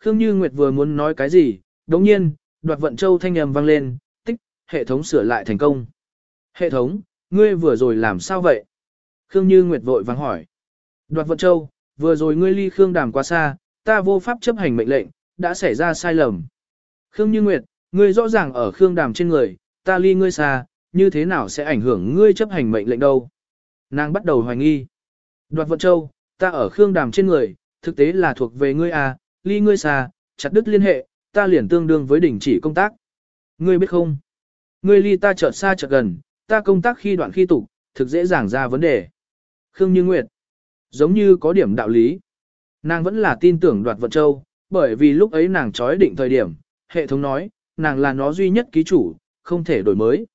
Khương Như Nguyệt vừa muốn nói cái gì, đồng nhiên, đoạt vận châu thanh âm vang lên, tích, hệ thống sửa lại thành công. Hệ thống, ngươi vừa rồi làm sao vậy? Khương Như Nguyệt vội vàng hỏi. Đoạt vận châu, vừa rồi ngươi ly Khương đàm quá xa, ta vô pháp chấp hành mệnh lệnh, đã xảy ra sai lầm. Khương Như Nguyệt, ngươi rõ ràng ở Khương đàm trên người, ta ly ngươi xa, như thế nào sẽ ảnh hưởng ngươi chấp hành mệnh lệnh đâu? Nàng bắt đầu hoài nghi. Đoạt vận châu, ta ở Khương đàm trên người, thực tế là thuộc về ngươi à, ly ngươi xa, chặt đứt liên hệ, ta liền tương đương với đình chỉ công tác. Ngươi biết không? Ngươi ly ta chợt xa chợt gần, ta công tác khi đoạn khi tục, thực dễ dàng ra vấn đề. Khương Như Nguyệt, giống như có điểm đạo lý. Nàng vẫn là tin tưởng đoạt vận châu, bởi vì lúc ấy nàng trói định thời điểm, hệ thống nói, nàng là nó duy nhất ký chủ, không thể đổi mới.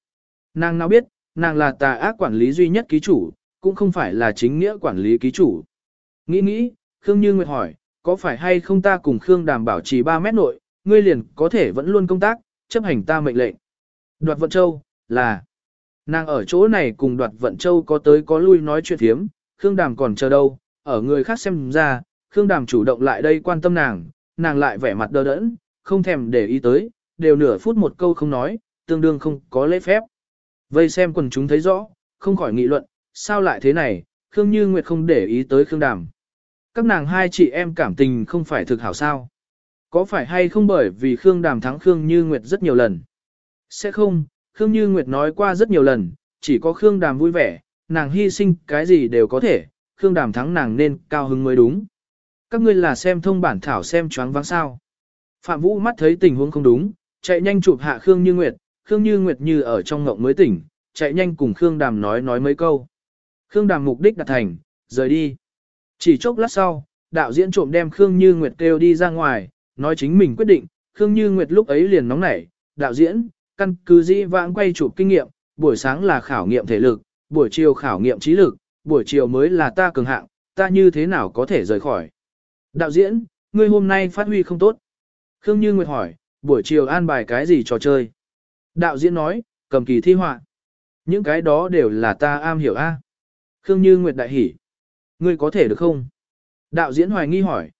Nàng nào biết, nàng là tà ác quản lý duy nhất ký chủ, cũng không phải là chính nghĩa quản lý ký chủ. Nghĩ nghĩ, Khương Như Nguyệt hỏi, có phải hay không ta cùng Khương Đàm bảo trì 3 mét nội, ngươi liền có thể vẫn luôn công tác, chấp hành ta mệnh lệnh. Đoạt vận châu, là, nàng ở chỗ này cùng đoạt vận châu có tới có lui nói chuyện thiếm, Khương Đàm còn chờ đâu, ở người khác xem ra, Khương Đàm chủ động lại đây quan tâm nàng, nàng lại vẻ mặt đờ đẫn, không thèm để ý tới, đều nửa phút một câu không nói, tương đương không có lễ phép. Vây xem quần chúng thấy rõ, không khỏi nghị luận, sao lại thế này, Khương Như Nguyệt không để ý tới Khương Đàm. Các nàng hai chị em cảm tình không phải thực hảo sao. Có phải hay không bởi vì Khương Đàm thắng Khương Như Nguyệt rất nhiều lần? Sẽ không, Khương Như Nguyệt nói qua rất nhiều lần, chỉ có Khương Đàm vui vẻ, nàng hy sinh cái gì đều có thể, Khương Đàm thắng nàng nên cao hứng mới đúng. Các ngươi là xem thông bản thảo xem choáng váng sao. Phạm Vũ mắt thấy tình huống không đúng, chạy nhanh chụp hạ Khương Như Nguyệt, Khương Như Nguyệt như ở trong ngộng mới tỉnh, chạy nhanh cùng Khương Đàm nói nói mấy câu. Khương Đàm mục đích đạt thành, rời đi. Chỉ chốc lát sau, đạo diễn trộm đem Khương Như Nguyệt kêu đi ra ngoài, nói chính mình quyết định, Khương Như Nguyệt lúc ấy liền nóng nảy, đạo diễn, căn cứ dĩ vãng quay chụp kinh nghiệm, buổi sáng là khảo nghiệm thể lực, buổi chiều khảo nghiệm trí lực, buổi chiều mới là ta cường hạng, ta như thế nào có thể rời khỏi. Đạo diễn, ngươi hôm nay phát huy không tốt. Khương Như Nguyệt hỏi, buổi chiều an bài cái gì trò chơi? Đạo diễn nói, cầm kỳ thi họa. Những cái đó đều là ta am hiểu a. Khương Như Nguyệt đại hỉ. Ngươi có thể được không? Đạo diễn hoài nghi hỏi.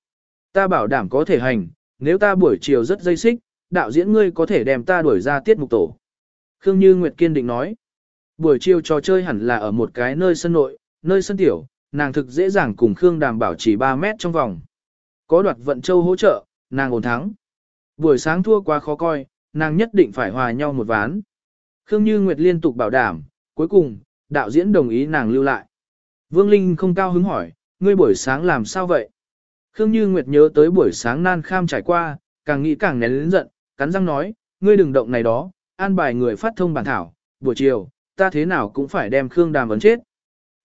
Ta bảo đảm có thể hành, nếu ta buổi chiều rất dây xích, đạo diễn ngươi có thể đem ta đuổi ra tiết mục tổ. Khương Như Nguyệt kiên định nói. Buổi chiều trò chơi hẳn là ở một cái nơi sân nội, nơi sân tiểu, nàng thực dễ dàng cùng Khương Đàm bảo chỉ 3 mét trong vòng. Có đoạt vận châu hỗ trợ, nàng ổn thắng. Buổi sáng thua quá khó coi, nàng nhất định phải hòa nhau một ván. Khương Như Nguyệt liên tục bảo đảm, cuối cùng, đạo diễn đồng ý nàng lưu lại. Vương Linh không cao hứng hỏi, ngươi buổi sáng làm sao vậy? Khương Như Nguyệt nhớ tới buổi sáng nan kham trải qua, càng nghĩ càng nén lớn giận, cắn răng nói, ngươi đừng động này đó, an bài người phát thông bản thảo, buổi chiều, ta thế nào cũng phải đem Khương Đàm ấn chết.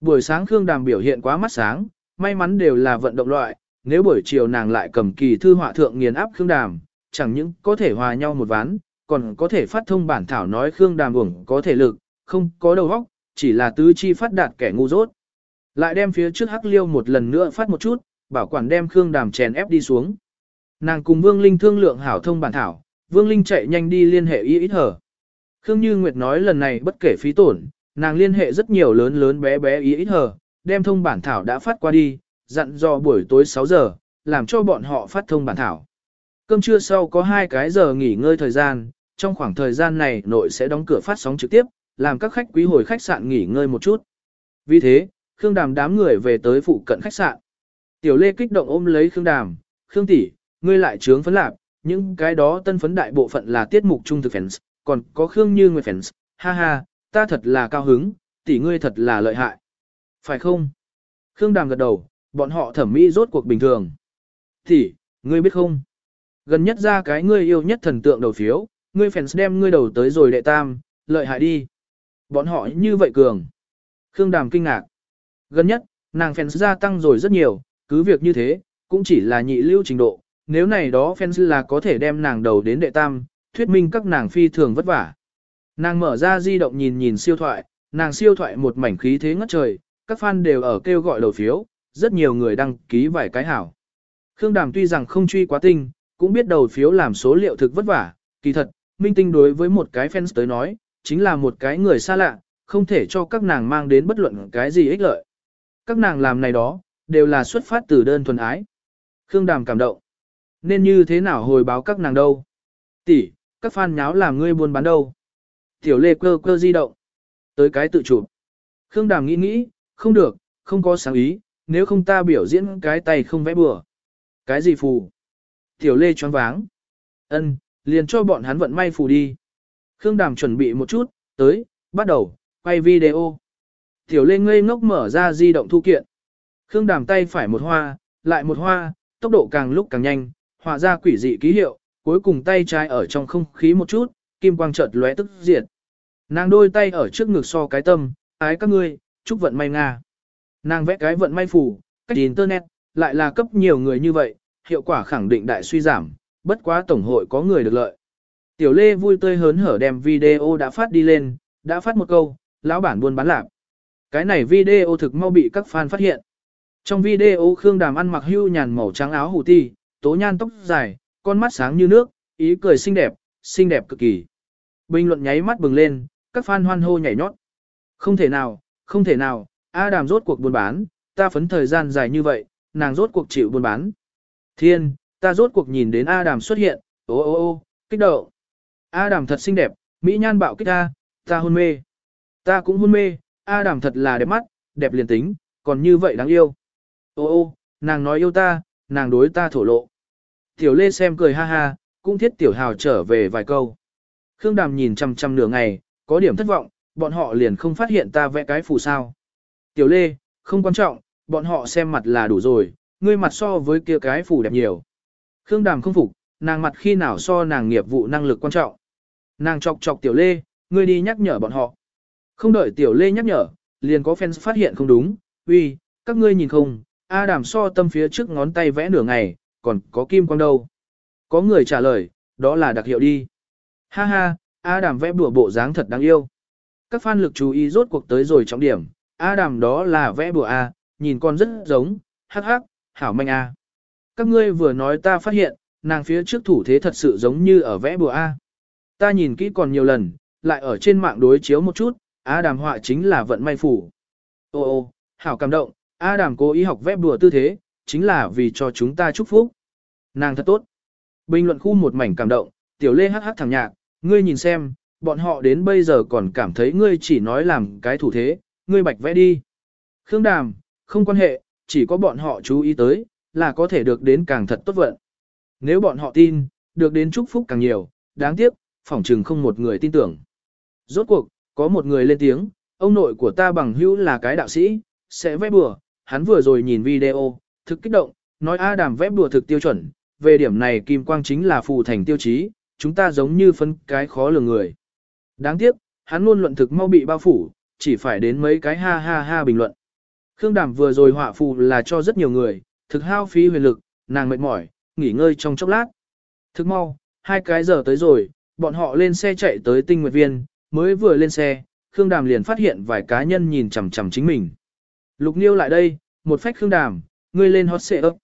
Buổi sáng Khương Đàm biểu hiện quá mắt sáng, may mắn đều là vận động loại, nếu buổi chiều nàng lại cầm kỳ thư họa thượng nghiền áp Khương Đàm, chẳng những có thể hòa nhau một ván, còn có thể phát thông bản thảo nói Khương Đàm uổng có thể lực, không có đầu óc, chỉ là tứ chi phát đạt kẻ ngu dốt. Lại đem phía trước hắc liêu một lần nữa phát một chút, bảo quản đem Khương Đàm chèn ép đi xuống. Nàng cùng Vương Linh thương lượng hảo thông bản thảo, Vương Linh chạy nhanh đi liên hệ y ít hở. Khương Như Nguyệt nói lần này bất kể phí tổn, nàng liên hệ rất nhiều lớn lớn bé bé y ít hở, đem thông bản thảo đã phát qua đi, dặn dò buổi tối 6 giờ, làm cho bọn họ phát thông bản thảo. Cơm trưa sau có hai cái giờ nghỉ ngơi thời gian, trong khoảng thời gian này nội sẽ đóng cửa phát sóng trực tiếp, làm các khách quý hồi khách sạn nghỉ ngơi một chút. Vì thế, Khương Đàm đám người về tới phụ cận khách sạn. Tiểu Lê kích động ôm lấy Khương Đàm, Khương tỷ, ngươi lại trướng phấn lạc, những cái đó tân phấn đại bộ phận là tiết mục trung thực fans, còn có Khương Như người fans, ha ha, ta thật là cao hứng, tỷ ngươi thật là lợi hại. Phải không? Khương Đàm gật đầu, bọn họ thẩm mỹ rốt cuộc bình thường. Tỷ, ngươi biết không? Gần nhất ra cái ngươi yêu nhất thần tượng đầu phiếu, ngươi fans đem ngươi đầu tới rồi đệ tam, lợi hại đi. Bọn họ như vậy cường. Khương Đàm kinh ngạc. Gần nhất, nàng fans gia tăng rồi rất nhiều, cứ việc như thế, cũng chỉ là nhị lưu trình độ, nếu này đó fans là có thể đem nàng đầu đến đệ tam, thuyết minh các nàng phi thường vất vả. Nàng mở ra di động nhìn nhìn siêu thoại, nàng siêu thoại một mảnh khí thế ngất trời, các fan đều ở kêu gọi đầu phiếu, rất nhiều người đăng ký vài cái hảo. Khương Đàm tuy rằng không truy quá tinh, cũng biết đầu phiếu làm số liệu thực vất vả, kỳ thật, minh tinh đối với một cái fans tới nói, chính là một cái người xa lạ, không thể cho các nàng mang đến bất luận cái gì ích lợi. Các nàng làm này đó, đều là xuất phát từ đơn thuần ái. Khương Đàm cảm động. Nên như thế nào hồi báo các nàng đâu? Tỷ, các fan nháo làm ngươi buôn bán đâu? Tiểu lê cơ cơ di động. Tới cái tự chụp. Khương Đàm nghĩ nghĩ, không được, không có sáng ý, nếu không ta biểu diễn cái tay không vẽ bừa. Cái gì phù? Tiểu lê choáng váng. Ân, liền cho bọn hắn vận may phù đi. Khương Đàm chuẩn bị một chút, tới, bắt đầu, quay video. Tiểu lê ngây ngốc mở ra di động thu kiện. Khương Đàm tay phải một hoa, lại một hoa, tốc độ càng lúc càng nhanh, hòa ra quỷ dị ký hiệu, cuối cùng tay trái ở trong không khí một chút, kim quang chợt lóe tức diệt. Nàng đôi tay ở trước ngực so cái tâm, ái các ngươi, chúc vận may Nga. Nàng vẽ cái vận may phủ, cách internet, lại là cấp nhiều người như vậy, hiệu quả khẳng định đại suy giảm, bất quá tổng hội có người được lợi. Tiểu Lê vui tươi hớn hở đem video đã phát đi lên, đã phát một câu, lão bản buôn bán lạc. Cái này video thực mau bị các fan phát hiện. Trong video Khương Đàm ăn mặc hưu nhàn màu trắng áo hủ ti, tố nhan tóc dài, con mắt sáng như nước, ý cười xinh đẹp, xinh đẹp cực kỳ. Bình luận nháy mắt bừng lên, các fan hoan hô nhảy nhót. Không thể nào, không thể nào, A Đàm rốt cuộc buôn bán, ta phấn thời gian dài như vậy, nàng rốt cuộc chịu buôn bán. Thiên, ta rốt cuộc nhìn đến A Đàm xuất hiện, ô ô ô, kích động. A Đàm thật xinh đẹp, mỹ nhan bạo kích ta, ta hôn mê. Ta cũng hôn mê, A Đàm thật là đẹp mắt, đẹp liền tính, còn như vậy đáng yêu. Ô ô, nàng nói yêu ta, nàng đối ta thổ lộ. Tiểu Lê xem cười ha ha, cũng thiết Tiểu Hào trở về vài câu. Khương Đàm nhìn chăm chăm nửa ngày, có điểm thất vọng, bọn họ liền không phát hiện ta vẽ cái phù sao. Tiểu Lê, không quan trọng, bọn họ xem mặt là đủ rồi, ngươi mặt so với kia cái phù đẹp nhiều. Khương Đàm không phục, nàng mặt khi nào so nàng nghiệp vụ năng lực quan trọng. Nàng chọc chọc Tiểu Lê, ngươi đi nhắc nhở bọn họ. Không đợi Tiểu Lê nhắc nhở, liền có fans phát hiện không đúng, uy, các ngươi nhìn không, A Đàm so tâm phía trước ngón tay vẽ nửa ngày, còn có kim quang đâu. Có người trả lời, đó là đặc hiệu đi. Ha ha, A Đàm vẽ bùa bộ dáng thật đáng yêu. Các fan lực chú ý rốt cuộc tới rồi trọng điểm, A Đàm đó là vẽ bùa A, nhìn con rất giống, hắc hắc, hảo manh A. Các ngươi vừa nói ta phát hiện, nàng phía trước thủ thế thật sự giống như ở vẽ bùa A. Ta nhìn kỹ còn nhiều lần, lại ở trên mạng đối chiếu một chút, A Đàm họa chính là vận may phủ. Ô ô, hảo cảm động, A Đàm cố ý học vẽ đùa tư thế, chính là vì cho chúng ta chúc phúc. Nàng thật tốt. Bình luận khu một mảnh cảm động, tiểu lê hắc hắc thẳng nhạc, ngươi nhìn xem, bọn họ đến bây giờ còn cảm thấy ngươi chỉ nói làm cái thủ thế, ngươi bạch vẽ đi. Khương Đàm, không quan hệ, chỉ có bọn họ chú ý tới, là có thể được đến càng thật tốt vận. Nếu bọn họ tin, được đến chúc phúc càng nhiều, đáng tiếc, phỏng trừng không một người tin tưởng. Rốt cuộc, có một người lên tiếng, ông nội của ta bằng hữu là cái đạo sĩ, sẽ vẽ bừa, hắn vừa rồi nhìn video, thực kích động, nói A đàm vẽ bừa thực tiêu chuẩn, về điểm này kim quang chính là phù thành tiêu chí, chúng ta giống như phân cái khó lường người. Đáng tiếc, hắn luôn luận thực mau bị bao phủ, chỉ phải đến mấy cái ha ha ha bình luận. Khương Đàm vừa rồi họa phù là cho rất nhiều người, thực hao phí huyền lực, nàng mệt mỏi, nghỉ ngơi trong chốc lát. Thực mau, hai cái giờ tới rồi, bọn họ lên xe chạy tới tinh nguyệt viên, mới vừa lên xe, Khương Đàm liền phát hiện vài cá nhân nhìn chằm chằm chính mình. Lục Niêu lại đây, một phách Khương Đàm, ngươi lên hot xệ ấp.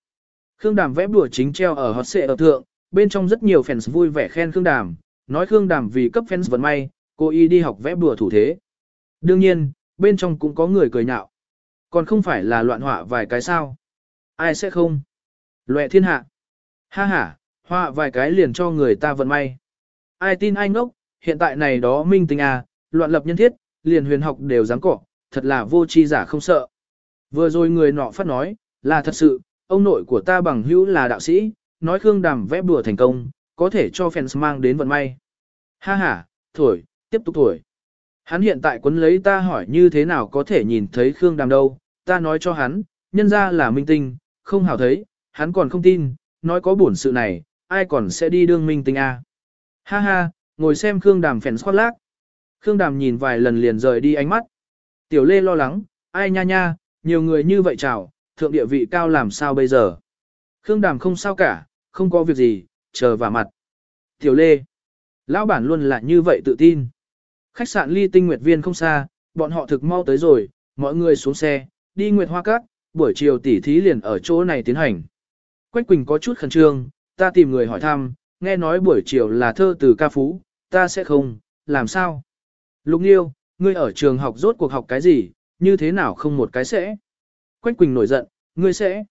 Khương Đàm vẽ bùa chính treo ở hot xệ ấp thượng, bên trong rất nhiều fans vui vẻ khen Khương Đàm, nói Khương Đàm vì cấp fans vận may, cô y đi học vẽ bùa thủ thế. Đương nhiên, bên trong cũng có người cười nhạo. Còn không phải là loạn họa vài cái sao. Ai sẽ không? Loẹ thiên hạ. Ha ha, họa vài cái liền cho người ta vận may. Ai tin ai ngốc, hiện tại này đó minh tinh à, loạn lập nhân thiết, liền huyền học đều dám cỏ, thật là vô chi giả không sợ. Vừa rồi người nọ phát nói, là thật sự, ông nội của ta bằng hữu là đạo sĩ, nói Khương Đàm vẽ bùa thành công, có thể cho fans mang đến vận may. Ha ha, thổi, tiếp tục thổi. Hắn hiện tại quấn lấy ta hỏi như thế nào có thể nhìn thấy Khương Đàm đâu, ta nói cho hắn, nhân ra là minh tinh, không hảo thấy, hắn còn không tin, nói có buồn sự này, ai còn sẽ đi đương minh tinh à. Ha ha, ngồi xem Khương Đàm phèn khoát lác. Khương Đàm nhìn vài lần liền rời đi ánh mắt. Tiểu Lê lo lắng, ai nha nha, nhiều người như vậy chào, thượng địa vị cao làm sao bây giờ. Khương Đàm không sao cả, không có việc gì, chờ vào mặt. Tiểu Lê, lão bản luôn là như vậy tự tin. Khách sạn ly tinh nguyệt viên không xa, bọn họ thực mau tới rồi, mọi người xuống xe, đi nguyệt hoa cát, buổi chiều tỉ thí liền ở chỗ này tiến hành. Quách Quỳnh có chút khẩn trương, ta tìm người hỏi thăm, nghe nói buổi chiều là thơ từ ca phú, ta sẽ không, làm sao? Lục Nghiêu, ngươi ở trường học rốt cuộc học cái gì, như thế nào không một cái sẽ? Quách Quỳnh nổi giận, ngươi sẽ?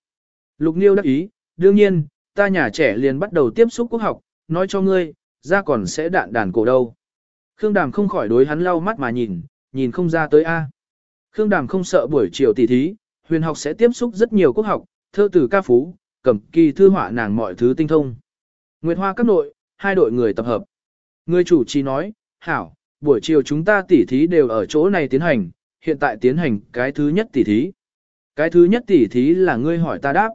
Lục Nghiêu đắc ý, đương nhiên, ta nhà trẻ liền bắt đầu tiếp xúc quốc học, nói cho ngươi, ra còn sẽ đạn đàn cổ đâu. Khương Đàm không khỏi đối hắn lau mắt mà nhìn, nhìn không ra tới A. Khương Đàm không sợ buổi chiều tỷ thí, huyền học sẽ tiếp xúc rất nhiều quốc học, thơ tử ca phú, cẩm kỳ thư họa nàng mọi thứ tinh thông. Nguyệt Hoa các nội, hai đội người tập hợp. Người chủ trì nói, hảo, buổi chiều chúng ta tỉ thí đều ở chỗ này tiến hành, hiện tại tiến hành cái thứ nhất tỉ thí. Cái thứ nhất tỉ thí là ngươi hỏi ta đáp.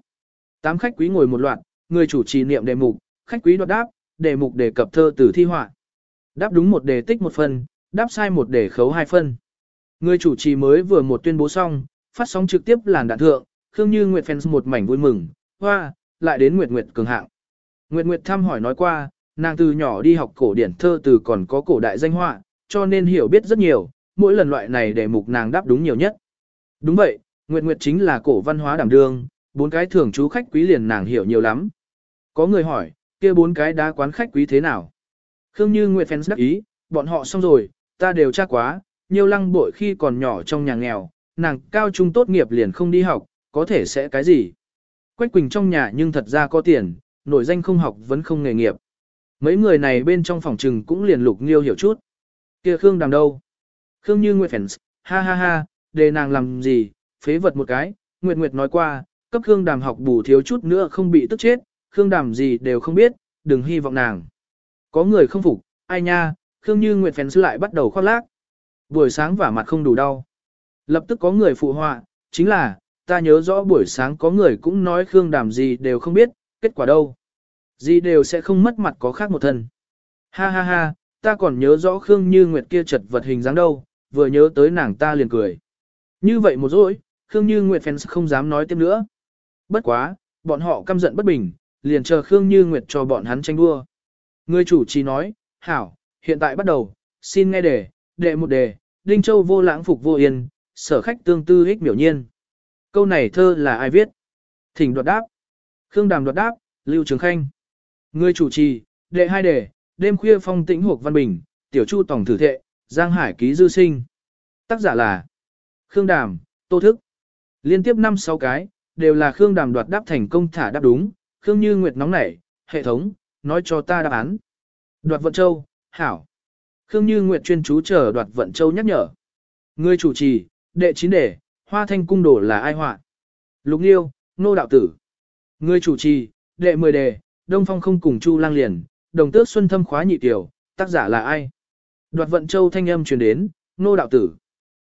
Tám khách quý ngồi một loạt, người chủ trì niệm đề mục, khách quý đoạt đáp, đề mục đề cập thơ từ thi họa. Đáp đúng một đề tích một phần, đáp sai một đề khấu hai phân. Người chủ trì mới vừa một tuyên bố xong, phát sóng trực tiếp làn đạn thượng, Khương Như Nguyệt fans một mảnh vui mừng, hoa, lại đến Nguyệt Nguyệt cường hạng. Nguyệt Nguyệt thăm hỏi nói qua, nàng từ nhỏ đi học cổ điển thơ từ còn có cổ đại danh họa, cho nên hiểu biết rất nhiều, mỗi lần loại này đề mục nàng đáp đúng nhiều nhất. Đúng vậy, Nguyệt Nguyệt chính là cổ văn hóa đảm đương, bốn cái thường chú khách quý liền nàng hiểu nhiều lắm. Có người hỏi, kia bốn cái đá quán khách quý thế nào? Khương Như Nguyệt fans đắc ý, bọn họ xong rồi, ta đều tra quá, nhiều lăng bội khi còn nhỏ trong nhà nghèo, nàng cao trung tốt nghiệp liền không đi học, có thể sẽ cái gì? Quách Quỳnh trong nhà nhưng thật ra có tiền, nổi danh không học vẫn không nghề nghiệp. Mấy người này bên trong phòng trừng cũng liền lục nghiêu hiểu chút. kia Khương đàm đâu? Khương Như Nguyệt phèn. ha ha ha, đề nàng làm gì, phế vật một cái, Nguyệt Nguyệt nói qua, cấp Khương đàm học bù thiếu chút nữa không bị tức chết, Khương đàm gì đều không biết, đừng hy vọng nàng. Có người không phục, ai nha, Khương Như Nguyệt fans lại bắt đầu khoác lác. Buổi sáng vả mặt không đủ đau. Lập tức có người phụ họa, chính là, ta nhớ rõ buổi sáng có người cũng nói Khương đàm gì đều không biết, kết quả đâu. Gì đều sẽ không mất mặt có khác một thân. Ha ha ha, ta còn nhớ rõ Khương Như Nguyệt kia chật vật hình dáng đâu, vừa nhớ tới nàng ta liền cười. Như vậy một rỗi, Khương Như Nguyệt fans không dám nói tiếp nữa. Bất quá, bọn họ căm giận bất bình, liền chờ Khương Như Nguyệt cho bọn hắn tranh đua. Người chủ trì nói, hảo, hiện tại bắt đầu, xin nghe đề, đệ một đề, Đinh Châu vô lãng phục vô yên, sở khách tương tư ích miểu nhiên. Câu này thơ là ai viết? Thỉnh đoạt đáp. Khương Đàm đoạt đáp, Lưu Trường Khanh. Người chủ trì, đệ hai đề, đêm khuya phong tĩnh hộp văn bình, tiểu chu tổng thử thệ, Giang Hải ký dư sinh. Tác giả là Khương Đàm, Tô Thức. Liên tiếp 5-6 cái, đều là Khương Đàm đoạt đáp thành công thả đáp đúng, Khương Như Nguyệt nóng nảy, hệ thống, nói cho ta đáp án. Đoạt vận châu, hảo. Khương Như Nguyệt chuyên chú chờ đoạt vận châu nhắc nhở. Người chủ trì, đệ chín đề, hoa thanh cung đổ là ai họa? Lục Nhiêu, nô đạo tử. Người chủ trì, đệ mười đề, Đông Phong không cùng Chu Lang liền, đồng tước xuân thâm khóa nhị tiểu, tác giả là ai? Đoạt vận châu thanh âm truyền đến, nô đạo tử.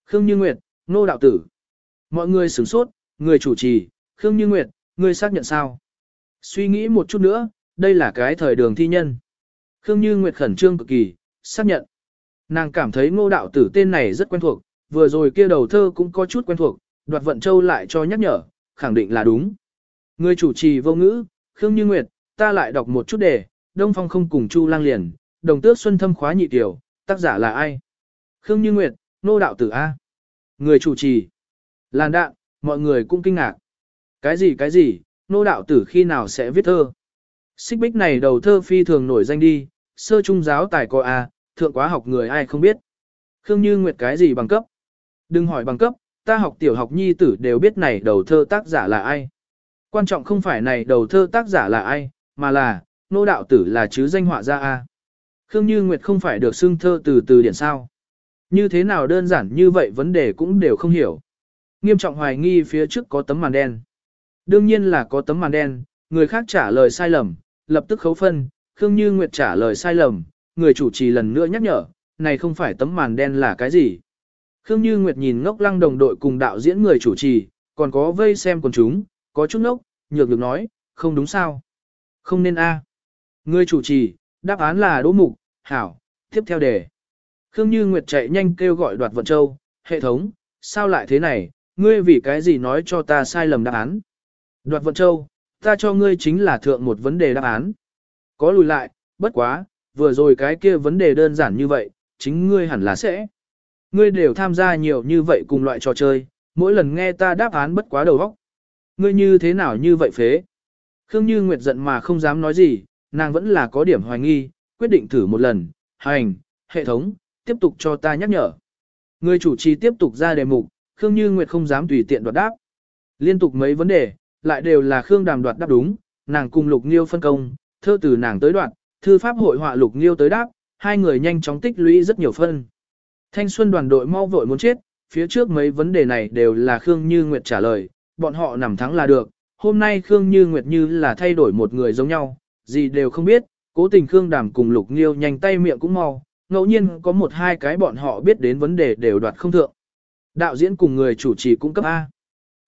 Khương Như Nguyệt, nô đạo tử. Mọi người sửng sốt, người chủ trì, Khương Như Nguyệt, người xác nhận sao? Suy nghĩ một chút nữa, đây là cái thời đường thi nhân. Khương Như Nguyệt khẩn trương cực kỳ, xác nhận. Nàng cảm thấy ngô đạo tử tên này rất quen thuộc, vừa rồi kia đầu thơ cũng có chút quen thuộc, đoạt vận châu lại cho nhắc nhở, khẳng định là đúng. Người chủ trì vô ngữ, Khương Như Nguyệt, ta lại đọc một chút đề, Đông Phong không cùng Chu Lang liền, đồng tước xuân thâm khóa nhị tiểu, tác giả là ai? Khương Như Nguyệt, nô đạo tử A. Người chủ trì. Làn đạn, mọi người cũng kinh ngạc. Cái gì cái gì, nô đạo tử khi nào sẽ viết thơ? Xích bích này đầu thơ phi thường nổi danh đi, sơ trung giáo tài có A, thượng quá học người ai không biết. Khương Như Nguyệt cái gì bằng cấp? Đừng hỏi bằng cấp, ta học tiểu học nhi tử đều biết này đầu thơ tác giả là ai. Quan trọng không phải này đầu thơ tác giả là ai, mà là, nô đạo tử là chứ danh họa ra A. Khương Như Nguyệt không phải được xưng thơ từ từ điển sao. Như thế nào đơn giản như vậy vấn đề cũng đều không hiểu. Nghiêm trọng hoài nghi phía trước có tấm màn đen. Đương nhiên là có tấm màn đen, người khác trả lời sai lầm, lập tức khấu phân, Khương Như Nguyệt trả lời sai lầm, người chủ trì lần nữa nhắc nhở, này không phải tấm màn đen là cái gì. Khương Như Nguyệt nhìn ngốc lăng đồng đội cùng đạo diễn người chủ trì, còn có vây xem quần chúng, có chút ngốc, nhược được nói, không đúng sao. Không nên a. Người chủ trì, đáp án là đỗ mục, hảo, tiếp theo đề. Khương Như Nguyệt chạy nhanh kêu gọi đoạt vận châu, hệ thống, sao lại thế này, ngươi vì cái gì nói cho ta sai lầm đáp án. Đoạt vận châu, ta cho ngươi chính là thượng một vấn đề đáp án. Có lùi lại, bất quá, vừa rồi cái kia vấn đề đơn giản như vậy, chính ngươi hẳn là sẽ. Ngươi đều tham gia nhiều như vậy cùng loại trò chơi, mỗi lần nghe ta đáp án bất quá đầu óc. Ngươi như thế nào như vậy phế? Khương Như Nguyệt giận mà không dám nói gì, nàng vẫn là có điểm hoài nghi, quyết định thử một lần, hành, hệ thống, tiếp tục cho ta nhắc nhở. Người chủ trì tiếp tục ra đề mục, Khương Như Nguyệt không dám tùy tiện đoạt đáp. Liên tục mấy vấn đề, lại đều là Khương Đàm đoạt đáp đúng, nàng cùng Lục Nghiêu phân công, thơ từ nàng tới đoạn, thư pháp hội họa Lục Nghiêu tới đáp, hai người nhanh chóng tích lũy rất nhiều phân. Thanh xuân đoàn đội mau vội muốn chết, phía trước mấy vấn đề này đều là Khương Như Nguyệt trả lời, bọn họ nằm thắng là được. Hôm nay Khương Như Nguyệt như là thay đổi một người giống nhau, gì đều không biết, cố tình Khương Đàm cùng Lục Nghiêu nhanh tay miệng cũng mau, ngẫu nhiên có một hai cái bọn họ biết đến vấn đề đều đoạt không thượng. Đạo diễn cùng người chủ trì cũng cấp A.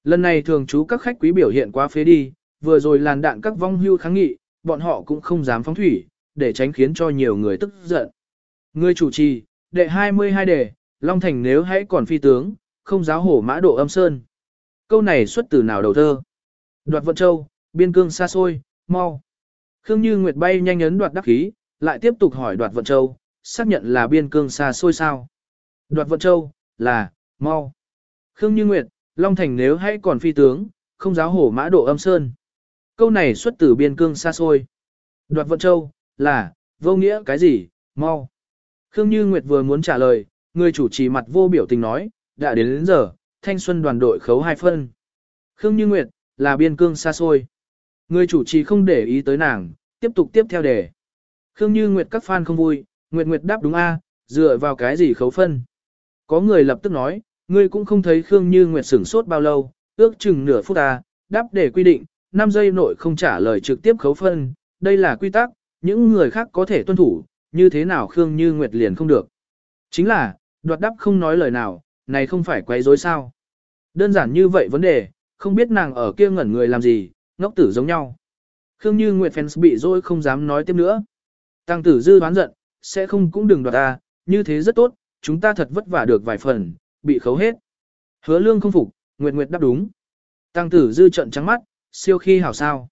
Lần này thường chú các khách quý biểu hiện quá phế đi, vừa rồi làn đạn các vong hưu kháng nghị, bọn họ cũng không dám phóng thủy, để tránh khiến cho nhiều người tức giận. Người chủ trì, đệ 22 đề, Long Thành nếu hãy còn phi tướng, không giáo hổ mã độ âm sơn. Câu này xuất từ nào đầu thơ? Đoạt vận châu, biên cương xa xôi, mau. Khương Như Nguyệt bay nhanh ấn đoạt đắc khí, lại tiếp tục hỏi đoạt vận châu, xác nhận là biên cương xa xôi sao. Đoạt vận châu, là, mau. Khương Như Nguyệt, Long Thành nếu hãy còn phi tướng, không giáo hổ mã độ âm sơn. Câu này xuất từ biên cương xa xôi. Đoạt vận châu, là, vô nghĩa cái gì, mau. Khương Như Nguyệt vừa muốn trả lời, người chủ trì mặt vô biểu tình nói, đã đến đến giờ, thanh xuân đoàn đội khấu hai phân. Khương Như Nguyệt, là biên cương xa xôi. Người chủ trì không để ý tới nàng, tiếp tục tiếp theo đề. Khương Như Nguyệt các fan không vui, Nguyệt Nguyệt đáp đúng A, dựa vào cái gì khấu phân. Có người lập tức nói, ngươi cũng không thấy Khương Như Nguyệt sửng sốt bao lâu, ước chừng nửa phút A, đáp để quy định, 5 giây nội không trả lời trực tiếp khấu phân, đây là quy tắc, những người khác có thể tuân thủ, như thế nào Khương Như Nguyệt liền không được. Chính là, đoạt đáp không nói lời nào, này không phải quấy rối sao. Đơn giản như vậy vấn đề, không biết nàng ở kia ngẩn người làm gì, ngốc tử giống nhau. Khương Như Nguyệt fans bị rồi không dám nói tiếp nữa. Tăng tử dư đoán giận, sẽ không cũng đừng đoạt ta, như thế rất tốt, chúng ta thật vất vả được vài phần, bị khấu hết. Hứa lương không phục, Nguyệt Nguyệt đáp đúng. Tăng tử dư trận trắng mắt, siêu khi hảo sao.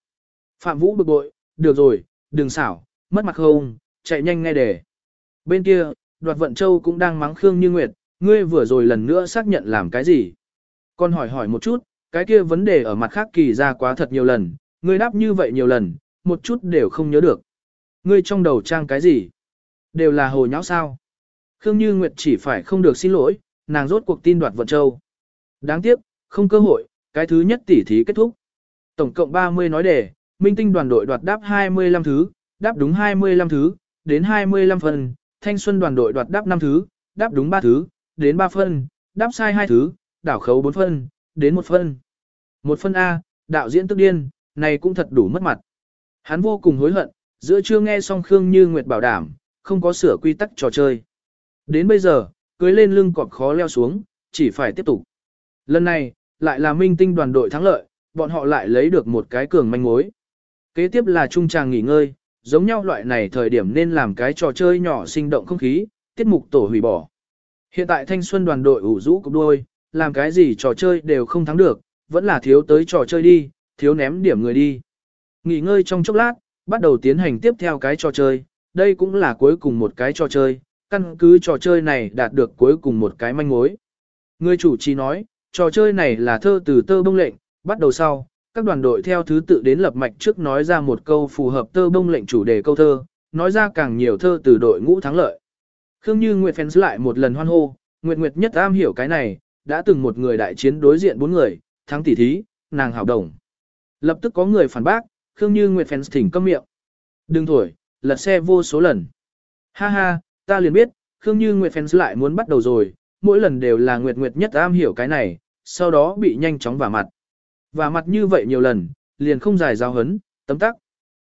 Phạm Vũ bực bội, được rồi, đừng xảo, mất mặt không, chạy nhanh nghe đề. Bên kia, đoạt vận châu cũng đang mắng Khương Như Nguyệt, ngươi vừa rồi lần nữa xác nhận làm cái gì. Con hỏi hỏi một chút, cái kia vấn đề ở mặt khác kỳ ra quá thật nhiều lần, ngươi đáp như vậy nhiều lần, một chút đều không nhớ được. Ngươi trong đầu trang cái gì? Đều là hồ nháo sao? Khương Như Nguyệt chỉ phải không được xin lỗi, nàng rốt cuộc tin đoạt vận châu. Đáng tiếc, không cơ hội, cái thứ nhất tỉ thí kết thúc. Tổng cộng 30 nói đề, minh tinh đoàn đội đoạt đáp 25 thứ, đáp đúng 25 thứ, đến 25 phần, thanh xuân đoàn đội đoạt đáp 5 thứ, đáp đúng 3 thứ, đến 3 phân, đáp sai 2 thứ, đảo khấu 4 phân, đến một phân. một phân A, đạo diễn tức điên, này cũng thật đủ mất mặt. Hắn vô cùng hối hận, giữa chưa nghe xong Khương Như Nguyệt bảo đảm, không có sửa quy tắc trò chơi. Đến bây giờ, cưới lên lưng cọp khó leo xuống, chỉ phải tiếp tục. Lần này, lại là minh tinh đoàn đội thắng lợi, bọn họ lại lấy được một cái cường manh mối. Kế tiếp là trung tràng nghỉ ngơi, giống nhau loại này thời điểm nên làm cái trò chơi nhỏ sinh động không khí, tiết mục tổ hủy bỏ. Hiện tại thanh xuân đoàn đội ủ rũ cục đôi, làm cái gì trò chơi đều không thắng được, vẫn là thiếu tới trò chơi đi, thiếu ném điểm người đi. Nghỉ ngơi trong chốc lát, bắt đầu tiến hành tiếp theo cái trò chơi, đây cũng là cuối cùng một cái trò chơi, căn cứ trò chơi này đạt được cuối cùng một cái manh mối. Người chủ trì nói, trò chơi này là thơ từ tơ bông lệnh, bắt đầu sau, các đoàn đội theo thứ tự đến lập mạch trước nói ra một câu phù hợp tơ bông lệnh chủ đề câu thơ, nói ra càng nhiều thơ từ đội ngũ thắng lợi. Khương Như Nguyệt fans lại một lần hoan hô, Nguyệt Nguyệt nhất am hiểu cái này, đã từng một người đại chiến đối diện bốn người, thắng tỷ thí, nàng hảo đồng. Lập tức có người phản bác, Khương Như Nguyệt fans thỉnh câm miệng. Đừng thổi, lật xe vô số lần. Ha ha, ta liền biết, Khương Như Nguyệt fans lại muốn bắt đầu rồi, mỗi lần đều là Nguyệt Nguyệt nhất am hiểu cái này, sau đó bị nhanh chóng vả mặt. vả mặt như vậy nhiều lần, liền không dài giao hấn, tấm tắc.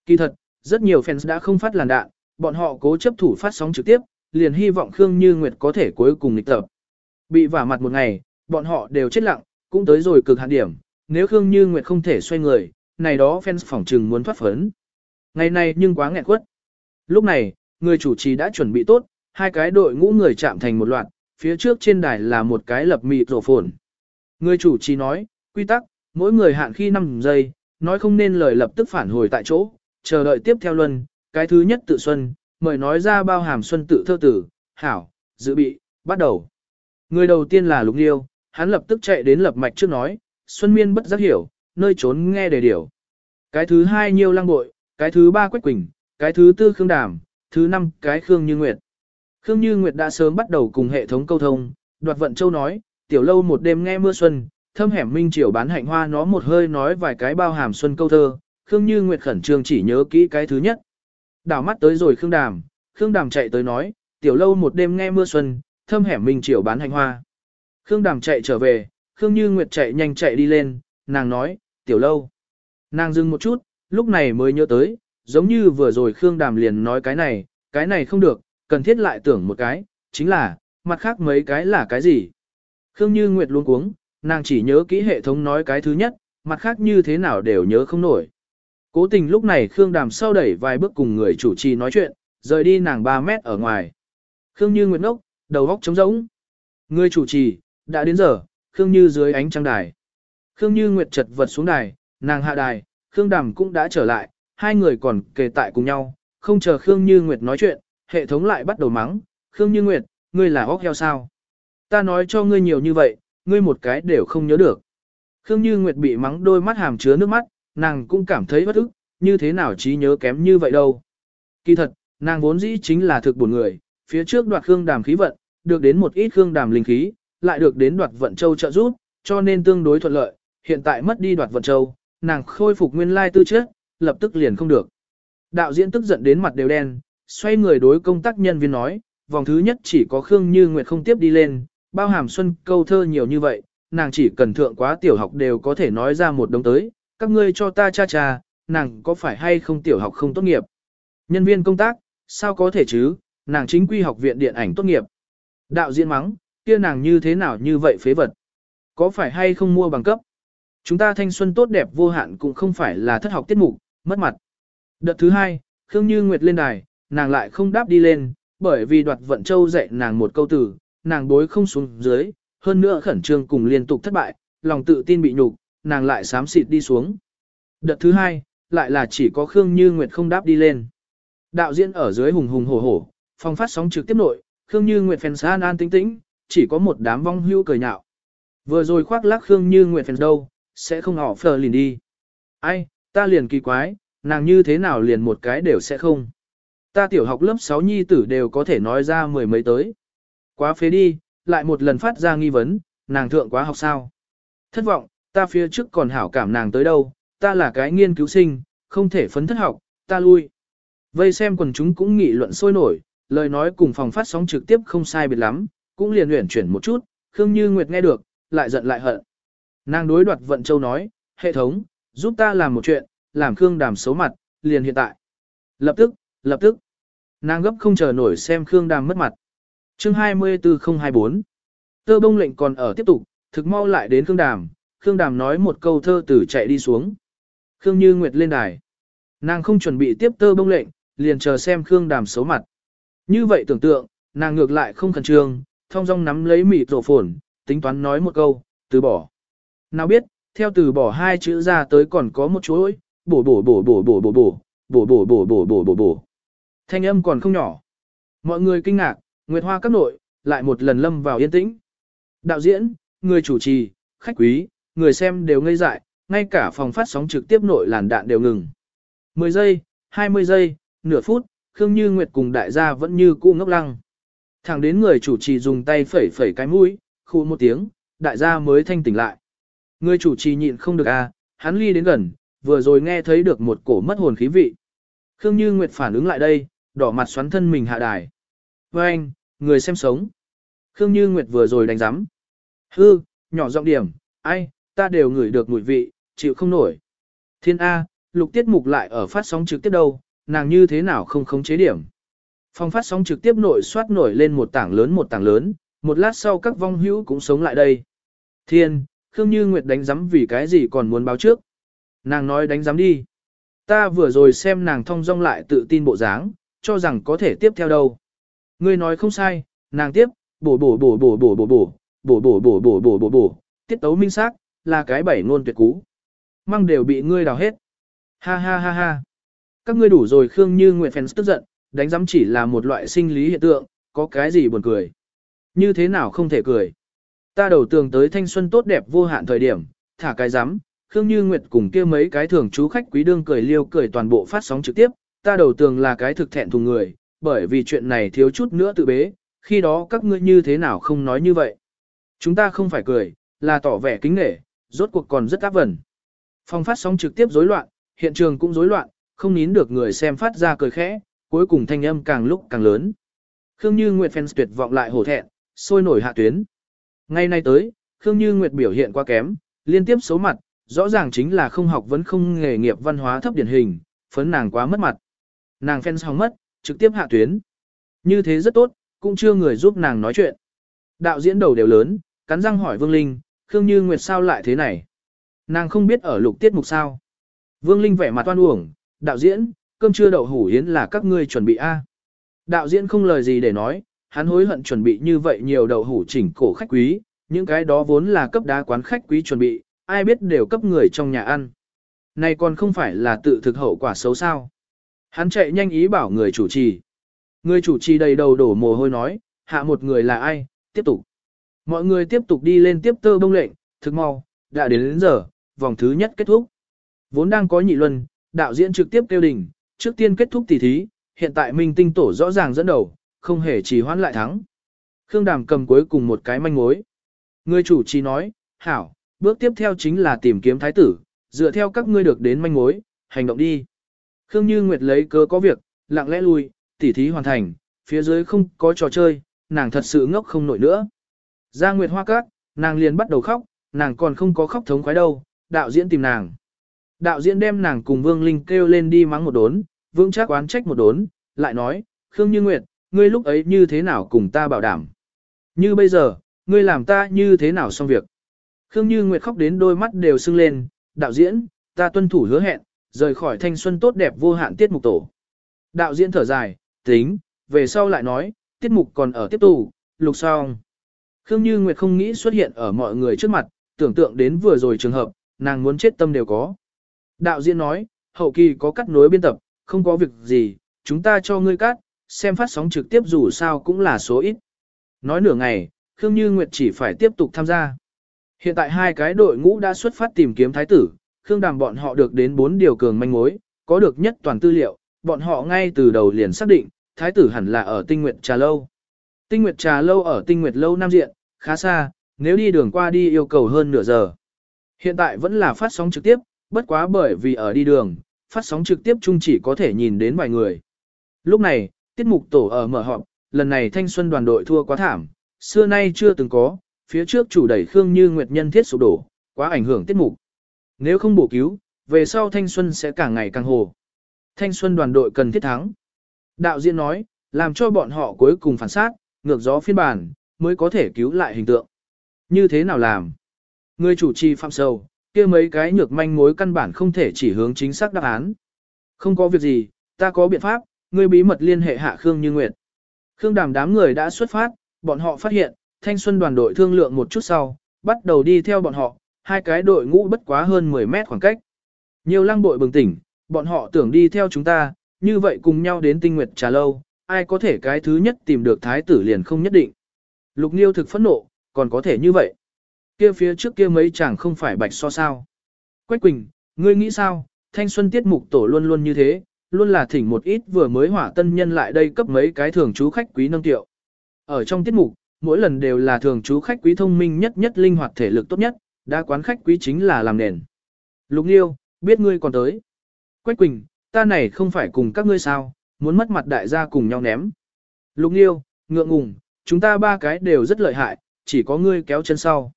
Kỳ thật, rất nhiều fans đã không phát làn đạn, bọn họ cố chấp thủ phát sóng trực tiếp, liền hy vọng Khương Như Nguyệt có thể cuối cùng lịch tập. Bị vả mặt một ngày, bọn họ đều chết lặng, cũng tới rồi cực hạn điểm, nếu Khương Như Nguyệt không thể xoay người, này đó fans phỏng trừng muốn thoát phấn. Ngày này nhưng quá nghẹn quất. Lúc này, người chủ trì đã chuẩn bị tốt, hai cái đội ngũ người chạm thành một loạt, phía trước trên đài là một cái lập mịt rổ phồn. Người chủ trì nói, quy tắc, mỗi người hạn khi 5 giây, nói không nên lời lập tức phản hồi tại chỗ, chờ đợi tiếp theo luân, cái thứ nhất tự xuân, mời nói ra bao hàm xuân tự thơ tử, hảo, dự bị, bắt đầu. Người đầu tiên là Lục Liêu, hắn lập tức chạy đến lập mạch trước nói, Xuân Miên bất giác hiểu, nơi trốn nghe đề điểu. Cái thứ hai Nhiêu Lăng Bội, cái thứ ba Quách Quỳnh, cái thứ tư Khương Đàm, thứ năm cái Khương Như Nguyệt. Khương Như Nguyệt đã sớm bắt đầu cùng hệ thống câu thông, đoạt vận châu nói, tiểu lâu một đêm nghe mưa xuân, thâm hẻm minh triều bán hạnh hoa nó một hơi nói vài cái bao hàm xuân câu thơ, Khương Như Nguyệt khẩn trương chỉ nhớ kỹ cái thứ nhất. Đảo mắt tới rồi Khương Đàm, Khương Đàm chạy tới nói, tiểu lâu một đêm nghe mưa xuân, thâm hẻm mình chiều bán hành hoa. Khương Đàm chạy trở về, Khương Như Nguyệt chạy nhanh chạy đi lên, nàng nói, tiểu lâu. Nàng dừng một chút, lúc này mới nhớ tới, giống như vừa rồi Khương Đàm liền nói cái này, cái này không được, cần thiết lại tưởng một cái, chính là, mặt khác mấy cái là cái gì. Khương Như Nguyệt luôn cuống, nàng chỉ nhớ kỹ hệ thống nói cái thứ nhất, mặt khác như thế nào đều nhớ không nổi. Cố tình lúc này Khương Đàm sau đẩy vài bước cùng người chủ trì nói chuyện, rời đi nàng 3 mét ở ngoài. Khương Như Nguyệt ngốc, đầu góc trống rỗng. Người chủ trì, đã đến giờ, Khương Như dưới ánh trăng đài. Khương Như Nguyệt chật vật xuống đài, nàng hạ đài, Khương Đàm cũng đã trở lại, hai người còn kề tại cùng nhau, không chờ Khương Như Nguyệt nói chuyện, hệ thống lại bắt đầu mắng, Khương Như Nguyệt, ngươi là óc heo sao? Ta nói cho ngươi nhiều như vậy, ngươi một cái đều không nhớ được. Khương Như Nguyệt bị mắng đôi mắt hàm chứa nước mắt, nàng cũng cảm thấy bất ức, như thế nào trí nhớ kém như vậy đâu. Kỳ thật, nàng vốn dĩ chính là thực buồn người, phía trước đoạt Khương Đàm khí vận, được đến một ít Khương Đàm linh khí, lại được đến đoạt vận châu trợ giúp, cho nên tương đối thuận lợi, hiện tại mất đi đoạt vận châu, nàng khôi phục nguyên lai tư chất, lập tức liền không được. Đạo diễn tức giận đến mặt đều đen, xoay người đối công tác nhân viên nói, vòng thứ nhất chỉ có Khương Như Nguyệt không tiếp đi lên, bao hàm xuân câu thơ nhiều như vậy, nàng chỉ cần thượng quá tiểu học đều có thể nói ra một đống tới, các ngươi cho ta cha cha, nàng có phải hay không tiểu học không tốt nghiệp. Nhân viên công tác, sao có thể chứ, nàng chính quy học viện điện ảnh tốt nghiệp. Đạo diễn mắng, kia nàng như thế nào như vậy phế vật. Có phải hay không mua bằng cấp? Chúng ta thanh xuân tốt đẹp vô hạn cũng không phải là thất học tiết mục, mất mặt. Đợt thứ hai, Khương Như Nguyệt lên đài, nàng lại không đáp đi lên, bởi vì đoạt vận châu dạy nàng một câu từ, nàng bối không xuống dưới, hơn nữa khẩn trương cùng liên tục thất bại, lòng tự tin bị nhục, nàng lại xám xịt đi xuống. Đợt thứ hai, lại là chỉ có Khương Như Nguyệt không đáp đi lên. Đạo diễn ở dưới hùng hùng hổ hổ, phòng phát sóng trực tiếp nội, Khương Như Nguyệt phèn san an tĩnh tĩnh, chỉ có một đám vong hưu cười nhạo. Vừa rồi khoác lác Khương Như Nguyệt phèn đâu, sẽ không họ phờ liền đi. Ai, ta liền kỳ quái, nàng như thế nào liền một cái đều sẽ không. Ta tiểu học lớp 6 nhi tử đều có thể nói ra mười mấy tới. Quá phế đi, lại một lần phát ra nghi vấn, nàng thượng quá học sao. Thất vọng, ta phía trước còn hảo cảm nàng tới đâu, ta là cái nghiên cứu sinh, không thể phấn thất học, ta lui. Vây xem quần chúng cũng nghị luận sôi nổi, lời nói cùng phòng phát sóng trực tiếp không sai biệt lắm, cũng liền luyện chuyển một chút, Khương Như Nguyệt nghe được, lại giận lại hận. Nàng đối đoạt vận châu nói, hệ thống, giúp ta làm một chuyện, làm Khương đàm xấu mặt, liền hiện tại. Lập tức, lập tức. Nàng gấp không chờ nổi xem Khương đàm mất mặt. chương 24024. Tơ bông lệnh còn ở tiếp tục, thực mau lại đến Khương đàm, Khương đàm nói một câu thơ từ chạy đi xuống. Khương Như Nguyệt lên đài. Nàng không chuẩn bị tiếp tơ bông lệnh, liền chờ xem Khương đàm xấu mặt. Như vậy tưởng tượng, nàng ngược lại không khẩn trương, thông dong nắm lấy mịt rổ phồn, tính toán nói một câu, từ bỏ. Nào biết, theo từ bỏ hai chữ ra tới còn có một chuỗi, bổ bổ bổ bổ bổ bổ bổ, bổ bổ bổ bổ bổ bổ bổ. Thanh âm còn không nhỏ. Mọi người kinh ngạc, Nguyệt Hoa các nội, lại một lần lâm vào yên tĩnh. Đạo diễn, người chủ trì, khách quý, người xem đều ngây dại, ngay cả phòng phát sóng trực tiếp nội làn đạn đều ngừng. 10 giây, 20 giây, nửa phút, Khương Như Nguyệt cùng đại gia vẫn như cũ ngốc lăng. Thẳng đến người chủ trì dùng tay phẩy phẩy cái mũi, khu một tiếng, đại gia mới thanh tỉnh lại. Người chủ trì nhịn không được à, hắn ly đến gần, vừa rồi nghe thấy được một cổ mất hồn khí vị. Khương Như Nguyệt phản ứng lại đây, đỏ mặt xoắn thân mình hạ đài. Với anh, người xem sống. Khương Như Nguyệt vừa rồi đánh giám. Hư, nhỏ giọng điểm, ai, ta đều ngửi được mùi vị, chịu không nổi. Thiên A, lục tiết mục lại ở phát sóng trực tiếp đâu, nàng như thế nào không khống chế điểm. Phòng phát sóng trực tiếp nội soát nổi lên một tảng lớn một tảng lớn, một lát sau các vong hữu cũng sống lại đây. Thiên, Khương Như Nguyệt đánh giám vì cái gì còn muốn báo trước. Nàng nói đánh giám đi. Ta vừa rồi xem nàng thông dong lại tự tin bộ dáng, cho rằng có thể tiếp theo đâu. Ngươi nói không sai, nàng tiếp, bổ bổ bổ bổ bổ bổ bổ, bổ bổ bổ bổ bổ bổ bổ, tiết tấu minh xác, là cái bảy ngôn tuyệt cú. Măng đều bị ngươi đào hết. Ha ha ha ha. Các ngươi đủ rồi Khương Như Nguyệt fans tức giận, đánh giám chỉ là một loại sinh lý hiện tượng, có cái gì buồn cười. Như thế nào không thể cười. Ta đầu tường tới thanh xuân tốt đẹp vô hạn thời điểm, thả cái giám, Khương Như Nguyệt cùng kia mấy cái thường chú khách quý đương cười liêu cười toàn bộ phát sóng trực tiếp, ta đầu tường là cái thực thẹn thùng người, bởi vì chuyện này thiếu chút nữa tự bế, khi đó các ngươi như thế nào không nói như vậy. Chúng ta không phải cười, là tỏ vẻ kính nể, rốt cuộc còn rất áp vẩn Phòng phát sóng trực tiếp rối loạn, hiện trường cũng rối loạn, không nín được người xem phát ra cười khẽ, cuối cùng thanh âm càng lúc càng lớn. Khương Như Nguyệt fans tuyệt vọng lại hổ thẹn, sôi nổi hạ tuyến. Ngay nay tới, Khương Như Nguyệt biểu hiện quá kém, liên tiếp xấu mặt, rõ ràng chính là không học vẫn không nghề nghiệp văn hóa thấp điển hình, phấn nàng quá mất mặt. Nàng fans hóng mất, trực tiếp hạ tuyến. Như thế rất tốt, cũng chưa người giúp nàng nói chuyện. Đạo diễn đầu đều lớn, cắn răng hỏi Vương Linh, Khương Như Nguyệt sao lại thế này? Nàng không biết ở lục tiết mục sao. Vương Linh vẻ mặt toan uổng, đạo diễn, cơm trưa đậu hủ yến là các ngươi chuẩn bị A. Đạo diễn không lời gì để nói, hắn hối hận chuẩn bị như vậy nhiều đậu hủ chỉnh cổ khách quý, những cái đó vốn là cấp đá quán khách quý chuẩn bị, ai biết đều cấp người trong nhà ăn. Này còn không phải là tự thực hậu quả xấu sao. Hắn chạy nhanh ý bảo người chủ trì. Người chủ trì đầy đầu đổ mồ hôi nói, hạ một người là ai, tiếp tục. Mọi người tiếp tục đi lên tiếp tơ bông lệnh, thực mau, đã đến đến giờ, vòng thứ nhất kết thúc. Vốn đang có nhị luân, đạo diễn trực tiếp kêu đỉnh, trước tiên kết thúc tỷ thí, hiện tại minh tinh tổ rõ ràng dẫn đầu, không hề trì hoãn lại thắng. Khương Đàm cầm cuối cùng một cái manh mối. Người chủ trì nói, hảo, bước tiếp theo chính là tìm kiếm thái tử, dựa theo các ngươi được đến manh mối, hành động đi. Khương Như Nguyệt lấy cớ có việc, lặng lẽ lui, tỉ thí hoàn thành, phía dưới không có trò chơi, nàng thật sự ngốc không nổi nữa. Ra Nguyệt Hoa Cát, nàng liền bắt đầu khóc, nàng còn không có khóc thống khoái đâu, đạo diễn tìm nàng. Đạo diễn đem nàng cùng Vương Linh kêu lên đi mắng một đốn, Vương Trác oán trách một đốn, lại nói, Khương Như Nguyệt, ngươi lúc ấy như thế nào cùng ta bảo đảm. Như bây giờ, ngươi làm ta như thế nào xong việc. Khương Như Nguyệt khóc đến đôi mắt đều sưng lên, đạo diễn, ta tuân thủ hứa hẹn, rời khỏi thanh xuân tốt đẹp vô hạn tiết mục tổ. Đạo diễn thở dài, tính, về sau lại nói, tiết mục còn ở tiếp tù, lục xong. Khương Như Nguyệt không nghĩ xuất hiện ở mọi người trước mặt, tưởng tượng đến vừa rồi trường hợp, nàng muốn chết tâm đều có. Đạo diễn nói, hậu kỳ có cắt nối biên tập, không có việc gì, chúng ta cho ngươi cắt, xem phát sóng trực tiếp dù sao cũng là số ít. Nói nửa ngày, Khương Như Nguyệt chỉ phải tiếp tục tham gia. Hiện tại hai cái đội ngũ đã xuất phát tìm kiếm thái tử, Khương Đàm bọn họ được đến bốn điều cường manh mối, có được nhất toàn tư liệu, bọn họ ngay từ đầu liền xác định, thái tử hẳn là ở Tinh Nguyệt Trà Lâu. Tinh Nguyệt Trà Lâu ở Tinh Nguyệt Lâu Nam Diện, khá xa, nếu đi đường qua đi yêu cầu hơn nửa giờ. Hiện tại vẫn là phát sóng trực tiếp, bất quá bởi vì ở đi đường, phát sóng trực tiếp chung chỉ có thể nhìn đến vài người. Lúc này, tiết mục tổ ở mở họp, lần này thanh xuân đoàn đội thua quá thảm, xưa nay chưa từng có, phía trước chủ đẩy Khương Như Nguyệt nhân thiết sụp đổ, quá ảnh hưởng tiết mục. Nếu không bổ cứu, về sau thanh xuân sẽ càng ngày càng hồ. Thanh xuân đoàn đội cần thiết thắng. Đạo diễn nói, làm cho bọn họ cuối cùng phản sát, ngược gió phiên bản, mới có thể cứu lại hình tượng. Như thế nào làm? Người chủ trì phạm sầu, kia mấy cái nhược manh mối căn bản không thể chỉ hướng chính xác đáp án. Không có việc gì, ta có biện pháp, ngươi bí mật liên hệ hạ Khương Như Nguyệt. Khương đàm đám người đã xuất phát, bọn họ phát hiện, thanh xuân đoàn đội thương lượng một chút sau, bắt đầu đi theo bọn họ, hai cái đội ngũ bất quá hơn 10 mét khoảng cách. Nhiều lăng bội bừng tỉnh, bọn họ tưởng đi theo chúng ta, như vậy cùng nhau đến tinh nguyệt trà lâu, ai có thể cái thứ nhất tìm được thái tử liền không nhất định. Lục Niêu thực phẫn nộ, còn có thể như vậy. Kia phía trước kia mấy chàng không phải bạch so sao. Quách Quỳnh, ngươi nghĩ sao, thanh xuân tiết mục tổ luôn luôn như thế, luôn là thỉnh một ít vừa mới hỏa tân nhân lại đây cấp mấy cái thường chú khách quý nâng tiệu. Ở trong tiết mục, mỗi lần đều là thường chú khách quý thông minh nhất nhất linh hoạt thể lực tốt nhất, đã quán khách quý chính là làm nền. Lục Nghiêu, biết ngươi còn tới. Quách Quỳnh, ta này không phải cùng các ngươi sao, muốn mất mặt đại gia cùng nhau ném. Lục Nghiêu, ngượng ngùng, chúng ta ba cái đều rất lợi hại, chỉ có ngươi kéo chân sau.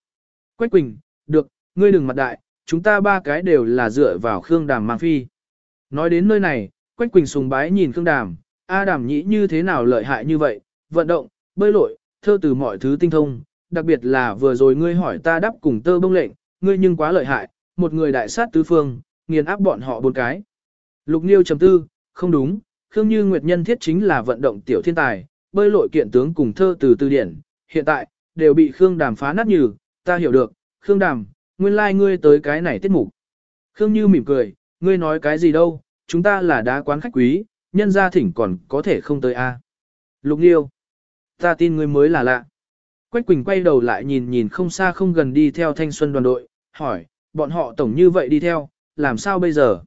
Quách Quỳnh, được, ngươi đừng mặt đại, chúng ta ba cái đều là dựa vào Khương Đàm mang phi. Nói đến nơi này, Quách Quỳnh sùng bái nhìn Khương Đàm, A Đàm nhĩ như thế nào lợi hại như vậy, vận động, bơi lội, thơ từ mọi thứ tinh thông, đặc biệt là vừa rồi ngươi hỏi ta đáp cùng tơ bông lệnh, ngươi nhưng quá lợi hại, một người đại sát tứ phương, nghiền áp bọn họ bốn cái. Lục Niêu trầm tư, không đúng, Khương Như Nguyệt nhân thiết chính là vận động tiểu thiên tài, bơi lội kiện tướng cùng thơ từ từ điển, hiện tại, đều bị Khương Đàm phá nát như, ta hiểu được, Khương Đàm, nguyên lai like ngươi tới cái này tiết mục. Khương Như mỉm cười, ngươi nói cái gì đâu, chúng ta là đá quán khách quý, nhân gia thỉnh còn có thể không tới a. Lục Niêu, ta tin ngươi mới là lạ. Quách Quỳnh quay đầu lại nhìn nhìn không xa không gần đi theo thanh xuân đoàn đội, hỏi, bọn họ tổng như vậy đi theo, làm sao bây giờ?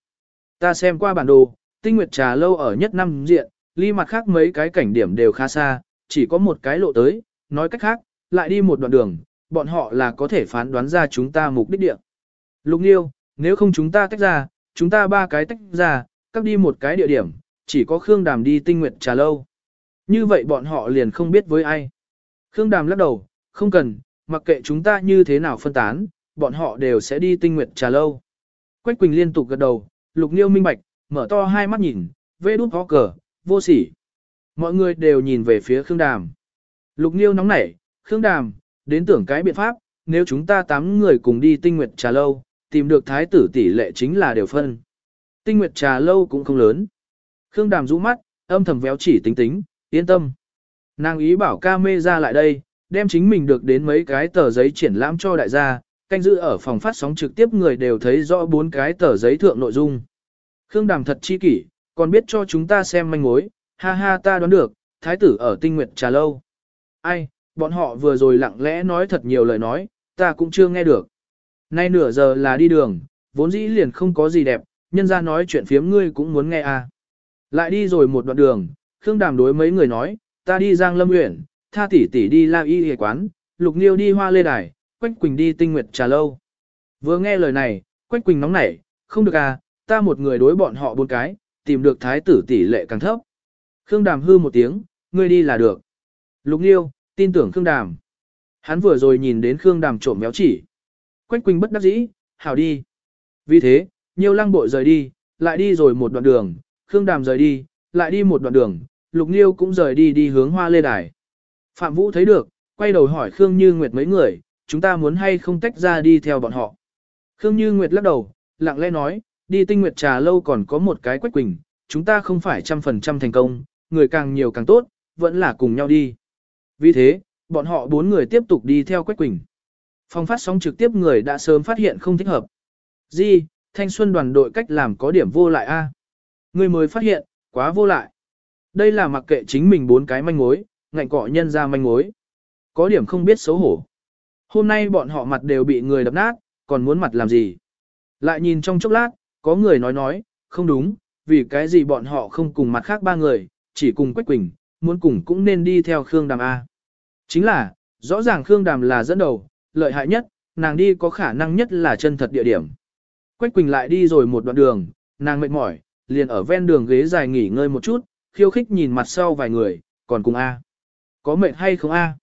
Ta xem qua bản đồ, tinh nguyệt trà lâu ở nhất năm diện, ly mặt khác mấy cái cảnh điểm đều khá xa, chỉ có một cái lộ tới, nói cách khác, lại đi một đoạn đường, bọn họ là có thể phán đoán ra chúng ta mục đích địa. Lục Nghiêu, nếu không chúng ta tách ra, chúng ta ba cái tách ra, các đi một cái địa điểm, chỉ có Khương Đàm đi tinh nguyện trà lâu. Như vậy bọn họ liền không biết với ai. Khương Đàm lắc đầu, không cần, mặc kệ chúng ta như thế nào phân tán, bọn họ đều sẽ đi tinh nguyện trà lâu. Quách Quỳnh liên tục gật đầu, Lục Niêu minh bạch, mở to hai mắt nhìn, vê đút ho cờ, vô sỉ. Mọi người đều nhìn về phía Khương Đàm. Lục Niêu nóng nảy, Khương Đàm, đến tưởng cái biện pháp, nếu chúng ta tám người cùng đi tinh nguyệt trà lâu, tìm được thái tử tỷ lệ chính là đều phân. Tinh nguyệt trà lâu cũng không lớn. Khương Đàm rũ mắt, âm thầm véo chỉ tính tính, yên tâm. Nàng ý bảo ca mê ra lại đây, đem chính mình được đến mấy cái tờ giấy triển lãm cho đại gia, canh giữ ở phòng phát sóng trực tiếp người đều thấy rõ bốn cái tờ giấy thượng nội dung. Khương Đàm thật chi kỷ, còn biết cho chúng ta xem manh mối, ha ha ta đoán được, thái tử ở tinh nguyệt trà lâu. Ai, bọn họ vừa rồi lặng lẽ nói thật nhiều lời nói, ta cũng chưa nghe được. Nay nửa giờ là đi đường, vốn dĩ liền không có gì đẹp, nhân ra nói chuyện phiếm ngươi cũng muốn nghe à. Lại đi rồi một đoạn đường, Khương Đàm đối mấy người nói, ta đi Giang Lâm Uyển, Tha tỷ tỷ đi La Y Y quán, Lục Niêu đi Hoa Lê Đài, Quách Quỳnh đi Tinh Nguyệt Trà Lâu. Vừa nghe lời này, Quách Quỳnh nóng nảy, không được à, ta một người đối bọn họ bốn cái, tìm được thái tử tỷ lệ càng thấp. Khương Đàm hư một tiếng, ngươi đi là được. Lục Niêu tin tưởng Khương Đàm. Hắn vừa rồi nhìn đến Khương Đàm trộm méo chỉ. Quách Quỳnh bất đắc dĩ, hảo đi. Vì thế, nhiều lăng bội rời đi, lại đi rồi một đoạn đường, Khương Đàm rời đi, lại đi một đoạn đường, Lục Nghiêu cũng rời đi đi hướng hoa lê đài. Phạm Vũ thấy được, quay đầu hỏi Khương Như Nguyệt mấy người, chúng ta muốn hay không tách ra đi theo bọn họ. Khương Như Nguyệt lắc đầu, lặng lẽ nói, đi tinh nguyệt trà lâu còn có một cái quách quỳnh, chúng ta không phải trăm phần trăm thành công, người càng nhiều càng tốt, vẫn là cùng nhau đi. Vì thế, bọn họ bốn người tiếp tục đi theo quách quỳnh. Phong phát sóng trực tiếp người đã sớm phát hiện không thích hợp. Di, thanh xuân đoàn đội cách làm có điểm vô lại a. Người mới phát hiện, quá vô lại. Đây là mặc kệ chính mình bốn cái manh mối, ngạnh cọ nhân ra manh mối. Có điểm không biết xấu hổ. Hôm nay bọn họ mặt đều bị người đập nát, còn muốn mặt làm gì? Lại nhìn trong chốc lát, có người nói nói, không đúng, vì cái gì bọn họ không cùng mặt khác ba người, chỉ cùng Quách Quỳnh, muốn cùng cũng nên đi theo Khương Đàm A. Chính là, rõ ràng Khương Đàm là dẫn đầu, lợi hại nhất, nàng đi có khả năng nhất là chân thật địa điểm. Quách Quỳnh lại đi rồi một đoạn đường, nàng mệt mỏi, liền ở ven đường ghế dài nghỉ ngơi một chút, khiêu khích nhìn mặt sau vài người, còn cùng A. Có mệt hay không A?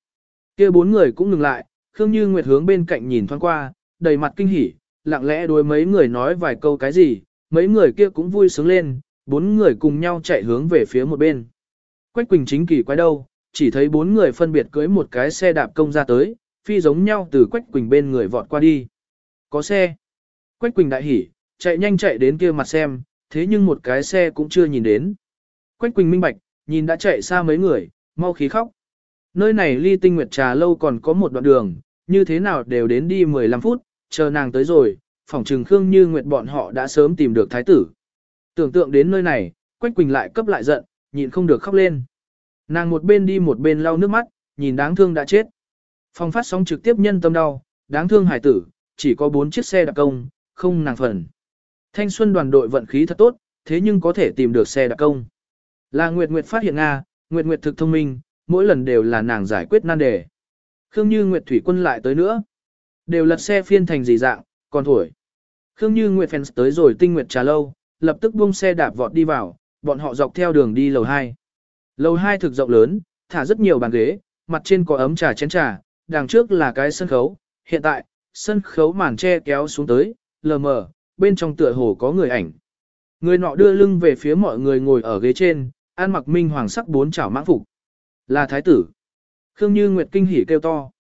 kia bốn người cũng ngừng lại, Khương Như Nguyệt hướng bên cạnh nhìn thoáng qua, đầy mặt kinh hỉ, lặng lẽ đối mấy người nói vài câu cái gì, mấy người kia cũng vui sướng lên, bốn người cùng nhau chạy hướng về phía một bên. Quách Quỳnh chính kỳ quái đâu, chỉ thấy bốn người phân biệt cưới một cái xe đạp công ra tới, phi giống nhau từ Quách Quỳnh bên người vọt qua đi. Có xe. Quách Quỳnh đại hỉ, chạy nhanh chạy đến kia mặt xem, thế nhưng một cái xe cũng chưa nhìn đến. Quách Quỳnh minh bạch, nhìn đã chạy xa mấy người, mau khí khóc. Nơi này ly tinh nguyệt trà lâu còn có một đoạn đường, như thế nào đều đến đi 15 phút, chờ nàng tới rồi, phòng trừng Khương Như Nguyệt bọn họ đã sớm tìm được thái tử. Tưởng tượng đến nơi này, Quách Quỳnh lại cấp lại giận, nhịn không được khóc lên. Nàng một bên đi một bên lau nước mắt, nhìn đáng thương đã chết. Phong phát sóng trực tiếp nhân tâm đau, đáng thương hải tử, chỉ có 4 chiếc xe đặc công, không nàng phần. Thanh xuân đoàn đội vận khí thật tốt, thế nhưng có thể tìm được xe đặc công. Là Nguyệt Nguyệt phát hiện Nga, Nguyệt Nguyệt thực thông minh, mỗi lần đều là nàng giải quyết nan đề. Khương Như Nguyệt Thủy quân lại tới nữa. Đều lật xe phiên thành gì dạng, còn thổi. Khương Như Nguyệt fans tới rồi tinh nguyệt trà lâu, lập tức buông xe đạp vọt đi vào, bọn họ dọc theo đường đi lầu 2. Lầu 2 thực rộng lớn, thả rất nhiều bàn ghế, mặt trên có ấm trà chén trà, đằng trước là cái sân khấu. Hiện tại, sân khấu màn che kéo xuống tới, lờ mờ, bên trong tựa hồ có người ảnh. Người nọ đưa lưng về phía mọi người ngồi ở ghế trên, an mặc minh hoàng sắc bốn chảo mãng phục. Là thái tử. Khương Như Nguyệt kinh hỉ kêu to.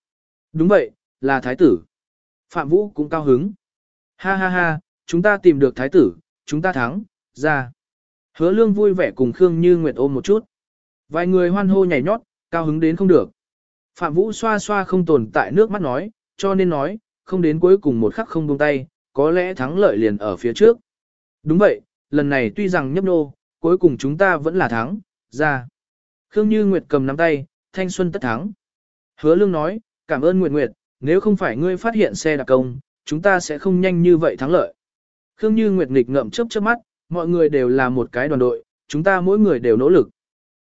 Đúng vậy, là thái tử. Phạm Vũ cũng cao hứng. Ha ha ha, chúng ta tìm được thái tử, chúng ta thắng, ra. Hứa lương vui vẻ cùng Khương Như Nguyệt ôm một chút. Vài người hoan hô nhảy nhót, cao hứng đến không được. Phạm Vũ xoa xoa không tồn tại nước mắt nói, cho nên nói, không đến cuối cùng một khắc không buông tay, có lẽ thắng lợi liền ở phía trước. Đúng vậy, lần này tuy rằng nhấp nô, cuối cùng chúng ta vẫn là thắng, ra. Khương Như Nguyệt cầm nắm tay, thanh xuân tất thắng. Hứa lương nói, cảm ơn Nguyệt Nguyệt, nếu không phải ngươi phát hiện xe đặc công, chúng ta sẽ không nhanh như vậy thắng lợi. Khương Như Nguyệt nghịch ngậm chớp chớp mắt, mọi người đều là một cái đoàn đội, chúng ta mỗi người đều nỗ lực.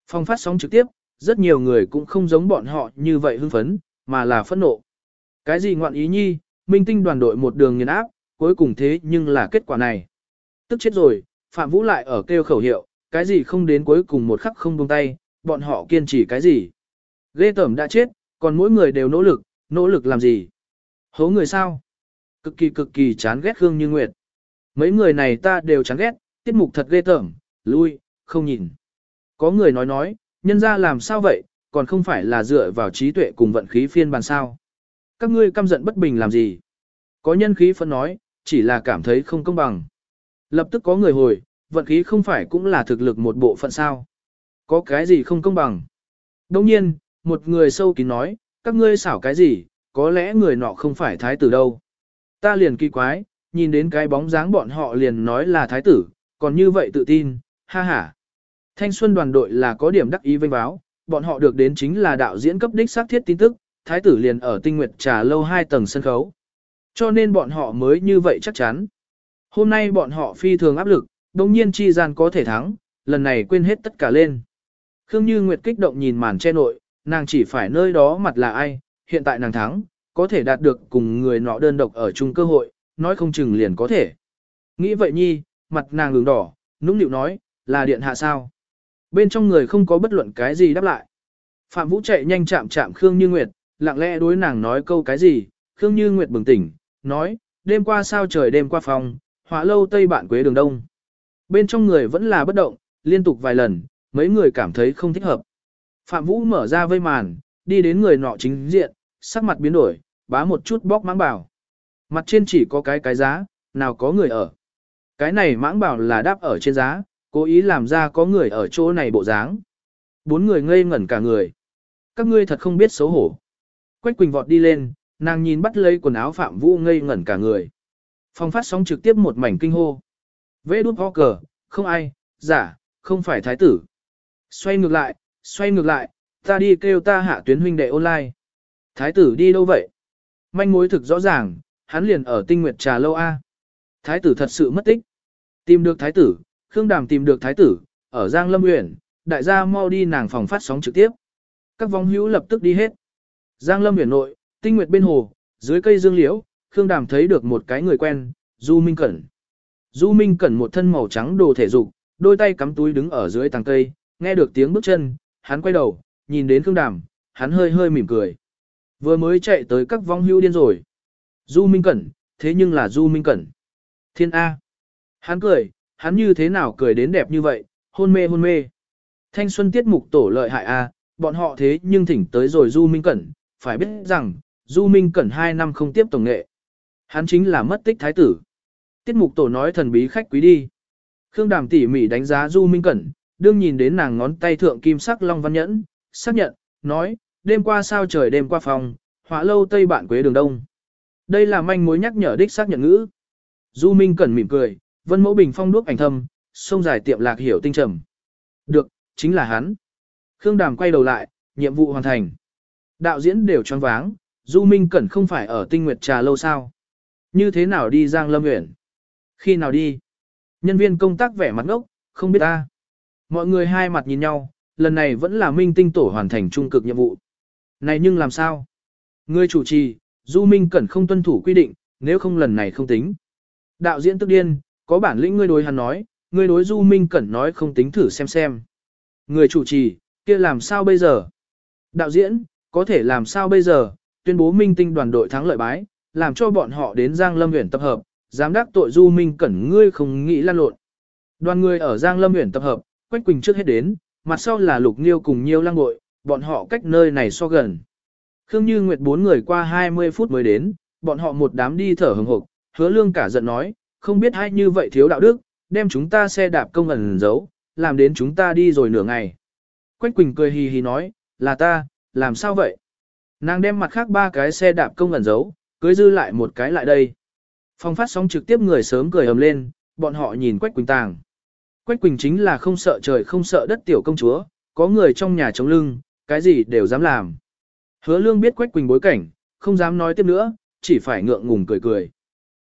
Phong phát sóng trực tiếp, rất nhiều người cũng không giống bọn họ như vậy hưng phấn, mà là phẫn nộ. Cái gì ngoạn ý nhi, minh tinh đoàn đội một đường nghiền áp, cuối cùng thế nhưng là kết quả này. Tức chết rồi, Phạm Vũ lại ở kêu khẩu hiệu, cái gì không đến cuối cùng một khắc không buông tay, bọn họ kiên trì cái gì. Ghê tẩm đã chết, còn mỗi người đều nỗ lực, nỗ lực làm gì. Hố người sao? Cực kỳ cực kỳ chán ghét Khương Như Nguyệt. Mấy người này ta đều chán ghét, tiết mục thật ghê tởm, lui, không nhìn. Có người nói nói, nhân ra làm sao vậy, còn không phải là dựa vào trí tuệ cùng vận khí phiên bản sao. Các ngươi căm giận bất bình làm gì? Có nhân khí phân nói, chỉ là cảm thấy không công bằng. Lập tức có người hồi, vận khí không phải cũng là thực lực một bộ phận sao. Có cái gì không công bằng? Đồng nhiên, một người sâu kín nói, các ngươi xảo cái gì, có lẽ người nọ không phải thái tử đâu. Ta liền kỳ quái, nhìn đến cái bóng dáng bọn họ liền nói là thái tử, còn như vậy tự tin, ha ha. Thanh xuân đoàn đội là có điểm đắc ý vinh báo, bọn họ được đến chính là đạo diễn cấp đích xác thiết tin tức, thái tử liền ở tinh nguyệt trà lâu hai tầng sân khấu. Cho nên bọn họ mới như vậy chắc chắn. Hôm nay bọn họ phi thường áp lực, đồng nhiên chi gian có thể thắng, lần này quên hết tất cả lên. Khương Như Nguyệt kích động nhìn màn che nội, nàng chỉ phải nơi đó mặt là ai, hiện tại nàng thắng, có thể đạt được cùng người nọ đơn độc ở chung cơ hội, nói không chừng liền có thể. Nghĩ vậy nhi, mặt nàng ứng đỏ, nũng nịu nói, là điện hạ sao. Bên trong người không có bất luận cái gì đáp lại. Phạm Vũ chạy nhanh chạm chạm Khương Như Nguyệt, lặng lẽ đối nàng nói câu cái gì, Khương Như Nguyệt bừng tỉnh, nói, đêm qua sao trời đêm qua phòng, hỏa lâu tây bạn quế đường đông. Bên trong người vẫn là bất động, liên tục vài lần, mấy người cảm thấy không thích hợp. Phạm Vũ mở ra vây màn, đi đến người nọ chính diện, sắc mặt biến đổi, bá một chút bóc mãng bảo. Mặt trên chỉ có cái cái giá, nào có người ở. Cái này mãng bảo là đáp ở trên giá, cố ý làm ra có người ở chỗ này bộ dáng. Bốn người ngây ngẩn cả người. Các ngươi thật không biết xấu hổ. Quách Quỳnh vọt đi lên, nàng nhìn bắt lấy quần áo Phạm Vũ ngây ngẩn cả người. Phong phát sóng trực tiếp một mảnh kinh hô. Vê đút ho cờ, không ai, giả, không phải thái tử. Xoay ngược lại, xoay ngược lại, ta đi kêu ta hạ tuyến huynh đệ online. Thái tử đi đâu vậy? Manh mối thực rõ ràng, hắn liền ở tinh nguyệt trà lâu A. Thái tử thật sự mất tích. Tìm được thái tử, Khương Đàm tìm được thái tử, ở Giang Lâm Uyển, đại gia mau đi nàng phòng phát sóng trực tiếp. Các vong hữu lập tức đi hết. Giang Lâm Uyển nội, tinh nguyệt bên hồ, dưới cây dương liễu, Khương Đàm thấy được một cái người quen, Du Minh Cẩn. Du Minh Cẩn một thân màu trắng đồ thể dục, đôi tay cắm túi đứng ở dưới tàng cây, nghe được tiếng bước chân, hắn quay đầu, nhìn đến Khương Đàm, hắn hơi hơi mỉm cười. Vừa mới chạy tới các vong hữu điên rồi. Du Minh Cẩn, thế nhưng là Du Minh Cẩn. Thiên A. Hắn cười, hắn như thế nào cười đến đẹp như vậy, hôn mê hôn mê. Thanh xuân tiết mục tổ lợi hại A, bọn họ thế nhưng thỉnh tới rồi Du Minh Cẩn, phải biết rằng, Du Minh Cẩn 2 năm không tiếp tổng nghệ. Hắn chính là mất tích thái tử. Tiết mục tổ nói thần bí khách quý đi. Khương Đàm tỉ mỉ đánh giá Du Minh Cẩn, đương nhìn đến nàng ngón tay thượng kim sắc long văn nhẫn, xác nhận, nói, đêm qua sao trời đêm qua phòng, hỏa lâu tây bạn quế đường đông. Đây là manh mối nhắc nhở đích xác nhận ngữ. Du Minh Cẩn mỉm cười, vân mẫu bình phong đuốc ảnh thâm, sông dài tiệm lạc hiểu tinh trầm. Được, chính là hắn. Khương Đàm quay đầu lại, nhiệm vụ hoàn thành. Đạo diễn đều choáng váng, Du Minh Cẩn không phải ở tinh nguyệt trà lâu sao. Như thế nào đi Giang Lâm Uyển? Khi nào đi? Nhân viên công tác vẻ mặt ngốc, không biết ta. Mọi người hai mặt nhìn nhau, lần này vẫn là minh tinh tổ hoàn thành trung cực nhiệm vụ. Này nhưng làm sao? Người chủ trì, Du Minh Cẩn không tuân thủ quy định, nếu không lần này không tính. Đạo diễn tức điên, có bản lĩnh ngươi đối hắn nói, ngươi đối Du Minh Cẩn nói không tính thử xem xem. Người chủ trì, kia làm sao bây giờ? Đạo diễn, có thể làm sao bây giờ? Tuyên bố minh tinh đoàn đội thắng lợi bái, làm cho bọn họ đến Giang Lâm Huyền tập hợp, dám đắc tội Du Minh Cẩn ngươi không nghĩ lan lộn. Đoàn người ở Giang Lâm Huyền tập hợp, Quách Quỳnh trước hết đến, mặt sau là Lục Nghiêu cùng Nhiêu Lang Ngội, bọn họ cách nơi này so gần. Khương Như Nguyệt bốn người qua 20 phút mới đến, bọn họ một đám đi thở hừng hực, hứa lương cả giận nói, không biết hay như vậy thiếu đạo đức, đem chúng ta xe đạp công ẩn giấu, làm đến chúng ta đi rồi nửa ngày. Quách Quỳnh cười hì hì nói, là ta, làm sao vậy? Nàng đem mặt khác ba cái xe đạp công ẩn giấu, cưới dư lại một cái lại đây. Phong phát sóng trực tiếp người sớm cười ầm lên, bọn họ nhìn Quách Quỳnh tàng. Quách Quỳnh chính là không sợ trời không sợ đất tiểu công chúa, có người trong nhà chống lưng, cái gì đều dám làm. Hứa lương biết Quách Quỳnh bối cảnh, không dám nói tiếp nữa, chỉ phải ngượng ngùng cười cười.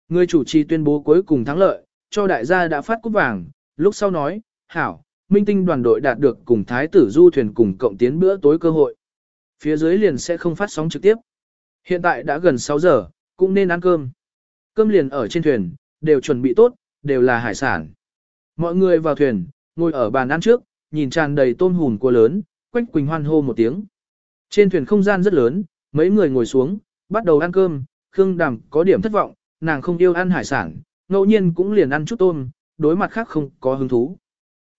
Người chủ trì tuyên bố cuối cùng thắng lợi, cho đại gia đã phát cúp vàng, lúc sau nói, hảo, minh tinh đoàn đội đạt được cùng thái tử du thuyền cùng cộng tiến bữa tối cơ hội. Phía dưới liền sẽ không phát sóng trực tiếp. Hiện tại đã gần 6 giờ, cũng nên ăn cơm. Cơm liền ở trên thuyền, đều chuẩn bị tốt, đều là hải sản. Mọi người vào thuyền, ngồi ở bàn ăn trước, nhìn tràn đầy tôm hùm cua lớn, Quách Quỳnh hoan hô một tiếng. Trên thuyền không gian rất lớn, mấy người ngồi xuống, bắt đầu ăn cơm, Khương Đàm có điểm thất vọng, nàng không yêu ăn hải sản, ngẫu nhiên cũng liền ăn chút tôm, đối mặt khác không có hứng thú.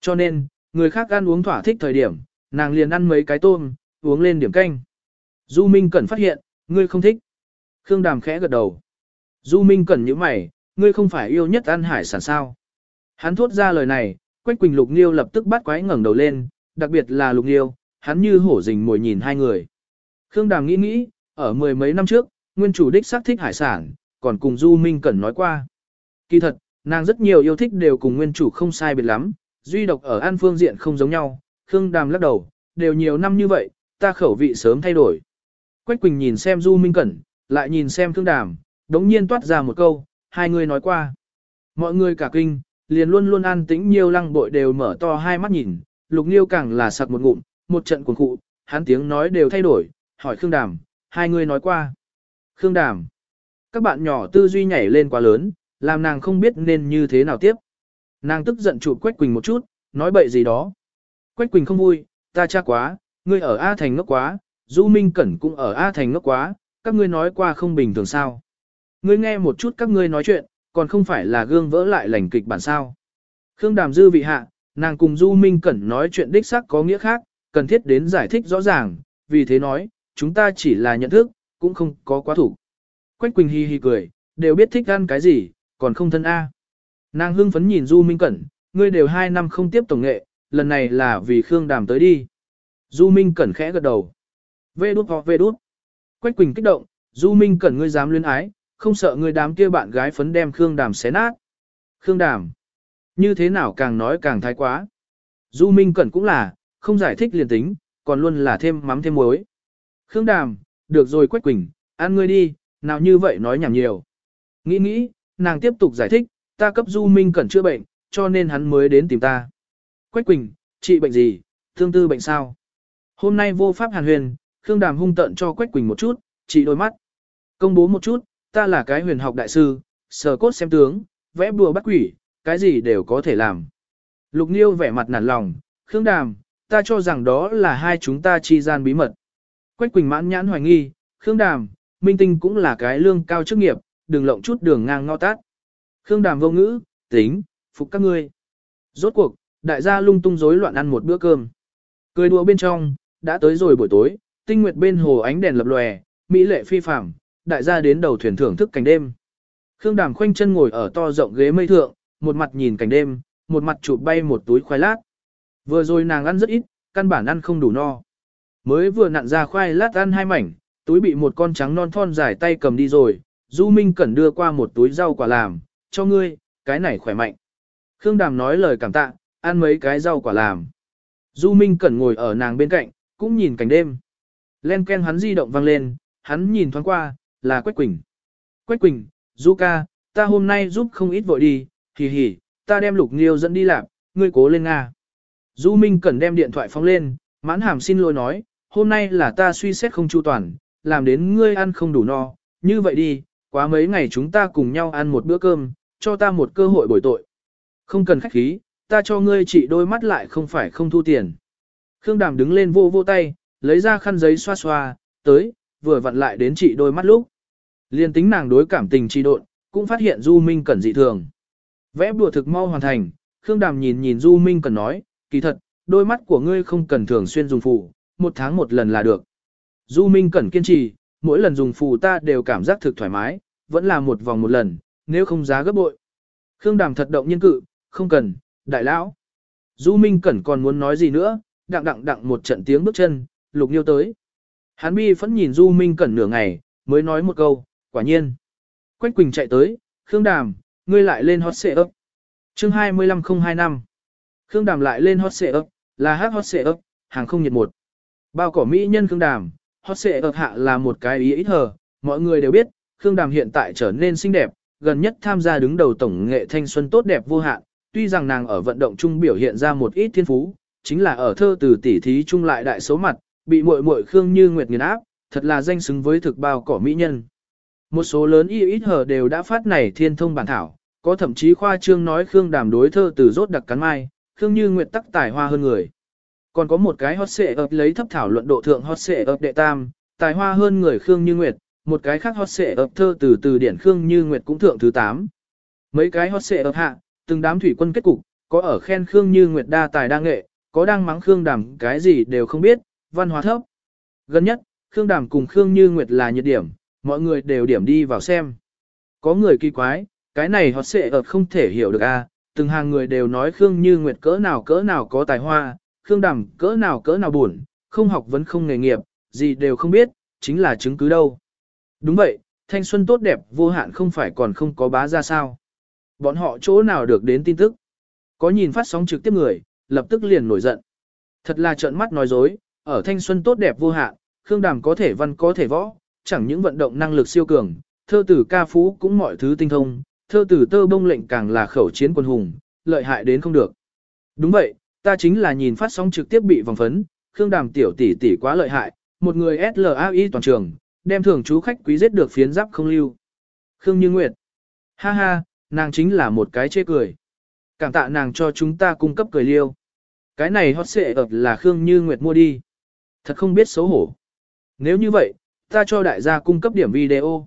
Cho nên, người khác ăn uống thỏa thích thời điểm, nàng liền ăn mấy cái tôm, uống lên điểm canh. Du Minh Cẩn phát hiện, ngươi không thích. Khương Đàm khẽ gật đầu. Du Minh Cẩn như mày, ngươi không phải yêu nhất ăn hải sản sao. Hắn thốt ra lời này, Quách Quỳnh Lục Nghiêu lập tức bắt quái ngẩng đầu lên, đặc biệt là Lục Nghiêu, hắn như hổ rình mồi nhìn hai người. Khương Đàm nghĩ nghĩ, ở mười mấy năm trước, nguyên chủ đích xác thích hải sản, còn cùng Du Minh Cẩn nói qua. Kỳ thật, nàng rất nhiều yêu thích đều cùng nguyên chủ không sai biệt lắm, duy độc ở an phương diện không giống nhau. Khương Đàm lắc đầu, đều nhiều năm như vậy, ta khẩu vị sớm thay đổi. Quách Quỳnh nhìn xem Du Minh Cẩn, lại nhìn xem Khương Đàm, đống nhiên toát ra một câu, hai người nói qua. Mọi người cả kinh, liền luôn luôn an tĩnh nhiều lăng bội đều mở to hai mắt nhìn, lục nghiêu càng là sặc một ngụm, một trận cuồng cụ, hắn tiếng nói đều thay đổi, hỏi Khương Đàm, hai người nói qua. Khương Đàm, các bạn nhỏ tư duy nhảy lên quá lớn, làm nàng không biết nên như thế nào tiếp. Nàng tức giận chụp Quách Quỳnh một chút, nói bậy gì đó. Quách Quỳnh không vui, ta cha quá, ngươi ở A Thành ngốc quá, Du Minh Cẩn cũng ở A Thành ngốc quá, các ngươi nói qua không bình thường sao. Ngươi nghe một chút các ngươi nói chuyện, còn không phải là gương vỡ lại lành kịch bản sao. Khương Đàm dư vị hạ, nàng cùng Du Minh Cẩn nói chuyện đích xác có nghĩa khác, cần thiết đến giải thích rõ ràng, vì thế nói, chúng ta chỉ là nhận thức, cũng không có quá thủ. Quách Quỳnh hi hi cười, đều biết thích ăn cái gì, còn không thân A. Nàng hưng phấn nhìn Du Minh Cẩn, ngươi đều hai năm không tiếp tổng nghệ, lần này là vì Khương Đàm tới đi. Du Minh Cẩn khẽ gật đầu. Vê đút hoặc vê đút. Quách Quỳnh kích động, Du Minh Cẩn ngươi dám luyến ái, không sợ ngươi đám kia bạn gái phấn đem Khương Đàm xé nát. Khương Đàm. Như thế nào càng nói càng thái quá. Du Minh Cẩn cũng là, không giải thích liền tính, còn luôn là thêm mắm thêm muối. Khương Đàm, được rồi Quách Quỳnh, ăn ngươi đi, nào như vậy nói nhảm nhiều. Nghĩ nghĩ, nàng tiếp tục giải thích, ta cấp Du Minh Cẩn chữa bệnh, cho nên hắn mới đến tìm ta. Quách Quỳnh, trị bệnh gì, thương tư bệnh sao? Hôm nay vô pháp hàn huyền, Khương Đàm hung tận cho Quách Quỳnh một chút, chỉ đôi mắt. Công bố một chút, ta là cái huyền học đại sư, sờ cốt xem tướng, vẽ bùa bắt quỷ, cái gì đều có thể làm. Lục Niêu vẻ mặt nản lòng, Khương Đàm, ta cho rằng đó là hai chúng ta chi gian bí mật. Quách Quỳnh mãn nhãn hoài nghi, Khương Đàm, Minh Tinh cũng là cái lương cao chức nghiệp, đừng lộng chút đường ngang ngõ tát. Khương Đàm vô ngữ, tính, phục các ngươi. Rốt cuộc, đại gia lung tung rối loạn ăn một bữa cơm. Cười đùa bên trong, đã tới rồi buổi tối, tinh nguyệt bên hồ ánh đèn lập lòe, mỹ lệ phi phàm, đại gia đến đầu thuyền thưởng thức cảnh đêm. Khương Đàm khoanh chân ngồi ở to rộng ghế mây thượng, một mặt nhìn cảnh đêm, một mặt chụp bay một túi khoai lát. Vừa rồi nàng ăn rất ít, căn bản ăn không đủ no. Mới vừa nặn ra khoai lát ăn hai mảnh, túi bị một con trắng non thon dài tay cầm đi rồi, Du Minh Cẩn đưa qua một túi rau quả làm, cho ngươi, cái này khỏe mạnh. Khương Đàm nói lời cảm tạ, ăn mấy cái rau quả làm. Du Minh Cẩn ngồi ở nàng bên cạnh, cũng nhìn cảnh đêm. Len ken hắn di động vang lên, hắn nhìn thoáng qua, là Quách Quỳnh. Quách Quỳnh, Du ca, ta hôm nay giúp không ít vội đi, hì hì, ta đem lục nghiêu dẫn đi làm, ngươi cố lên Nga. Du Minh Cẩn đem điện thoại phóng lên, mãn hàm xin lỗi nói, hôm nay là ta suy xét không chu toàn, làm đến ngươi ăn không đủ no, như vậy đi, quá mấy ngày chúng ta cùng nhau ăn một bữa cơm, cho ta một cơ hội bồi tội. Không cần khách khí, ta cho ngươi chỉ đôi mắt lại không phải không thu tiền. Khương Đàm đứng lên vô vô tay, lấy ra khăn giấy xoa xoa, tới, vừa vặn lại đến chị đôi mắt lúc. Liên tính nàng đối cảm tình trì độn, cũng phát hiện Du Minh Cẩn dị thường. Vẽ bùa thực mau hoàn thành, Khương Đàm nhìn nhìn Du Minh Cẩn nói, kỳ thật, đôi mắt của ngươi không cần thường xuyên dùng phụ, một tháng một lần là được. Du Minh Cẩn kiên trì, mỗi lần dùng phù ta đều cảm giác thực thoải mái, vẫn là một vòng một lần, nếu không giá gấp bội. Khương Đàm thật động nhân cự, không cần, đại lão. Du Minh Cẩn còn muốn nói gì nữa, đặng đặng đặng một trận tiếng bước chân, lục nhiêu tới. Hán bi vẫn nhìn Du Minh Cẩn nửa ngày, mới nói một câu, quả nhiên. Quách Quỳnh chạy tới, Khương Đàm, ngươi lại lên hot xệ ấp. Chương 25025 Khương Đàm lại lên hot xệ ấp, là hát hot xệ ấp, hàng không nhiệt một. Bao cỏ mỹ nhân Khương Đàm, hot xệ ấp hạ là một cái ý ít hờ, mọi người đều biết, Khương Đàm hiện tại trở nên xinh đẹp, gần nhất tham gia đứng đầu tổng nghệ thanh xuân tốt đẹp vô hạn, tuy rằng nàng ở vận động chung biểu hiện ra một ít thiên phú, chính là ở thơ từ tỉ thí chung lại đại số mặt, bị muội muội Khương Như Nguyệt nghiền áp, thật là danh xứng với thực bao cỏ mỹ nhân. Một số lớn y ít hờ đều đã phát này thiên thông bản thảo, Có thậm chí khoa trương nói Khương Đàm đối thơ từ rốt đặc cắn mai, Khương Như Nguyệt tắc tài hoa hơn người. Còn có một cái hot xệ ập lấy thấp thảo luận độ thượng hot xệ ập đệ tam, tài hoa hơn người Khương Như Nguyệt, một cái khác hot xệ ập thơ từ từ điển Khương Như Nguyệt cũng thượng thứ 8. Mấy cái hot xệ ập hạ, từng đám thủy quân kết cục, có ở khen Khương Như Nguyệt đa tài đa nghệ, có đang mắng Khương Đàm cái gì đều không biết, văn hóa thấp. Gần nhất, Khương Đàm cùng Khương Như Nguyệt là nhiệt điểm, mọi người đều điểm đi vào xem. Có người kỳ quái, cái này họ sẽ ập không thể hiểu được a à, từng hàng người đều nói Khương Như Nguyệt cỡ nào cỡ nào có tài hoa, Khương Đàm cỡ nào cỡ nào buồn, không học vẫn không nghề nghiệp, gì đều không biết, chính là chứng cứ đâu. Đúng vậy, thanh xuân tốt đẹp vô hạn không phải còn không có bá ra sao. Bọn họ chỗ nào được đến tin tức. Có nhìn phát sóng trực tiếp người, lập tức liền nổi giận. Thật là trợn mắt nói dối, ở thanh xuân tốt đẹp vô hạn, Khương Đàm có thể văn có thể võ, chẳng những vận động năng lực siêu cường, thơ tử ca phú cũng mọi thứ tinh thông, thơ tử tơ bông lệnh càng là khẩu chiến quân hùng, lợi hại đến không được. Đúng vậy, ta chính là nhìn phát sóng trực tiếp bị vòng phấn, Khương Đàm tiểu tỷ tỷ quá lợi hại, một người SLAI toàn trường, đem thưởng chú khách quý giết được phiến giáp không lưu. Khương Như Nguyệt. Ha ha, nàng chính là một cái chê cười. Cảm tạ nàng cho chúng ta cung cấp cười liêu. Cái này hot xệ ập là Khương Như Nguyệt mua đi. Thật không biết xấu hổ. Nếu như vậy, ta cho đại gia cung cấp điểm video.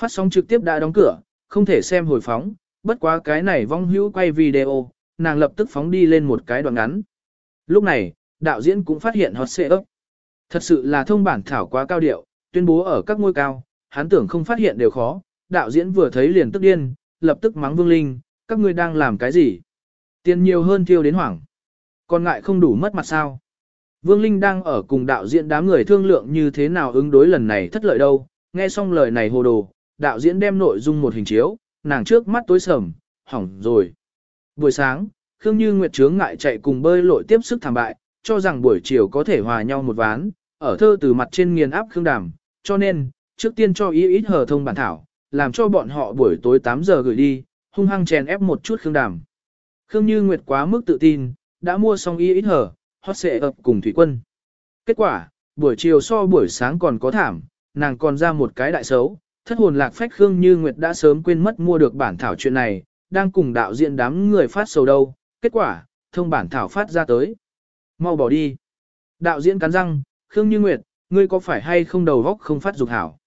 Phát sóng trực tiếp đã đóng cửa, không thể xem hồi phóng, bất quá cái này vong hữu quay video, nàng lập tức phóng đi lên một cái đoạn ngắn. Lúc này, đạo diễn cũng phát hiện hot xệ ấp. Thật sự là thông bản thảo quá cao điệu, tuyên bố ở các ngôi cao, hắn tưởng không phát hiện đều khó, đạo diễn vừa thấy liền tức điên, lập tức mắng Vương Linh, các ngươi đang làm cái gì? Tiền nhiều hơn thiêu đến hoảng. Còn ngại không đủ mất mặt sao? Vương Linh đang ở cùng đạo diễn đám người thương lượng như thế nào ứng đối lần này thất lợi đâu, nghe xong lời này hồ đồ, đạo diễn đem nội dung một hình chiếu, nàng trước mắt tối sầm, hỏng rồi. Buổi sáng, Khương Như Nguyệt chướng ngại chạy cùng bơi lội tiếp sức thảm bại, cho rằng buổi chiều có thể hòa nhau một ván, ở thơ từ mặt trên nghiền áp Khương Đàm, cho nên, trước tiên cho ý ít hờ thông bản thảo, làm cho bọn họ buổi tối 8 giờ gửi đi, hung hăng chèn ép một chút Khương Đàm. Khương Như Nguyệt quá mức tự tin, đã mua xong ý ít hờ, hot xệ ập cùng thủy quân. Kết quả, buổi chiều so buổi sáng còn có thảm, nàng còn ra một cái đại xấu, thất hồn lạc phách Khương Như Nguyệt đã sớm quên mất mua được bản thảo chuyện này, đang cùng đạo diễn đám người phát sầu đâu, kết quả, thông bản thảo phát ra tới. Mau bỏ đi. Đạo diễn cắn răng, Khương Như Nguyệt, ngươi có phải hay không đầu góc không phát dục hảo?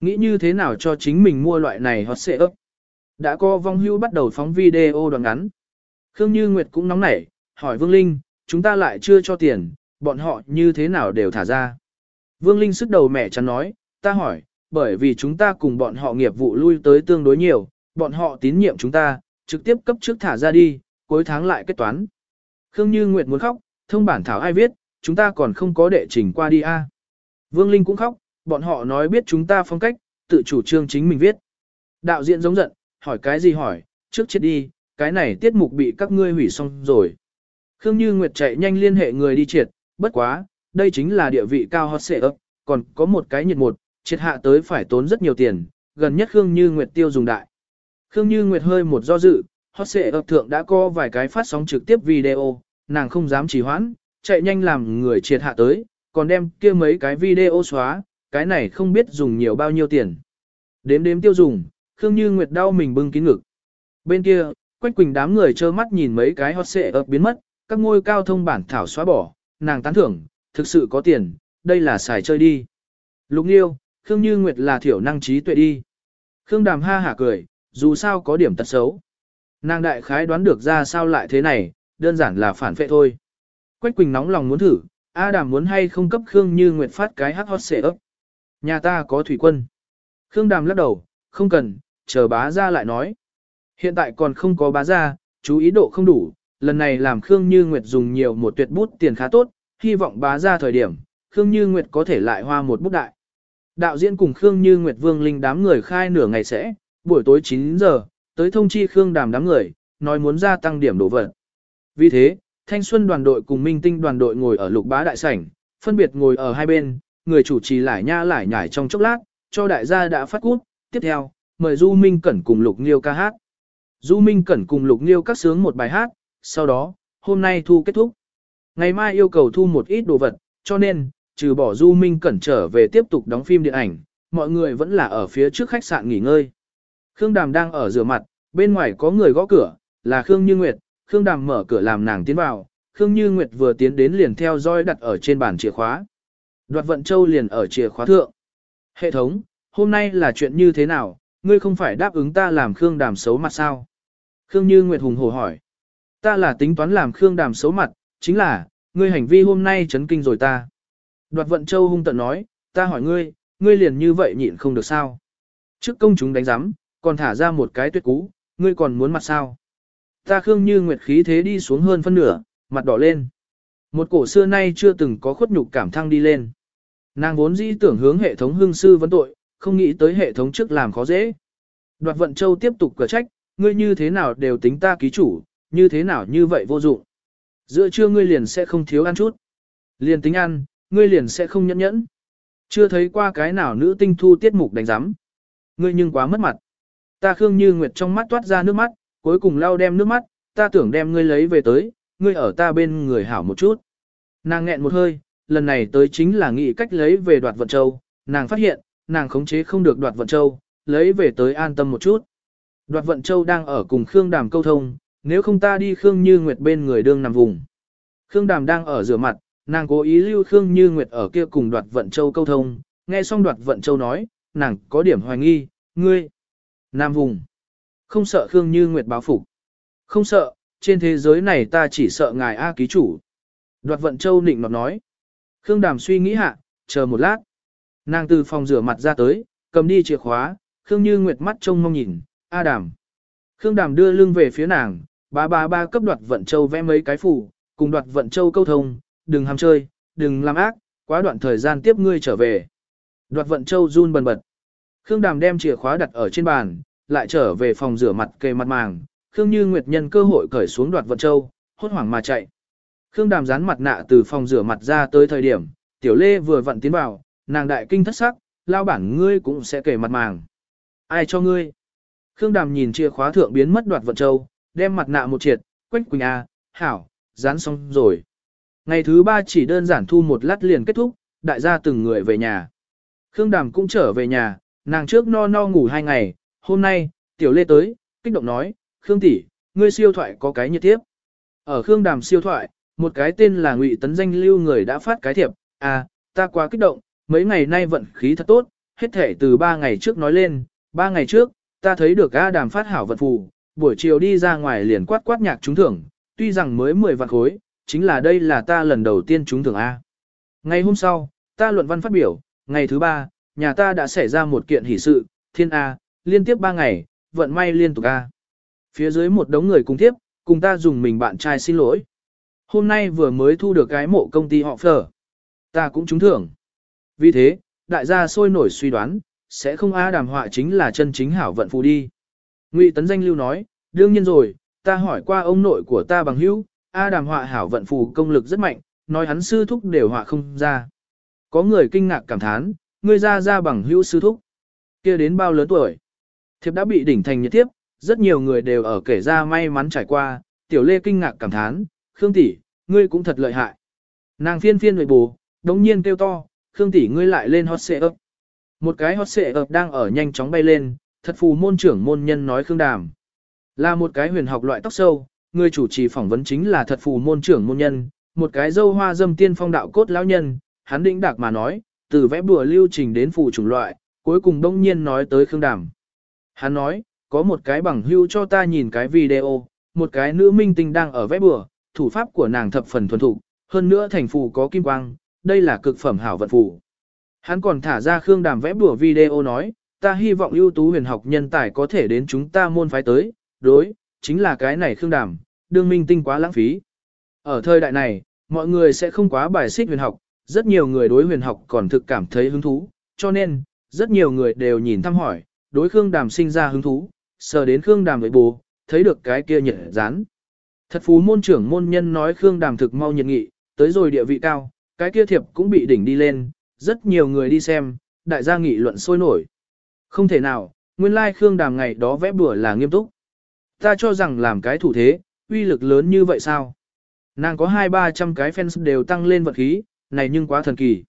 Nghĩ như thế nào cho chính mình mua loại này hot xệ ấp? Đã có vong hưu bắt đầu phóng video đoạn ngắn. Khương Như Nguyệt cũng nóng nảy, hỏi Vương Linh, chúng ta lại chưa cho tiền, bọn họ như thế nào đều thả ra. Vương Linh sức đầu mẹ chắn nói, ta hỏi, bởi vì chúng ta cùng bọn họ nghiệp vụ lui tới tương đối nhiều, bọn họ tín nhiệm chúng ta, trực tiếp cấp trước thả ra đi, cuối tháng lại kết toán. Khương Như Nguyệt muốn khóc, thông bản thảo ai viết, chúng ta còn không có đệ trình qua đi a. Vương Linh cũng khóc, bọn họ nói biết chúng ta phong cách, tự chủ trương chính mình viết. Đạo diễn giống giận, hỏi cái gì hỏi, trước chết đi, cái này tiết mục bị các ngươi hủy xong rồi. Khương Như Nguyệt chạy nhanh liên hệ người đi triệt, bất quá, đây chính là địa vị cao hot xệ ấp, còn có một cái nhiệt một, triệt hạ tới phải tốn rất nhiều tiền, gần nhất Khương Như Nguyệt tiêu dùng đại. Khương Như Nguyệt hơi một do dự, hot xệ ập thượng đã có vài cái phát sóng trực tiếp video, nàng không dám trì hoãn, chạy nhanh làm người triệt hạ tới, còn đem kia mấy cái video xóa, cái này không biết dùng nhiều bao nhiêu tiền. Đếm đếm tiêu dùng, Khương Như Nguyệt đau mình bưng kín ngực. Bên kia, Quách Quỳnh đám người trơ mắt nhìn mấy cái hot xệ ập biến mất, các ngôi cao thông bản thảo xóa bỏ, nàng tán thưởng, thực sự có tiền, đây là xài chơi đi. Lục Nhiêu, Khương Như Nguyệt là thiểu năng trí tuệ đi. Khương Đàm ha hả cười, dù sao có điểm tật xấu. Nàng đại khái đoán được ra sao lại thế này, đơn giản là phản phệ thôi. Quách Quỳnh nóng lòng muốn thử, A Đàm muốn hay không cấp Khương Như Nguyệt phát cái hot hot xệ ấp. Nhà ta có thủy quân. Khương Đàm lắc đầu, không cần, chờ bá ra lại nói. Hiện tại còn không có bá ra, chú ý độ không đủ, lần này làm Khương Như Nguyệt dùng nhiều một tuyệt bút tiền khá tốt, hy vọng bá ra thời điểm, Khương Như Nguyệt có thể lại hoa một bút đại. Đạo diễn cùng Khương Như Nguyệt Vương Linh đám người khai nửa ngày sẽ, buổi tối 9 giờ, tới thông chi Khương Đàm đám người, nói muốn gia tăng điểm đổ vật. Vì thế, Thanh Xuân đoàn đội cùng Minh Tinh đoàn đội ngồi ở lục bá đại sảnh, phân biệt ngồi ở hai bên, người chủ trì lại nha lại nhải trong chốc lát, cho đại gia đã phát cút, tiếp theo, mời Du Minh Cẩn cùng Lục Nghiêu ca hát. Du Minh Cẩn cùng Lục Nghiêu các sướng một bài hát, sau đó, hôm nay thu kết thúc. Ngày mai yêu cầu thu một ít đồ vật, cho nên, trừ bỏ Du Minh Cẩn trở về tiếp tục đóng phim điện ảnh, mọi người vẫn là ở phía trước khách sạn nghỉ ngơi. Khương Đàm đang ở rửa mặt, bên ngoài có người gõ cửa, là Khương Như Nguyệt, Khương Đàm mở cửa làm nàng tiến vào, Khương Như Nguyệt vừa tiến đến liền theo dõi đặt ở trên bàn chìa khóa. Đoạt vận châu liền ở chìa khóa thượng. Hệ thống, hôm nay là chuyện như thế nào, ngươi không phải đáp ứng ta làm Khương Đàm xấu mặt sao? Khương Như Nguyệt hùng hổ hỏi. Ta là tính toán làm Khương Đàm xấu mặt, chính là, ngươi hành vi hôm nay chấn kinh rồi ta. Đoạt vận châu hung tận nói, ta hỏi ngươi, ngươi liền như vậy nhịn không được sao? Trước công chúng đánh giám, còn thả ra một cái tuyệt cú, ngươi còn muốn mặt sao? Ta Khương Như Nguyệt khí thế đi xuống hơn phân nửa, mặt đỏ lên. Một cổ xưa nay chưa từng có khuất nhục cảm thăng đi lên. Nàng vốn dĩ tưởng hướng hệ thống hương sư vấn tội, không nghĩ tới hệ thống trước làm khó dễ. Đoạt vận châu tiếp tục cửa trách, ngươi như thế nào đều tính ta ký chủ, như thế nào như vậy vô dụng. Giữa trưa ngươi liền sẽ không thiếu ăn chút. Liền tính ăn, ngươi liền sẽ không nhẫn nhẫn. Chưa thấy qua cái nào nữ tinh thu tiết mục đánh giám. Ngươi nhưng quá mất mặt. Ta Khương Như Nguyệt trong mắt toát ra nước mắt, cuối cùng lau đem nước mắt, ta tưởng đem ngươi lấy về tới, ngươi ở ta bên người hảo một chút. Nàng nghẹn một hơi, lần này tới chính là nghĩ cách lấy về đoạt vận châu, nàng phát hiện, nàng khống chế không được đoạt vận châu, lấy về tới an tâm một chút. Đoạt vận châu đang ở cùng Khương Đàm câu thông, nếu không ta đi Khương Như Nguyệt bên người đương nằm vùng. Khương Đàm đang ở rửa mặt, nàng cố ý lưu Khương Như Nguyệt ở kia cùng đoạt vận châu câu thông, nghe xong đoạt vận châu nói, nàng có điểm hoài nghi, ngươi, nam vùng, không sợ Khương Như Nguyệt báo phục. Không sợ, trên thế giới này ta chỉ sợ ngài A ký chủ. Đoạt vận châu nịnh nọt nói. Khương Đàm suy nghĩ hạ, chờ một lát. Nàng từ phòng rửa mặt ra tới, cầm đi chìa khóa, Khương Như Nguyệt mắt trông mong nhìn, A Đàm. Khương Đàm đưa lưng về phía nàng, ba ba ba cấp đoạt vận châu vẽ mấy cái phủ, cùng đoạt vận châu câu thông, đừng ham chơi, đừng làm ác, quá đoạn thời gian tiếp ngươi trở về. Đoạt vận châu run bần bật. Khương Đàm đem chìa khóa đặt ở trên bàn, lại trở về phòng rửa mặt kề mặt màng, Khương Như Nguyệt nhân cơ hội cởi xuống đoạt vật châu, hốt hoảng mà chạy. Khương Đàm dán mặt nạ từ phòng rửa mặt ra tới thời điểm, Tiểu Lê vừa vặn tiến vào, nàng đại kinh thất sắc, lao bản ngươi cũng sẽ kể mặt màng. Ai cho ngươi? Khương Đàm nhìn chìa khóa thượng biến mất đoạt vật châu, đem mặt nạ một triệt, quách quỳnh a, hảo, dán xong rồi. Ngày thứ ba chỉ đơn giản thu một lát liền kết thúc, đại gia từng người về nhà. Khương Đàm cũng trở về nhà, nàng trước no no ngủ hai ngày, hôm nay, Tiểu Lê tới, kích động nói, Khương tỷ, ngươi siêu thoại có cái nhiệt tiếp. Ở Khương Đàm siêu thoại, một cái tên là Ngụy Tấn danh lưu người đã phát cái thiệp, à, ta quá kích động, mấy ngày nay vận khí thật tốt, hết thể từ ba ngày trước nói lên, ba ngày trước, ta thấy được A Đàm phát hảo vận phù, buổi chiều đi ra ngoài liền quát quát nhạc trúng thưởng, tuy rằng mới 10 vạn khối, chính là đây là ta lần đầu tiên trúng thưởng A. Ngày hôm sau, ta luận văn phát biểu, ngày thứ ba, nhà ta đã xảy ra một kiện hỷ sự, thiên A, liên tiếp ba ngày, vận may liên tục A. Phía dưới một đống người cùng tiếp, cùng ta dùng mình bạn trai xin lỗi. Hôm nay vừa mới thu được cái mộ công ty họ phở. Ta cũng trúng thưởng. Vì thế, đại gia sôi nổi suy đoán, sẽ không A đàm họa chính là chân chính hảo vận phù đi. Ngụy Tấn Danh lưu nói, đương nhiên rồi, ta hỏi qua ông nội của ta bằng hữu, A đàm họa hảo vận phù công lực rất mạnh, nói hắn sư thúc đều họa không ra. Có người kinh ngạc cảm thán, ngươi ra ra bằng hữu sư thúc. kia đến bao lớn tuổi. Thiệp đã bị đỉnh thành nhiệt tiếp, rất nhiều người đều ở kể ra may mắn trải qua, tiểu lê kinh ngạc cảm thán, Khương tỷ, ngươi cũng thật lợi hại. Nàng phiên phiên người bù, đống nhiên kêu to, Khương tỷ ngươi lại lên hot xệ ấp. Một cái hot xệ ấp đang ở nhanh chóng bay lên, thật phù môn trưởng môn nhân nói Khương Đàm. Là một cái huyền học loại tóc sâu, người chủ trì phỏng vấn chính là thật phù môn trưởng môn nhân, một cái dâu hoa dâm tiên phong đạo cốt lão nhân, hắn đĩnh đạc mà nói, từ vẽ bùa lưu trình đến phù chủng loại, cuối cùng đông nhiên nói tới Khương Đàm. Hắn nói, có một cái bằng hưu cho ta nhìn cái video, một cái nữ minh tinh đang ở vẽ bùa, thủ pháp của nàng thập phần thuần thục, hơn nữa thành phù có kim quang, đây là cực phẩm hảo vận phù. Hắn còn thả ra Khương Đàm vẽ bùa video nói, ta hy vọng ưu tú huyền học nhân tài có thể đến chúng ta môn phái tới, đối, chính là cái này Khương Đàm, đương minh tinh quá lãng phí. Ở thời đại này, mọi người sẽ không quá bài xích huyền học, rất nhiều người đối huyền học còn thực cảm thấy hứng thú, cho nên, rất nhiều người đều nhìn thăm hỏi, đối Khương Đàm sinh ra hứng thú, sờ đến Khương Đàm với bù, thấy được cái kia nhiệt rán. Thật phú môn trưởng môn nhân nói Khương Đàm thực mau nhiệt nghị, tới rồi địa vị cao, cái kia thiệp cũng bị đỉnh đi lên, rất nhiều người đi xem, đại gia nghị luận sôi nổi. Không thể nào, nguyên lai like Khương Đàm ngày đó vẽ bùa là nghiêm túc. Ta cho rằng làm cái thủ thế, uy lực lớn như vậy sao? Nàng có hai ba trăm cái fans đều tăng lên vật khí, này nhưng quá thần kỳ.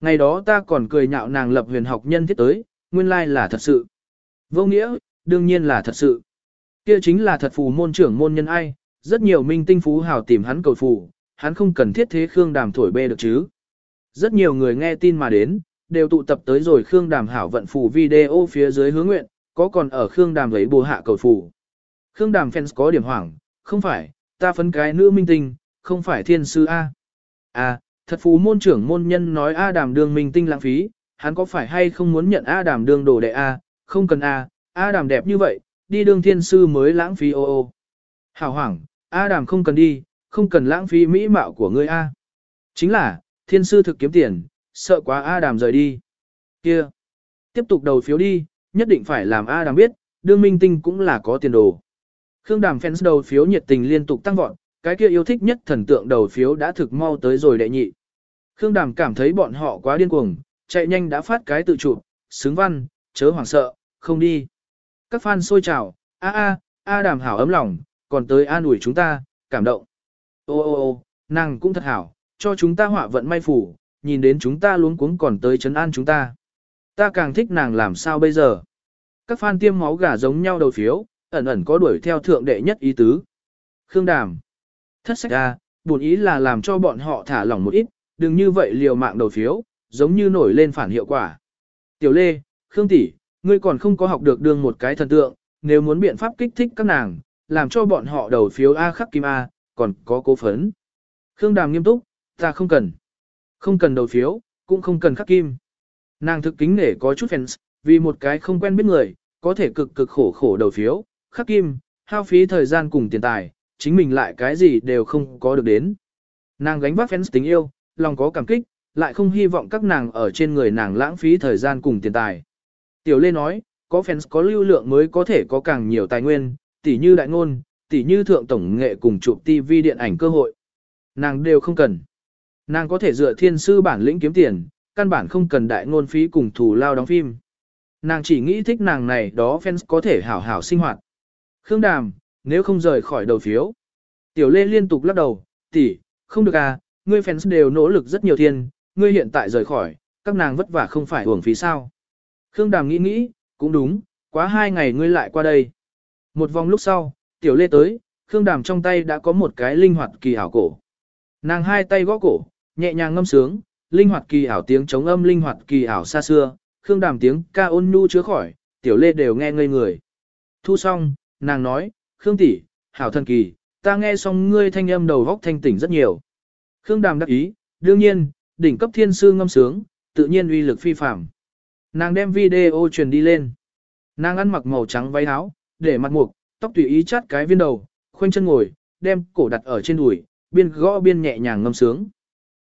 Ngày đó ta còn cười nhạo nàng lập huyền học nhân thiết tới, nguyên lai là thật sự. Vô nghĩa, đương nhiên là thật sự. Kia chính là thật phù môn trưởng môn nhân ai, rất nhiều minh tinh phú hào tìm hắn cầu phù, hắn không cần thiết thế Khương Đàm thổi bê được chứ. Rất nhiều người nghe tin mà đến, đều tụ tập tới rồi Khương Đàm hảo vận phù video phía dưới hướng nguyện, có còn ở Khương Đàm lấy bồ hạ cầu phù. Khương Đàm fans có điểm hoảng, không phải, ta phấn cái nữ minh tinh, không phải thiên sư A. À, thật phú môn trưởng môn nhân nói A đàm đường minh tinh lãng phí, hắn có phải hay không muốn nhận A đàm đường đồ đệ A, không cần A, A đàm đẹp như vậy, đi đường thiên sư mới lãng phí ô ô. Hảo hoảng, A đàm không cần đi, không cần lãng phí mỹ mạo của ngươi A. Chính là, thiên sư thực kiếm tiền, sợ quá A đàm rời đi. Kia, tiếp tục đầu phiếu đi, nhất định phải làm A đàm biết, đương minh tinh cũng là có tiền đồ. Khương đàm fans đầu phiếu nhiệt tình liên tục tăng vọt, cái kia yêu thích nhất thần tượng đầu phiếu đã thực mau tới rồi đệ nhị. Khương đàm cảm thấy bọn họ quá điên cuồng, chạy nhanh đã phát cái tự chụp, xứng văn, chớ hoảng sợ, không đi. Các fan sôi trào, a a, a đàm hảo ấm lòng, còn tới an ủi chúng ta, cảm động. Ô ô ô, nàng cũng thật hảo, cho chúng ta họa vận may phủ, nhìn đến chúng ta luống cuống còn tới chấn an chúng ta. Ta càng thích nàng làm sao bây giờ. Các fan tiêm máu gà giống nhau đầu phiếu, ẩn ẩn có đuổi theo thượng đệ nhất ý tứ. Khương Đàm. Thất sách ra, buồn ý là làm cho bọn họ thả lỏng một ít, đừng như vậy liều mạng đầu phiếu, giống như nổi lên phản hiệu quả. Tiểu Lê, Khương tỷ, ngươi còn không có học được đương một cái thần tượng, nếu muốn biện pháp kích thích các nàng, làm cho bọn họ đầu phiếu A khắc kim A, còn có cố phấn. Khương Đàm nghiêm túc, ta không cần. Không cần đầu phiếu, cũng không cần khắc kim. Nàng thực kính nể có chút fans, vì một cái không quen biết người, có thể cực cực khổ khổ đầu phiếu, khắc kim, hao phí thời gian cùng tiền tài, chính mình lại cái gì đều không có được đến. Nàng gánh vác fans tình yêu, lòng có cảm kích, lại không hy vọng các nàng ở trên người nàng lãng phí thời gian cùng tiền tài. Tiểu Lê nói, có fans có lưu lượng mới có thể có càng nhiều tài nguyên, tỉ như đại ngôn, tỉ như thượng tổng nghệ cùng chụp TV điện ảnh cơ hội. Nàng đều không cần. Nàng có thể dựa thiên sư bản lĩnh kiếm tiền, căn bản không cần đại ngôn phí cùng thù lao đóng phim. Nàng chỉ nghĩ thích nàng này đó fans có thể hảo hảo sinh hoạt. Khương Đàm, nếu không rời khỏi đầu phiếu. Tiểu Lê liên tục lắc đầu, tỷ, không được à, ngươi fans đều nỗ lực rất nhiều thiên, ngươi hiện tại rời khỏi, các nàng vất vả không phải hưởng phí sao. Khương Đàm nghĩ nghĩ, cũng đúng, quá hai ngày ngươi lại qua đây. Một vòng lúc sau, Tiểu Lê tới, Khương Đàm trong tay đã có một cái linh hoạt kỳ ảo cổ. Nàng hai tay gõ cổ, nhẹ nhàng ngâm sướng, linh hoạt kỳ ảo tiếng chống âm linh hoạt kỳ ảo xa xưa, Khương Đàm tiếng ca ôn nhu chứa khỏi, Tiểu Lê đều nghe ngây người. Thu xong, nàng nói, Khương tỷ, hảo thần kỳ, ta nghe xong ngươi thanh âm đầu góc thanh tỉnh rất nhiều. Khương Đàm đắc ý, đương nhiên, đỉnh cấp thiên sư ngâm sướng, tự nhiên uy lực phi phàm. Nàng đem video truyền đi lên. Nàng ăn mặc màu trắng váy áo, để mặt mục, tóc tùy ý chát cái viên đầu, khoanh chân ngồi, đem cổ đặt ở trên đùi, biên gõ biên nhẹ nhàng ngâm sướng.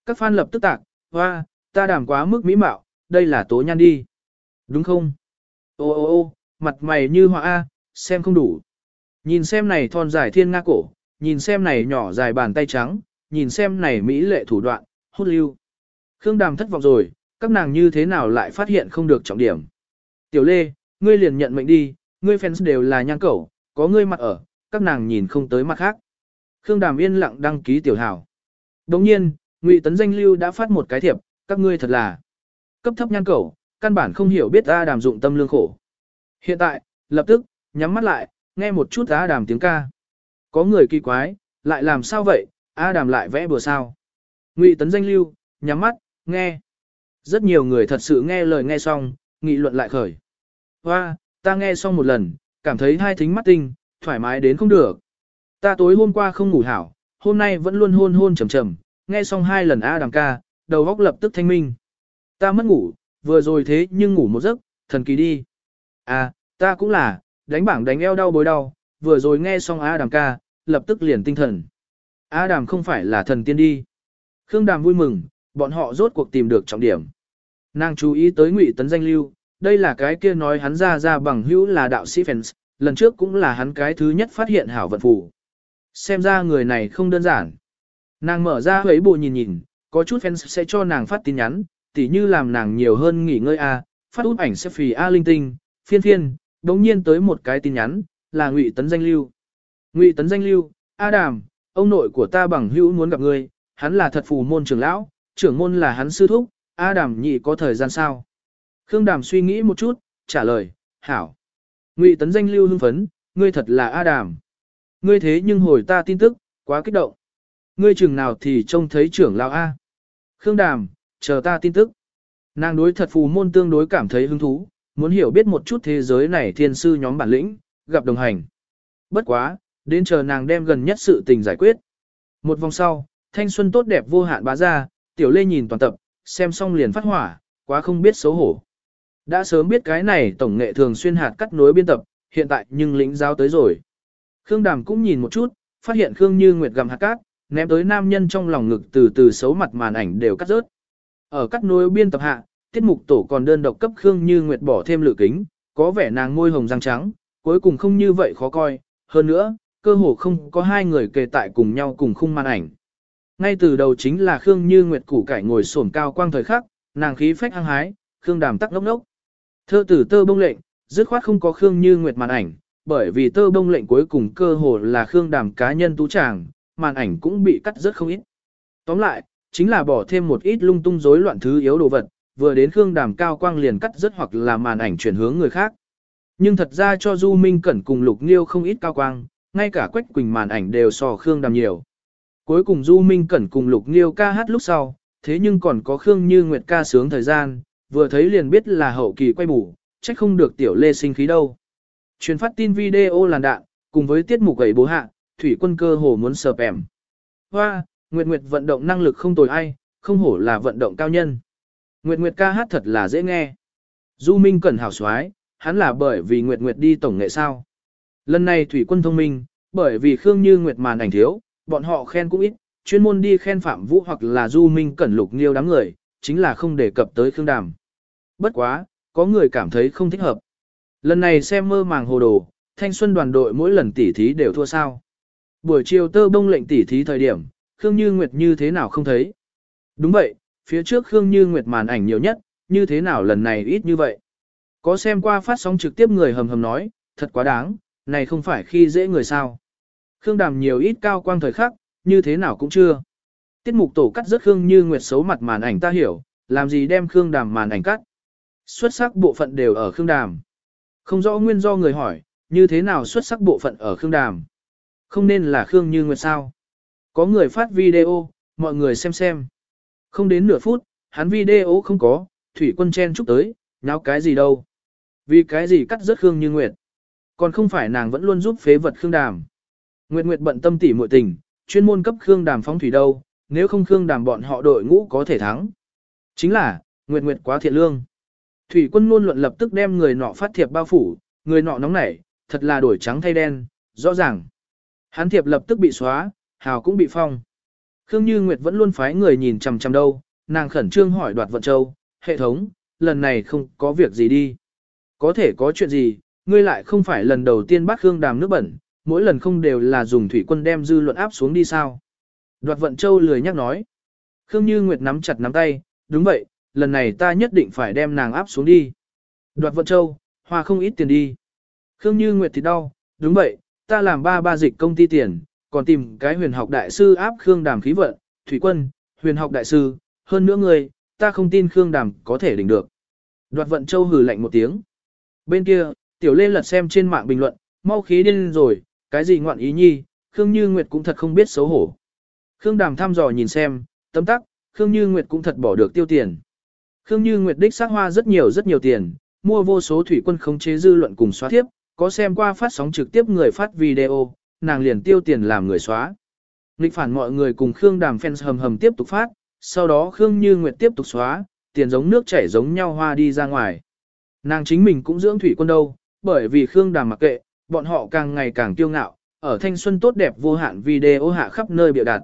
Các fan lập tức tạc, hoa, ta đảm quá mức mỹ mạo, đây là tố nhan đi. Đúng không? Ô ô ô, mặt mày như hoa A, xem không đủ. Nhìn xem này thon dài thiên nga cổ, nhìn xem này nhỏ dài bàn tay trắng, nhìn xem này mỹ lệ thủ đoạn, hốt lưu. Khương Đàm thất vọng rồi, các nàng như thế nào lại phát hiện không được trọng điểm. Tiểu Lê, ngươi liền nhận mệnh đi, ngươi fans đều là nhang cẩu, có ngươi mặt ở, các nàng nhìn không tới mặt khác. Khương Đàm yên lặng đăng ký tiểu hảo. Đồng nhiên, Ngụy Tấn Danh Lưu đã phát một cái thiệp, các ngươi thật là cấp thấp nhang cẩu, căn bản không hiểu biết ta Đàm dụng tâm lương khổ. Hiện tại, lập tức, nhắm mắt lại, nghe một chút A Đàm tiếng ca. Có người kỳ quái, lại làm sao vậy, A Đàm lại vẽ bừa sao. Ngụy Tấn Danh Lưu, nhắm mắt, nghe. Rất nhiều người thật sự nghe lời nghe xong, nghị luận lại khởi. Hoa, ta nghe xong một lần, cảm thấy hai thính mắt tinh, thoải mái đến không được. Ta tối hôm qua không ngủ hảo, hôm nay vẫn luôn hôn hôn trầm trầm, nghe xong hai lần A đàm ca, đầu óc lập tức thanh minh. Ta mất ngủ, vừa rồi thế nhưng ngủ một giấc, thần kỳ đi. À, ta cũng là, đánh bảng đánh eo đau bối đau, vừa rồi nghe xong A đàm ca, lập tức liền tinh thần. A đàm không phải là thần tiên đi. Khương đàm vui mừng, bọn họ rốt cuộc tìm được trọng điểm. Nàng chú ý tới ngụy tấn danh lưu, đây là cái kia nói hắn ra ra bằng hữu là đạo sĩ fens lần trước cũng là hắn cái thứ nhất phát hiện hảo vận phù. Xem ra người này không đơn giản. Nàng mở ra huấy bộ nhìn nhìn, có chút fans sẽ cho nàng phát tin nhắn, tỉ như làm nàng nhiều hơn nghỉ ngơi A, phát út ảnh phì A linh tinh, phiên phiên, đống nhiên tới một cái tin nhắn, là ngụy tấn danh lưu. Ngụy tấn danh lưu, A đàm, ông nội của ta bằng hữu muốn gặp ngươi, hắn là thật phù môn trưởng lão, trưởng môn là hắn sư thúc, A đàm nhị có thời gian sao? Khương đàm suy nghĩ một chút, trả lời, hảo. Ngụy tấn danh lưu hưng phấn, ngươi thật là A Đàm. Ngươi thế nhưng hồi ta tin tức, quá kích động. Ngươi chừng nào thì trông thấy trưởng lão A. Khương Đàm, chờ ta tin tức. Nàng đối thật phù môn tương đối cảm thấy hứng thú, muốn hiểu biết một chút thế giới này thiên sư nhóm bản lĩnh, gặp đồng hành. Bất quá, đến chờ nàng đem gần nhất sự tình giải quyết. Một vòng sau, thanh xuân tốt đẹp vô hạn bá ra, tiểu lê nhìn toàn tập, xem xong liền phát hỏa, quá không biết xấu hổ. Đã sớm biết cái này tổng nghệ thường xuyên hạt cắt nối biên tập, hiện tại nhưng lĩnh giáo tới rồi. Khương Đàm cũng nhìn một chút, phát hiện Khương Như Nguyệt gầm hạt cát, ném tới nam nhân trong lòng ngực từ từ xấu mặt màn ảnh đều cắt rớt. Ở cắt nối biên tập hạ, tiết mục tổ còn đơn độc cấp Khương Như Nguyệt bỏ thêm lự kính, có vẻ nàng môi hồng răng trắng, cuối cùng không như vậy khó coi, hơn nữa, cơ hồ không có hai người kề tại cùng nhau cùng khung màn ảnh. Ngay từ đầu chính là Khương Như Nguyệt củ cải ngồi xổm cao quang thời khắc, nàng khí phách hăng hái, Khương Đàm tắc ngốc ngốc. Thơ tử tơ bông lệnh, dứt khoát không có Khương Như Nguyệt màn ảnh, bởi vì tơ bông lệnh cuối cùng cơ hồ là Khương Đàm cá nhân tú tràng, màn ảnh cũng bị cắt rất không ít. Tóm lại, chính là bỏ thêm một ít lung tung rối loạn thứ yếu đồ vật, vừa đến Khương Đàm cao quang liền cắt rất hoặc là màn ảnh chuyển hướng người khác. Nhưng thật ra cho Du Minh Cẩn cùng Lục Niêu không ít cao quang, ngay cả Quách Quỳnh màn ảnh đều so Khương Đàm nhiều. Cuối cùng Du Minh Cẩn cùng Lục Niêu ca hát lúc sau, thế nhưng còn có Khương Như Nguyệt ca sướng thời gian, vừa thấy liền biết là hậu kỳ quay bù, trách không được tiểu lê sinh khí đâu. Truyền phát tin video làn đạn, cùng với tiết mục ấy bố hạ, thủy quân cơ hồ muốn sợp ẻm. Hoa, Nguyệt Nguyệt vận động năng lực không tồi ai, không hổ là vận động cao nhân. Nguyệt Nguyệt ca hát thật là dễ nghe. Du Minh Cẩn hảo xoái, hắn là bởi vì Nguyệt Nguyệt đi tổng nghệ sao. Lần này thủy quân thông minh, bởi vì Khương Như Nguyệt màn ảnh thiếu, bọn họ khen cũng ít, chuyên môn đi khen Phạm Vũ hoặc là Du Minh Cẩn lục nghiêu đám người, chính là không đề cập tới Khương Đàm. Bất quá, có người cảm thấy không thích hợp. Lần này xem mơ màng hồ đồ, thanh xuân đoàn đội mỗi lần tỉ thí đều thua sao. Buổi chiều tơ bông lệnh tỉ thí thời điểm, Khương Như Nguyệt như thế nào không thấy. Đúng vậy, phía trước Khương Như Nguyệt màn ảnh nhiều nhất, như thế nào lần này ít như vậy. Có xem qua phát sóng trực tiếp người hầm hầm nói, thật quá đáng, này không phải khi dễ người sao. Khương Đàm nhiều ít cao quang thời khắc, như thế nào cũng chưa. Tiết mục tổ cắt rất Khương Như Nguyệt xấu mặt màn ảnh ta hiểu, làm gì đem Khương Đàm màn ảnh cắt. Xuất sắc bộ phận đều ở Khương Đàm. Không rõ nguyên do người hỏi, như thế nào xuất sắc bộ phận ở Khương Đàm. Không nên là Khương Như Nguyệt sao. Có người phát video, mọi người xem xem. Không đến nửa phút, hắn video không có, thủy quân chen chúc tới, nháo cái gì đâu. Vì cái gì cắt rất Khương Như Nguyệt. Còn không phải nàng vẫn luôn giúp phế vật Khương Đàm. Nguyệt Nguyệt bận tâm tỉ muội tình, chuyên môn cấp Khương Đàm phóng thủy đâu, nếu không Khương Đàm bọn họ đội ngũ có thể thắng. Chính là, Nguyệt Nguyệt quá thiện lương. Thủy quân luôn luận lập tức đem người nọ phát thiệp bao phủ, người nọ nóng nảy, thật là đổi trắng thay đen, rõ ràng. Hắn thiệp lập tức bị xóa, hào cũng bị phong. Khương Như Nguyệt vẫn luôn phái người nhìn chằm chằm đâu, nàng khẩn trương hỏi đoạt vận châu, hệ thống, lần này không có việc gì đi. Có thể có chuyện gì, ngươi lại không phải lần đầu tiên bắt Khương đàm nước bẩn, mỗi lần không đều là dùng thủy quân đem dư luận áp xuống đi sao. Đoạt vận châu lười nhắc nói. Khương Như Nguyệt nắm chặt nắm tay, đúng vậy, lần này ta nhất định phải đem nàng áp xuống đi. Đoạt vận châu, hoa không ít tiền đi. Khương Như Nguyệt thì đau, đúng vậy, ta làm ba ba dịch công ty tiền, còn tìm cái huyền học đại sư áp Khương Đàm khí vận, Thủy Quân, huyền học đại sư, hơn nữa người, ta không tin Khương Đàm có thể đỉnh được. Đoạt vận châu hừ lạnh một tiếng. Bên kia, Tiểu Lê lật xem trên mạng bình luận, mau khí điên rồi, cái gì ngoạn ý nhi, Khương Như Nguyệt cũng thật không biết xấu hổ. Khương Đàm thăm dò nhìn xem, tấm tắc, Khương Như Nguyệt cũng thật bỏ được tiêu tiền. Khương Như Nguyệt đích xác hoa rất nhiều rất nhiều tiền, mua vô số thủy quân khống chế dư luận cùng xóa tiếp, có xem qua phát sóng trực tiếp người phát video, nàng liền tiêu tiền làm người xóa. Nghịch phản mọi người cùng Khương Đàm fans hầm hầm tiếp tục phát, sau đó Khương Như Nguyệt tiếp tục xóa, tiền giống nước chảy giống nhau hoa đi ra ngoài. Nàng chính mình cũng dưỡng thủy quân đâu, bởi vì Khương Đàm mặc kệ, bọn họ càng ngày càng kiêu ngạo, ở thanh xuân tốt đẹp vô hạn video hạ khắp nơi biểu đạt.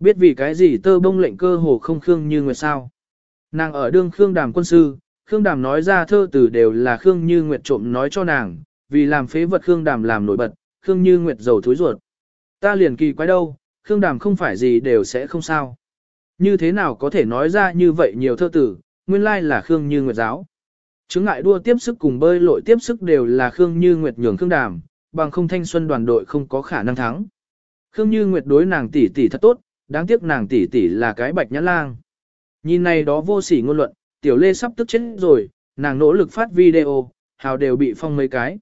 Biết vì cái gì tơ bông lệnh cơ hồ không Khương Như Nguyệt sao. Nàng ở đương Khương Đàm quân sư, Khương Đàm nói ra thơ từ đều là Khương Như Nguyệt trộm nói cho nàng, vì làm phế vật Khương Đàm làm nổi bật, Khương Như Nguyệt dầu thối ruột. Ta liền kỳ quái đâu, Khương Đàm không phải gì đều sẽ không sao. Như thế nào có thể nói ra như vậy nhiều thơ tử, nguyên lai là Khương Như Nguyệt giáo. Chứng ngại đua tiếp sức cùng bơi lội tiếp sức đều là Khương Như Nguyệt nhường Khương Đàm, bằng không thanh xuân đoàn đội không có khả năng thắng. Khương Như Nguyệt đối nàng tỷ tỷ thật tốt, đáng tiếc nàng tỷ tỷ là cái bạch nhãn lang. Nhìn này đó vô sỉ ngôn luận, tiểu lê sắp tức chết rồi, nàng nỗ lực phát video, hào đều bị phong mấy cái.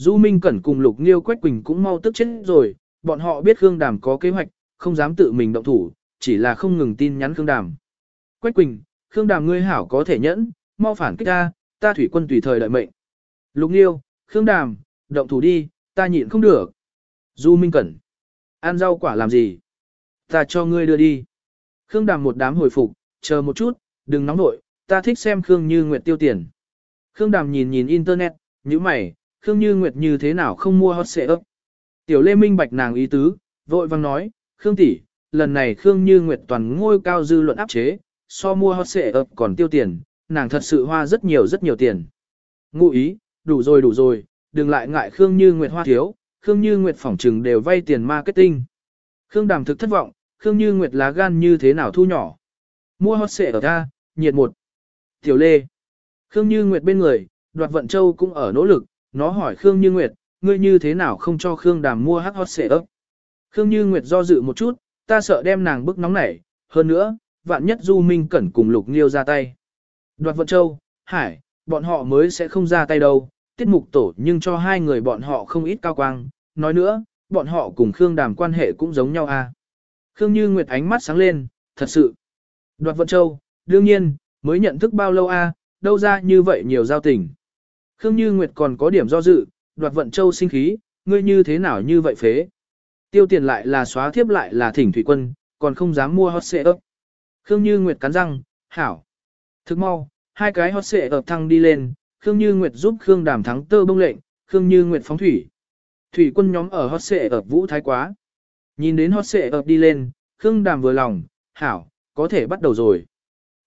Du Minh Cẩn cùng Lục Nghiêu Quách Quỳnh cũng mau tức chết rồi, bọn họ biết Khương Đàm có kế hoạch, không dám tự mình động thủ, chỉ là không ngừng tin nhắn Khương Đàm. Quách Quỳnh, Khương Đàm ngươi hảo có thể nhẫn, mau phản kích ta, ta thủy quân tùy thời đợi mệnh. Lục Nghiêu, Khương Đàm, động thủ đi, ta nhịn không được. Du Minh Cẩn, ăn rau quả làm gì? Ta cho ngươi đưa đi. Khương Đàm một đám hồi phục, chờ một chút, đừng nóng nội, ta thích xem Khương Như Nguyệt tiêu tiền. Khương Đàm nhìn nhìn internet, như mày, Khương Như Nguyệt như thế nào không mua hot xệ ấp. Tiểu Lê Minh bạch nàng ý tứ, vội vang nói, Khương tỷ, lần này Khương Như Nguyệt toàn ngôi cao dư luận áp chế, so mua hot xệ ấp còn tiêu tiền, nàng thật sự hoa rất nhiều rất nhiều tiền. Ngụ ý, đủ rồi đủ rồi, đừng lại ngại Khương Như Nguyệt hoa thiếu, Khương Như Nguyệt phỏng trừng đều vay tiền marketing. Khương Đàm thực thất vọng, Khương Như Nguyệt lá gan như thế nào thu nhỏ. Mua hot xệ ở ta, nhiệt một. Tiểu Lê. Khương Như Nguyệt bên người, đoạt vận châu cũng ở nỗ lực, nó hỏi Khương Như Nguyệt, ngươi như thế nào không cho Khương Đàm mua hot xệ ấp. Khương Như Nguyệt do dự một chút, ta sợ đem nàng bức nóng nảy, hơn nữa, vạn nhất Du Minh Cẩn cùng Lục Nghiêu ra tay. Đoạt vận châu, hải, bọn họ mới sẽ không ra tay đâu, tiết mục tổ nhưng cho hai người bọn họ không ít cao quang, nói nữa, bọn họ cùng Khương Đàm quan hệ cũng giống nhau à. Khương Như Nguyệt ánh mắt sáng lên, thật sự. Đoạt vận châu, đương nhiên, mới nhận thức bao lâu a, à, đâu ra như vậy nhiều giao tình. Khương Như Nguyệt còn có điểm do dự, đoạt vận châu sinh khí, ngươi như thế nào như vậy phế. Tiêu tiền lại là xóa thiếp lại là thỉnh thủy quân, còn không dám mua hot xệ ấp. Khương Như Nguyệt cắn răng, hảo. Thức mau, hai cái hot xệ ấp thăng đi lên, Khương Như Nguyệt giúp Khương Đàm thắng tơ bông lệnh, Khương Như Nguyệt phóng thủy. Thủy quân nhóm ở hot xệ ấp vũ thái quá. Nhìn đến hot xệ ấp đi lên, Khương Đàm vừa lòng, hảo, có thể bắt đầu rồi.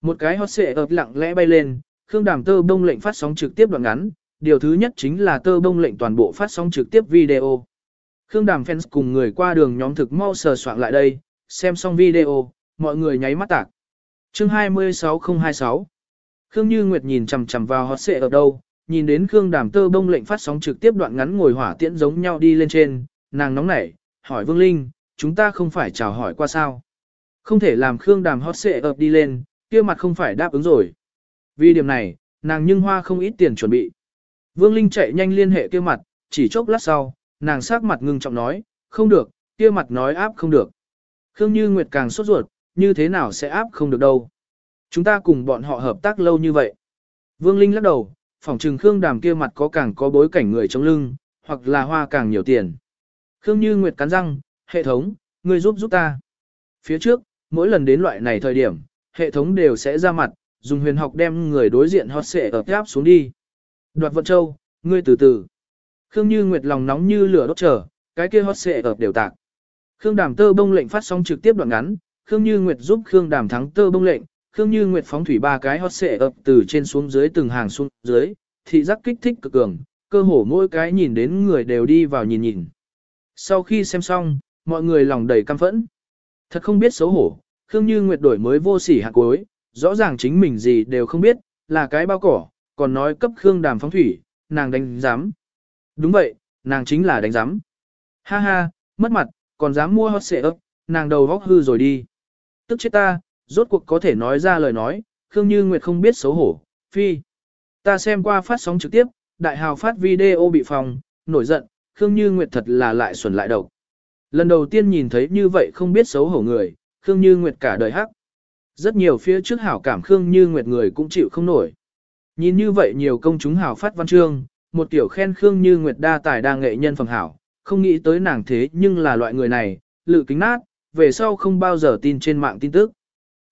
Một cái hot xệ ấp lặng lẽ bay lên, Khương Đàm tơ bông lệnh phát sóng trực tiếp đoạn ngắn, điều thứ nhất chính là tơ bông lệnh toàn bộ phát sóng trực tiếp video. Khương Đàm fans cùng người qua đường nhóm thực mau sờ soạn lại đây, xem xong video, mọi người nháy mắt tạc. Chương 26026 Khương Như Nguyệt nhìn chằm chằm vào hot xệ ở đâu, nhìn đến Khương Đàm tơ bông lệnh phát sóng trực tiếp đoạn ngắn ngồi hỏa tiễn giống nhau đi lên trên, nàng nóng nảy, hỏi Vương Linh, chúng ta không phải chào hỏi qua sao. Không thể làm Khương Đàm hot xệ ập đi lên, kia mặt không phải đáp ứng rồi. Vì điểm này, nàng nhưng hoa không ít tiền chuẩn bị. Vương Linh chạy nhanh liên hệ kia mặt, chỉ chốc lát sau, nàng sắc mặt ngưng trọng nói, không được, kia mặt nói áp không được. Khương Như Nguyệt càng sốt ruột, như thế nào sẽ áp không được đâu. Chúng ta cùng bọn họ hợp tác lâu như vậy. Vương Linh lắc đầu, phỏng trừng Khương Đàm kia mặt có càng có bối cảnh người trong lưng, hoặc là hoa càng nhiều tiền. Khương Như Nguyệt cắn răng, hệ thống, ngươi giúp giúp ta. Phía trước, mỗi lần đến loại này thời điểm, hệ thống đều sẽ ra mặt, dùng huyền học đem người đối diện hot xệ ở áp xuống đi. Đoạt vận châu, ngươi từ từ. Khương Như Nguyệt lòng nóng như lửa đốt trở, cái kia hot xệ ập đều tạc. Khương Đàm tơ bông lệnh phát sóng trực tiếp đoạn ngắn, Khương Như Nguyệt giúp Khương Đàm thắng tơ bông lệnh, Khương Như Nguyệt phóng thủy ba cái hot xệ ập từ trên xuống dưới từng hàng xuống dưới, thị giác kích thích cực cường, cơ hồ mỗi cái nhìn đến người đều đi vào nhìn nhìn. Sau khi xem xong, mọi người lòng đầy căm phẫn. Thật không biết xấu hổ, Khương Như Nguyệt đổi mới vô sỉ hạt cuối, rõ ràng chính mình gì đều không biết, là cái bao cỏ, còn nói cấp Khương Đàm phóng thủy, nàng đánh giám. Đúng vậy, nàng chính là đánh giám. Ha ha, mất mặt, còn dám mua hot xệ ấp, nàng đầu vóc hư rồi đi. Tức chết ta, rốt cuộc có thể nói ra lời nói, Khương Như Nguyệt không biết xấu hổ, phi. Ta xem qua phát sóng trực tiếp, đại hào phát video bị phòng, nổi giận, Khương Như Nguyệt thật là lại xuẩn lại đầu. Lần đầu tiên nhìn thấy như vậy không biết xấu hổ người, Khương Như Nguyệt cả đời hắc. Rất nhiều phía trước hảo cảm Khương Như Nguyệt người cũng chịu không nổi. Nhìn như vậy nhiều công chúng hảo phát văn chương, một tiểu khen Khương Như Nguyệt đa tài đa nghệ nhân phẩm hảo, không nghĩ tới nàng thế nhưng là loại người này, lự kính nát, về sau không bao giờ tin trên mạng tin tức.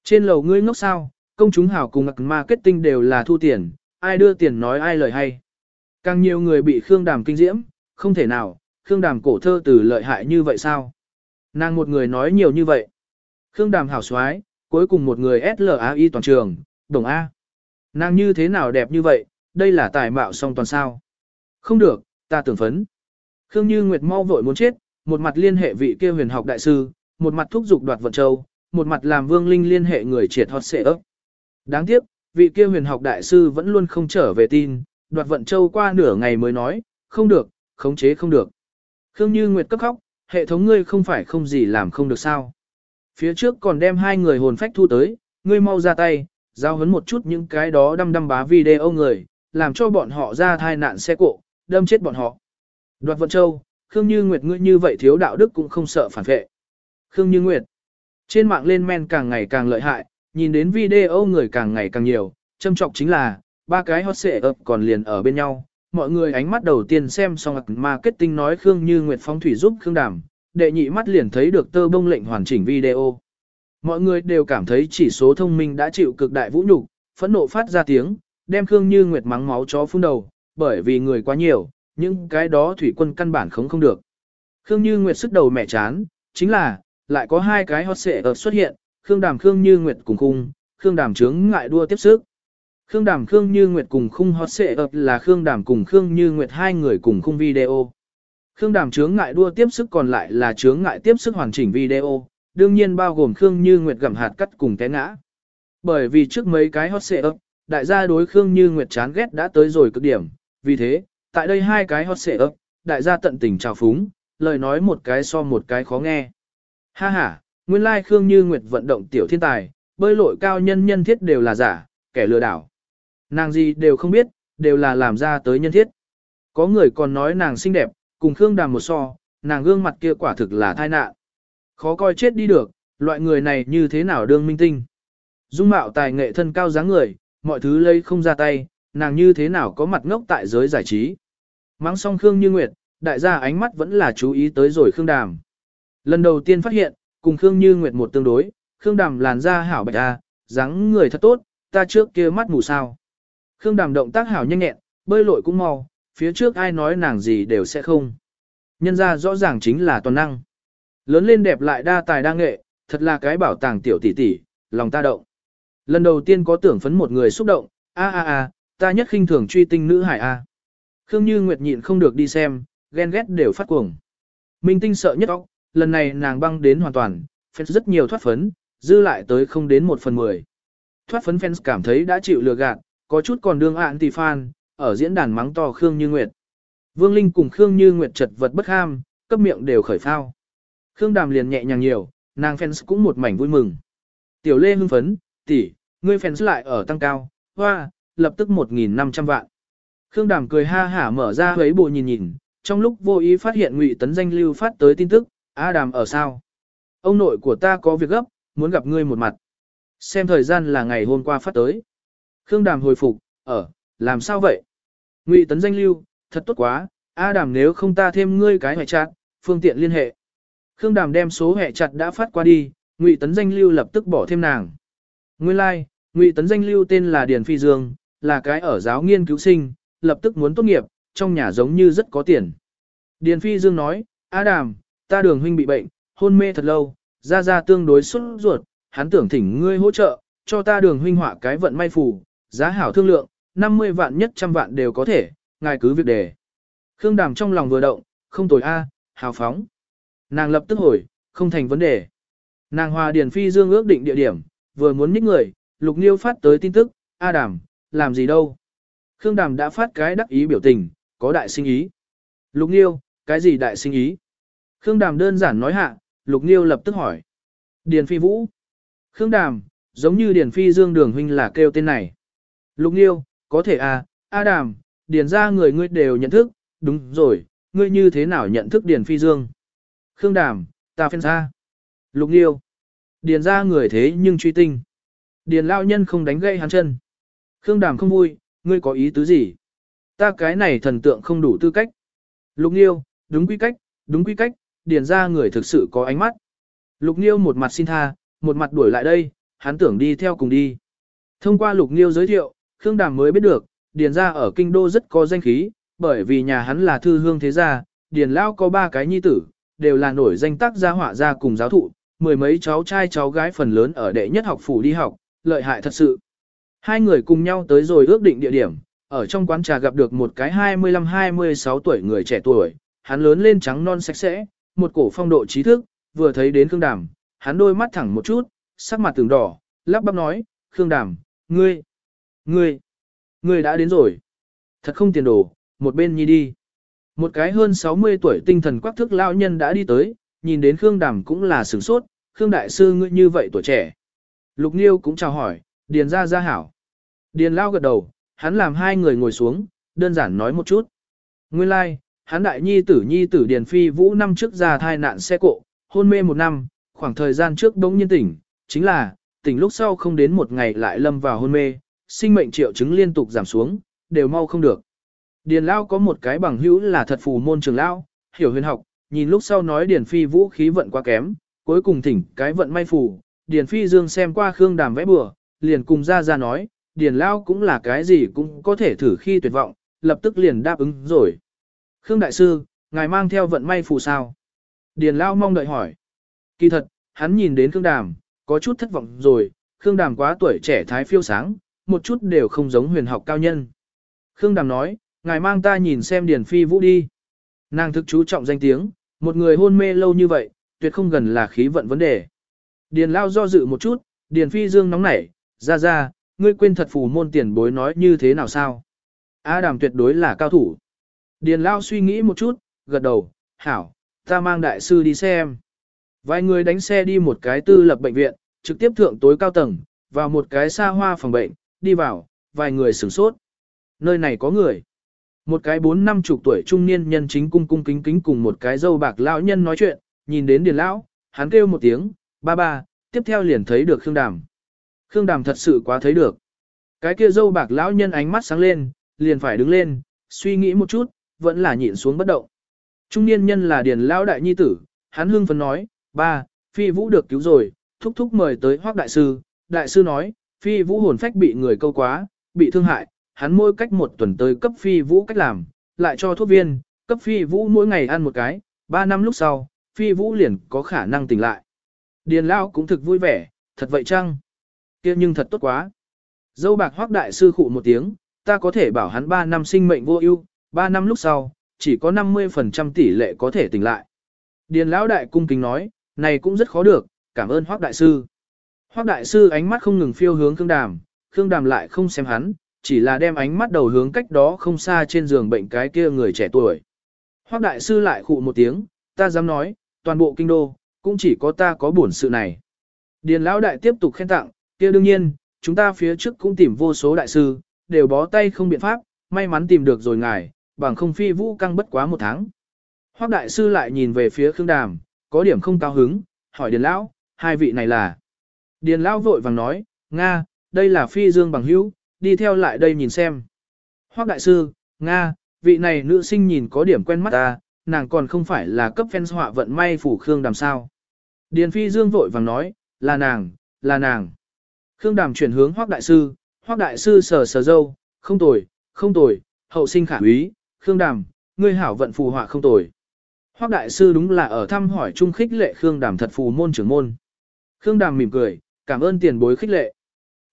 Trên lầu ngươi ngốc sao, công chúng hảo cùng marketing đều là thu tiền, ai đưa tiền nói ai lời hay. Càng nhiều người bị Khương Đàm kinh diễm, không thể nào, Khương Đàm cổ thơ từ lợi hại như vậy sao? Nàng một người nói nhiều như vậy. Khương Đàm hảo xoái, cuối cùng một người SLAI toàn trường, đồng A. Nàng như thế nào đẹp như vậy, đây là tài mạo song toàn sao. Không được, ta tưởng phấn. Khương Như Nguyệt mau vội muốn chết, một mặt liên hệ vị kia huyền học đại sư, một mặt thúc giục đoạt vận châu, một mặt làm Vương Linh liên hệ người triệt hot xệ ấp. Đáng tiếc, vị kia huyền học đại sư vẫn luôn không trở về tin, đoạt vận châu qua nửa ngày mới nói, không được, khống chế không được. Khương Như Nguyệt cấp khóc, hệ thống ngươi không phải không gì làm không được sao. Phía trước còn đem hai người hồn phách thu tới, ngươi mau ra tay, giao hấn một chút những cái đó đăm đăm bá video người, làm cho bọn họ ra thai nạn xe cộ, đâm chết bọn họ. Đoạt vận châu, Khương Như Nguyệt ngươi như vậy thiếu đạo đức cũng không sợ phản vệ. Khương Như Nguyệt. Trên mạng lên men càng ngày càng lợi hại, nhìn đến video người càng ngày càng nhiều, châm trọng chính là, ba cái hot xệ ập còn liền ở bên nhau. Mọi người ánh mắt đầu tiên xem xong marketing nói Khương Như Nguyệt phong thủy giúp Khương Đàm, đệ nhị mắt liền thấy được tơ bông lệnh hoàn chỉnh video. Mọi người đều cảm thấy chỉ số thông minh đã chịu cực đại vũ nhục, phẫn nộ phát ra tiếng, đem Khương Như Nguyệt mắng máu chó phun đầu, bởi vì người quá nhiều, những cái đó thủy quân căn bản không không được. Khương Như Nguyệt sức đầu mẹ chán, chính là, lại có hai cái hot xệ ở xuất hiện, Khương Đàm Khương Như Nguyệt cùng khung, Khương Đàm chướng ngại đua tiếp sức. Khương Đàm Khương Như Nguyệt cùng khung hot xệ ập là Khương Đàm cùng Khương Như Nguyệt hai người cùng khung video. Khương Đàm chướng ngại đua tiếp sức còn lại là chướng ngại tiếp sức hoàn chỉnh video, đương nhiên bao gồm Khương Như Nguyệt gặm hạt cắt cùng té ngã. Bởi vì trước mấy cái hot xệ ấp, đại gia đối Khương Như Nguyệt chán ghét đã tới rồi cực điểm, vì thế, tại đây hai cái hot xệ ấp, đại gia tận tình chào phúng, lời nói một cái so một cái khó nghe. Ha ha, nguyên lai like Khương Như Nguyệt vận động tiểu thiên tài, bơi lội cao nhân nhân thiết đều là giả, kẻ lừa đảo. Nàng gì đều không biết, đều là làm ra tới nhân thiết. Có người còn nói nàng xinh đẹp, cùng Khương Đàm một so, nàng gương mặt kia quả thực là tai nạn. Khó coi chết đi được, loại người này như thế nào đương minh tinh. Dung mạo tài nghệ thân cao dáng người, mọi thứ lấy không ra tay, nàng như thế nào có mặt ngốc tại giới giải trí. Mắng xong Khương Như Nguyệt, đại gia ánh mắt vẫn là chú ý tới rồi Khương Đàm. Lần đầu tiên phát hiện, cùng Khương Như Nguyệt một tương đối, Khương Đàm làn da hảo bạch a, dáng người thật tốt, ta trước kia mắt mù sao. Khương Đàm động tác hảo nhanh nhẹn, bơi lội cũng mau, phía trước ai nói nàng gì đều sẽ không. Nhân ra rõ ràng chính là toàn năng. Lớn lên đẹp lại đa tài đa nghệ, thật là cái bảo tàng tiểu tỷ tỷ, lòng ta động. Lần đầu tiên có tưởng phấn một người xúc động, a a a, ta nhất khinh thường truy tinh nữ hải a. Khương Như Nguyệt nhịn không được đi xem, ghen ghét đều phát cuồng. Minh tinh sợ nhất óc, lần này nàng băng đến hoàn toàn, fans rất nhiều thoát phấn, dư lại tới không đến một phần mười. Thoát phấn fans cảm thấy đã chịu lừa gạt, có chút còn đương ạn tỷ fan, ở diễn đàn mắng to Khương Như Nguyệt. Vương Linh cùng Khương Như Nguyệt chật vật bất ham, cấp miệng đều khởi phao. Khương Đàm liền nhẹ nhàng nhiều, nàng fans cũng một mảnh vui mừng. Tiểu Lê hưng phấn, tỷ, ngươi fans lại ở tăng cao, hoa, lập tức 1.500 vạn. Khương Đàm cười ha hả mở ra ấy bộ nhìn nhìn, trong lúc vô ý phát hiện Ngụy Tấn Danh lưu phát tới tin tức, A Đàm ở sao? Ông nội của ta có việc gấp, muốn gặp ngươi một mặt. Xem thời gian là ngày hôm qua phát tới. Khương Đàm hồi phục, ở, làm sao vậy? Ngụy Tấn Danh lưu, thật tốt quá, A Đàm nếu không ta thêm ngươi cái hoài trạng, phương tiện liên hệ. Khương Đàm đem số hệ chặt đã phát qua đi, Ngụy Tấn Danh lưu lập tức bỏ thêm nàng. Nguyên lai, like, Ngụy Tấn Danh lưu tên là Điền Phi Dương, là cái ở giáo nghiên cứu sinh, lập tức muốn tốt nghiệp, trong nhà giống như rất có tiền. Điền Phi Dương nói, A Đàm, ta đường huynh bị bệnh, hôn mê thật lâu, ra ra tương đối xuất ruột, hắn tưởng thỉnh ngươi hỗ trợ, cho ta đường huynh họa cái vận may phù, giá hảo thương lượng, 50 vạn nhất trăm vạn đều có thể, ngài cứ việc đề. Khương Đàm trong lòng vừa động, không tồi A, hào phóng. Nàng lập tức hồi, không thành vấn đề. Nàng hòa Điền Phi Dương ước định địa điểm, vừa muốn nhích người, Lục Niêu phát tới tin tức, A Đàm, làm gì đâu. Khương Đàm đã phát cái đắc ý biểu tình, có đại sinh ý. Lục Niêu, cái gì đại sinh ý? Khương Đàm đơn giản nói hạ, Lục Niêu lập tức hỏi. Điền Phi Vũ. Khương Đàm, giống như Điền Phi Dương Đường Huynh là kêu tên này. Lục Niêu, có thể à, A Đàm, Điền ra người ngươi đều nhận thức, đúng rồi, ngươi như thế nào nhận thức Điền Phi Dương? Khương Đàm, ta phen ra. Lục Niêu, Điền ra người thế nhưng truy tinh. Điền lao nhân không đánh gãy hắn chân. Khương Đàm không vui, ngươi có ý tứ gì? Ta cái này thần tượng không đủ tư cách. Lục Niêu, đúng quy cách, đúng quy cách, điền ra người thực sự có ánh mắt. Lục Niêu một mặt xin tha, một mặt đuổi lại đây, hắn tưởng đi theo cùng đi. Thông qua Lục Niêu giới thiệu, Khương Đàm mới biết được, điền ra ở kinh đô rất có danh khí, bởi vì nhà hắn là thư hương thế gia, điền lao có ba cái nhi tử, đều là nổi danh tác gia họa gia cùng giáo thụ, mười mấy cháu trai cháu gái phần lớn ở đệ nhất học phủ đi học, lợi hại thật sự. Hai người cùng nhau tới rồi ước định địa điểm, ở trong quán trà gặp được một cái 25-26 tuổi người trẻ tuổi, hắn lớn lên trắng non sạch sẽ, một cổ phong độ trí thức, vừa thấy đến Khương Đàm, hắn đôi mắt thẳng một chút, sắc mặt từng đỏ, lắp bắp nói, Khương Đàm, ngươi, ngươi, ngươi đã đến rồi. Thật không tiền đồ, một bên nhi đi. Một cái hơn 60 tuổi tinh thần quắc thức lão nhân đã đi tới, nhìn đến Khương Đàm cũng là sửng sốt, Khương Đại Sư ngươi như vậy tuổi trẻ. Lục Niêu cũng chào hỏi, Điền ra ra hảo. Điền lao gật đầu, hắn làm hai người ngồi xuống, đơn giản nói một chút. Nguyên lai, like, hắn đại nhi tử nhi tử Điền Phi Vũ năm trước ra thai nạn xe cộ, hôn mê một năm, khoảng thời gian trước đống nhiên tỉnh, chính là, tỉnh lúc sau không đến một ngày lại lâm vào hôn mê, sinh mệnh triệu chứng liên tục giảm xuống, đều mau không được. Điền Lao có một cái bằng hữu là thật phù môn trường Lao, hiểu huyền học, nhìn lúc sau nói Điền Phi vũ khí vận quá kém, cuối cùng thỉnh cái vận may phù, Điền Phi Dương xem qua Khương Đàm vẽ bừa, liền cùng ra ra nói, Điền Lao cũng là cái gì cũng có thể thử khi tuyệt vọng, lập tức liền đáp ứng rồi. Khương Đại Sư, ngài mang theo vận may phù sao? Điền Lao mong đợi hỏi. Kỳ thật, hắn nhìn đến Khương Đàm, có chút thất vọng rồi, Khương Đàm quá tuổi trẻ thái phiêu sáng, một chút đều không giống huyền học cao nhân. Khương Đàm nói, ngài mang ta nhìn xem Điền Phi Vũ đi. Nàng thực chú trọng danh tiếng, một người hôn mê lâu như vậy, tuyệt không gần là khí vận vấn đề. Điền Lao do dự một chút, Điền Phi Dương nóng nảy, ra ra, ngươi quên thật phù môn tiền bối nói như thế nào sao? A đàm tuyệt đối là cao thủ. Điền Lao suy nghĩ một chút, gật đầu, hảo, ta mang đại sư đi xem. Vài người đánh xe đi một cái tư lập bệnh viện, trực tiếp thượng tối cao tầng, vào một cái xa hoa phòng bệnh, đi vào, vài người sửng sốt. Nơi này có người. Một cái bốn năm chục tuổi trung niên nhân chính cung cung kính kính cùng một cái dâu bạc lão nhân nói chuyện, nhìn đến điền lão, hắn kêu một tiếng, ba ba, tiếp theo liền thấy được Khương Đàm. Khương Đàm thật sự quá thấy được. Cái kia dâu bạc lão nhân ánh mắt sáng lên, liền phải đứng lên, suy nghĩ một chút, vẫn là nhịn xuống bất động. Trung niên nhân là điền lão đại nhi tử, hắn hưng phấn nói, ba, phi vũ được cứu rồi, thúc thúc mời tới hoác đại sư. Đại sư nói, phi vũ hồn phách bị người câu quá, bị thương hại, hắn mỗi cách một tuần tới cấp phi vũ cách làm, lại cho thuốc viên, cấp phi vũ mỗi ngày ăn một cái, ba năm lúc sau, phi vũ liền có khả năng tỉnh lại. Điền Lao cũng thực vui vẻ, thật vậy chăng? kia nhưng thật tốt quá. Dâu bạc hoác đại sư khụ một tiếng, ta có thể bảo hắn 3 năm sinh mệnh vô ưu, 3 năm lúc sau, chỉ có 50% tỷ lệ có thể tỉnh lại. Điền lão đại cung kính nói, này cũng rất khó được, cảm ơn hoác đại sư. Hoác đại sư ánh mắt không ngừng phiêu hướng Khương Đàm, Khương Đàm lại không xem hắn, chỉ là đem ánh mắt đầu hướng cách đó không xa trên giường bệnh cái kia người trẻ tuổi. Hoác đại sư lại khụ một tiếng, ta dám nói, toàn bộ kinh đô, cũng chỉ có ta có buồn sự này. Điền lão đại tiếp tục khen tặng, kia đương nhiên, chúng ta phía trước cũng tìm vô số đại sư, đều bó tay không biện pháp, may mắn tìm được rồi ngài, bằng không phi vũ căng bất quá một tháng. Hoác đại sư lại nhìn về phía Khương Đàm, có điểm không cao hứng, hỏi Điền lão, hai vị này là. Điền lão vội vàng nói, Nga, đây là phi dương bằng hữu, đi theo lại đây nhìn xem. Hoác đại sư, Nga, vị này nữ sinh nhìn có điểm quen mắt ta, nàng còn không phải là cấp fans họa vận may phủ Khương Đàm sao. Điền phi dương vội vàng nói, là nàng, là nàng. Khương Đàm chuyển hướng Hoác đại sư, Hoác đại sư sờ sờ dâu, không tồi, không tồi, hậu sinh khả úy, Khương Đàm, ngươi hảo vận phù họa không tồi. Hoác đại sư đúng là ở thăm hỏi trung khích lệ Khương Đàm thật phù môn trưởng môn. Khương Đàm mỉm cười, cảm ơn tiền bối khích lệ.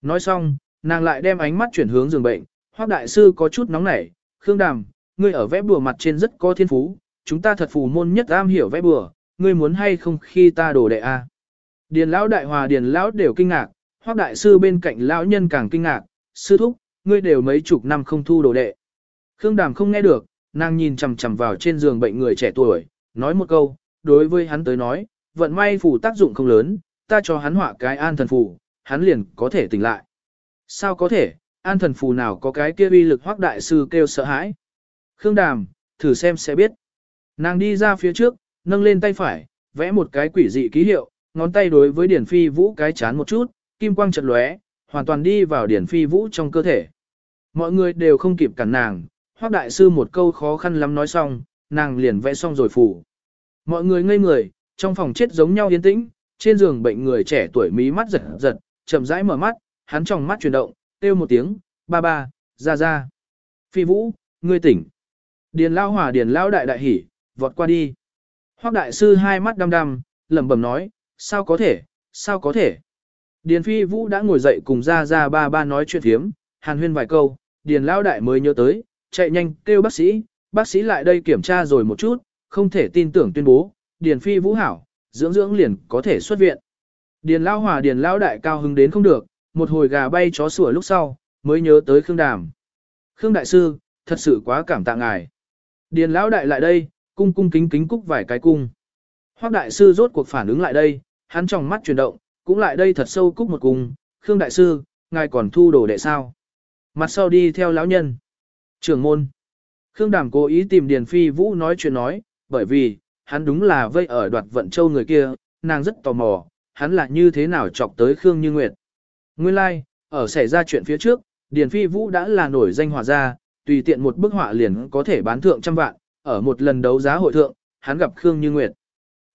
Nói xong, nàng lại đem ánh mắt chuyển hướng giường bệnh, Hoắc đại sư có chút nóng nảy, Khương Đàm, ngươi ở vẽ bùa mặt trên rất có thiên phú, chúng ta thật phù môn nhất am hiểu vẽ bùa, ngươi muốn hay không khi ta đổ đệ a. Điền lão đại hòa điền lão đều kinh ngạc, Hoắc đại sư bên cạnh lão nhân càng kinh ngạc, sư thúc, ngươi đều mấy chục năm không thu đồ đệ. Khương Đàm không nghe được, nàng nhìn chằm chằm vào trên giường bệnh người trẻ tuổi, nói một câu, đối với hắn tới nói, vận may phù tác dụng không lớn, ta cho hắn họa cái an thần phù, hắn liền có thể tỉnh lại. Sao có thể, an thần phù nào có cái kia uy lực hoác đại sư kêu sợ hãi. Khương Đàm, thử xem sẽ biết. Nàng đi ra phía trước, nâng lên tay phải, vẽ một cái quỷ dị ký hiệu, ngón tay đối với Điển Phi Vũ cái chán một chút, kim quang chật lóe, hoàn toàn đi vào Điển Phi Vũ trong cơ thể. Mọi người đều không kịp cản nàng, Hoắc đại sư một câu khó khăn lắm nói xong, nàng liền vẽ xong rồi phủ. Mọi người ngây người, trong phòng chết giống nhau yên tĩnh, trên giường bệnh người trẻ tuổi mí mắt giật giật, chậm rãi mở mắt, hắn trong mắt chuyển động, kêu một tiếng, ba ba, ra ra. Phi vũ, ngươi tỉnh. Điền lao hỏa điền lao đại đại hỉ, vọt qua đi. Hoắc đại sư hai mắt đăm đăm, lẩm bẩm nói, sao có thể, sao có thể. Điền phi vũ đã ngồi dậy cùng ra ra ba ba nói chuyện thiếm, hàn huyên vài câu, điền lao đại mới nhớ tới, chạy nhanh kêu bác sĩ, bác sĩ lại đây kiểm tra rồi một chút, không thể tin tưởng tuyên bố, điền phi vũ hảo, dưỡng dưỡng liền có thể xuất viện. Điền lao hòa điền lao đại cao hứng đến không được, một hồi gà bay chó sủa lúc sau, mới nhớ tới Khương Đàm. Khương Đại Sư, thật sự quá cảm tạ ngài. Điền lão đại lại đây, cung cung kính kính cúc vài cái cung. Hoác Đại Sư rốt cuộc phản ứng lại đây, hắn trong mắt chuyển động, cũng lại đây thật sâu cúc một cung. Khương Đại Sư, ngài còn thu đồ đệ sao? Mặt sau đi theo lão nhân. Trưởng môn. Khương Đàm cố ý tìm Điền Phi Vũ nói chuyện nói, bởi vì, hắn đúng là vây ở đoạt vận châu người kia, nàng rất tò mò, hắn là như thế nào chọc tới Khương Như Nguyệt. Nguyên lai, like, ở xảy ra chuyện phía trước, Điền Phi Vũ đã là nổi danh họa gia, tùy tiện một bức họa liền có thể bán thượng trăm vạn, ở một lần đấu giá hội thượng, hắn gặp Khương Như Nguyệt.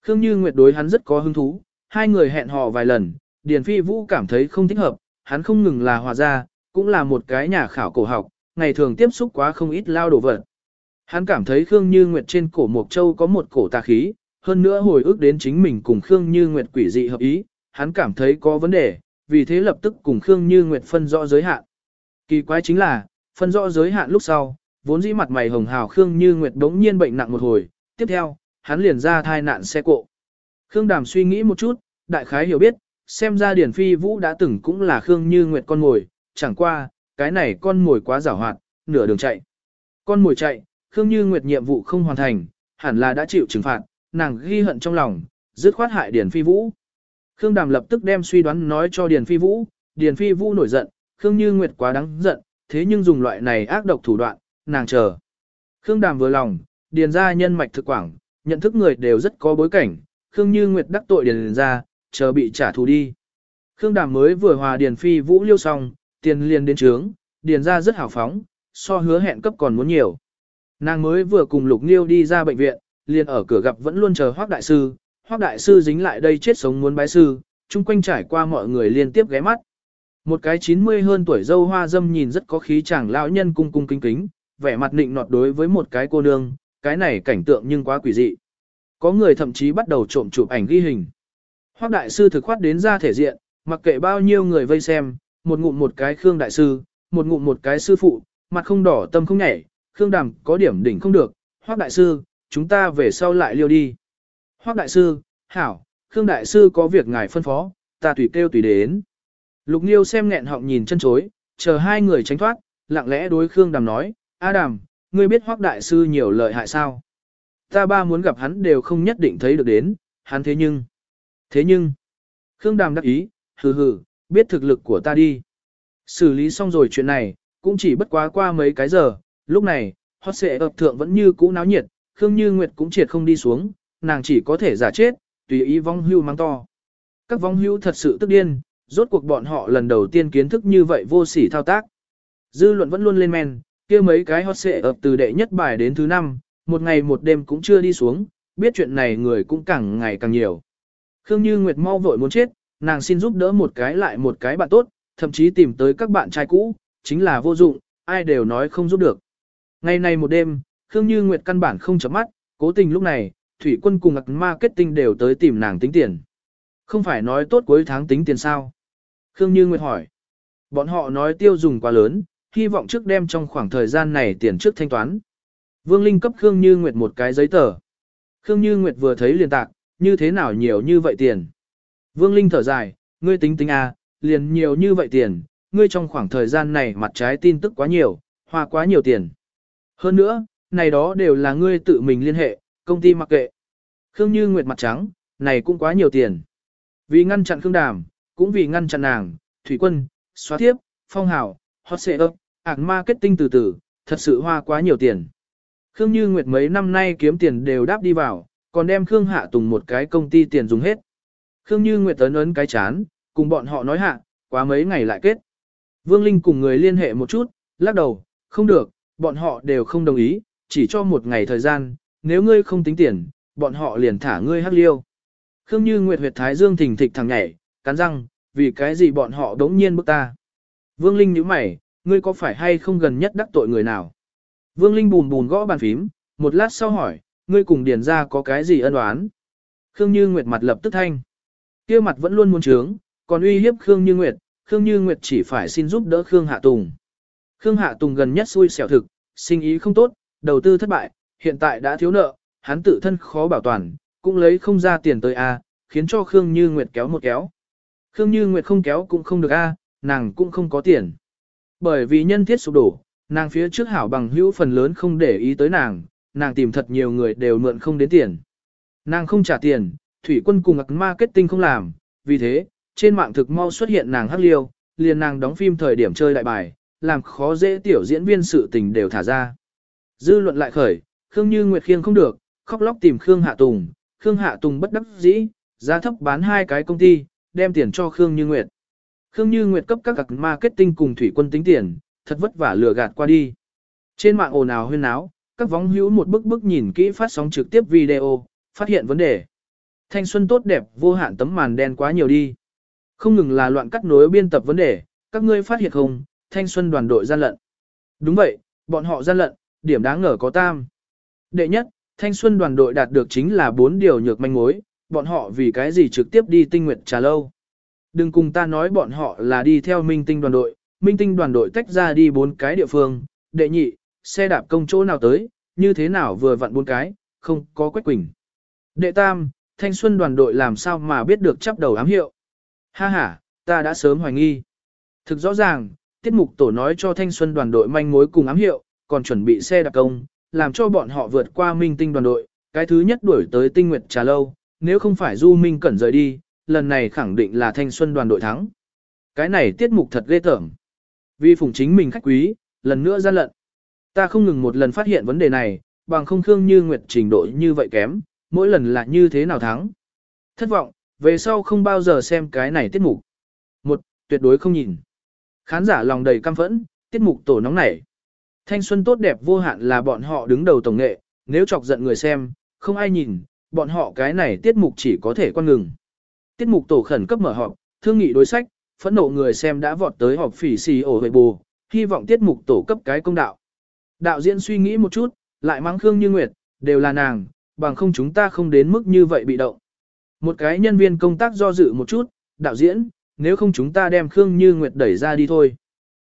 Khương Như Nguyệt đối hắn rất có hứng thú, hai người hẹn hò vài lần, Điền Phi Vũ cảm thấy không thích hợp, hắn không ngừng là họa gia, cũng là một cái nhà khảo cổ học, ngày thường tiếp xúc quá không ít lao đồ vật. Hắn cảm thấy Khương Như Nguyệt trên cổ Mộc Châu có một cổ tà khí, hơn nữa hồi ức đến chính mình cùng Khương Như Nguyệt quỷ dị hợp ý, hắn cảm thấy có vấn đề, vì thế lập tức cùng Khương Như Nguyệt phân rõ giới hạn. Kỳ quái chính là, phân rõ giới hạn lúc sau, vốn dĩ mặt mày hồng hào Khương Như Nguyệt đống nhiên bệnh nặng một hồi, tiếp theo, hắn liền ra thai nạn xe cộ. Khương Đàm suy nghĩ một chút, đại khái hiểu biết, xem ra Điển Phi Vũ đã từng cũng là Khương Như Nguyệt con mồi, chẳng qua, cái này con mồi quá giảo hoạt, nửa đường chạy. Con mồi chạy, Khương Như Nguyệt nhiệm vụ không hoàn thành, hẳn là đã chịu trừng phạt, nàng ghi hận trong lòng, dứt khoát hại điển Phi Vũ. Khương Đàm lập tức đem suy đoán nói cho Điền Phi Vũ, Điền Phi Vũ nổi giận, Khương Như Nguyệt quá đáng giận, thế nhưng dùng loại này ác độc thủ đoạn, nàng chờ. Khương Đàm vừa lòng, Điền gia nhân mạch thực quảng, nhận thức người đều rất có bối cảnh, Khương Như Nguyệt đắc tội Điền gia, chờ bị trả thù đi. Khương Đàm mới vừa hòa Điền Phi Vũ liêu xong, tiền liền đến trướng, Điền gia rất hào phóng, so hứa hẹn cấp còn muốn nhiều. Nàng mới vừa cùng Lục Nghiêu đi ra bệnh viện, liền ở cửa gặp vẫn luôn chờ Hoác Đại Sư, Hoác Đại Sư dính lại đây chết sống muốn bái sư, chung quanh trải qua mọi người liên tiếp ghé mắt. Một cái 90 hơn tuổi dâu hoa dâm nhìn rất có khí chàng lão nhân cung cung kính kính, vẻ mặt nịnh nọt đối với một cái cô nương, cái này cảnh tượng nhưng quá quỷ dị. Có người thậm chí bắt đầu trộm chụp ảnh ghi hình. Hoác Đại Sư thực khoát đến ra thể diện, mặc kệ bao nhiêu người vây xem, một ngụm một cái Khương Đại Sư, một ngụm một cái sư phụ, mặt không đỏ tâm không nhảy, Khương Đàm có điểm đỉnh không được, Hoác Đại Sư, chúng ta về sau lại liêu đi. Hoác Đại Sư, Hảo, Khương Đại Sư có việc ngài phân phó, ta tùy kêu tùy đến. Lục Niêu xem nghẹn họng nhìn chân chối, chờ hai người tránh thoát, lặng lẽ đối Khương Đàm nói, A Đàm, ngươi biết Hoác Đại Sư nhiều lợi hại sao? Ta ba muốn gặp hắn đều không nhất định thấy được đến, hắn thế nhưng... Thế nhưng... Khương Đàm đắc ý, hừ hừ, biết thực lực của ta đi. Xử lý xong rồi chuyện này, cũng chỉ bất quá qua mấy cái giờ, lúc này, hot xệ ập thượng vẫn như cũ náo nhiệt, Khương Như Nguyệt cũng triệt không đi xuống, nàng chỉ có thể giả chết, tùy ý vong hưu mang to. Các vong hưu thật sự tức điên, rốt cuộc bọn họ lần đầu tiên kiến thức như vậy vô sỉ thao tác. Dư luận vẫn luôn lên men, kia mấy cái hot xệ ập từ đệ nhất bài đến thứ năm, một ngày một đêm cũng chưa đi xuống, biết chuyện này người cũng càng ngày càng nhiều. Khương Như Nguyệt mau vội muốn chết, nàng xin giúp đỡ một cái lại một cái bạn tốt, thậm chí tìm tới các bạn trai cũ, chính là vô dụng, ai đều nói không giúp được. Ngày này một đêm, Khương Như Nguyệt căn bản không chấm mắt, cố tình lúc này, Thủy quân cùng ạc marketing đều tới tìm nàng tính tiền. Không phải nói tốt cuối tháng tính tiền sao? Khương Như Nguyệt hỏi. Bọn họ nói tiêu dùng quá lớn, hy vọng trước đem trong khoảng thời gian này tiền trước thanh toán. Vương Linh cấp Khương Như Nguyệt một cái giấy tờ. Khương Như Nguyệt vừa thấy liền tạc, như thế nào nhiều như vậy tiền. Vương Linh thở dài, ngươi tính tính à, liền nhiều như vậy tiền, ngươi trong khoảng thời gian này mặt trái tin tức quá nhiều, hoa quá nhiều tiền. Hơn nữa, này đó đều là ngươi tự mình liên hệ, công ty mặc kệ. Khương Như Nguyệt mặt trắng, này cũng quá nhiều tiền. Vì ngăn chặn Khương Đàm, cũng vì ngăn chặn nàng, Thủy Quân, Xóa Thiếp, Phong Hảo, Hot Sệ ấp, ạc marketing từ từ, thật sự hoa quá nhiều tiền. Khương Như Nguyệt mấy năm nay kiếm tiền đều đáp đi vào, còn đem Khương Hạ Tùng một cái công ty tiền dùng hết. Khương Như Nguyệt ấn ấn cái chán, cùng bọn họ nói hạ, quá mấy ngày lại kết. Vương Linh cùng người liên hệ một chút, lắc đầu, không được, bọn họ đều không đồng ý, chỉ cho một ngày thời gian, nếu ngươi không tính tiền, bọn họ liền thả ngươi hắc liêu. Khương Như Nguyệt huyệt thái dương thình thịch thằng nhảy, cắn răng, vì cái gì bọn họ đống nhiên bức ta. Vương Linh nhíu mày, ngươi có phải hay không gần nhất đắc tội người nào? Vương Linh bùn bùn gõ bàn phím, một lát sau hỏi, ngươi cùng điền ra có cái gì ân oán? Khương Như Nguyệt mặt lập tức thanh. kia mặt vẫn luôn muốn trướng, còn uy hiếp Khương Như Nguyệt, Khương Như Nguyệt chỉ phải xin giúp đỡ Khương Hạ Tùng. Khương Hạ Tùng gần nhất xui xẻo thực, sinh ý không tốt, đầu tư thất bại, hiện tại đã thiếu nợ, hắn tự thân khó bảo toàn, cũng lấy không ra tiền tới A, khiến cho Khương Như Nguyệt kéo một kéo. Khương Như Nguyệt không kéo cũng không được A, nàng cũng không có tiền. Bởi vì nhân thiết sụp đổ, nàng phía trước hảo bằng hữu phần lớn không để ý tới nàng, nàng tìm thật nhiều người đều mượn không đến tiền. Nàng không trả tiền, thủy quân cùng marketing không làm, vì thế, trên mạng thực mau xuất hiện nàng hắc liêu, liền nàng đóng phim thời điểm chơi đại bài, làm khó dễ tiểu diễn viên sự tình đều thả ra. Dư luận lại khởi, Khương Như Nguyệt khiêng không được, khóc lóc tìm Khương Hạ Tùng, Khương Hạ Tùng bất đắc dĩ, giá thấp bán hai cái công ty, đem tiền cho Khương Như Nguyệt. Khương Như Nguyệt cấp các cặc marketing cùng thủy quân tính tiền, thật vất vả lừa gạt qua đi. Trên mạng ồn ào huyên náo, các vóng hữu một bức bức nhìn kỹ phát sóng trực tiếp video, phát hiện vấn đề. Thanh xuân tốt đẹp, vô hạn tấm màn đen quá nhiều đi. Không ngừng là loạn cắt nối biên tập vấn đề, các ngươi phát hiện không, thanh xuân đoàn đội gian lận. Đúng vậy, bọn họ gian lận, điểm đáng ngờ có tam. Đệ nhất, thanh xuân đoàn đội đạt được chính là bốn điều nhược manh mối, bọn họ vì cái gì trực tiếp đi tinh nguyện trà lâu. Đừng cùng ta nói bọn họ là đi theo minh tinh đoàn đội, minh tinh đoàn đội tách ra đi bốn cái địa phương, đệ nhị, xe đạp công chỗ nào tới, như thế nào vừa vặn bốn cái, không có quách quỳnh. Đệ tam, thanh xuân đoàn đội làm sao mà biết được chắp đầu ám hiệu. Ha ha, ta đã sớm hoài nghi. Thực rõ ràng, tiết mục tổ nói cho thanh xuân đoàn đội manh mối cùng ám hiệu, còn chuẩn bị xe đạp công, làm cho bọn họ vượt qua minh tinh đoàn đội, cái thứ nhất đuổi tới tinh nguyệt trà lâu, nếu không phải du minh cẩn rời đi, lần này khẳng định là thanh xuân đoàn đội thắng. Cái này tiết mục thật ghê tởm. Vì phụng chính mình khách quý, lần nữa gian lận. Ta không ngừng một lần phát hiện vấn đề này, bằng không khương như nguyệt trình độ như vậy kém, mỗi lần là như thế nào thắng. Thất vọng, về sau không bao giờ xem cái này tiết mục. Một, tuyệt đối không nhìn. Khán giả lòng đầy căm phẫn, tiết mục tổ nóng nảy. Thanh xuân tốt đẹp vô hạn là bọn họ đứng đầu tổng nghệ, nếu chọc giận người xem, không ai nhìn, bọn họ cái này tiết mục chỉ có thể quan ngừng. Tiết mục tổ khẩn cấp mở họp, thương nghị đối sách, phẫn nộ người xem đã vọt tới họp phỉ xì ổ hội bù, hy vọng tiết mục tổ cấp cái công đạo. Đạo diễn suy nghĩ một chút, lại mắng Khương Như Nguyệt, đều là nàng, bằng không chúng ta không đến mức như vậy bị động. Một cái nhân viên công tác do dự một chút, đạo diễn, nếu không chúng ta đem Khương Như Nguyệt đẩy ra đi thôi.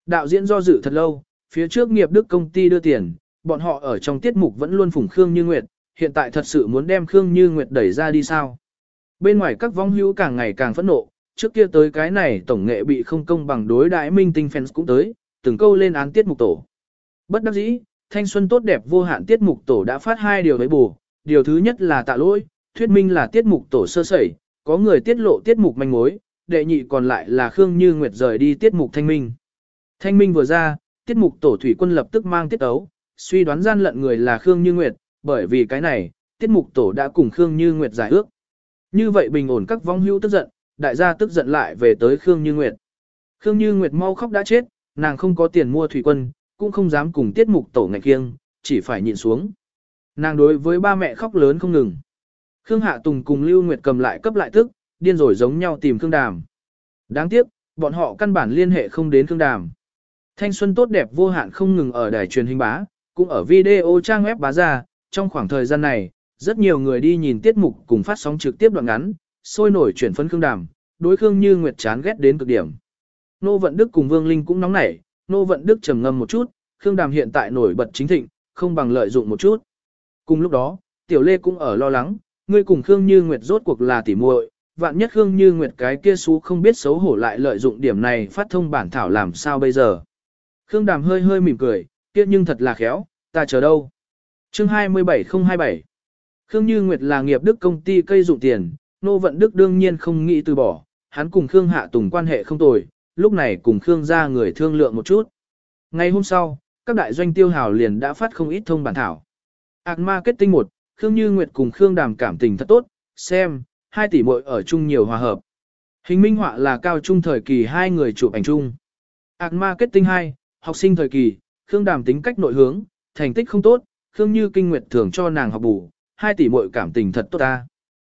Đạo diễn do dự thật lâu, phía trước nghiệp đức công ty đưa tiền, bọn họ ở trong tiết mục vẫn luôn phủng Khương Như Nguyệt, hiện tại thật sự muốn đem Khương Như Nguyệt đẩy ra đi sao. Bên ngoài các vong hữu càng ngày càng phẫn nộ, trước kia tới cái này tổng nghệ bị không công bằng đối đại minh tinh fans cũng tới, từng câu lên án tiết mục tổ. Bất đắc dĩ, thanh xuân tốt đẹp vô hạn tiết mục tổ đã phát hai điều với bù, điều thứ nhất là tạ lỗi, thuyết minh là tiết mục tổ sơ sẩy, có người tiết lộ tiết mục manh mối, đệ nhị còn lại là Khương Như Nguyệt rời đi tiết mục thanh minh. Thanh minh vừa ra, tiết mục tổ thủy quân lập tức mang tiết ấu, suy đoán gian lận người là Khương Như Nguyệt, bởi vì cái này, tiết mục tổ đã cùng Khương Như Nguyệt giải ước. Như vậy bình ổn các vong hữu tức giận, đại gia tức giận lại về tới Khương Như Nguyệt. Khương Như Nguyệt mau khóc đã chết, nàng không có tiền mua thủy quân, cũng không dám cùng tiết mục tổ ngạch kiêng, chỉ phải nhịn xuống. Nàng đối với ba mẹ khóc lớn không ngừng. Khương Hạ Tùng cùng Lưu Nguyệt cầm lại cấp lại tức, điên rồi giống nhau tìm Khương Đàm. Đáng tiếc, bọn họ căn bản liên hệ không đến Khương Đàm. Thanh xuân tốt đẹp vô hạn không ngừng ở đài truyền hình bá, cũng ở video trang web bá ra, trong khoảng thời gian này, rất nhiều người đi nhìn tiết mục cùng phát sóng trực tiếp đoạn ngắn, sôi nổi chuyển phân Khương Đàm, đối Khương Như Nguyệt chán ghét đến cực điểm. Nô Vận Đức cùng Vương Linh cũng nóng nảy, Nô Vận Đức trầm ngâm một chút, Khương Đàm hiện tại nổi bật chính thịnh, không bằng lợi dụng một chút. Cùng lúc đó, Tiểu Lê cũng ở lo lắng, ngươi cùng Khương Như Nguyệt rốt cuộc là tỉ muội, vạn nhất Khương Như Nguyệt cái kia xú không biết xấu hổ lại lợi dụng điểm này phát thông bản thảo làm sao bây giờ. Khương Đàm hơi hơi mỉm cười, kia nhưng thật là khéo, ta chờ đâu. Chương 27027 Khương Như Nguyệt là nghiệp đức công ty cây dụng tiền, Nô Vận Đức đương nhiên không nghĩ từ bỏ, hắn cùng Khương Hạ Tùng quan hệ không tồi, lúc này cùng Khương ra người thương lượng một chút. Ngày hôm sau, các đại doanh tiêu hào liền đã phát không ít thông bản thảo. Ác Marketing 1, Khương Như Nguyệt cùng Khương Đàm cảm tình thật tốt, xem, hai tỷ muội ở chung nhiều hòa hợp. Hình minh họa là cao trung thời kỳ hai người chụp ảnh chung. Ác Marketing 2, học sinh thời kỳ, Khương Đàm tính cách nội hướng, thành tích không tốt, Khương Như Kinh Nguyệt thường cho nàng học bù, hai tỷ muội cảm tình thật tốt ta.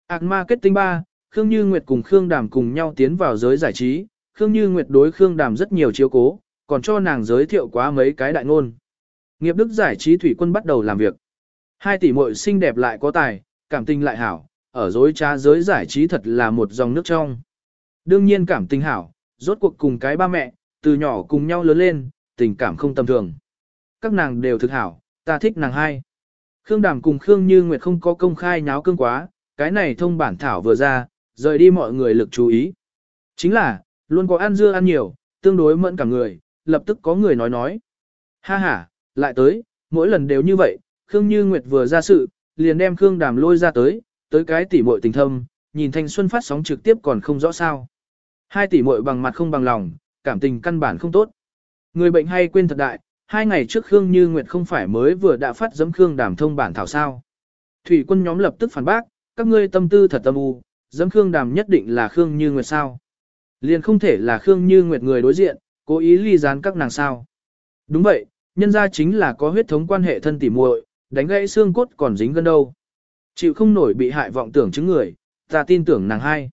Ác Marketing 3, Khương Như Nguyệt cùng Khương Đàm cùng nhau tiến vào giới giải trí, Khương Như Nguyệt đối Khương Đàm rất nhiều chiếu cố, còn cho nàng giới thiệu quá mấy cái đại ngôn. Nghiệp đức giải trí thủy quân bắt đầu làm việc. Hai tỷ muội xinh đẹp lại có tài, cảm tình lại hảo, ở dối trá giới giải trí thật là một dòng nước trong. Đương nhiên cảm tình hảo, rốt cuộc cùng cái ba mẹ, từ nhỏ cùng nhau lớn lên, tình cảm không tầm thường. Các nàng đều thực hảo, ta thích nàng hai. Khương Đàm cùng Khương Như Nguyệt không có công khai nháo cương quá, cái này thông bản thảo vừa ra, rời đi mọi người lực chú ý. Chính là, luôn có ăn dưa ăn nhiều, tương đối mẫn cả người, lập tức có người nói nói. Ha ha, lại tới, mỗi lần đều như vậy, Khương Như Nguyệt vừa ra sự, liền đem Khương Đàm lôi ra tới, tới cái tỉ muội tình thâm, nhìn Thanh Xuân phát sóng trực tiếp còn không rõ sao. Hai tỷ muội bằng mặt không bằng lòng, cảm tình căn bản không tốt. Người bệnh hay quên thật đại, hai ngày trước Khương Như Nguyệt không phải mới vừa đã phát giấm Khương Đàm thông bản thảo sao. Thủy quân nhóm lập tức phản bác, các ngươi tâm tư thật tâm u, giấm Khương Đàm nhất định là Khương Như Nguyệt sao. Liền không thể là Khương Như Nguyệt người đối diện, cố ý ly gián các nàng sao. Đúng vậy, nhân ra chính là có huyết thống quan hệ thân tỉ muội, đánh gãy xương cốt còn dính gần đâu. Chịu không nổi bị hại vọng tưởng chứng người, ta tin tưởng nàng hai.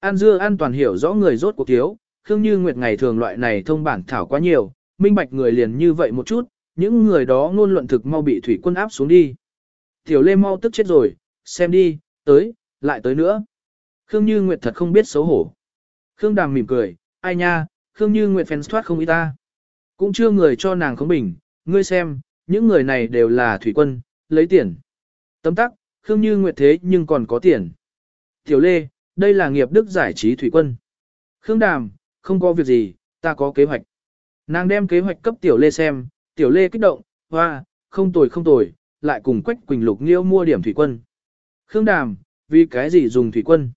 An dưa an toàn hiểu rõ người rốt cuộc thiếu, Khương Như Nguyệt ngày thường loại này thông bản thảo quá nhiều, minh bạch người liền như vậy một chút, những người đó ngôn luận thực mau bị thủy quân áp xuống đi. Tiểu Lê mau tức chết rồi, xem đi, tới, lại tới nữa. Khương Như Nguyệt thật không biết xấu hổ. Khương Đàm mỉm cười, ai nha, Khương Như Nguyệt fans thoát không ý ta. Cũng chưa người cho nàng không bình, ngươi xem, những người này đều là thủy quân, lấy tiền. Tấm tắc, Khương Như Nguyệt thế nhưng còn có tiền. Tiểu Lê, đây là nghiệp đức giải trí thủy quân. Khương Đàm, không có việc gì, ta có kế hoạch. Nàng đem kế hoạch cấp Tiểu Lê xem, Tiểu Lê kích động, hoa, không tồi không tồi, lại cùng Quách Quỳnh Lục Nghiêu mua điểm thủy quân. Khương Đàm, vì cái gì dùng thủy quân?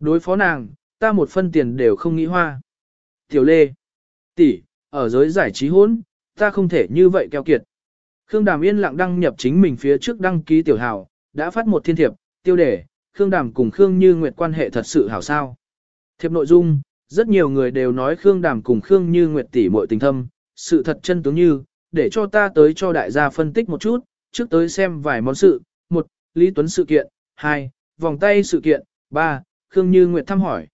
Đối phó nàng, ta một phân tiền đều không nghĩ hoa. Tiểu Lê, tỷ, ở giới giải trí hỗn, ta không thể như vậy keo kiệt. Khương Đàm yên lặng đăng nhập chính mình phía trước đăng ký tiểu hào, đã phát một thiên thiệp, tiêu đề, Khương Đàm cùng Khương Như Nguyệt quan hệ thật sự hảo sao. Thiệp nội dung, rất nhiều người đều nói Khương Đàm cùng Khương Như Nguyệt tỷ muội tình thâm, sự thật chân tướng như, để cho ta tới cho đại gia phân tích một chút, trước tới xem vài món sự, một, Lý Tuấn sự kiện, hai, vòng tay sự kiện, ba, Khương Như Nguyệt thăm hỏi.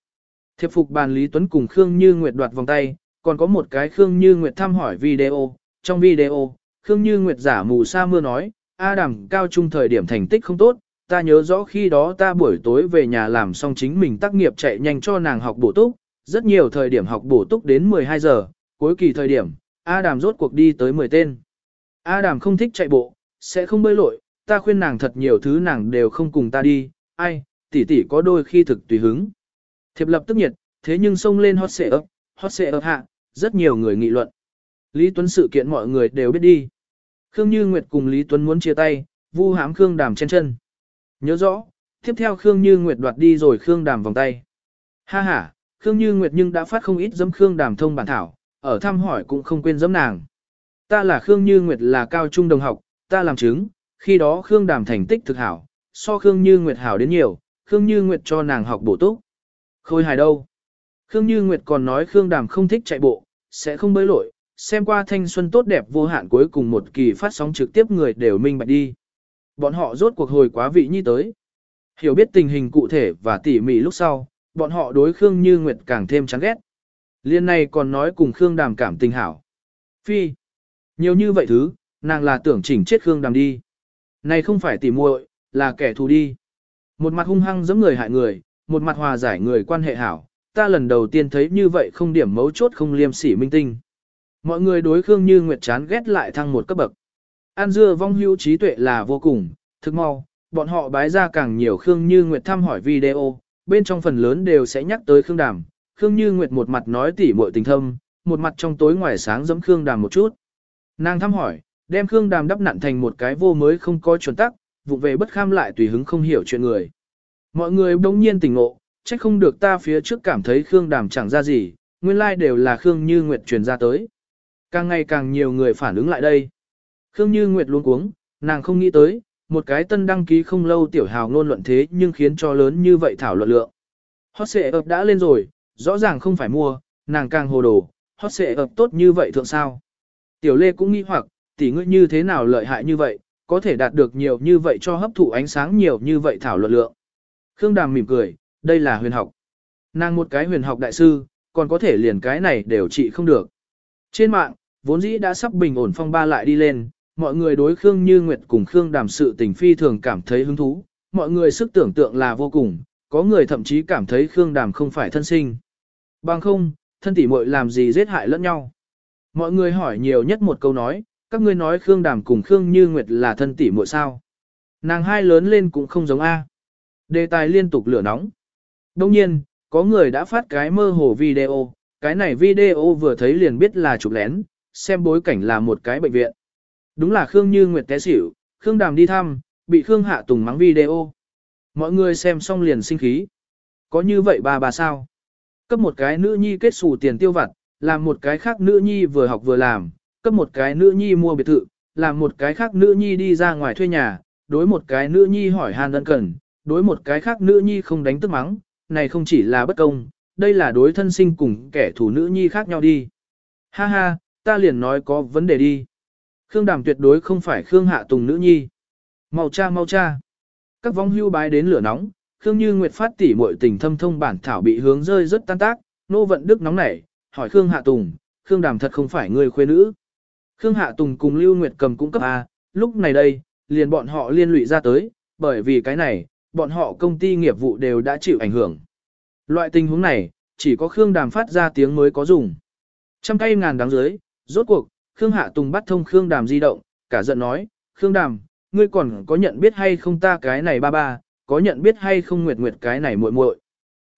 Thiệp phục bàn Lý Tuấn cùng Khương Như Nguyệt đoạt vòng tay, còn có một cái Khương Như Nguyệt thăm hỏi video, trong video, Khương Như Nguyệt giả mù sa mưa nói, A đẳng cao trung thời điểm thành tích không tốt, ta nhớ rõ khi đó ta buổi tối về nhà làm xong chính mình tác nghiệp chạy nhanh cho nàng học bổ túc, rất nhiều thời điểm học bổ túc đến 12 giờ, cuối kỳ thời điểm, A đàm rốt cuộc đi tới 10 tên. A đàm không thích chạy bộ, sẽ không bơi lội, ta khuyên nàng thật nhiều thứ nàng đều không cùng ta đi, ai, tỷ tỷ có đôi khi thực tùy hứng. Thiệp lập tức nhiệt, thế nhưng xông lên hot xệ ấp, hot xệ ấp hạ, rất nhiều người nghị luận. Lý Tuấn sự kiện mọi người đều biết đi. Khương Như Nguyệt cùng Lý Tuấn muốn chia tay, vu hãm Khương Đàm trên chân. Nhớ rõ, tiếp theo Khương Như Nguyệt đoạt đi rồi Khương Đàm vòng tay. Ha ha, Khương Như Nguyệt nhưng đã phát không ít giấm Khương Đàm thông bản thảo, ở thăm hỏi cũng không quên giấm nàng. Ta là Khương Như Nguyệt là cao trung đồng học, ta làm chứng, khi đó Khương Đàm thành tích thực hảo, so Khương Như Nguyệt hảo đến nhiều, Khương Như Nguyệt cho nàng học bổ túc. Khôi hài đâu? Khương Như Nguyệt còn nói Khương Đàm không thích chạy bộ, sẽ không bơi lội, xem qua thanh xuân tốt đẹp vô hạn cuối cùng một kỳ phát sóng trực tiếp người đều minh bạch đi. Bọn họ rốt cuộc hồi quá vị nhi tới. Hiểu biết tình hình cụ thể và tỉ mỉ lúc sau, bọn họ đối Khương Như Nguyệt càng thêm chán ghét. Liên này còn nói cùng Khương Đàm cảm tình hảo. Phi. Nhiều như vậy thứ, nàng là tưởng chỉnh chết Khương Đàm đi. Này không phải tỉ muội, là kẻ thù đi. Một mặt hung hăng giống người hại người, một mặt hòa giải người quan hệ hảo. Ta lần đầu tiên thấy như vậy không điểm mấu chốt không liêm sỉ minh tinh. Mọi người đối Khương Như Nguyệt chán ghét lại thăng một cấp bậc. An dưa vong hữu trí tuệ là vô cùng, thực mau, bọn họ bái ra càng nhiều Khương Như Nguyệt thăm hỏi video, bên trong phần lớn đều sẽ nhắc tới Khương Đàm. Khương Như Nguyệt một mặt nói tỉ muội tình thâm, một mặt trong tối ngoài sáng giẫm Khương Đàm một chút. Nàng thăm hỏi, đem Khương Đàm đắp nặn thành một cái vô mới không có chuẩn tắc, vụ về bất kham lại tùy hứng không hiểu chuyện người. Mọi người đống nhiên tỉnh ngộ, trách không được ta phía trước cảm thấy Khương Đàm chẳng ra gì, nguyên lai like đều là Khương Như Nguyệt truyền ra tới. Càng ngày càng nhiều người phản ứng lại đây. Khương Như Nguyệt luôn cuống, nàng không nghĩ tới, một cái tân đăng ký không lâu tiểu hào ngôn luận thế nhưng khiến cho lớn như vậy thảo luận lượng. Hot xệ ập đã lên rồi, rõ ràng không phải mua, nàng càng hồ đồ, hot xệ ập tốt như vậy thượng sao. Tiểu Lê cũng nghi hoặc, tỷ ngươi như thế nào lợi hại như vậy, có thể đạt được nhiều như vậy cho hấp thụ ánh sáng nhiều như vậy thảo luận lượng. Khương Đàm mỉm cười, đây là huyền học. Nàng một cái huyền học đại sư, còn có thể liền cái này đều trị không được. Trên mạng, vốn dĩ đã sắp bình ổn phong ba lại đi lên, mọi người đối Khương Như Nguyệt cùng Khương Đàm sự tình phi thường cảm thấy hứng thú, mọi người sức tưởng tượng là vô cùng, có người thậm chí cảm thấy Khương Đàm không phải thân sinh. Bằng không, thân tỷ muội làm gì giết hại lẫn nhau. Mọi người hỏi nhiều nhất một câu nói, các ngươi nói Khương Đàm cùng Khương Như Nguyệt là thân tỷ muội sao? Nàng hai lớn lên cũng không giống A. Đề tài liên tục lửa nóng. Đông nhiên, có người đã phát cái mơ hồ video, cái này video vừa thấy liền biết là chụp lén, xem bối cảnh là một cái bệnh viện. Đúng là Khương Như Nguyệt té xỉu, Khương Đàm đi thăm, bị Khương Hạ Tùng mắng video. Mọi người xem xong liền sinh khí. Có như vậy bà bà sao? Cấp một cái nữ nhi kết xù tiền tiêu vặt, làm một cái khác nữ nhi vừa học vừa làm, cấp một cái nữ nhi mua biệt thự, làm một cái khác nữ nhi đi ra ngoài thuê nhà, đối một cái nữ nhi hỏi han đơn cần, đối một cái khác nữ nhi không đánh tức mắng, này không chỉ là bất công, đây là đối thân sinh cùng kẻ thù nữ nhi khác nhau đi. Ha ha, ta liền nói có vấn đề đi. Khương Đàm tuyệt đối không phải Khương Hạ Tùng nữ nhi. Mau cha mau cha. Các vong hưu bái đến lửa nóng, Khương Như Nguyệt phát tỉ muội tình thâm thông bản thảo bị hướng rơi rất tan tác, nô vận đức nóng nảy, hỏi Khương Hạ Tùng, Khương Đàm thật không phải người khuê nữ. Khương Hạ Tùng cùng Lưu Nguyệt cầm cũng cấp A, lúc này đây, liền bọn họ liên lụy ra tới, bởi vì cái này, bọn họ công ty nghiệp vụ đều đã chịu ảnh hưởng. Loại tình huống này, chỉ có Khương Đàm phát ra tiếng mới có dùng. Trăm cây ngàn đáng dưới, rốt cuộc, Khương Hạ Tùng bắt thông Khương Đàm di động, cả giận nói, Khương Đàm, ngươi còn có nhận biết hay không ta cái này ba ba, có nhận biết hay không nguyệt nguyệt cái này muội muội.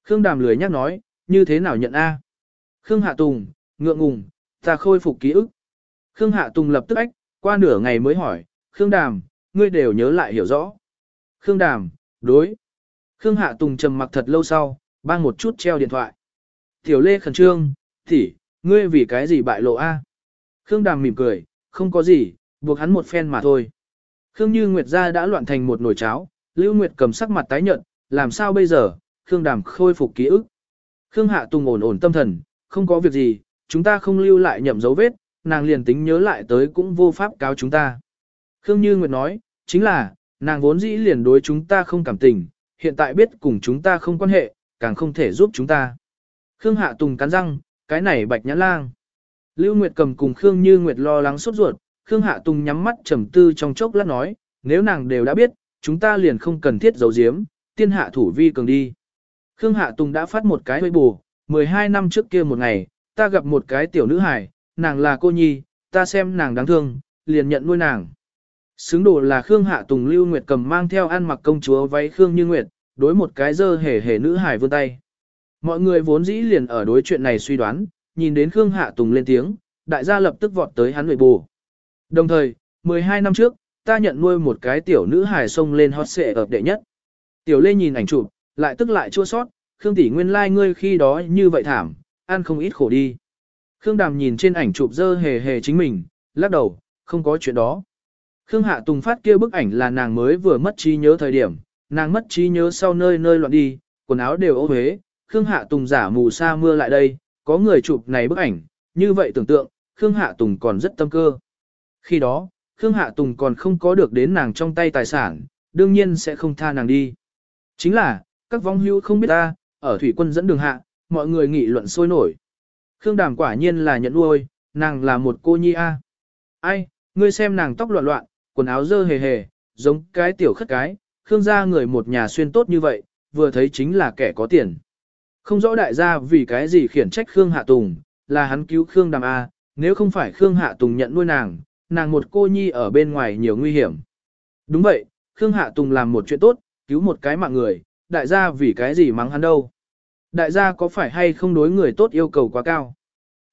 Khương Đàm lười nhắc nói, như thế nào nhận A. Khương Hạ Tùng, ngượng ngùng, ta khôi phục ký ức. Khương Hạ Tùng lập tức ách, qua nửa ngày mới hỏi, Khương Đàm, ngươi đều nhớ lại hiểu rõ. Khương Đàm, đối. Khương Hạ Tùng trầm mặc thật lâu sau, bang một chút treo điện thoại. Tiểu Lê khẩn trương, tỷ, ngươi vì cái gì bại lộ a? Khương Đàm mỉm cười, không có gì, buộc hắn một phen mà thôi. Khương Như Nguyệt gia đã loạn thành một nồi cháo, Lưu Nguyệt cầm sắc mặt tái nhợt, làm sao bây giờ? Khương Đàm khôi phục ký ức. Khương Hạ Tùng ổn ổn tâm thần, không có việc gì, chúng ta không lưu lại nhậm dấu vết, nàng liền tính nhớ lại tới cũng vô pháp cáo chúng ta. Khương Như Nguyệt nói, chính là, nàng vốn dĩ liền đối chúng ta không cảm tình, hiện tại biết cùng chúng ta không quan hệ, càng không thể giúp chúng ta. Khương Hạ Tùng cắn răng, cái này bạch nhãn lang. Lưu Nguyệt cầm cùng Khương Như Nguyệt lo lắng sốt ruột, Khương Hạ Tùng nhắm mắt trầm tư trong chốc lát nói, nếu nàng đều đã biết, chúng ta liền không cần thiết giấu giếm, tiên hạ thủ vi cường đi. Khương Hạ Tùng đã phát một cái hơi bù, 12 năm trước kia một ngày, ta gặp một cái tiểu nữ hài, nàng là cô nhi, ta xem nàng đáng thương, liền nhận nuôi nàng. Xứng đồ là Khương Hạ Tùng Lưu Nguyệt cầm mang theo ăn mặc công chúa váy Khương Như Nguyệt, đối một cái dơ hề hề nữ hài vươn tay. Mọi người vốn dĩ liền ở đối chuyện này suy đoán, nhìn đến Khương Hạ Tùng lên tiếng, đại gia lập tức vọt tới hắn người bù. Đồng thời, 12 năm trước, ta nhận nuôi một cái tiểu nữ hài sông lên hot xệ ập đệ nhất. Tiểu Lê nhìn ảnh chụp, lại tức lại chua sót, Khương tỷ nguyên lai like ngươi khi đó như vậy thảm, ăn không ít khổ đi. Khương Đàm nhìn trên ảnh chụp dơ hề hề chính mình, lắc đầu, không có chuyện đó. Khương Hạ Tùng phát kia bức ảnh là nàng mới vừa mất trí nhớ thời điểm, nàng mất trí nhớ sau nơi nơi loạn đi, quần áo đều ô huế, Khương Hạ Tùng giả mù sa mưa lại đây, có người chụp này bức ảnh, như vậy tưởng tượng, Khương Hạ Tùng còn rất tâm cơ. Khi đó, Khương Hạ Tùng còn không có được đến nàng trong tay tài sản, đương nhiên sẽ không tha nàng đi. Chính là, các vong hữu không biết ta, ở thủy quân dẫn đường hạ, mọi người nghị luận sôi nổi. Khương Đàm quả nhiên là nhận nuôi, nàng là một cô nhi a. Ai, ngươi xem nàng tóc loạn loạn, quần áo dơ hề hề, giống cái tiểu khất cái, Khương gia người một nhà xuyên tốt như vậy, vừa thấy chính là kẻ có tiền. Không rõ đại gia vì cái gì khiển trách Khương Hạ Tùng, là hắn cứu Khương Đàm A, nếu không phải Khương Hạ Tùng nhận nuôi nàng, nàng một cô nhi ở bên ngoài nhiều nguy hiểm. Đúng vậy, Khương Hạ Tùng làm một chuyện tốt, cứu một cái mạng người, đại gia vì cái gì mắng hắn đâu. Đại gia có phải hay không đối người tốt yêu cầu quá cao?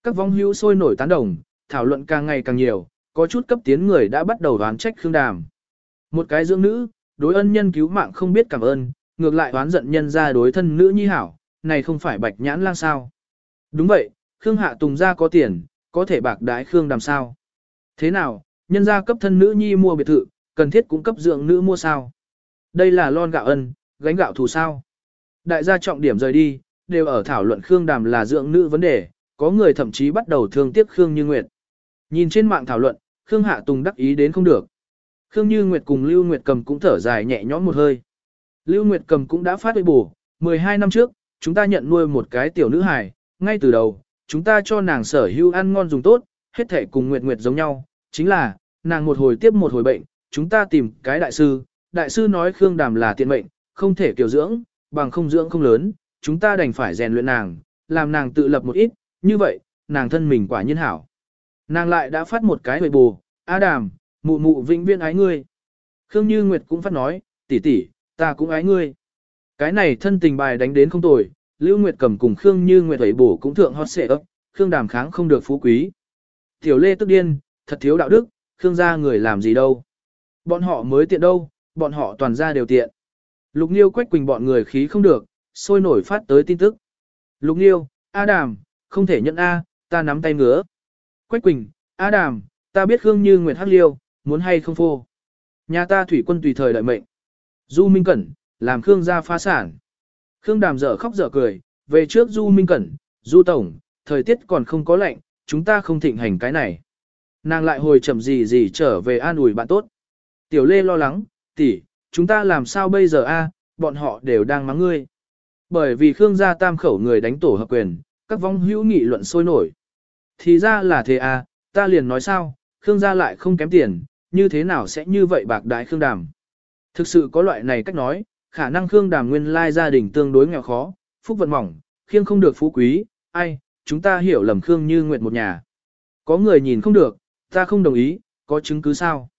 Các vong hữu sôi nổi tán đồng, thảo luận càng ngày càng nhiều, có chút cấp tiến người đã bắt đầu đoán trách Khương Đàm. Một cái dưỡng nữ, đối ân nhân cứu mạng không biết cảm ơn, ngược lại đoán giận nhân ra đối thân nữ nhi hảo, này không phải bạch nhãn lang sao. Đúng vậy, Khương Hạ Tùng ra có tiền, có thể bạc đái Khương Đàm sao. Thế nào, nhân gia cấp thân nữ nhi mua biệt thự, cần thiết cũng cấp dưỡng nữ mua sao. Đây là lon gạo ân, gánh gạo thù sao. Đại gia trọng điểm rời đi, đều ở thảo luận Khương Đàm là dưỡng nữ vấn đề, có người thậm chí bắt đầu thương tiếc Khương Như Nguyệt. Nhìn trên mạng thảo luận, Khương Hạ Tùng đắc ý đến không được. Khương Như Nguyệt cùng Lưu Nguyệt Cầm cũng thở dài nhẹ nhõm một hơi. Lưu Nguyệt Cầm cũng đã phát huy bổ, 12 năm trước, chúng ta nhận nuôi một cái tiểu nữ hài, ngay từ đầu, chúng ta cho nàng sở hữu ăn ngon dùng tốt, hết thể cùng Nguyệt Nguyệt giống nhau, chính là, nàng một hồi tiếp một hồi bệnh, chúng ta tìm cái đại sư, đại sư nói Khương Đàm là tiện mệnh, không thể kiểu dưỡng, bằng không dưỡng không lớn, chúng ta đành phải rèn luyện nàng, làm nàng tự lập một ít, như vậy, nàng thân mình quả nhiên hảo. Nàng lại đã phát một cái hồi bù, A Đàm, mụ mụ vĩnh viên ái ngươi. Khương Như Nguyệt cũng phát nói, tỷ tỷ, ta cũng ái ngươi. Cái này thân tình bài đánh đến không tồi, Lưu Nguyệt cầm cùng Khương Như Nguyệt ấy bổ cũng thượng hot xệ ấp, Khương Đàm kháng không được phú quý. Tiểu Lê tức điên, thật thiếu đạo đức, Khương gia người làm gì đâu. Bọn họ mới tiện đâu, bọn họ toàn ra đều tiện. Lục Niêu Quách Quỳnh bọn người khí không được, sôi nổi phát tới tin tức. Lục Niêu, A Đàm, không thể nhận A, ta nắm tay ngứa. Quách Quỳnh, A Đàm, ta biết Khương Như Nguyệt Hắc Liêu, muốn hay không phô. Nhà ta thủy quân tùy thời đợi mệnh. Du Minh Cẩn, làm Khương gia phá sản. Khương Đàm dở khóc dở cười, về trước Du Minh Cẩn, Du Tổng, thời tiết còn không có lạnh, chúng ta không thịnh hành cái này. Nàng lại hồi chậm gì gì trở về an ủi bạn tốt. Tiểu Lê lo lắng, tỷ, chúng ta làm sao bây giờ a? bọn họ đều đang mắng ngươi. Bởi vì Khương gia tam khẩu người đánh tổ hợp quyền, các vong hữu nghị luận sôi nổi. Thì ra là thế a, ta liền nói sao, Khương gia lại không kém tiền, như thế nào sẽ như vậy bạc đại Khương Đàm. Thực sự có loại này cách nói, khả năng Khương Đàm nguyên lai gia đình tương đối nghèo khó, phúc vận mỏng, khiêng không được phú quý, ai, chúng ta hiểu lầm Khương như Nguyệt một nhà. Có người nhìn không được, ta không đồng ý, có chứng cứ sao?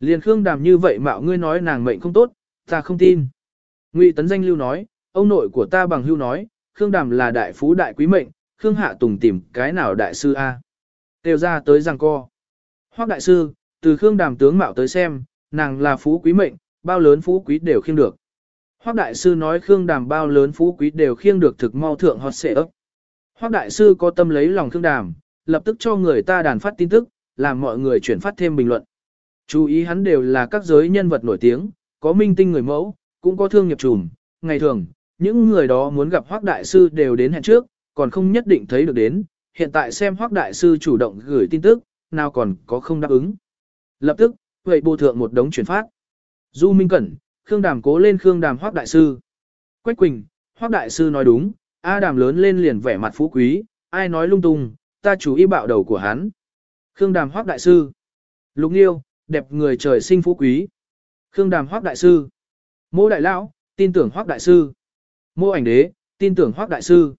Liền Khương Đàm như vậy mạo ngươi nói nàng mệnh không tốt, ta không tin. Ngụy Tấn Danh lưu nói, ông nội của ta bằng hưu nói, Khương Đàm là đại phú đại quý mệnh, Khương Hạ Tùng tìm cái nào đại sư A. Tiêu ra tới rằng co. Hoác đại sư, từ Khương Đàm tướng mạo tới xem, nàng là phú quý mệnh, bao lớn phú quý đều khiêng được. Hoác đại sư nói Khương Đàm bao lớn phú quý đều khiêng được thực mau thượng hot xệ ấp. Hoác đại sư có tâm lấy lòng Khương Đàm, lập tức cho người ta đàn phát tin tức, làm mọi người chuyển phát thêm bình luận. Chú ý hắn đều là các giới nhân vật nổi tiếng, có minh tinh người mẫu, cũng có thương nghiệp trùm. Ngày thường, những người đó muốn gặp Hoác Đại Sư đều đến hẹn trước, còn không nhất định thấy được đến. Hiện tại xem Hoác Đại Sư chủ động gửi tin tức, nào còn có không đáp ứng. Lập tức, vậy bộ thượng một đống chuyển phát. Du Minh Cẩn, Khương Đàm cố lên Khương Đàm Hoác Đại Sư. Quách Quỳnh, Hoác Đại Sư nói đúng, A Đàm lớn lên liền vẻ mặt phú quý, ai nói lung tung, ta chú ý bạo đầu của hắn. Khương Đàm Hoác Đại Sư. Lục Nghiêu, đẹp người trời sinh phú quý. Khương Đàm Hoác Đại Sư. Mô Đại Lão, tin tưởng Hoác Đại Sư. Mô Ảnh Đế, tin tưởng Hoác Đại Sư.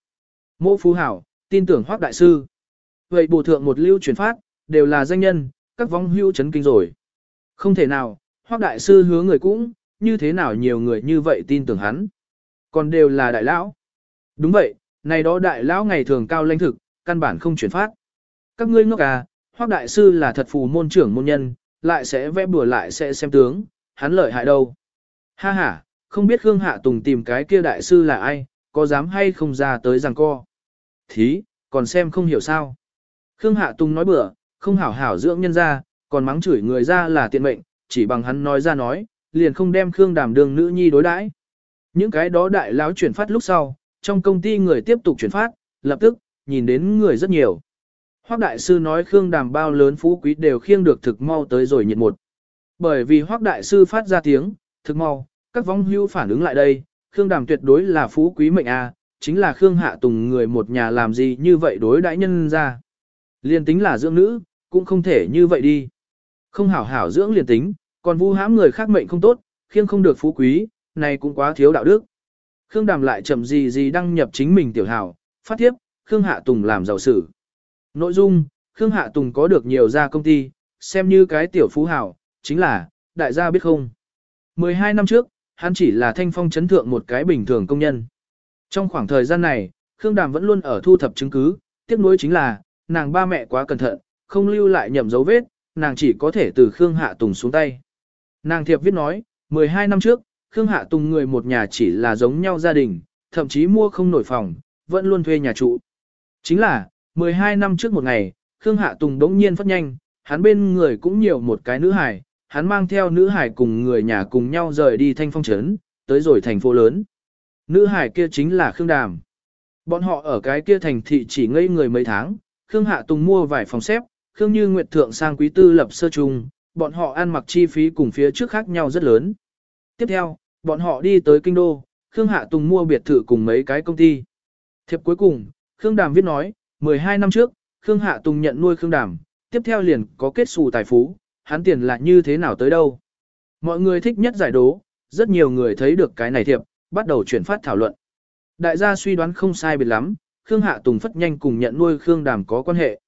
Mô Phú Hảo, tin tưởng Hoác Đại Sư. Vậy bổ thượng một lưu truyền phát, đều là danh nhân, các vong hưu chấn kinh rồi. Không thể nào, Hoác Đại Sư hứa người cũng, như thế nào nhiều người như vậy tin tưởng hắn. Còn đều là Đại Lão. Đúng vậy, này đó Đại Lão ngày thường cao lãnh thực, căn bản không truyền phát. Các ngươi ngốc à, Hoác Đại Sư là thật phù môn trưởng môn nhân, lại sẽ vẽ bừa lại sẽ xem tướng, hắn lợi hại đâu. Ha ha, không biết Khương Hạ Tùng tìm cái kia đại sư là ai, có dám hay không ra tới rằng co. Thí, còn xem không hiểu sao. Khương Hạ Tùng nói bừa, không hảo hảo dưỡng nhân ra, còn mắng chửi người ra là tiện mệnh, chỉ bằng hắn nói ra nói, liền không đem Khương đàm đường nữ nhi đối đãi. Những cái đó đại lão chuyển phát lúc sau, trong công ty người tiếp tục chuyển phát, lập tức, nhìn đến người rất nhiều. Hoác đại sư nói Khương đàm bao lớn phú quý đều khiêng được thực mau tới rồi nhiệt một. Bởi vì Hoác đại sư phát ra tiếng, thực mau, các vong hưu phản ứng lại đây, Khương đàm tuyệt đối là phú quý mệnh a, chính là Khương hạ tùng người một nhà làm gì như vậy đối đãi nhân ra. Liên tính là dưỡng nữ, cũng không thể như vậy đi. Không hảo hảo dưỡng liền tính, còn vu hãm người khác mệnh không tốt, khiêng không được phú quý, này cũng quá thiếu đạo đức. Khương đàm lại chậm gì gì đăng nhập chính mình tiểu hảo, phát tiếp, Khương hạ tùng làm giàu sử. Nội dung, Khương Hạ Tùng có được nhiều gia công ty, xem như cái tiểu phú hảo, chính là, đại gia biết không. 12 năm trước, hắn chỉ là thanh phong chấn thượng một cái bình thường công nhân. Trong khoảng thời gian này, Khương Đàm vẫn luôn ở thu thập chứng cứ, tiếc nuối chính là, nàng ba mẹ quá cẩn thận, không lưu lại nhầm dấu vết, nàng chỉ có thể từ Khương Hạ Tùng xuống tay. Nàng thiệp viết nói, 12 năm trước, Khương Hạ Tùng người một nhà chỉ là giống nhau gia đình, thậm chí mua không nổi phòng, vẫn luôn thuê nhà trụ. Chính là, 12 năm trước một ngày, Khương Hạ Tùng đống nhiên phát nhanh, hắn bên người cũng nhiều một cái nữ hải, hắn mang theo nữ hải cùng người nhà cùng nhau rời đi thanh phong trấn, tới rồi thành phố lớn. Nữ hải kia chính là Khương Đàm. Bọn họ ở cái kia thành thị chỉ ngây người mấy tháng, Khương Hạ Tùng mua vài phòng xếp, Khương Như Nguyệt Thượng sang quý tư lập sơ trung, bọn họ ăn mặc chi phí cùng phía trước khác nhau rất lớn. Tiếp theo, bọn họ đi tới Kinh Đô, Khương Hạ Tùng mua biệt thự cùng mấy cái công ty. Thiệp cuối cùng, Khương Đàm viết nói, 12 năm trước, Khương Hạ Tùng nhận nuôi Khương Đàm, tiếp theo liền có kết xù tài phú, hắn tiền là như thế nào tới đâu. Mọi người thích nhất giải đố, rất nhiều người thấy được cái này thiệp, bắt đầu chuyển phát thảo luận. Đại gia suy đoán không sai biệt lắm, Khương Hạ Tùng phất nhanh cùng nhận nuôi Khương Đàm có quan hệ.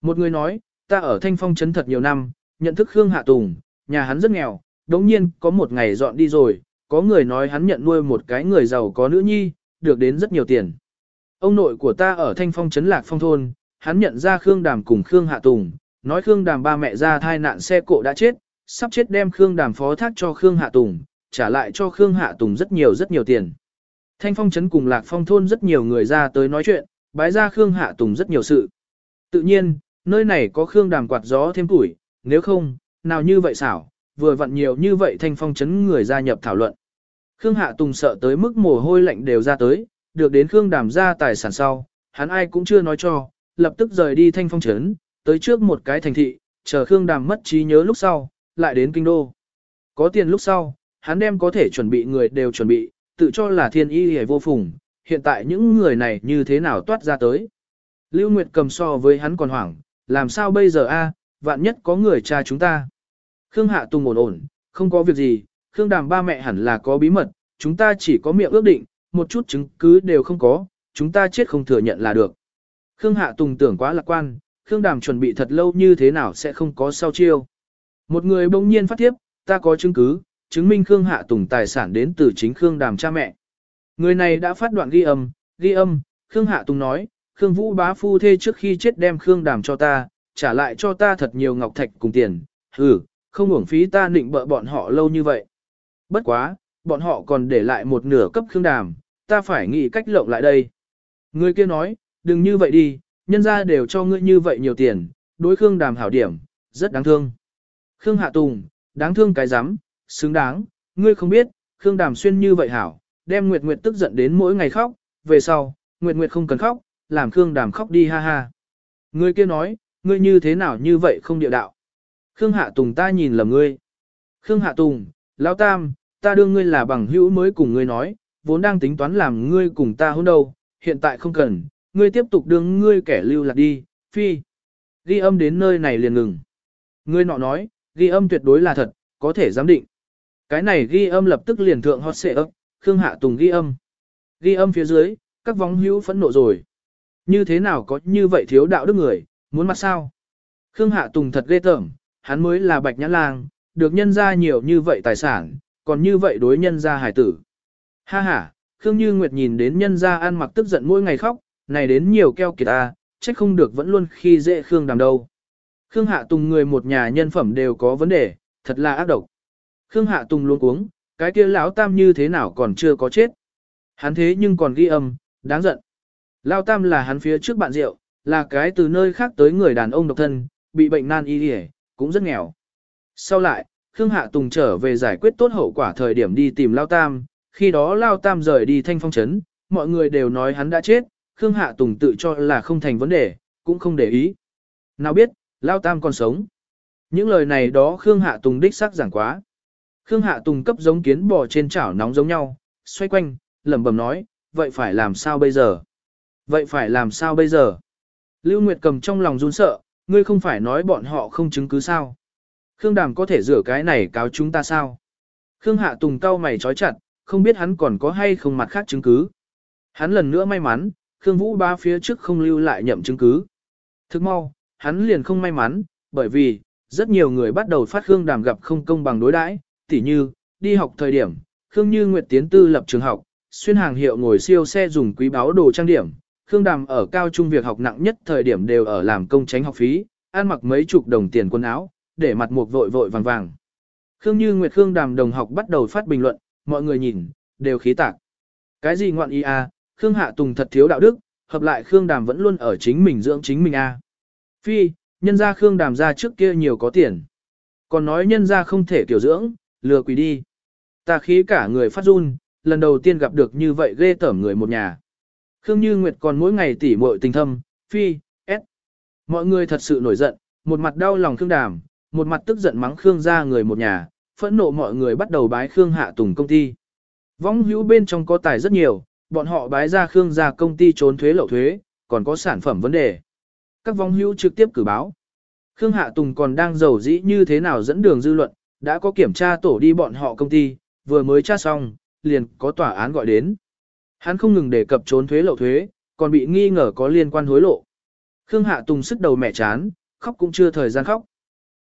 Một người nói, ta ở Thanh Phong trấn thật nhiều năm, nhận thức Khương Hạ Tùng, nhà hắn rất nghèo, đống nhiên có một ngày dọn đi rồi, có người nói hắn nhận nuôi một cái người giàu có nữ nhi, được đến rất nhiều tiền. Ông nội của ta ở Thanh Phong trấn Lạc Phong thôn, hắn nhận ra Khương Đàm cùng Khương Hạ Tùng, nói Khương Đàm ba mẹ ra thai nạn xe cộ đã chết, sắp chết đem Khương Đàm phó thác cho Khương Hạ Tùng, trả lại cho Khương Hạ Tùng rất nhiều rất nhiều tiền. Thanh Phong trấn cùng Lạc Phong thôn rất nhiều người ra tới nói chuyện, bái ra Khương Hạ Tùng rất nhiều sự. Tự nhiên, nơi này có Khương Đàm quạt gió thêm tuổi, nếu không, nào như vậy xảo, vừa vặn nhiều như vậy thanh phong chấn người gia nhập thảo luận. Khương Hạ Tùng sợ tới mức mồ hôi lạnh đều ra tới, được đến Khương Đàm ra tài sản sau, hắn ai cũng chưa nói cho, lập tức rời đi thanh phong chấn, tới trước một cái thành thị, chờ Khương Đàm mất trí nhớ lúc sau, lại đến kinh đô. Có tiền lúc sau, hắn đem có thể chuẩn bị người đều chuẩn bị, tự cho là thiên y hề vô phùng, hiện tại những người này như thế nào toát ra tới. Lưu Nguyệt cầm so với hắn còn hoảng, làm sao bây giờ a? Vạn nhất có người cha chúng ta. Khương Hạ Tùng ổn ổn, không có việc gì, Khương Đàm ba mẹ hẳn là có bí mật, chúng ta chỉ có miệng ước định, một chút chứng cứ đều không có, chúng ta chết không thừa nhận là được. Khương Hạ Tùng tưởng quá lạc quan, Khương Đàm chuẩn bị thật lâu như thế nào sẽ không có sau chiêu. Một người bỗng nhiên phát tiếp, ta có chứng cứ, chứng minh Khương Hạ Tùng tài sản đến từ chính Khương Đàm cha mẹ. Người này đã phát đoạn ghi âm, ghi âm, Khương Hạ Tùng nói, Khương Vũ bá phu thê trước khi chết đem Khương Đàm cho ta, trả lại cho ta thật nhiều ngọc thạch cùng tiền, hừ, không uổng phí ta định bợ bọn họ lâu như vậy. Bất quá, bọn họ còn để lại một nửa cấp Khương Đàm, ta phải nghĩ cách lộng lại đây. Người kia nói, đừng như vậy đi, nhân ra đều cho ngươi như vậy nhiều tiền, đối Khương Đàm hảo điểm, rất đáng thương. Khương Hạ Tùng, đáng thương cái rắm xứng đáng, ngươi không biết, Khương Đàm xuyên như vậy hảo, đem Nguyệt Nguyệt tức giận đến mỗi ngày khóc, về sau, Nguyệt Nguyệt không cần khóc, làm Khương Đàm khóc đi ha ha. Ngươi kia nói, ngươi như thế nào như vậy không địa đạo. Khương Hạ Tùng ta nhìn lầm ngươi. Khương Hạ Tùng, Lão Tam, ta đương ngươi là bằng hữu mới cùng ngươi nói, vốn đang tính toán làm ngươi cùng ta hôn đâu, hiện tại không cần, ngươi tiếp tục đương ngươi kẻ lưu lạc đi, phi. Ghi âm đến nơi này liền ngừng. Ngươi nọ nói, ghi âm tuyệt đối là thật, có thể giám định. Cái này ghi âm lập tức liền thượng hot xệ ấp, Khương Hạ Tùng ghi âm. Ghi âm phía dưới, các vong hữu phẫn nộ rồi. Như thế nào có như vậy thiếu đạo đức người, muốn mặt sao? Khương Hạ Tùng thật ghê tởm, hắn mới là bạch nhãn lang, được nhân ra nhiều như vậy tài sản, còn như vậy đối nhân ra hải tử. Ha ha, Khương Như Nguyệt nhìn đến nhân ra ăn mặc tức giận mỗi ngày khóc, này đến nhiều keo kiệt ta, trách không được vẫn luôn khi dễ Khương đàm đâu. Khương Hạ Tùng người một nhà nhân phẩm đều có vấn đề, thật là ác độc. Khương Hạ Tùng luôn uống, cái kia lão tam như thế nào còn chưa có chết. Hắn thế nhưng còn ghi âm, đáng giận. Lão tam là hắn phía trước bạn rượu, là cái từ nơi khác tới người đàn ông độc thân, bị bệnh nan y hề, cũng rất nghèo. Sau lại, Khương Hạ Tùng trở về giải quyết tốt hậu quả thời điểm đi tìm Lao Tam, khi đó Lao Tam rời đi thanh phong trấn, mọi người đều nói hắn đã chết, Khương Hạ Tùng tự cho là không thành vấn đề, cũng không để ý. Nào biết, Lao Tam còn sống. Những lời này đó Khương Hạ Tùng đích xác giảng quá. Khương Hạ Tùng cấp giống kiến bò trên chảo nóng giống nhau, xoay quanh, lẩm bẩm nói, vậy phải làm sao bây giờ? Vậy phải làm sao bây giờ? Lưu Nguyệt cầm trong lòng run sợ, ngươi không phải nói bọn họ không chứng cứ sao? Khương Đàm có thể rửa cái này cáo chúng ta sao? Khương Hạ Tùng cau mày trói chặt, không biết hắn còn có hay không mặt khác chứng cứ. Hắn lần nữa may mắn, Khương Vũ ba phía trước không lưu lại nhậm chứng cứ. Thức mau, hắn liền không may mắn, bởi vì, rất nhiều người bắt đầu phát Khương Đàm gặp không công bằng đối đãi, tỉ như, đi học thời điểm, Khương Như Nguyệt tiến tư lập trường học, xuyên hàng hiệu ngồi siêu xe dùng quý báo đồ trang điểm. Khương Đàm ở cao trung việc học nặng nhất thời điểm đều ở làm công tránh học phí, ăn mặc mấy chục đồng tiền quần áo, để mặt mục vội vội vàng vàng. Khương Như Nguyệt Khương Đàm đồng học bắt đầu phát bình luận, mọi người nhìn, đều khí tạc. Cái gì ngoạn ý à, Khương Hạ Tùng thật thiếu đạo đức, hợp lại Khương Đàm vẫn luôn ở chính mình dưỡng chính mình a. À. Phi, nhân ra Khương Đàm ra trước kia nhiều có tiền. Còn nói nhân ra không thể tiểu dưỡng, lừa quỷ đi. Ta khí cả người phát run, lần đầu tiên gặp được như vậy ghê tởm người một nhà. Khương Như Nguyệt còn mỗi ngày tỉ muội tình thâm, phi, s. Mọi người thật sự nổi giận, một mặt đau lòng Khương Đàm, một mặt tức giận mắng Khương ra người một nhà, phẫn nộ mọi người bắt đầu bái Khương Hạ Tùng công ty. Vong hữu bên trong có tài rất nhiều, bọn họ bái ra Khương ra công ty trốn thuế lậu thuế, còn có sản phẩm vấn đề. Các vong hữu trực tiếp cử báo. Khương Hạ Tùng còn đang giàu dĩ như thế nào dẫn đường dư luận, đã có kiểm tra tổ đi bọn họ công ty, vừa mới tra xong, liền có tòa án gọi đến. Hắn không ngừng đề cập trốn thuế lậu thuế, còn bị nghi ngờ có liên quan hối lộ. Khương Hạ Tùng sức đầu mẹ chán, khóc cũng chưa thời gian khóc.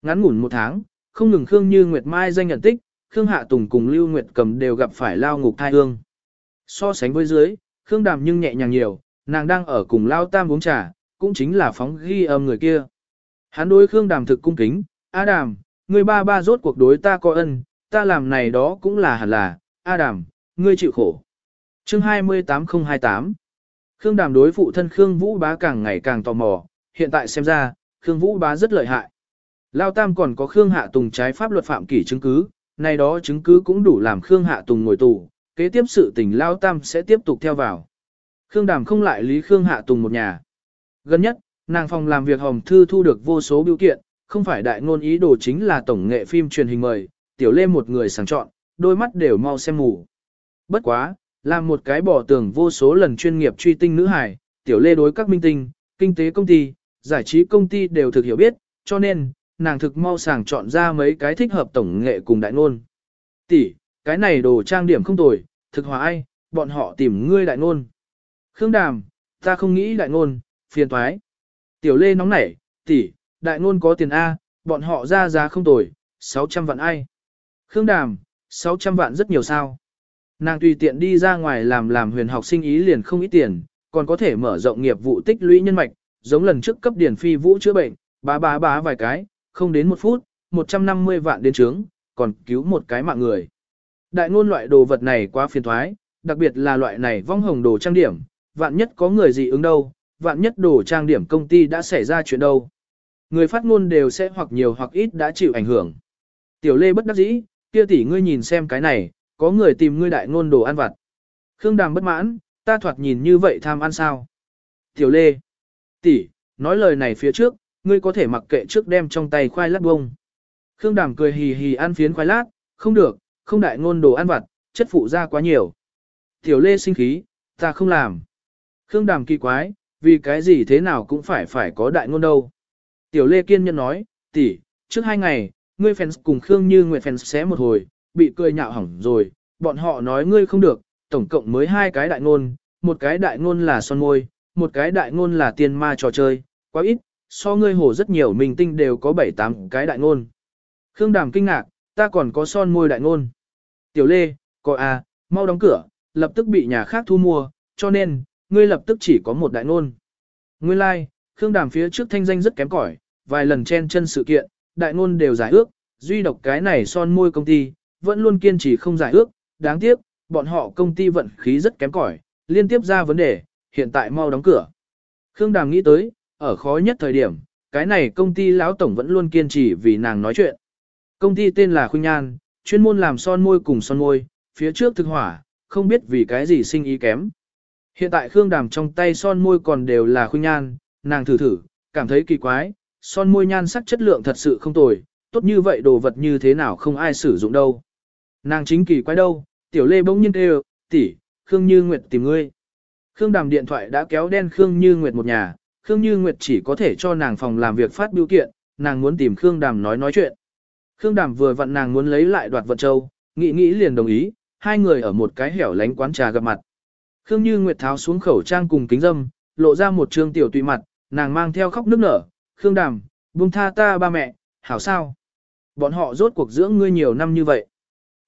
Ngắn ngủn một tháng, không ngừng Khương Như Nguyệt Mai danh nhận tích, Khương Hạ Tùng cùng Lưu Nguyệt Cầm đều gặp phải lao ngục thai hương. So sánh với dưới, Khương Đàm nhưng nhẹ nhàng nhiều, nàng đang ở cùng lao tam uống trà, cũng chính là phóng ghi âm người kia. Hắn đối Khương Đàm thực cung kính, A Đàm, người ba ba rốt cuộc đối ta có ân, ta làm này đó cũng là hẳn là, A Đàm, ngươi chịu khổ. Chương 28028 Khương Đàm đối phụ thân Khương Vũ Bá càng ngày càng tò mò, hiện tại xem ra, Khương Vũ Bá rất lợi hại. Lao Tam còn có Khương Hạ Tùng trái pháp luật phạm kỷ chứng cứ, này đó chứng cứ cũng đủ làm Khương Hạ Tùng ngồi tù, kế tiếp sự tình Lao Tam sẽ tiếp tục theo vào. Khương Đàm không lại lý Khương Hạ Tùng một nhà. Gần nhất, nàng phòng làm việc Hồng Thư thu được vô số biểu kiện, không phải đại ngôn ý đồ chính là tổng nghệ phim truyền hình mời, tiểu lê một người sàng chọn, đôi mắt đều mau xem mù. Bất quá, làm một cái bỏ tường vô số lần chuyên nghiệp truy tinh nữ hải tiểu lê đối các minh tinh, kinh tế công ty, giải trí công ty đều thực hiểu biết, cho nên, nàng thực mau sàng chọn ra mấy cái thích hợp tổng nghệ cùng đại ngôn. Tỷ, cái này đồ trang điểm không tồi, thực hòa ai, bọn họ tìm ngươi đại ngôn. Khương Đàm, ta không nghĩ đại ngôn, phiền toái. Tiểu Lê nóng nảy, tỷ, đại ngôn có tiền A, bọn họ ra giá không tồi, 600 vạn ai. Khương Đàm, 600 vạn rất nhiều sao. Nàng tùy tiện đi ra ngoài làm làm huyền học sinh ý liền không ít tiền, còn có thể mở rộng nghiệp vụ tích lũy nhân mạch, giống lần trước cấp điển phi vũ chữa bệnh, bá bá bá vài cái, không đến một phút, 150 vạn đến trướng, còn cứu một cái mạng người. Đại ngôn loại đồ vật này quá phiền thoái, đặc biệt là loại này vong hồng đồ trang điểm, vạn nhất có người gì ứng đâu, vạn nhất đồ trang điểm công ty đã xảy ra chuyện đâu. Người phát ngôn đều sẽ hoặc nhiều hoặc ít đã chịu ảnh hưởng. Tiểu Lê bất đắc dĩ, kia tỷ ngươi nhìn xem cái này, có người tìm ngươi đại ngôn đồ ăn vặt. Khương Đàm bất mãn, ta thoạt nhìn như vậy tham ăn sao. Tiểu Lê, tỷ, nói lời này phía trước, ngươi có thể mặc kệ trước đem trong tay khoai lát bông. Khương Đàm cười hì hì ăn phiến khoai lát, không được, không đại ngôn đồ ăn vặt, chất phụ ra quá nhiều. Tiểu Lê sinh khí, ta không làm. Khương Đàm kỳ quái, vì cái gì thế nào cũng phải phải có đại ngôn đâu. Tiểu Lê kiên nhân nói, tỷ, trước hai ngày, ngươi fans cùng Khương Như Nguyệt fans xé một hồi, bị cười nhạo hỏng rồi, bọn họ nói ngươi không được, tổng cộng mới hai cái đại ngôn, một cái đại ngôn là son môi, một cái đại ngôn là tiền ma trò chơi, quá ít, so ngươi hồ rất nhiều mình tinh đều có bảy tám cái đại ngôn. Khương Đàm kinh ngạc, ta còn có son môi đại ngôn. Tiểu Lê, có à, mau đóng cửa, lập tức bị nhà khác thu mua, cho nên, ngươi lập tức chỉ có một đại ngôn. Nguyên lai, like, Khương Đàm phía trước thanh danh rất kém cỏi, vài lần chen chân sự kiện, đại ngôn đều giải ước, duy độc cái này son môi công ty, vẫn luôn kiên trì không giải ước, đáng tiếc, bọn họ công ty vận khí rất kém cỏi, liên tiếp ra vấn đề, hiện tại mau đóng cửa. Khương Đàm nghĩ tới, ở khó nhất thời điểm, cái này công ty lão tổng vẫn luôn kiên trì vì nàng nói chuyện. Công ty tên là Khuynh Nhan, chuyên môn làm son môi cùng son môi, phía trước thực hỏa, không biết vì cái gì sinh ý kém. Hiện tại Khương Đàm trong tay son môi còn đều là Khuynh Nhan, nàng thử thử, cảm thấy kỳ quái, son môi nhan sắc chất lượng thật sự không tồi, tốt như vậy đồ vật như thế nào không ai sử dụng đâu. Nàng chính kỳ quái đâu, tiểu lê bỗng nhiên kêu, tỷ, Khương Như Nguyệt tìm ngươi. Khương Đàm điện thoại đã kéo đen Khương Như Nguyệt một nhà, Khương Như Nguyệt chỉ có thể cho nàng phòng làm việc phát biểu kiện, nàng muốn tìm Khương Đàm nói nói chuyện. Khương Đàm vừa vặn nàng muốn lấy lại đoạt vận châu, nghĩ nghĩ liền đồng ý, hai người ở một cái hẻo lánh quán trà gặp mặt. Khương Như Nguyệt tháo xuống khẩu trang cùng kính dâm, lộ ra một trương tiểu tùy mặt, nàng mang theo khóc nức nở, Khương Đàm, buông tha ta ba mẹ, hảo sao? Bọn họ rốt cuộc dưỡng ngươi nhiều năm như vậy.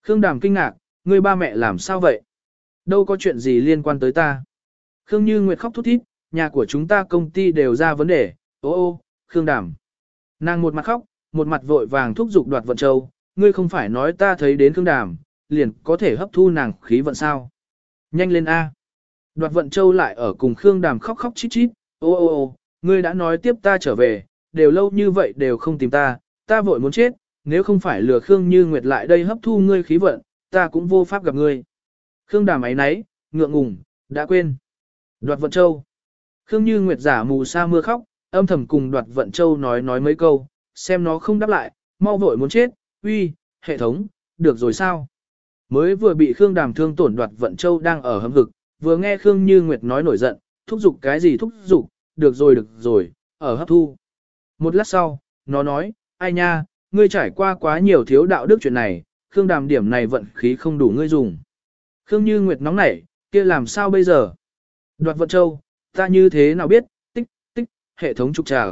Khương Đàm kinh ngạc, ngươi ba mẹ làm sao vậy? Đâu có chuyện gì liên quan tới ta? Khương Như Nguyệt khóc thút thít, nhà của chúng ta công ty đều ra vấn đề, ô ô, Khương Đàm. Nàng một mặt khóc, một mặt vội vàng thúc giục đoạt vận châu, ngươi không phải nói ta thấy đến Khương Đàm, liền có thể hấp thu nàng khí vận sao. Nhanh lên A. Đoạt vận châu lại ở cùng Khương Đàm khóc khóc chít chít, ô ô ô, ngươi đã nói tiếp ta trở về, đều lâu như vậy đều không tìm ta, ta vội muốn chết, nếu không phải lừa Khương Như Nguyệt lại đây hấp thu ngươi khí vận, ta cũng vô pháp gặp ngươi. Khương Đàm ấy nấy, ngượng ngùng, đã quên. Đoạt vận châu. Khương Như Nguyệt giả mù sa mưa khóc, âm thầm cùng đoạt vận châu nói nói mấy câu, xem nó không đáp lại, mau vội muốn chết, uy, hệ thống, được rồi sao? Mới vừa bị Khương Đàm thương tổn đoạt vận châu đang ở hâm hực, vừa nghe Khương Như Nguyệt nói nổi giận, thúc giục cái gì thúc giục, được rồi được rồi, ở hấp thu. Một lát sau, nó nói, ai nha, ngươi trải qua quá nhiều thiếu đạo đức chuyện này, Khương Đàm điểm này vận khí không đủ ngươi dùng. Khương Như Nguyệt nóng nảy, kia làm sao bây giờ? Đoạt vận châu, ta như thế nào biết, tích, tích, hệ thống trục trà.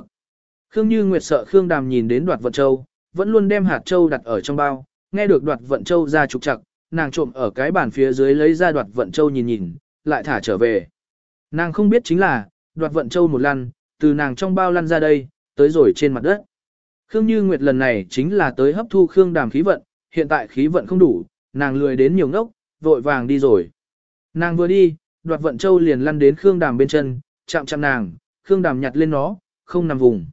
Khương Như Nguyệt sợ Khương Đàm nhìn đến đoạt vận châu, vẫn luôn đem hạt châu đặt ở trong bao, nghe được đoạt vận châu ra trục trặc, nàng trộm ở cái bàn phía dưới lấy ra đoạt vận châu nhìn nhìn, lại thả trở về. Nàng không biết chính là, đoạt vận châu một lăn, từ nàng trong bao lăn ra đây, tới rồi trên mặt đất. Khương Như Nguyệt lần này chính là tới hấp thu Khương Đàm khí vận, hiện tại khí vận không đủ, nàng lười đến nhiều ngốc, vội vàng đi rồi. Nàng vừa đi, đoạt vận châu liền lăn đến Khương Đàm bên chân, chạm chạm nàng, Khương Đàm nhặt lên nó, không nằm vùng.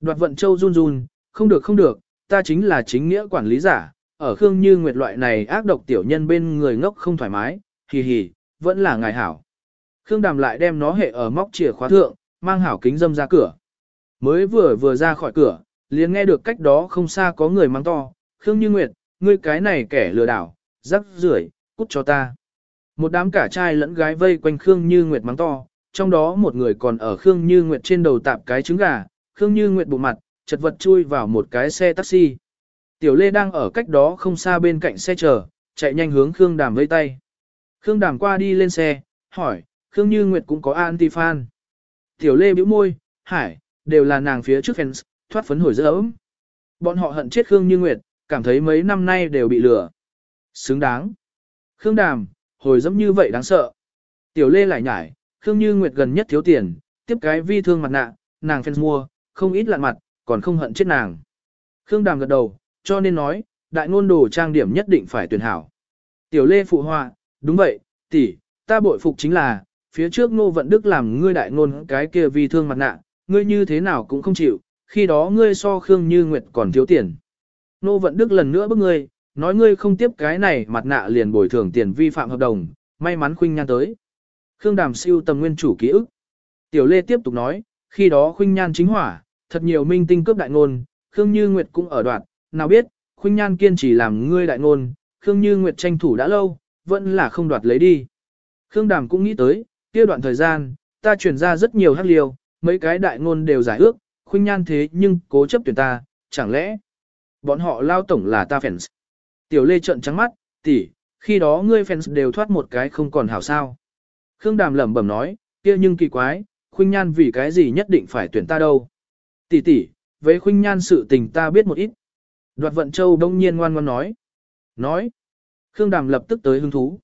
Đoạt vận châu run run, không được không được, ta chính là chính nghĩa quản lý giả, ở Khương Như Nguyệt loại này ác độc tiểu nhân bên người ngốc không thoải mái, hì hì, vẫn là ngài hảo. Khương Đàm lại đem nó hệ ở móc chìa khóa thượng, mang hảo kính dâm ra cửa. Mới vừa vừa ra khỏi cửa, liền nghe được cách đó không xa có người mắng to, Khương Như Nguyệt, ngươi cái này kẻ lừa đảo, rắc rưởi, cút cho ta. Một đám cả trai lẫn gái vây quanh Khương Như Nguyệt mắng to, trong đó một người còn ở Khương Như Nguyệt trên đầu tạp cái trứng gà, Khương Như Nguyệt bụng mặt, chật vật chui vào một cái xe taxi. Tiểu Lê đang ở cách đó không xa bên cạnh xe chờ, chạy nhanh hướng Khương Đàm vây tay. Khương Đàm qua đi lên xe, hỏi, Khương Như Nguyệt cũng có anti-fan. Tiểu Lê bĩu môi, hải, đều là nàng phía trước fans, thoát phấn hồi dơ ấm. Bọn họ hận chết Khương Như Nguyệt, cảm thấy mấy năm nay đều bị lừa. Xứng đáng. Khương Đàm, hồi dẫm như vậy đáng sợ. Tiểu Lê lại nhải, Khương Như Nguyệt gần nhất thiếu tiền, tiếp cái vi thương mặt nạ, nàng fans mua, không ít lạn mặt, còn không hận chết nàng. Khương Đàm gật đầu, cho nên nói, đại ngôn đồ trang điểm nhất định phải tuyển hảo. Tiểu Lê phụ họa, đúng vậy, tỷ, ta bội phục chính là, phía trước Ngô Vận Đức làm ngươi đại ngôn cái kia vi thương mặt nạ, ngươi như thế nào cũng không chịu, khi đó ngươi so Khương Như Nguyệt còn thiếu tiền. nô Vận Đức lần nữa bức ngươi, nói ngươi không tiếp cái này mặt nạ liền bồi thường tiền vi phạm hợp đồng, may mắn khuynh nhan tới. Khương Đàm siêu tầm nguyên chủ ký ức. Tiểu Lê tiếp tục nói, khi đó khuynh nhan chính hỏa, thật nhiều minh tinh cướp đại ngôn, Khương Như Nguyệt cũng ở đoạn, nào biết, khuynh nhan kiên trì làm ngươi đại ngôn, Khương Như Nguyệt tranh thủ đã lâu, vẫn là không đoạt lấy đi. Khương Đàm cũng nghĩ tới, kia đoạn thời gian, ta chuyển ra rất nhiều hắc liêu, mấy cái đại ngôn đều giải ước, khuynh nhan thế nhưng cố chấp tuyển ta, chẳng lẽ bọn họ lao tổng là ta fans. Tiểu Lê trợn trắng mắt, tỷ, khi đó ngươi fans đều thoát một cái không còn hảo sao. Khương Đàm lẩm bẩm nói, kia nhưng kỳ quái, khuynh nhan vì cái gì nhất định phải tuyển ta đâu. Tỷ tỷ, với khuynh nhan sự tình ta biết một ít. Đoạt vận châu đông nhiên ngoan ngoan nói. Nói. Khương Đàm lập tức tới hứng thú.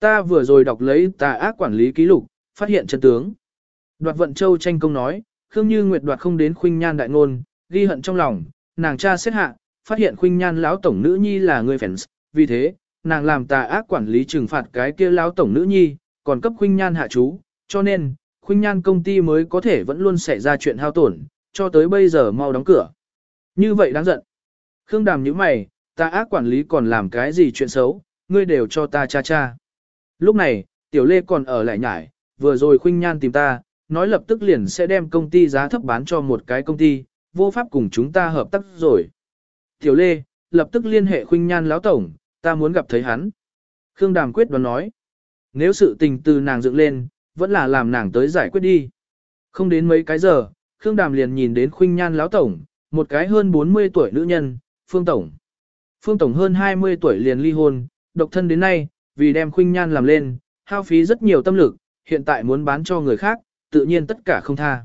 Ta vừa rồi đọc lấy tà ác quản lý ký lục, phát hiện chân tướng. Đoạt vận châu tranh công nói, Khương Như Nguyệt đoạt không đến khuynh nhan đại ngôn, ghi hận trong lòng, nàng cha xét hạ, phát hiện khuynh nhan lão tổng nữ nhi là người fans, vì thế, nàng làm tà ác quản lý trừng phạt cái kia lão tổng nữ nhi, còn cấp khuynh nhan hạ chú, cho nên, khuynh nhan công ty mới có thể vẫn luôn xảy ra chuyện hao tổn, cho tới bây giờ mau đóng cửa. Như vậy đáng giận. Khương Đàm nhíu mày, ta ác quản lý còn làm cái gì chuyện xấu, ngươi đều cho ta cha cha. Lúc này, Tiểu Lê còn ở lại nhải, vừa rồi khuynh nhan tìm ta, nói lập tức liền sẽ đem công ty giá thấp bán cho một cái công ty, vô pháp cùng chúng ta hợp tác rồi. Tiểu Lê, lập tức liên hệ khuynh nhan lão tổng, ta muốn gặp thấy hắn. Khương Đàm quyết đoán nói, nếu sự tình từ nàng dựng lên, vẫn là làm nàng tới giải quyết đi. Không đến mấy cái giờ, Khương Đàm liền nhìn đến khuynh nhan lão tổng, một cái hơn 40 tuổi nữ nhân, Phương Tổng. Phương Tổng hơn 20 tuổi liền ly hôn, độc thân đến nay, vì đem khuynh nhan làm lên, hao phí rất nhiều tâm lực, hiện tại muốn bán cho người khác, tự nhiên tất cả không tha.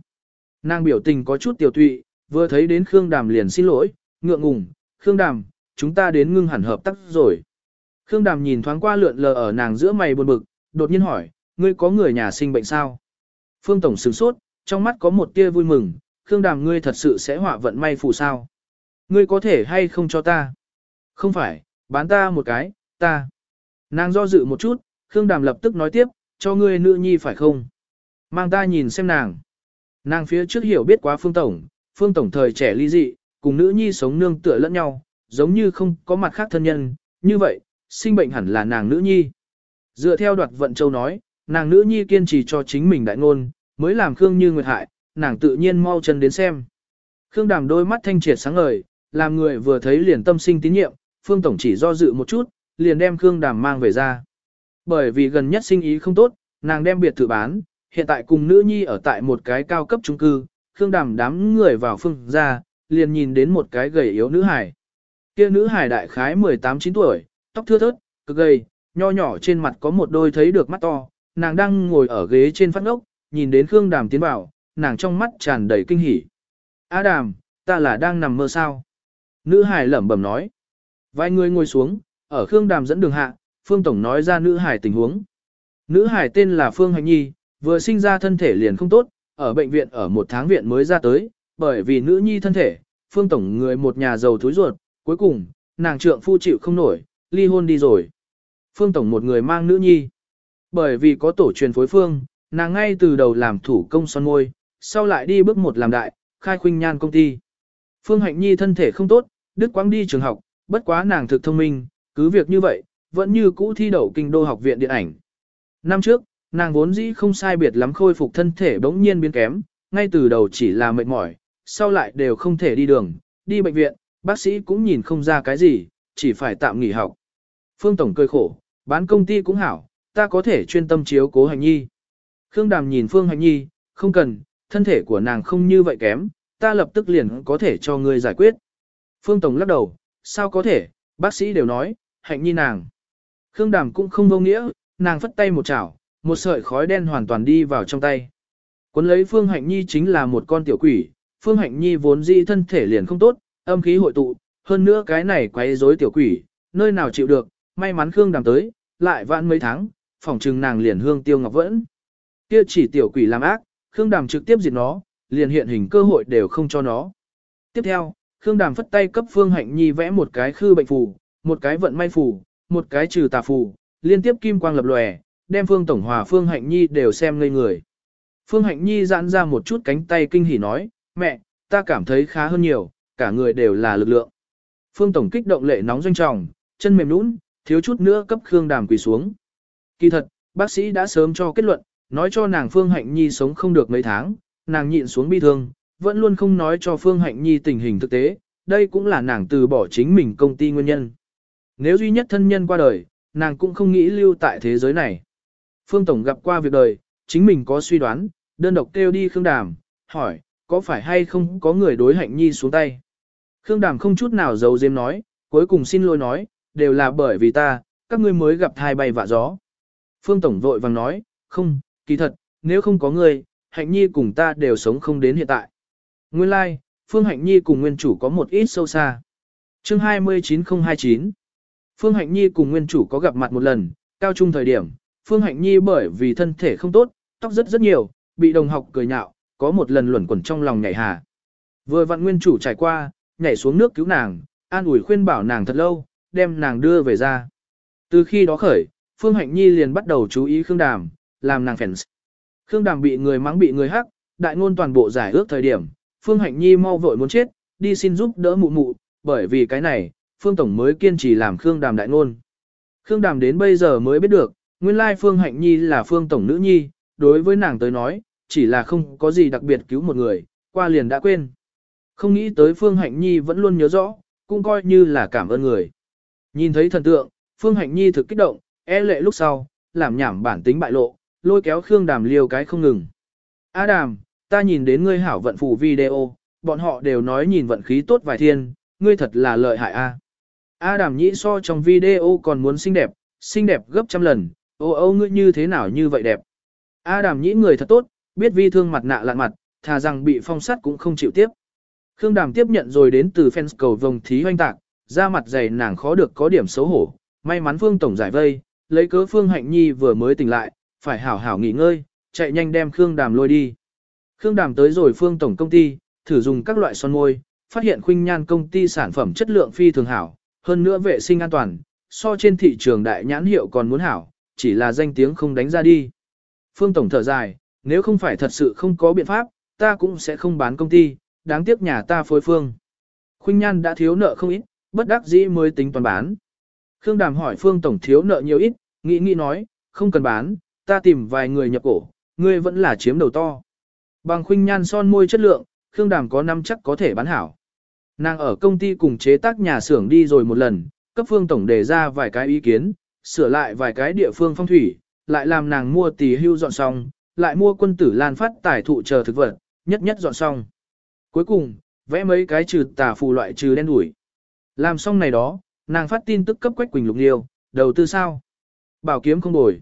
Nàng biểu tình có chút tiểu tụy, vừa thấy đến Khương Đàm liền xin lỗi, ngượng ngùng, Khương Đàm, chúng ta đến ngưng hẳn hợp tác rồi. Khương Đàm nhìn thoáng qua lượn lờ ở nàng giữa mày buồn bực, đột nhiên hỏi, ngươi có người nhà sinh bệnh sao? Phương Tổng sửng sốt, trong mắt có một tia vui mừng, Khương Đàm ngươi thật sự sẽ họa vận may phù sao? Ngươi có thể hay không cho ta? Không phải, bán ta một cái, ta. Nàng do dự một chút, Khương Đàm lập tức nói tiếp, cho ngươi nữ nhi phải không? Mang ta nhìn xem nàng. Nàng phía trước hiểu biết quá Phương Tổng, Phương Tổng thời trẻ ly dị, cùng nữ nhi sống nương tựa lẫn nhau, giống như không có mặt khác thân nhân, như vậy, sinh bệnh hẳn là nàng nữ nhi. Dựa theo đoạt vận châu nói, nàng nữ nhi kiên trì cho chính mình đại ngôn, mới làm Khương Như Nguyệt hại, nàng tự nhiên mau chân đến xem. Khương Đàm đôi mắt thanh triệt sáng ngời, làm người vừa thấy liền tâm sinh tín nhiệm, Phương Tổng chỉ do dự một chút, liền đem Khương Đàm mang về ra. Bởi vì gần nhất sinh ý không tốt, nàng đem biệt thự bán, hiện tại cùng nữ nhi ở tại một cái cao cấp trung cư, Khương Đàm đám người vào phương ra, liền nhìn đến một cái gầy yếu nữ hải. Kia nữ hải đại khái 18-9 tuổi, tóc thưa thớt, cực gầy, nho nhỏ trên mặt có một đôi thấy được mắt to, nàng đang ngồi ở ghế trên phát ngốc, nhìn đến Khương Đàm tiến vào, nàng trong mắt tràn đầy kinh hỉ. A Đàm, ta là đang nằm mơ sao? Nữ hải lẩm bẩm nói. Vài người ngồi xuống, ở Khương Đàm dẫn đường hạ, Phương Tổng nói ra nữ hải tình huống. Nữ hải tên là Phương hành Nhi, vừa sinh ra thân thể liền không tốt, ở bệnh viện ở một tháng viện mới ra tới, bởi vì nữ nhi thân thể, Phương Tổng người một nhà giàu thúi ruột, cuối cùng, nàng trượng phu chịu không nổi, ly hôn đi rồi. Phương Tổng một người mang nữ nhi. Bởi vì có tổ truyền phối phương, nàng ngay từ đầu làm thủ công son môi, sau lại đi bước một làm đại, khai khuynh nhan công ty. Phương Hạnh Nhi thân thể không tốt, đứt quãng đi trường học, bất quá nàng thực thông minh, cứ việc như vậy, vẫn như cũ thi đậu kinh đô học viện điện ảnh. Năm trước, nàng vốn dĩ không sai biệt lắm khôi phục thân thể bỗng nhiên biến kém, ngay từ đầu chỉ là mệt mỏi, sau lại đều không thể đi đường, đi bệnh viện, bác sĩ cũng nhìn không ra cái gì, chỉ phải tạm nghỉ học. Phương Tổng cười khổ, bán công ty cũng hảo, ta có thể chuyên tâm chiếu cố Hạnh Nhi. Khương Đàm nhìn Phương Hạnh Nhi, không cần, thân thể của nàng không như vậy kém, ta lập tức liền có thể cho ngươi giải quyết. Phương Tổng lắc đầu, sao có thể, bác sĩ đều nói, Hạnh Nhi nàng. Khương Đàm cũng không vô nghĩa, nàng phất tay một chảo, một sợi khói đen hoàn toàn đi vào trong tay. Cuốn lấy Phương Hạnh Nhi chính là một con tiểu quỷ, Phương Hạnh Nhi vốn dĩ thân thể liền không tốt, âm khí hội tụ, hơn nữa cái này quấy rối tiểu quỷ, nơi nào chịu được, may mắn Khương Đàm tới, lại vãn mấy tháng, phòng trừng nàng liền hương tiêu ngọc vẫn. Kia chỉ tiểu quỷ làm ác, Khương Đàm trực tiếp diệt nó, liền hiện hình cơ hội đều không cho nó. Tiếp theo, Khương Đàm phất tay cấp Phương Hạnh Nhi vẽ một cái khư bệnh phù, một cái vận may phù, một cái trừ tà phù, liên tiếp kim quang lập lòe, đem Phương Tổng Hòa Phương Hạnh Nhi đều xem ngây người. Phương Hạnh Nhi giãn ra một chút cánh tay kinh hỉ nói, mẹ, ta cảm thấy khá hơn nhiều, cả người đều là lực lượng. Phương Tổng kích động lệ nóng doanh trọng, chân mềm nũng, thiếu chút nữa cấp Khương Đàm quỳ xuống. Kỳ thật, bác sĩ đã sớm cho kết luận, nói cho nàng Phương Hạnh Nhi sống không được mấy tháng, nàng nhịn xuống bi thương, vẫn luôn không nói cho Phương Hạnh Nhi tình hình thực tế, đây cũng là nàng từ bỏ chính mình công ty nguyên nhân. Nếu duy nhất thân nhân qua đời, nàng cũng không nghĩ lưu tại thế giới này. Phương Tổng gặp qua việc đời, chính mình có suy đoán, đơn độc kêu đi Khương Đàm, hỏi, có phải hay không có người đối Hạnh Nhi xuống tay. Khương Đàm không chút nào giấu giếm nói, cuối cùng xin lỗi nói, đều là bởi vì ta, các ngươi mới gặp thai bay vạ gió. Phương Tổng vội vàng nói, không, kỳ thật, nếu không có ngươi, Hạnh Nhi cùng ta đều sống không đến hiện tại. Nguyên lai, like, Phương Hạnh Nhi cùng nguyên chủ có một ít sâu xa. Chương 29029 Phương Hạnh Nhi cùng nguyên chủ có gặp mặt một lần, cao trung thời điểm, Phương Hạnh Nhi bởi vì thân thể không tốt, tóc rất rất nhiều, bị đồng học cười nhạo, có một lần luẩn quẩn trong lòng nhảy hà. Vừa vặn nguyên chủ trải qua, nhảy xuống nước cứu nàng, an ủi khuyên bảo nàng thật lâu, đem nàng đưa về ra. Từ khi đó khởi, Phương Hạnh Nhi liền bắt đầu chú ý Khương Đàm, làm nàng fans. Khương Đàm bị người mắng bị người hắc, đại ngôn toàn bộ giải ước thời điểm, Phương Hạnh Nhi mau vội muốn chết, đi xin giúp đỡ mụ mụ, bởi vì cái này, Phương Tổng mới kiên trì làm Khương Đàm đại ngôn. Khương Đàm đến bây giờ mới biết được, nguyên lai Phương Hạnh Nhi là Phương Tổng nữ nhi, đối với nàng tới nói, chỉ là không có gì đặc biệt cứu một người, qua liền đã quên. Không nghĩ tới Phương Hạnh Nhi vẫn luôn nhớ rõ, cũng coi như là cảm ơn người. Nhìn thấy thần tượng, Phương Hạnh Nhi thực kích động, e lệ lúc sau, làm nhảm bản tính bại lộ, lôi kéo Khương Đàm liều cái không ngừng. A Đàm, ta nhìn đến ngươi hảo vận phủ video, bọn họ đều nói nhìn vận khí tốt vài thiên, ngươi thật là lợi hại a. A Đàm nhĩ so trong video còn muốn xinh đẹp, xinh đẹp gấp trăm lần, ô ô ngươi như thế nào như vậy đẹp. A Đàm nhĩ người thật tốt, biết vi thương mặt nạ lạn mặt, thà rằng bị phong sát cũng không chịu tiếp. Khương Đàm tiếp nhận rồi đến từ fans cầu vồng thí hoanh tạc, ra mặt dày nàng khó được có điểm xấu hổ, may mắn Phương Tổng giải vây, lấy cớ Phương Hạnh Nhi vừa mới tỉnh lại, phải hảo hảo nghỉ ngơi, chạy nhanh đem Khương Đàm lôi đi. Khương Đàm tới rồi Phương Tổng công ty, thử dùng các loại son môi, phát hiện khuynh nhan công ty sản phẩm chất lượng phi thường hảo, hơn nữa vệ sinh an toàn, so trên thị trường đại nhãn hiệu còn muốn hảo, chỉ là danh tiếng không đánh ra đi. Phương Tổng thở dài, nếu không phải thật sự không có biện pháp, ta cũng sẽ không bán công ty, đáng tiếc nhà ta phối phương. Khuynh Nhan đã thiếu nợ không ít, bất đắc dĩ mới tính toàn bán. Khương Đàm hỏi Phương Tổng thiếu nợ nhiều ít, nghĩ nghĩ nói, không cần bán, ta tìm vài người nhập cổ, ngươi vẫn là chiếm đầu to. Bằng Khuynh Nhan son môi chất lượng, Khương Đàm có năm chắc có thể bán hảo. Nàng ở công ty cùng chế tác nhà xưởng đi rồi một lần, cấp Phương Tổng đề ra vài cái ý kiến, sửa lại vài cái địa phương phong thủy, lại làm nàng mua tỷ hưu dọn xong, lại mua quân tử lan phát tải thụ chờ thực vật, nhất nhất dọn xong. Cuối cùng, vẽ mấy cái trừ tà phù loại trừ đen đuổi. Làm xong này đó, nàng phát tin tức cấp Quách Quỳnh Lục Liêu, đầu tư sao? Bảo kiếm không đổi.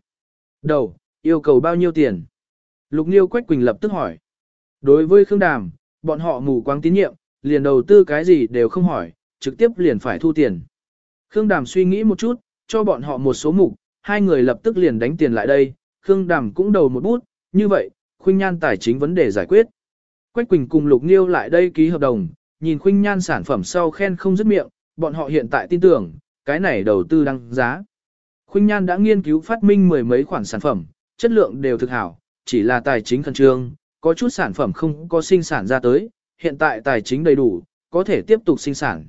Đầu, yêu cầu bao nhiêu tiền? Lục Liêu Quách Quỳnh lập tức hỏi. Đối với Khương Đàm, bọn họ mù quáng tín nhiệm, liền đầu tư cái gì đều không hỏi, trực tiếp liền phải thu tiền. Khương Đàm suy nghĩ một chút, cho bọn họ một số mục, hai người lập tức liền đánh tiền lại đây, Khương Đàm cũng đầu một bút, như vậy, khuynh nhan tài chính vấn đề giải quyết. Quách Quỳnh cùng Lục Nghiêu lại đây ký hợp đồng, nhìn khuynh nhan sản phẩm sau khen không dứt miệng, bọn họ hiện tại tin tưởng, cái này đầu tư đăng giá. Khuynh nhan đã nghiên cứu phát minh mười mấy khoản sản phẩm, chất lượng đều thực hảo, chỉ là tài chính khẩn trương, có chút sản phẩm không có sinh sản ra tới, hiện tại tài chính đầy đủ, có thể tiếp tục sinh sản.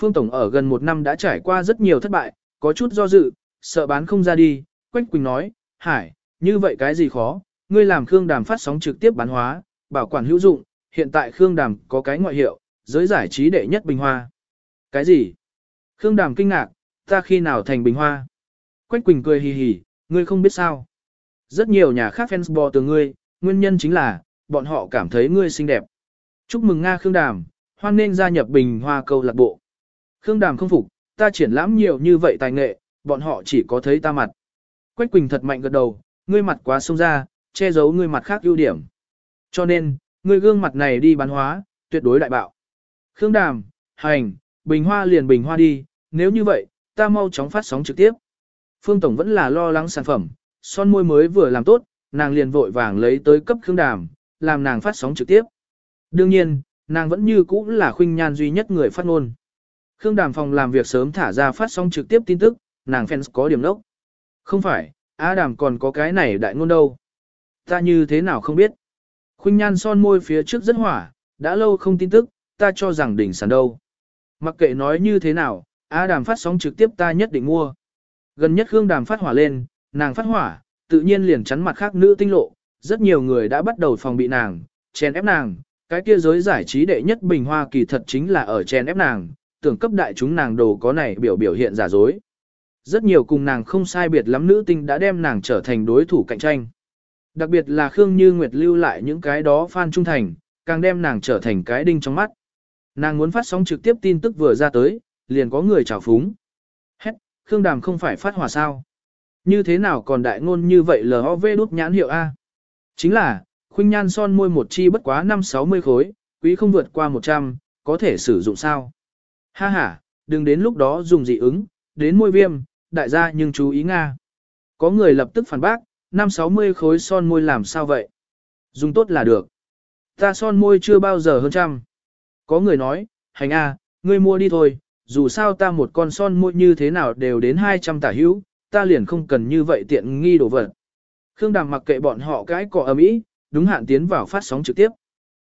Phương Tổng ở gần một năm đã trải qua rất nhiều thất bại, có chút do dự, sợ bán không ra đi. Quách Quỳnh nói, Hải, như vậy cái gì khó, ngươi làm Khương Đàm phát sóng trực tiếp bán hóa, bảo quản hữu dụng, hiện tại Khương Đàm có cái ngoại hiệu, giới giải trí đệ nhất bình hoa. Cái gì? Khương Đàm kinh ngạc, ta khi nào thành bình hoa? Quách Quỳnh cười hì hì, ngươi không biết sao. Rất nhiều nhà khác fans bò từ ngươi, nguyên nhân chính là, bọn họ cảm thấy ngươi xinh đẹp. Chúc mừng Nga Khương Đàm, hoan nên gia nhập bình hoa câu lạc bộ. Khương Đàm không phục, ta triển lãm nhiều như vậy tài nghệ, bọn họ chỉ có thấy ta mặt. Quách Quỳnh thật mạnh gật đầu, ngươi mặt quá sông ra, che giấu ngươi mặt khác ưu điểm. Cho nên, ngươi gương mặt này đi bán hóa, tuyệt đối đại bạo. Khương Đàm, hành, bình hoa liền bình hoa đi, nếu như vậy, ta mau chóng phát sóng trực tiếp. Phương Tổng vẫn là lo lắng sản phẩm, son môi mới vừa làm tốt, nàng liền vội vàng lấy tới cấp Khương Đàm, làm nàng phát sóng trực tiếp. Đương nhiên, nàng vẫn như cũ là khuynh nhan duy nhất người phát ngôn. Khương Đàm phòng làm việc sớm thả ra phát sóng trực tiếp tin tức, nàng fans có điểm lốc. Không phải, Á Đàm còn có cái này đại ngôn đâu. Ta như thế nào không biết. Khuynh nhan son môi phía trước rất hỏa, đã lâu không tin tức, ta cho rằng đỉnh sản đâu. Mặc kệ nói như thế nào, Á Đàm phát sóng trực tiếp ta nhất định mua. Gần nhất Khương Đàm phát hỏa lên, nàng phát hỏa, tự nhiên liền chắn mặt khác nữ tinh lộ, rất nhiều người đã bắt đầu phòng bị nàng, chèn ép nàng, cái kia giới giải trí đệ nhất bình hoa kỳ thật chính là ở chèn ép nàng, tưởng cấp đại chúng nàng đồ có này biểu biểu hiện giả dối. Rất nhiều cùng nàng không sai biệt lắm nữ tinh đã đem nàng trở thành đối thủ cạnh tranh. Đặc biệt là Khương Như Nguyệt lưu lại những cái đó fan trung thành, càng đem nàng trở thành cái đinh trong mắt. Nàng muốn phát sóng trực tiếp tin tức vừa ra tới, liền có người chào phúng. Hét, Khương Đàm không phải phát hỏa sao? Như thế nào còn đại ngôn như vậy LOV đút nhãn hiệu A? Chính là, khuynh nhan son môi một chi bất quá 5-60 khối, quý không vượt qua 100, có thể sử dụng sao? Ha ha, đừng đến lúc đó dùng dị ứng, đến môi viêm, đại gia nhưng chú ý Nga. Có người lập tức phản bác, 5-60 khối son môi làm sao vậy? Dùng tốt là được. Ta son môi chưa bao giờ hơn trăm. Có người nói, hành a, ngươi mua đi thôi, dù sao ta một con son môi như thế nào đều đến 200 tả hữu, ta liền không cần như vậy tiện nghi đồ vật. Khương Đàm mặc kệ bọn họ cái cỏ ầm ĩ, đúng hạn tiến vào phát sóng trực tiếp.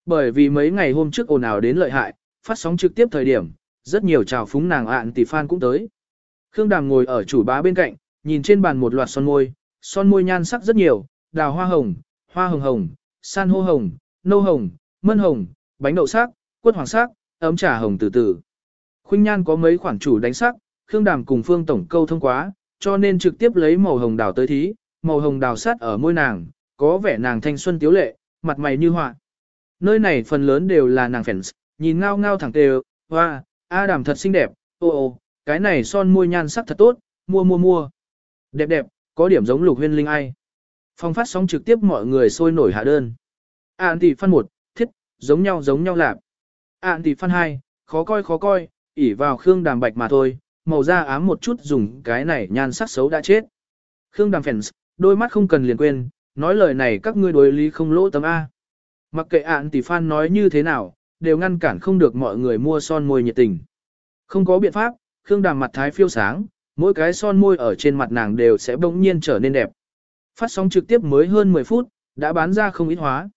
Bởi vì mấy ngày hôm trước ồn ào đến lợi hại, phát sóng trực tiếp thời điểm, rất nhiều chào phúng nàng ạn tỷ fan cũng tới. Khương Đàm ngồi ở chủ bá bên cạnh, nhìn trên bàn một loạt son môi, son môi nhan sắc rất nhiều, đào hoa hồng, hoa hồng hồng, san hô hồng, nâu hồng, mân hồng, bánh đậu sắc, quất hoàng sắc, ấm trà hồng từ từ. Khuynh nhan có mấy khoản chủ đánh sắc, Khương Đàm cùng Phương Tổng câu thông quá, cho nên trực tiếp lấy màu hồng đào tới thí, màu hồng đào sát ở môi nàng, có vẻ nàng thanh xuân tiếu lệ, mặt mày như họa. Nơi này phần lớn đều là nàng fans, nhìn ngao ngao thẳng tề, hoa, A Đàm thật xinh đẹp, ô ô, cái này son môi nhan sắc thật tốt, mua mua mua. Đẹp đẹp, có điểm giống lục huyên linh ai. Phong phát sóng trực tiếp mọi người sôi nổi hạ đơn. Ản tỷ phân một, thiết, giống nhau giống nhau lạp. Ản tỷ phân hai, khó coi khó coi, ỉ vào Khương Đàm bạch mà thôi, màu da ám một chút dùng cái này nhan sắc xấu đã chết. Khương Đàm fans, đôi mắt không cần liền quên, nói lời này các ngươi đối lý không lỗ tấm A. Mặc kệ ạn tỷ fan nói như thế nào, đều ngăn cản không được mọi người mua son môi nhiệt tình. Không có biện pháp, Khương Đàm mặt thái phiêu sáng, mỗi cái son môi ở trên mặt nàng đều sẽ bỗng nhiên trở nên đẹp. Phát sóng trực tiếp mới hơn 10 phút, đã bán ra không ít hóa.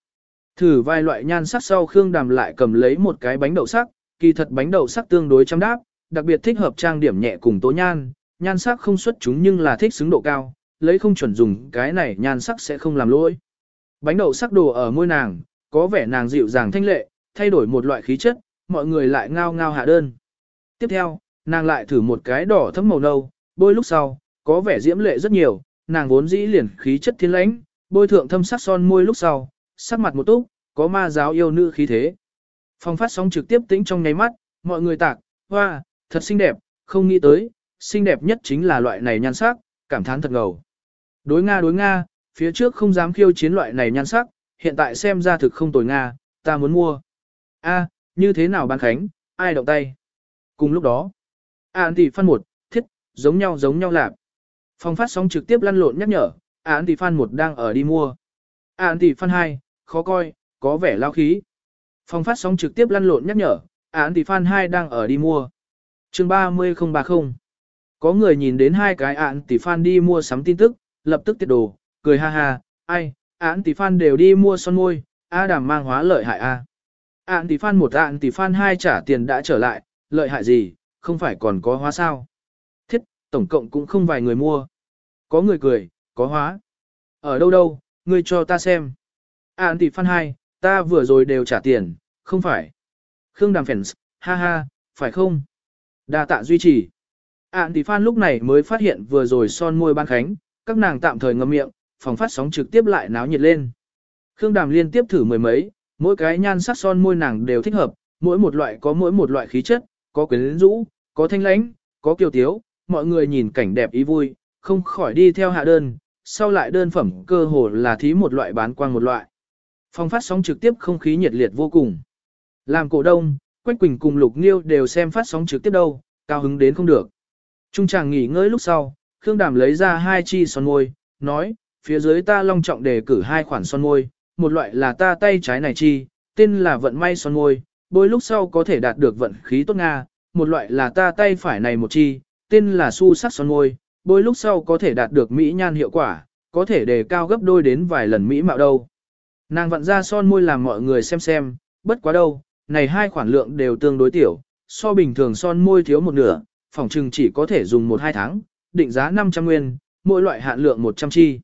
Thử vài loại nhan sắc sau Khương Đàm lại cầm lấy một cái bánh đậu sắc, kỳ thật bánh đậu sắc tương đối chăm đáp, đặc biệt thích hợp trang điểm nhẹ cùng tố nhan, nhan sắc không xuất chúng nhưng là thích xứng độ cao, lấy không chuẩn dùng cái này nhan sắc sẽ không làm lỗi. Bánh đậu sắc đồ ở môi nàng, có vẻ nàng dịu dàng thanh lệ, thay đổi một loại khí chất, mọi người lại ngao ngao hạ đơn. Tiếp theo, nàng lại thử một cái đỏ thấm màu nâu, bôi lúc sau, có vẻ diễm lệ rất nhiều, nàng vốn dĩ liền khí chất thiên lãnh, bôi thượng thâm sắc son môi lúc sau, sắc mặt một túc, có ma giáo yêu nữ khí thế. Phong phát sóng trực tiếp tĩnh trong nháy mắt, mọi người tạc, hoa, thật xinh đẹp, không nghĩ tới, xinh đẹp nhất chính là loại này nhan sắc, cảm thán thật ngầu. Đối Nga đối Nga, phía trước không dám khiêu chiến loại này nhan sắc, hiện tại xem ra thực không tồi Nga, ta muốn mua. A, như thế nào bán khánh, ai động tay? Cùng lúc đó, Án tỷ phan một, thiết, giống nhau giống nhau lạp. Phong phát sóng trực tiếp lăn lộn nhắc nhở, Án tỷ phan một đang ở đi mua. Án tỷ phan hai, khó coi, có vẻ lao khí. Phong phát sóng trực tiếp lăn lộn nhắc nhở, Án tỷ phan hai đang ở đi mua. chương 30030. Có người nhìn đến hai cái án tỷ phan đi mua sắm tin tức, lập tức tiết đồ, cười ha ha, ai, án tỷ phan đều đi mua son môi, A đảm mang hóa lợi hại A. Ản tỷ fan một Ạn tỷ fan hai trả tiền đã trở lại, lợi hại gì, không phải còn có hóa sao. Thiết, tổng cộng cũng không vài người mua. Có người cười, có hóa. Ở đâu đâu, ngươi cho ta xem. Ản tỷ fan hai, ta vừa rồi đều trả tiền, không phải. Khương Đàm phèn, ha ha, phải không? Đa tạ duy trì. Ản tỷ fan lúc này mới phát hiện vừa rồi son môi ban khánh, các nàng tạm thời ngậm miệng, phòng phát sóng trực tiếp lại náo nhiệt lên. Khương Đàm liên tiếp thử mười mấy, mỗi cái nhan sắc son môi nàng đều thích hợp, mỗi một loại có mỗi một loại khí chất, có quyến rũ, có thanh lãnh, có kiêu tiếu, mọi người nhìn cảnh đẹp ý vui, không khỏi đi theo hạ đơn, sau lại đơn phẩm cơ hồ là thí một loại bán quang một loại. Phong phát sóng trực tiếp không khí nhiệt liệt vô cùng. Làm cổ đông, Quách Quỳnh cùng Lục Nghiêu đều xem phát sóng trực tiếp đâu, cao hứng đến không được. Trung chàng nghỉ ngơi lúc sau, Khương Đàm lấy ra hai chi son môi, nói, phía dưới ta long trọng đề cử hai khoản son môi, một loại là ta tay trái này chi, tên là vận may son môi, bôi lúc sau có thể đạt được vận khí tốt Nga, một loại là ta tay phải này một chi, tên là su sắc son môi, bôi lúc sau có thể đạt được mỹ nhan hiệu quả, có thể đề cao gấp đôi đến vài lần mỹ mạo đâu. Nàng vặn ra son môi làm mọi người xem xem, bất quá đâu, này hai khoản lượng đều tương đối tiểu, so bình thường son môi thiếu một nửa, phòng trừng chỉ có thể dùng một hai tháng, định giá 500 nguyên, mỗi loại hạn lượng 100 chi.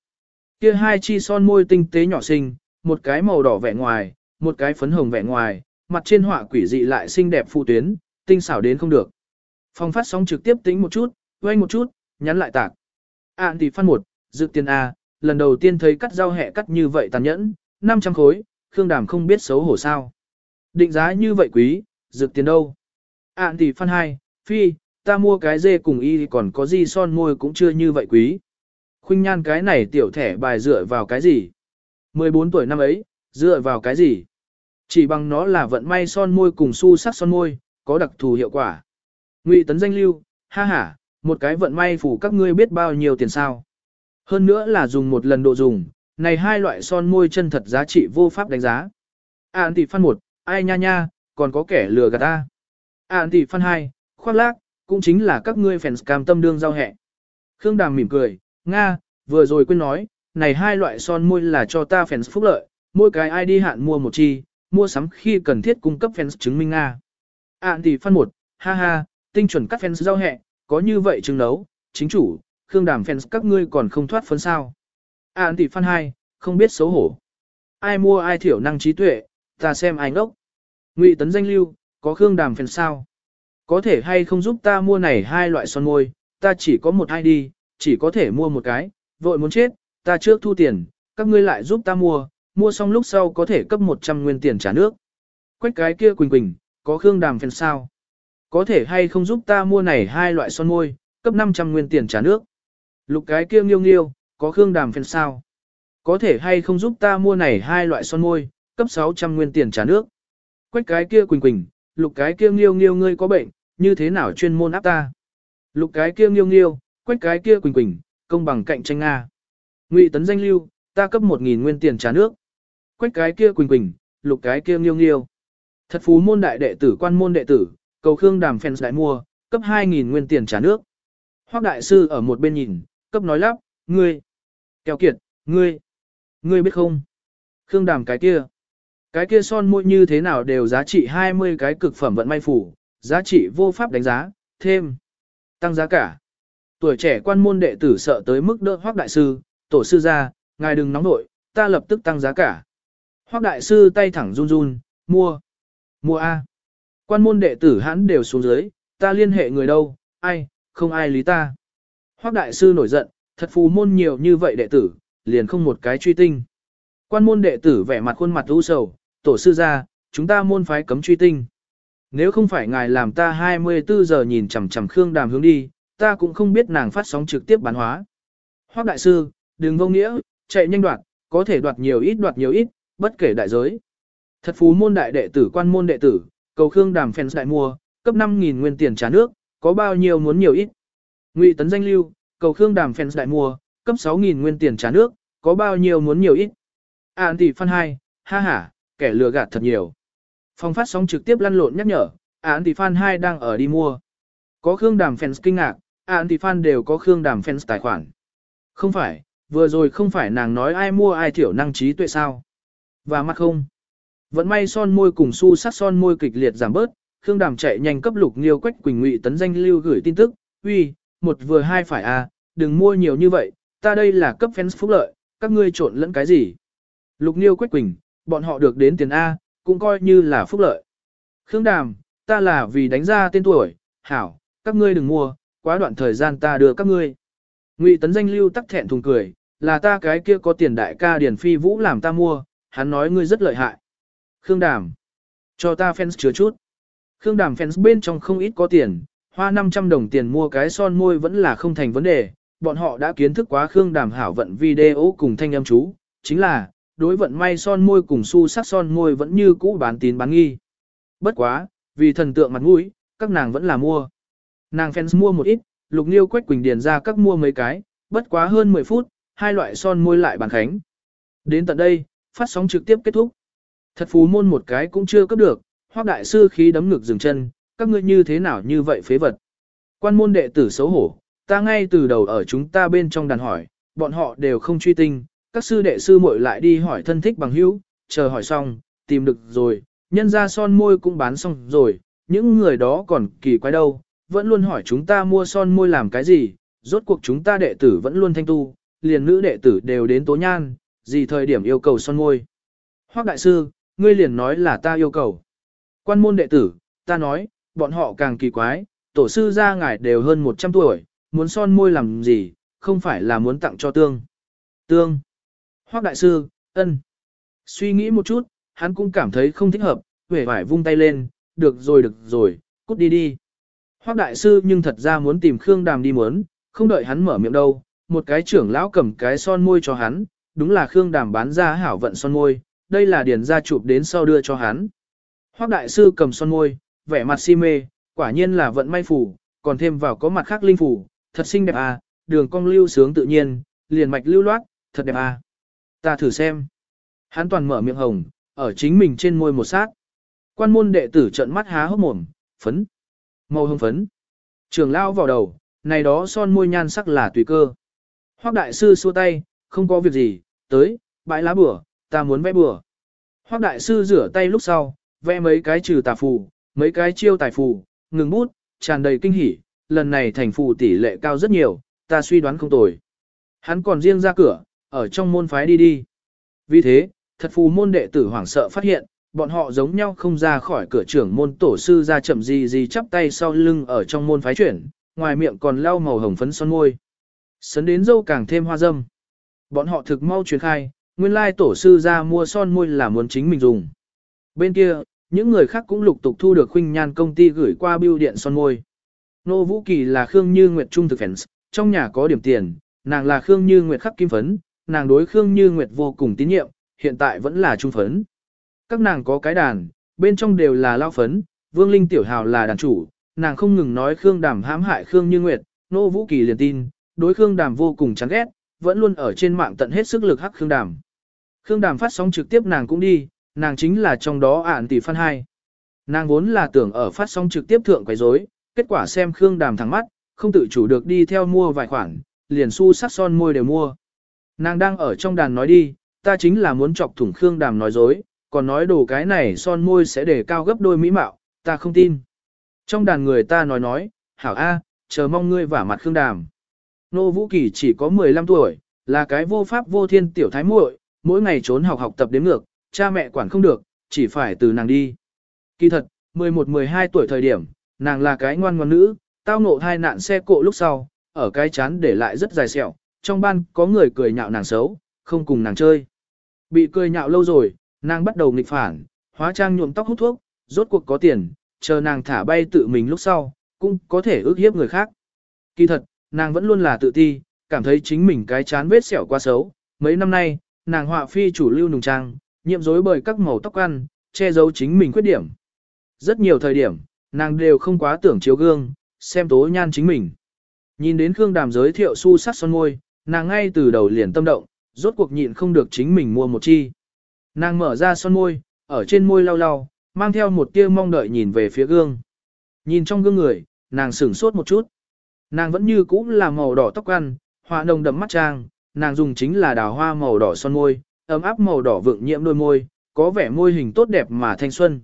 Kia hai chi son môi tinh tế nhỏ xinh, một cái màu đỏ vẻ ngoài, một cái phấn hồng vẻ ngoài, mặt trên họa quỷ dị lại xinh đẹp phụ tuyến, tinh xảo đến không được. Phong phát sóng trực tiếp tính một chút, quay một chút, nhắn lại tạc. Ản thì phát một, dự tiền A, lần đầu tiên thấy cắt rau hẹ cắt như vậy tàn nhẫn, 500 khối, Khương Đàm không biết xấu hổ sao. Định giá như vậy quý, dược tiền đâu. Ản thì phân hai, phi, ta mua cái dê cùng y còn có gì son môi cũng chưa như vậy quý. Khuynh nhan cái này tiểu thẻ bài dựa vào cái gì? 14 tuổi năm ấy, dựa vào cái gì? Chỉ bằng nó là vận may son môi cùng su sắc son môi, có đặc thù hiệu quả. Ngụy tấn danh lưu, ha ha, một cái vận may phủ các ngươi biết bao nhiêu tiền sao. Hơn nữa là dùng một lần độ dùng, này hai loại son môi chân thật giá trị vô pháp đánh giá. À, Ản tỷ phân một, ai nha nha, còn có kẻ lừa gạt ta. À, Ản tỷ phân hai, khoác lác, cũng chính là các ngươi fans cam tâm đương giao hẹ. Khương Đàm mỉm cười, Nga, vừa rồi quên nói, này hai loại son môi là cho ta fans phúc lợi, mỗi cái ai đi hạn mua một chi, mua sắm khi cần thiết cung cấp fans chứng minh Nga. Ản tỷ phân một, ha ha, tinh chuẩn các fans giao hẹ, có như vậy chứng nấu, chính chủ, Khương Đàm fans các ngươi còn không thoát phấn sao. Ản tỷ phân hai, không biết xấu hổ. Ai mua ai thiểu năng trí tuệ, ta xem ai ngốc. Ngụy tấn danh lưu, có Khương Đàm fans sao? Có thể hay không giúp ta mua này hai loại son môi, ta chỉ có một ID, chỉ có thể mua một cái, vội muốn chết, ta trước thu tiền, các ngươi lại giúp ta mua, mua xong lúc sau có thể cấp 100 nguyên tiền trả nước. Quách cái kia quỳnh quỳnh, có Khương Đàm phiền sao? Có thể hay không giúp ta mua này hai loại son môi, cấp 500 nguyên tiền trả nước. Lục cái kia nghiêu nghiêu, có Khương Đàm phiền sao? Có thể hay không giúp ta mua này hai loại son môi, cấp 600 nguyên tiền trả nước. Quách cái kia quỳnh quỳnh, lục cái kia nghiêu nghiêu ngươi có bệnh, như thế nào chuyên môn áp ta. Lục cái kia nghiêu nghiêu, quách cái kia quỳnh quỳnh, công bằng cạnh tranh Nga. Ngụy tấn danh lưu, ta cấp 1.000 nguyên tiền trả nước. Quách cái kia quỳnh quỳnh, lục cái kia nghiêu nghiêu. Thật phú môn đại đệ tử quan môn đệ tử, cầu khương đàm phèn đại mua, cấp 2.000 nguyên tiền trả nước. Hoác đại sư ở một bên nhìn, cấp nói lắp, ngươi, kéo kiệt, ngươi, ngươi biết không? Khương đàm cái kia, cái kia son môi như thế nào đều giá trị 20 cái cực phẩm vận may phủ, giá trị vô pháp đánh giá, thêm, tăng giá cả. Tuổi trẻ quan môn đệ tử sợ tới mức đỡ hoác đại sư, tổ sư ra, ngài đừng nóng nội, ta lập tức tăng giá cả. Hoác đại sư tay thẳng run run, mua, mua A. Quan môn đệ tử hắn đều xuống dưới, ta liên hệ người đâu, ai, không ai lý ta. Hoác đại sư nổi giận, thật phù môn nhiều như vậy đệ tử, liền không một cái truy tinh. Quan môn đệ tử vẻ mặt khuôn mặt u sầu, tổ sư ra, chúng ta môn phái cấm truy tinh. Nếu không phải ngài làm ta 24 giờ nhìn chằm chằm Khương Đàm hướng đi, ta cũng không biết nàng phát sóng trực tiếp bán hóa. Hoác đại sư, đừng vô nghĩa, chạy nhanh đoạt, có thể đoạt nhiều ít đoạt nhiều ít, bất kể đại giới. Thật phú môn đại đệ tử quan môn đệ tử, cầu Khương Đàm phèn đại mua, cấp 5.000 nguyên tiền trả nước, có bao nhiêu muốn nhiều ít. Ngụy tấn danh lưu, cầu Khương Đàm phèn đại mua, cấp 6.000 nguyên tiền trả nước, có bao nhiêu muốn nhiều ít. Ản tỷ phân 2, ha ha, kẻ lừa gạt thật nhiều. Phòng phát sóng trực tiếp lăn lộn nhắc nhở, án tỷ fan 2 đang ở đi mua. Có Khương Đàm fans kinh ngạc, án tỷ fan đều có Khương Đàm fans tài khoản. Không phải, vừa rồi không phải nàng nói ai mua ai thiểu năng trí tuệ sao. Và mặt không. Vẫn may son môi cùng su sắc son môi kịch liệt giảm bớt, Khương Đàm chạy nhanh cấp Lục Nghiêu Quách Quỳnh Ngụy tấn danh lưu gửi tin tức, "Uy, một vừa hai phải à, đừng mua nhiều như vậy, ta đây là cấp fans phúc lợi, các ngươi trộn lẫn cái gì?" Lục Nghiêu Quách Quỳnh, bọn họ được đến tiền a, cũng coi như là phúc lợi. Khương Đàm, ta là vì đánh ra tên tuổi, hảo, các ngươi đừng mua, quá đoạn thời gian ta đưa các ngươi. Ngụy tấn danh lưu tắc thẹn thùng cười, là ta cái kia có tiền đại ca Điền Phi Vũ làm ta mua, hắn nói ngươi rất lợi hại. Khương Đàm, cho ta fans chứa chút. Khương Đàm fans bên trong không ít có tiền, hoa 500 đồng tiền mua cái son môi vẫn là không thành vấn đề, bọn họ đã kiến thức quá Khương Đàm hảo vận video cùng thanh âm chú, chính là, đối vận may son môi cùng su sắc son môi vẫn như cũ bán tín bán nghi. Bất quá, vì thần tượng mặt mũi, các nàng vẫn là mua. Nàng fans mua một ít, lục liêu quách quỳnh điền ra các mua mấy cái, bất quá hơn 10 phút, hai loại son môi lại bàn khánh. Đến tận đây, phát sóng trực tiếp kết thúc. Thật phú môn một cái cũng chưa cấp được, hoác đại sư khí đấm ngực dừng chân, các ngươi như thế nào như vậy phế vật. Quan môn đệ tử xấu hổ, ta ngay từ đầu ở chúng ta bên trong đàn hỏi, bọn họ đều không truy tinh, các sư đệ sư muội lại đi hỏi thân thích bằng hữu, chờ hỏi xong, tìm được rồi, nhân ra son môi cũng bán xong rồi, những người đó còn kỳ quái đâu, vẫn luôn hỏi chúng ta mua son môi làm cái gì, rốt cuộc chúng ta đệ tử vẫn luôn thanh tu, liền nữ đệ tử đều đến tố nhan, gì thời điểm yêu cầu son môi. Hoác đại sư, ngươi liền nói là ta yêu cầu. Quan môn đệ tử, ta nói, bọn họ càng kỳ quái, tổ sư ra ngài đều hơn 100 tuổi, muốn son môi làm gì, không phải là muốn tặng cho tương. Tương. Hoác đại sư, ân. Suy nghĩ một chút, hắn cũng cảm thấy không thích hợp, vẻ vải vung tay lên, được rồi được rồi, cút đi đi. Hoác đại sư nhưng thật ra muốn tìm Khương Đàm đi muốn, không đợi hắn mở miệng đâu, một cái trưởng lão cầm cái son môi cho hắn, đúng là Khương Đàm bán ra hảo vận son môi, đây là điển gia chụp đến sau đưa cho hắn. Hoác đại sư cầm son môi, vẻ mặt si mê, quả nhiên là vận may phủ, còn thêm vào có mặt khác linh phủ, thật xinh đẹp à, đường cong lưu sướng tự nhiên, liền mạch lưu loát, thật đẹp à. Ta thử xem. Hắn toàn mở miệng hồng, ở chính mình trên môi một sát. Quan môn đệ tử trợn mắt há hốc mồm, phấn. Màu hồng phấn. Trường lao vào đầu, này đó son môi nhan sắc là tùy cơ. Hoác đại sư xua tay, không có việc gì, tới, bãi lá bửa, ta muốn vẽ bửa. Hoác đại sư rửa tay lúc sau, vẽ mấy cái trừ tà phù, mấy cái chiêu tài phù, ngừng bút, tràn đầy kinh hỉ, lần này thành phù tỷ lệ cao rất nhiều, ta suy đoán không tồi. Hắn còn riêng ra cửa, ở trong môn phái đi đi. Vì thế, thật phù môn đệ tử hoảng sợ phát hiện, bọn họ giống nhau không ra khỏi cửa trưởng môn tổ sư ra chậm gì gì chắp tay sau lưng ở trong môn phái chuyển, ngoài miệng còn lau màu hồng phấn son môi. Sấn đến dâu càng thêm hoa dâm. Bọn họ thực mau truyền khai, nguyên lai tổ sư ra mua son môi là muốn chính mình dùng. Bên kia, những người khác cũng lục tục thu được khuynh nhan công ty gửi qua bưu điện son môi. Nô Vũ Kỳ là Khương Như Nguyệt Trung thực fans, trong nhà có điểm tiền, nàng là Khương Như Nguyệt khắc kim phấn, nàng đối Khương Như Nguyệt vô cùng tín nhiệm, hiện tại vẫn là trung phấn. Các nàng có cái đàn, bên trong đều là lao phấn, Vương Linh Tiểu Hào là đàn chủ, nàng không ngừng nói Khương Đàm hãm hại Khương Như Nguyệt, Nô Vũ Kỳ liền tin, đối Khương Đàm vô cùng chán ghét, vẫn luôn ở trên mạng tận hết sức lực hắc Khương Đàm. Khương Đàm phát sóng trực tiếp nàng cũng đi, nàng chính là trong đó ản tỷ phân hai. Nàng vốn là tưởng ở phát sóng trực tiếp thượng quấy rối, kết quả xem Khương Đàm thẳng mắt, không tự chủ được đi theo mua vài khoản, liền su sắc son môi đều mua. Nàng đang ở trong đàn nói đi, ta chính là muốn chọc thủng Khương Đàm nói dối, còn nói đồ cái này son môi sẽ để cao gấp đôi mỹ mạo, ta không tin. Trong đàn người ta nói nói, hảo A, chờ mong ngươi vả mặt Khương Đàm. Nô Vũ Kỳ chỉ có 15 tuổi, là cái vô pháp vô thiên tiểu thái muội, mỗi ngày trốn học học tập đếm ngược, cha mẹ quản không được, chỉ phải từ nàng đi. Kỳ thật, 11-12 tuổi thời điểm, nàng là cái ngoan ngoan nữ, tao ngộ thai nạn xe cộ lúc sau, ở cái chán để lại rất dài sẹo, trong ban có người cười nhạo nàng xấu, không cùng nàng chơi. Bị cười nhạo lâu rồi, nàng bắt đầu nghịch phản, hóa trang nhuộm tóc hút thuốc, rốt cuộc có tiền, chờ nàng thả bay tự mình lúc sau, cũng có thể ước hiếp người khác. Kỳ thật, nàng vẫn luôn là tự ti, cảm thấy chính mình cái chán vết sẹo quá xấu. Mấy năm nay, nàng họa phi chủ lưu nùng trang, nhiệm rối bởi các màu tóc ăn, che giấu chính mình khuyết điểm. Rất nhiều thời điểm, nàng đều không quá tưởng chiếu gương, xem tố nhan chính mình. Nhìn đến Khương Đàm giới thiệu su sắc son môi, nàng ngay từ đầu liền tâm động, rốt cuộc nhịn không được chính mình mua một chi. Nàng mở ra son môi, ở trên môi lau lau, mang theo một tia mong đợi nhìn về phía gương. Nhìn trong gương người, nàng sửng sốt một chút. Nàng vẫn như cũ là màu đỏ tóc ăn, hoa nồng đậm mắt trang, nàng dùng chính là đào hoa màu đỏ son môi, ấm áp màu đỏ vượng nhiễm đôi môi, có vẻ môi hình tốt đẹp mà thanh xuân.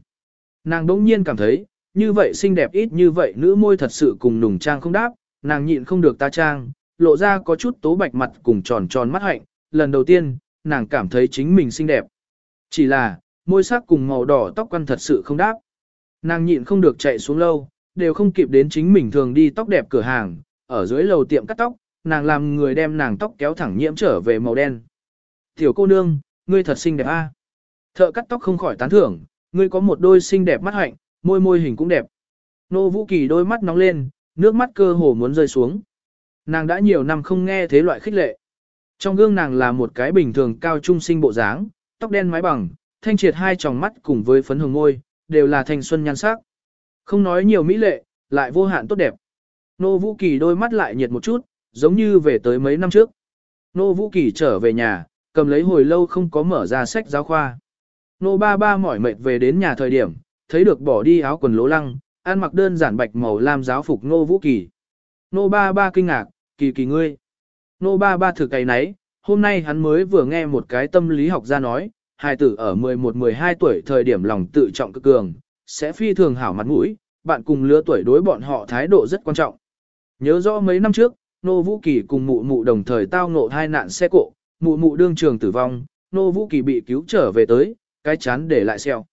Nàng đỗng nhiên cảm thấy, như vậy xinh đẹp ít như vậy nữ môi thật sự cùng nùng trang không đáp, nàng nhịn không được ta trang, lộ ra có chút tố bạch mặt cùng tròn tròn mắt hạnh, lần đầu tiên, nàng cảm thấy chính mình xinh đẹp. Chỉ là, môi sắc cùng màu đỏ tóc quăn thật sự không đáp. Nàng nhịn không được chạy xuống lâu, đều không kịp đến chính mình thường đi tóc đẹp cửa hàng, ở dưới lầu tiệm cắt tóc, nàng làm người đem nàng tóc kéo thẳng nhiễm trở về màu đen. Tiểu cô nương, ngươi thật xinh đẹp a. Thợ cắt tóc không khỏi tán thưởng, ngươi có một đôi xinh đẹp mắt hạnh, môi môi hình cũng đẹp. Nô Vũ Kỳ đôi mắt nóng lên, nước mắt cơ hồ muốn rơi xuống. Nàng đã nhiều năm không nghe thế loại khích lệ. Trong gương nàng là một cái bình thường cao trung sinh bộ dáng, tóc đen mái bằng, thanh triệt hai tròng mắt cùng với phấn hồng môi, đều là thanh xuân nhan sắc. Không nói nhiều mỹ lệ, lại vô hạn tốt đẹp. Nô Vũ Kỳ đôi mắt lại nhiệt một chút, giống như về tới mấy năm trước. Nô Vũ Kỳ trở về nhà, cầm lấy hồi lâu không có mở ra sách giáo khoa. Nô ba ba mỏi mệt về đến nhà thời điểm, thấy được bỏ đi áo quần lố lăng, ăn mặc đơn giản bạch màu lam giáo phục Nô Vũ Kỳ. Nô ba ba kinh ngạc, kỳ kỳ ngươi. Nô ba ba thử cái nấy, hôm nay hắn mới vừa nghe một cái tâm lý học gia nói, hài tử ở 11-12 tuổi thời điểm lòng tự trọng cực cường, sẽ phi thường hảo mặt mũi, bạn cùng lứa tuổi đối bọn họ thái độ rất quan trọng. Nhớ rõ mấy năm trước, Nô Vũ Kỳ cùng mụ mụ đồng thời tao ngộ hai nạn xe cộ, mụ mụ đương trường tử vong, Nô Vũ Kỳ bị cứu trở về tới, cái chán để lại xeo.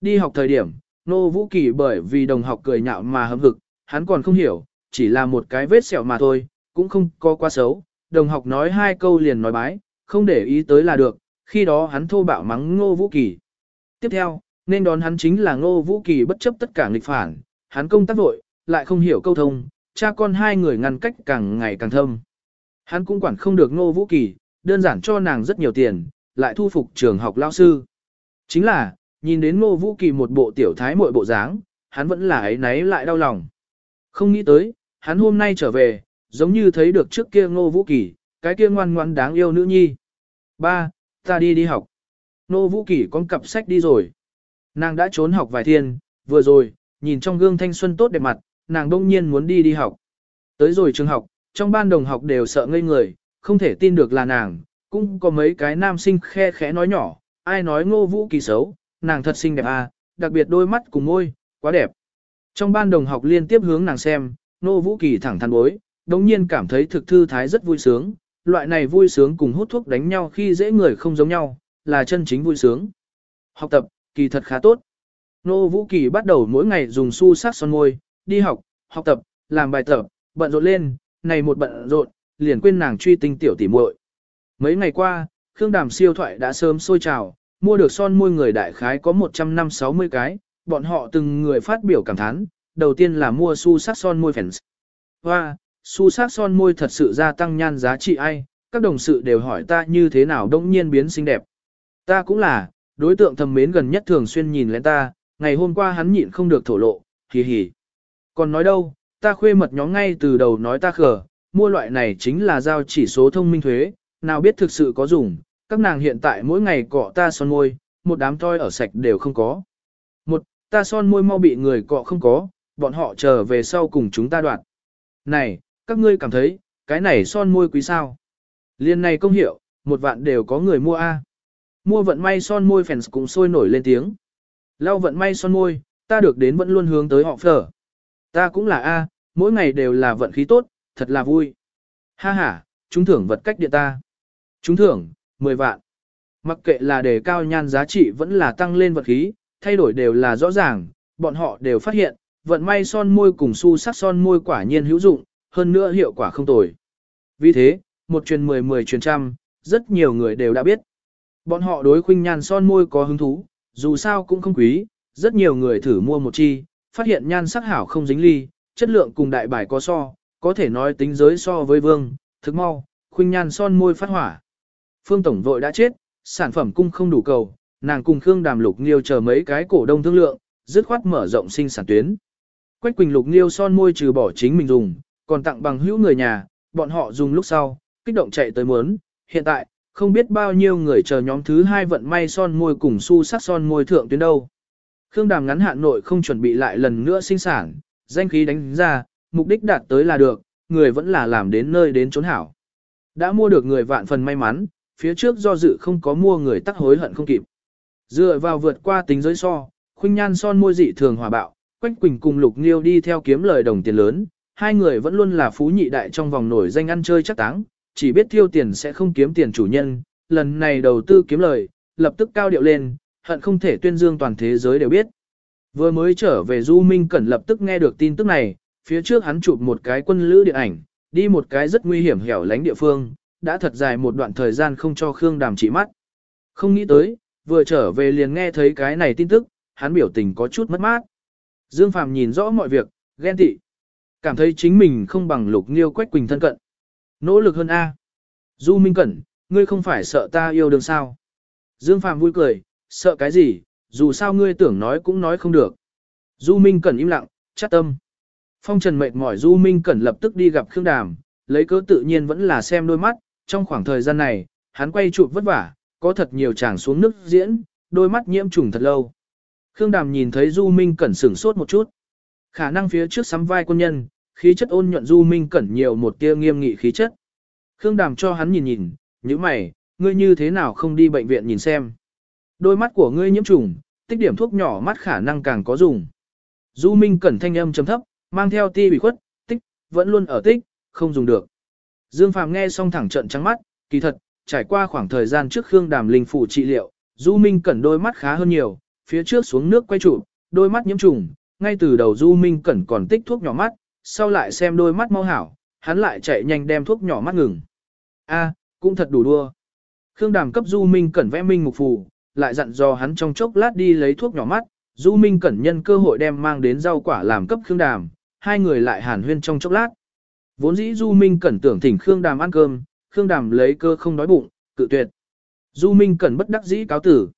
Đi học thời điểm, Nô Vũ Kỳ bởi vì đồng học cười nhạo mà hâm hực, hắn còn không hiểu, chỉ là một cái vết sẹo mà thôi, cũng không có quá xấu. Đồng học nói hai câu liền nói bái, không để ý tới là được, khi đó hắn thô bạo mắng Ngô Vũ Kỳ. Tiếp theo, nên đón hắn chính là Ngô Vũ Kỳ bất chấp tất cả nghịch phản, hắn công tác vội, lại không hiểu câu thông, cha con hai người ngăn cách càng ngày càng thâm. Hắn cũng quản không được Ngô Vũ Kỳ, đơn giản cho nàng rất nhiều tiền, lại thu phục trường học lao sư. Chính là, nhìn đến Ngô Vũ Kỳ một bộ tiểu thái muội bộ dáng, hắn vẫn là ấy náy lại đau lòng. Không nghĩ tới, hắn hôm nay trở về, giống như thấy được trước kia Ngô Vũ Kỳ, cái kia ngoan ngoan đáng yêu nữ nhi. Ba, ta đi đi học. Ngô Vũ Kỳ con cặp sách đi rồi. Nàng đã trốn học vài thiên, vừa rồi, nhìn trong gương thanh xuân tốt đẹp mặt, nàng đông nhiên muốn đi đi học. Tới rồi trường học, trong ban đồng học đều sợ ngây người, không thể tin được là nàng, cũng có mấy cái nam sinh khe khẽ nói nhỏ, ai nói ngô vũ kỳ xấu, nàng thật xinh đẹp à, đặc biệt đôi mắt cùng môi, quá đẹp. Trong ban đồng học liên tiếp hướng nàng xem, ngô vũ kỳ thẳng thắn bối, đồng nhiên cảm thấy thực thư thái rất vui sướng, loại này vui sướng cùng hút thuốc đánh nhau khi dễ người không giống nhau, là chân chính vui sướng. Học tập, kỳ thật khá tốt. Nô Vũ Kỳ bắt đầu mỗi ngày dùng su sắc son môi, đi học, học tập, làm bài tập, bận rộn lên, này một bận rộn, liền quên nàng truy tinh tiểu tỉ muội. Mấy ngày qua, Khương Đàm siêu thoại đã sớm sôi trào, mua được son môi người đại khái có 160 cái, bọn họ từng người phát biểu cảm thán, đầu tiên là mua su sắc son môi fans. Và su sắc son môi thật sự gia tăng nhan giá trị ai, các đồng sự đều hỏi ta như thế nào đông nhiên biến xinh đẹp. Ta cũng là, đối tượng thầm mến gần nhất thường xuyên nhìn lên ta, ngày hôm qua hắn nhịn không được thổ lộ, hì hì. Còn nói đâu, ta khuê mật nhóm ngay từ đầu nói ta khờ, mua loại này chính là giao chỉ số thông minh thuế, nào biết thực sự có dùng, các nàng hiện tại mỗi ngày cọ ta son môi, một đám toi ở sạch đều không có. Một, ta son môi mau bị người cọ không có, bọn họ trở về sau cùng chúng ta đoạt. Này, các ngươi cảm thấy, cái này son môi quý sao? Liên này công hiệu, một vạn đều có người mua A. Mua vận may son môi fans cũng sôi nổi lên tiếng. Lau vận may son môi, ta được đến vẫn luôn hướng tới họ phở. Ta cũng là A, mỗi ngày đều là vận khí tốt, thật là vui. Ha ha, chúng thưởng vật cách điện ta. Chúng thưởng, 10 vạn. Mặc kệ là đề cao nhan giá trị vẫn là tăng lên vật khí, thay đổi đều là rõ ràng, bọn họ đều phát hiện, vận may son môi cùng su sắc son môi quả nhiên hữu dụng, hơn nữa hiệu quả không tồi. Vì thế, một truyền 10 10 truyền trăm, rất nhiều người đều đã biết. Bọn họ đối khuynh nhan son môi có hứng thú, dù sao cũng không quý, rất nhiều người thử mua một chi, phát hiện nhan sắc hảo không dính ly, chất lượng cùng đại bài có so, có thể nói tính giới so với vương, thực mau, khuynh nhan son môi phát hỏa. Phương Tổng vội đã chết, sản phẩm cung không đủ cầu, nàng cùng Khương Đàm Lục Nghiêu chờ mấy cái cổ đông thương lượng, dứt khoát mở rộng sinh sản tuyến. Quách Quỳnh Lục Nghiêu son môi trừ bỏ chính mình dùng, còn tặng bằng hữu người nhà, bọn họ dùng lúc sau, kích động chạy tới muốn, hiện tại, không biết bao nhiêu người chờ nhóm thứ hai vận may son môi cùng su sắc son môi thượng tuyến đâu. Khương Đàm ngắn hạn nội không chuẩn bị lại lần nữa sinh sản, danh khí đánh ra, mục đích đạt tới là được, người vẫn là làm đến nơi đến chốn hảo. Đã mua được người vạn phần may mắn, phía trước do dự không có mua người tắc hối hận không kịp. Dựa vào vượt qua tính giới so, khuynh nhan son môi dị thường hòa bạo, Quách Quỳnh cùng Lục Nghiêu đi theo kiếm lời đồng tiền lớn, hai người vẫn luôn là phú nhị đại trong vòng nổi danh ăn chơi chắc táng, chỉ biết tiêu tiền sẽ không kiếm tiền chủ nhân, lần này đầu tư kiếm lời, lập tức cao điệu lên, hận không thể tuyên dương toàn thế giới đều biết. Vừa mới trở về Du Minh Cẩn lập tức nghe được tin tức này, phía trước hắn chụp một cái quân lữ điện ảnh, đi một cái rất nguy hiểm hẻo lánh địa phương, đã thật dài một đoạn thời gian không cho Khương Đàm chỉ mắt. Không nghĩ tới, vừa trở về liền nghe thấy cái này tin tức, hắn biểu tình có chút mất mát. Dương Phàm nhìn rõ mọi việc, ghen tị. Cảm thấy chính mình không bằng lục nghiêu quách quỳnh thân cận. Nỗ lực hơn A. Du Minh Cẩn, ngươi không phải sợ ta yêu đương sao? Dương Phàm vui cười, sợ cái gì, dù sao ngươi tưởng nói cũng nói không được. Du Minh Cẩn im lặng, chắc tâm. Phong Trần mệt mỏi Du Minh Cẩn lập tức đi gặp Khương Đàm, lấy cớ tự nhiên vẫn là xem đôi mắt, trong khoảng thời gian này, hắn quay chụp vất vả, có thật nhiều chàng xuống nước diễn, đôi mắt nhiễm trùng thật lâu. Khương Đàm nhìn thấy Du Minh Cẩn sửng sốt một chút. Khả năng phía trước sắm vai quân nhân, khí chất ôn nhuận Du Minh Cẩn nhiều một tia nghiêm nghị khí chất. Khương Đàm cho hắn nhìn nhìn, như mày, ngươi như thế nào không đi bệnh viện nhìn xem. Đôi mắt của ngươi nhiễm trùng, tích điểm thuốc nhỏ mắt khả năng càng có dùng. Du Minh Cẩn thanh âm trầm thấp, mang theo ti bị khuất, tích, vẫn luôn ở tích, không dùng được. Dương Phàm nghe xong thẳng trận trắng mắt, kỳ thật, trải qua khoảng thời gian trước Khương Đàm linh phủ trị liệu, Du Minh Cẩn đôi mắt khá hơn nhiều, phía trước xuống nước quay trụ, đôi mắt nhiễm trùng, ngay từ đầu Du Minh Cẩn còn tích thuốc nhỏ mắt, sau lại xem đôi mắt mau hảo, hắn lại chạy nhanh đem thuốc nhỏ mắt ngừng. A, cũng thật đủ đua. Khương Đàm cấp Du Minh Cẩn vẽ minh mục phù, lại dặn dò hắn trong chốc lát đi lấy thuốc nhỏ mắt, Du Minh Cẩn nhân cơ hội đem mang đến rau quả làm cấp Khương Đàm, hai người lại hàn huyên trong chốc lát. Vốn dĩ Du Minh Cẩn tưởng thỉnh Khương Đàm ăn cơm, Khương Đàm lấy cơ không đói bụng, cự tuyệt. Du Minh Cẩn bất đắc dĩ cáo tử.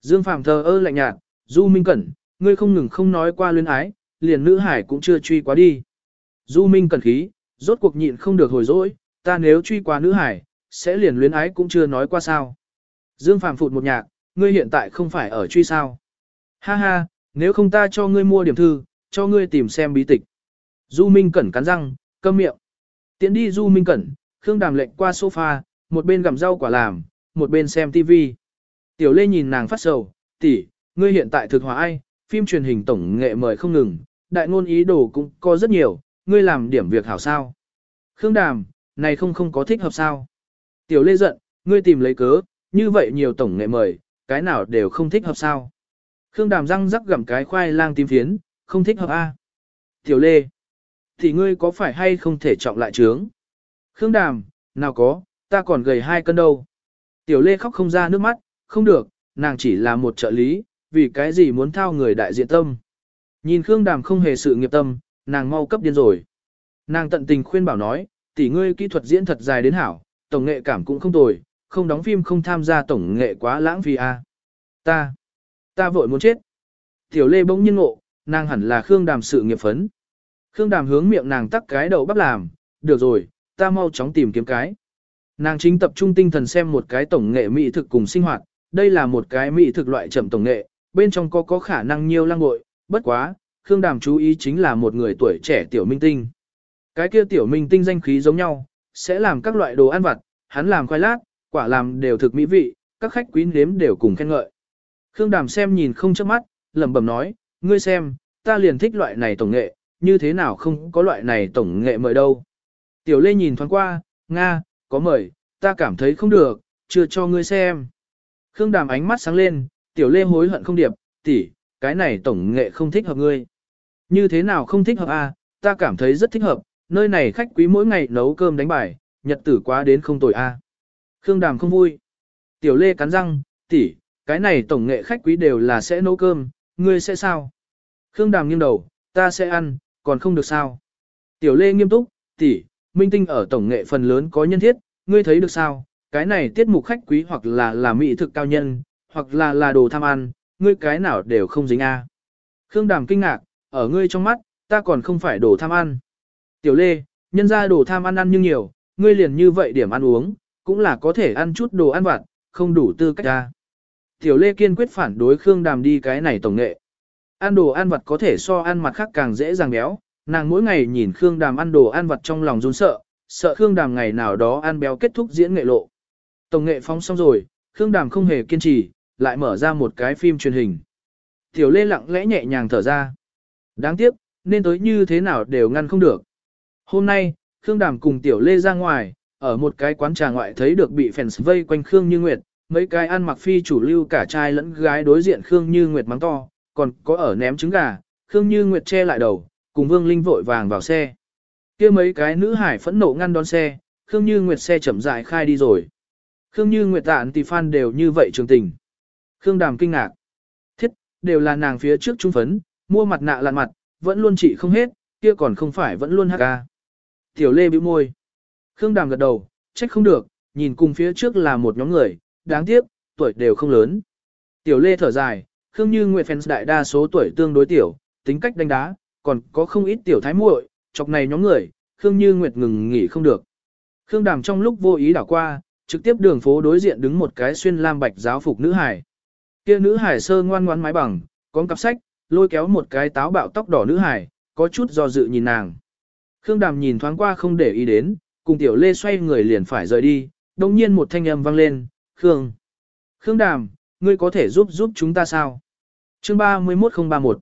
Dương Phàm thờ ơ lạnh nhạt, Du Minh Cẩn, ngươi không ngừng không nói qua luyến ái, liền nữ hải cũng chưa truy quá đi. Du Minh Cẩn khí, rốt cuộc nhịn không được hồi dỗi, ta nếu truy qua nữ hải, sẽ liền luyến ái cũng chưa nói qua sao. Dương Phàm phụt một nhạc, ngươi hiện tại không phải ở truy sao. Ha ha, nếu không ta cho ngươi mua điểm thư, cho ngươi tìm xem bí tịch. Du Minh Cẩn cắn răng, câm miệng. Tiến đi Du Minh Cẩn, Khương Đàm lệnh qua sofa, một bên gặm rau quả làm, một bên xem TV. Tiểu Lê nhìn nàng phát sầu, tỷ, ngươi hiện tại thực hòa ai, phim truyền hình tổng nghệ mời không ngừng, đại ngôn ý đồ cũng có rất nhiều, ngươi làm điểm việc hảo sao. Khương Đàm, này không không có thích hợp sao. Tiểu Lê giận, ngươi tìm lấy cớ, như vậy nhiều tổng nghệ mời, cái nào đều không thích hợp sao. Khương Đàm răng rắc gặm cái khoai lang tím phiến, không thích hợp a. Tiểu Lê, thì ngươi có phải hay không thể trọng lại trướng? Khương Đàm, nào có, ta còn gầy hai cân đâu. Tiểu Lê khóc không ra nước mắt, không được, nàng chỉ là một trợ lý, vì cái gì muốn thao người đại diện tâm. Nhìn Khương Đàm không hề sự nghiệp tâm, nàng mau cấp điên rồi. Nàng tận tình khuyên bảo nói, tỷ ngươi kỹ thuật diễn thật dài đến hảo, tổng nghệ cảm cũng không tồi, không đóng phim không tham gia tổng nghệ quá lãng phí a. À. Ta, ta vội muốn chết. Tiểu Lê bỗng nhiên ngộ, nàng hẳn là Khương Đàm sự nghiệp phấn. Khương Đàm hướng miệng nàng tắc cái đầu bắp làm, được rồi, ta mau chóng tìm kiếm cái. Nàng chính tập trung tinh thần xem một cái tổng nghệ mỹ thực cùng sinh hoạt, đây là một cái mỹ thực loại chậm tổng nghệ, bên trong có có khả năng nhiều lăng bội, bất quá, Khương Đàm chú ý chính là một người tuổi trẻ tiểu minh tinh. Cái kia tiểu minh tinh danh khí giống nhau, sẽ làm các loại đồ ăn vặt, hắn làm khoai lát, quả làm đều thực mỹ vị, các khách quý nếm đều cùng khen ngợi. Khương Đàm xem nhìn không chớp mắt, lẩm bẩm nói, ngươi xem, ta liền thích loại này tổng nghệ, như thế nào không có loại này tổng nghệ mời đâu. Tiểu Lê nhìn thoáng qua, Nga, có mời, ta cảm thấy không được, chưa cho ngươi xem. Khương Đàm ánh mắt sáng lên, Tiểu Lê hối hận không điệp, tỷ, cái này tổng nghệ không thích hợp ngươi. Như thế nào không thích hợp a? À? ta cảm thấy rất thích hợp, nơi này khách quý mỗi ngày nấu cơm đánh bài, nhật tử quá đến không tồi a. À. Khương Đàm không vui. Tiểu Lê cắn răng, tỷ, cái này tổng nghệ khách quý đều là sẽ nấu cơm, ngươi sẽ sao? Khương Đàm nghiêng đầu, ta sẽ ăn, còn không được sao? Tiểu Lê nghiêm túc, tỷ, minh tinh ở tổng nghệ phần lớn có nhân thiết, ngươi thấy được sao? Cái này tiết mục khách quý hoặc là là mỹ thực cao nhân, hoặc là là đồ tham ăn, ngươi cái nào đều không dính a. Khương Đàm kinh ngạc, ở ngươi trong mắt, ta còn không phải đồ tham ăn. Tiểu Lê, nhân ra đồ tham ăn ăn nhưng nhiều, ngươi liền như vậy điểm ăn uống, cũng là có thể ăn chút đồ ăn vặt, không đủ tư cách ra. Tiểu Lê kiên quyết phản đối Khương Đàm đi cái này tổng nghệ. Ăn đồ ăn vặt có thể so ăn mặt khác càng dễ dàng béo, nàng mỗi ngày nhìn Khương Đàm ăn đồ ăn vặt trong lòng run sợ, sợ Khương Đàm ngày nào đó ăn béo kết thúc diễn nghệ lộ. Tổng nghệ phóng xong rồi, Khương Đàm không hề kiên trì, lại mở ra một cái phim truyền hình. Tiểu Lê lặng lẽ nhẹ nhàng thở ra. Đáng tiếc, nên tới như thế nào đều ngăn không được. Hôm nay, Khương Đàm cùng Tiểu Lê ra ngoài, ở một cái quán trà ngoại thấy được bị fans vây quanh Khương Như Nguyệt, mấy cái ăn mặc phi chủ lưu cả trai lẫn gái đối diện Khương Như Nguyệt mắng to, còn có ở ném trứng gà, Khương Như Nguyệt che lại đầu, cùng Vương Linh vội vàng vào xe. kia mấy cái nữ hải phẫn nộ ngăn đón xe, Khương Như Nguyệt xe chậm rãi khai đi rồi. Khương Như Nguyệt tạn thì fan đều như vậy trường tình. Khương Đàm kinh ngạc. Thiết, đều là nàng phía trước trung phấn, mua mặt nạ lạn mặt, vẫn luôn trị không hết, kia còn không phải vẫn luôn hắc ca. Tiểu Lê bĩu môi. Khương Đàm gật đầu, trách không được, nhìn cùng phía trước là một nhóm người, đáng tiếc, tuổi đều không lớn. Tiểu Lê thở dài, Khương Như Nguyệt fans đại đa số tuổi tương đối tiểu, tính cách đánh đá, còn có không ít tiểu thái muội, chọc này nhóm người, Khương Như Nguyệt ngừng nghỉ không được. Khương Đàm trong lúc vô ý đảo qua, trực tiếp đường phố đối diện đứng một cái xuyên lam bạch giáo phục nữ hải. Kia nữ hải sơ ngoan ngoan mái bằng, có cặp sách, lôi kéo một cái táo bạo tóc đỏ nữ hải, có chút do dự nhìn nàng. Khương Đàm nhìn thoáng qua không để ý đến, cùng tiểu lê xoay người liền phải rời đi, đồng nhiên một thanh âm vang lên, Khương. Khương Đàm, ngươi có thể giúp giúp chúng ta sao? Chương 31031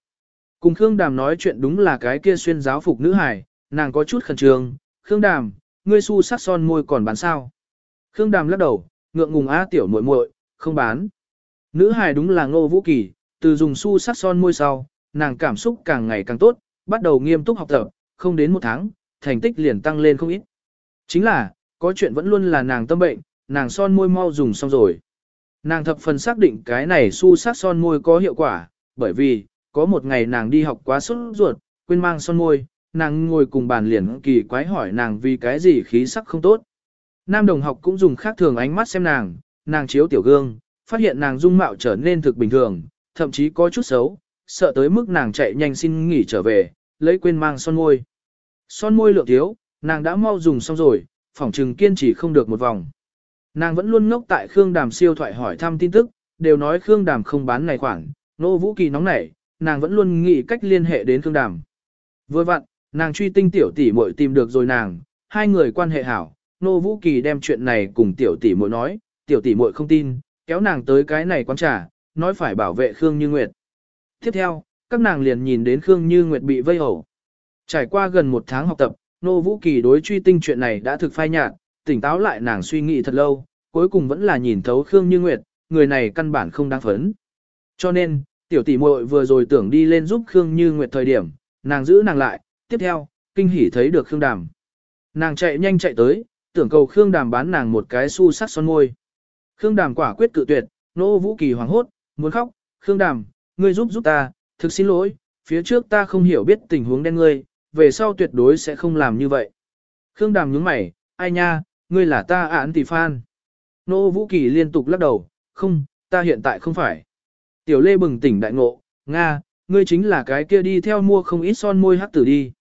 Cùng Khương Đàm nói chuyện đúng là cái kia xuyên giáo phục nữ hải, nàng có chút khẩn trương, Khương Đàm, ngươi su sắc son môi còn bán sao? Khương Đàm lắc đầu, ngượng ngùng á tiểu muội muội, không bán. Nữ hải đúng là Ngô Vũ Kỳ, từ dùng su sắc son môi sau, nàng cảm xúc càng ngày càng tốt, bắt đầu nghiêm túc học tập, không đến một tháng, thành tích liền tăng lên không ít. Chính là, có chuyện vẫn luôn là nàng tâm bệnh, nàng son môi mau dùng xong rồi. Nàng thập phần xác định cái này su sắc son môi có hiệu quả, bởi vì, có một ngày nàng đi học quá sốt ruột, quên mang son môi, nàng ngồi cùng bàn liền kỳ quái hỏi nàng vì cái gì khí sắc không tốt. Nam đồng học cũng dùng khác thường ánh mắt xem nàng, nàng chiếu tiểu gương, phát hiện nàng dung mạo trở nên thực bình thường, thậm chí có chút xấu, sợ tới mức nàng chạy nhanh xin nghỉ trở về, lấy quên mang son môi. Son môi lượng thiếu, nàng đã mau dùng xong rồi, phỏng trừng kiên trì không được một vòng. Nàng vẫn luôn ngốc tại Khương Đàm siêu thoại hỏi thăm tin tức, đều nói Khương Đàm không bán này khoản, nô vũ kỳ nóng nảy, nàng vẫn luôn nghĩ cách liên hệ đến Khương Đàm. Vừa vặn, nàng truy tinh tiểu tỷ muội tìm được rồi nàng, hai người quan hệ hảo, nô vũ kỳ đem chuyện này cùng tiểu tỷ muội nói, tiểu tỷ muội không tin, kéo nàng tới cái này quán trà, nói phải bảo vệ Khương Như Nguyệt. Tiếp theo, các nàng liền nhìn đến Khương Như Nguyệt bị vây hổ. Trải qua gần một tháng học tập, Nô Vũ Kỳ đối truy tinh chuyện này đã thực phai nhạt, tỉnh táo lại nàng suy nghĩ thật lâu, cuối cùng vẫn là nhìn thấu Khương Như Nguyệt, người này căn bản không đáng phấn. Cho nên, tiểu tỷ muội vừa rồi tưởng đi lên giúp Khương Như Nguyệt thời điểm, nàng giữ nàng lại, tiếp theo, kinh hỉ thấy được Khương Đàm. Nàng chạy nhanh chạy tới, tưởng cầu Khương Đàm bán nàng một cái su sắc son môi. Khương Đàm quả quyết cự tuyệt, Nô Vũ Kỳ hoảng hốt, muốn khóc, Khương Đàm, ngươi giúp giúp ta, thực xin lỗi, phía trước ta không hiểu biết tình huống đen ngươi, về sau tuyệt đối sẽ không làm như vậy. Khương Đàm nhướng mày, ai nha, ngươi là ta án tỷ phan. Nô Vũ Kỳ liên tục lắc đầu, không, ta hiện tại không phải. Tiểu Lê bừng tỉnh đại ngộ, Nga, ngươi chính là cái kia đi theo mua không ít son môi hắc tử đi.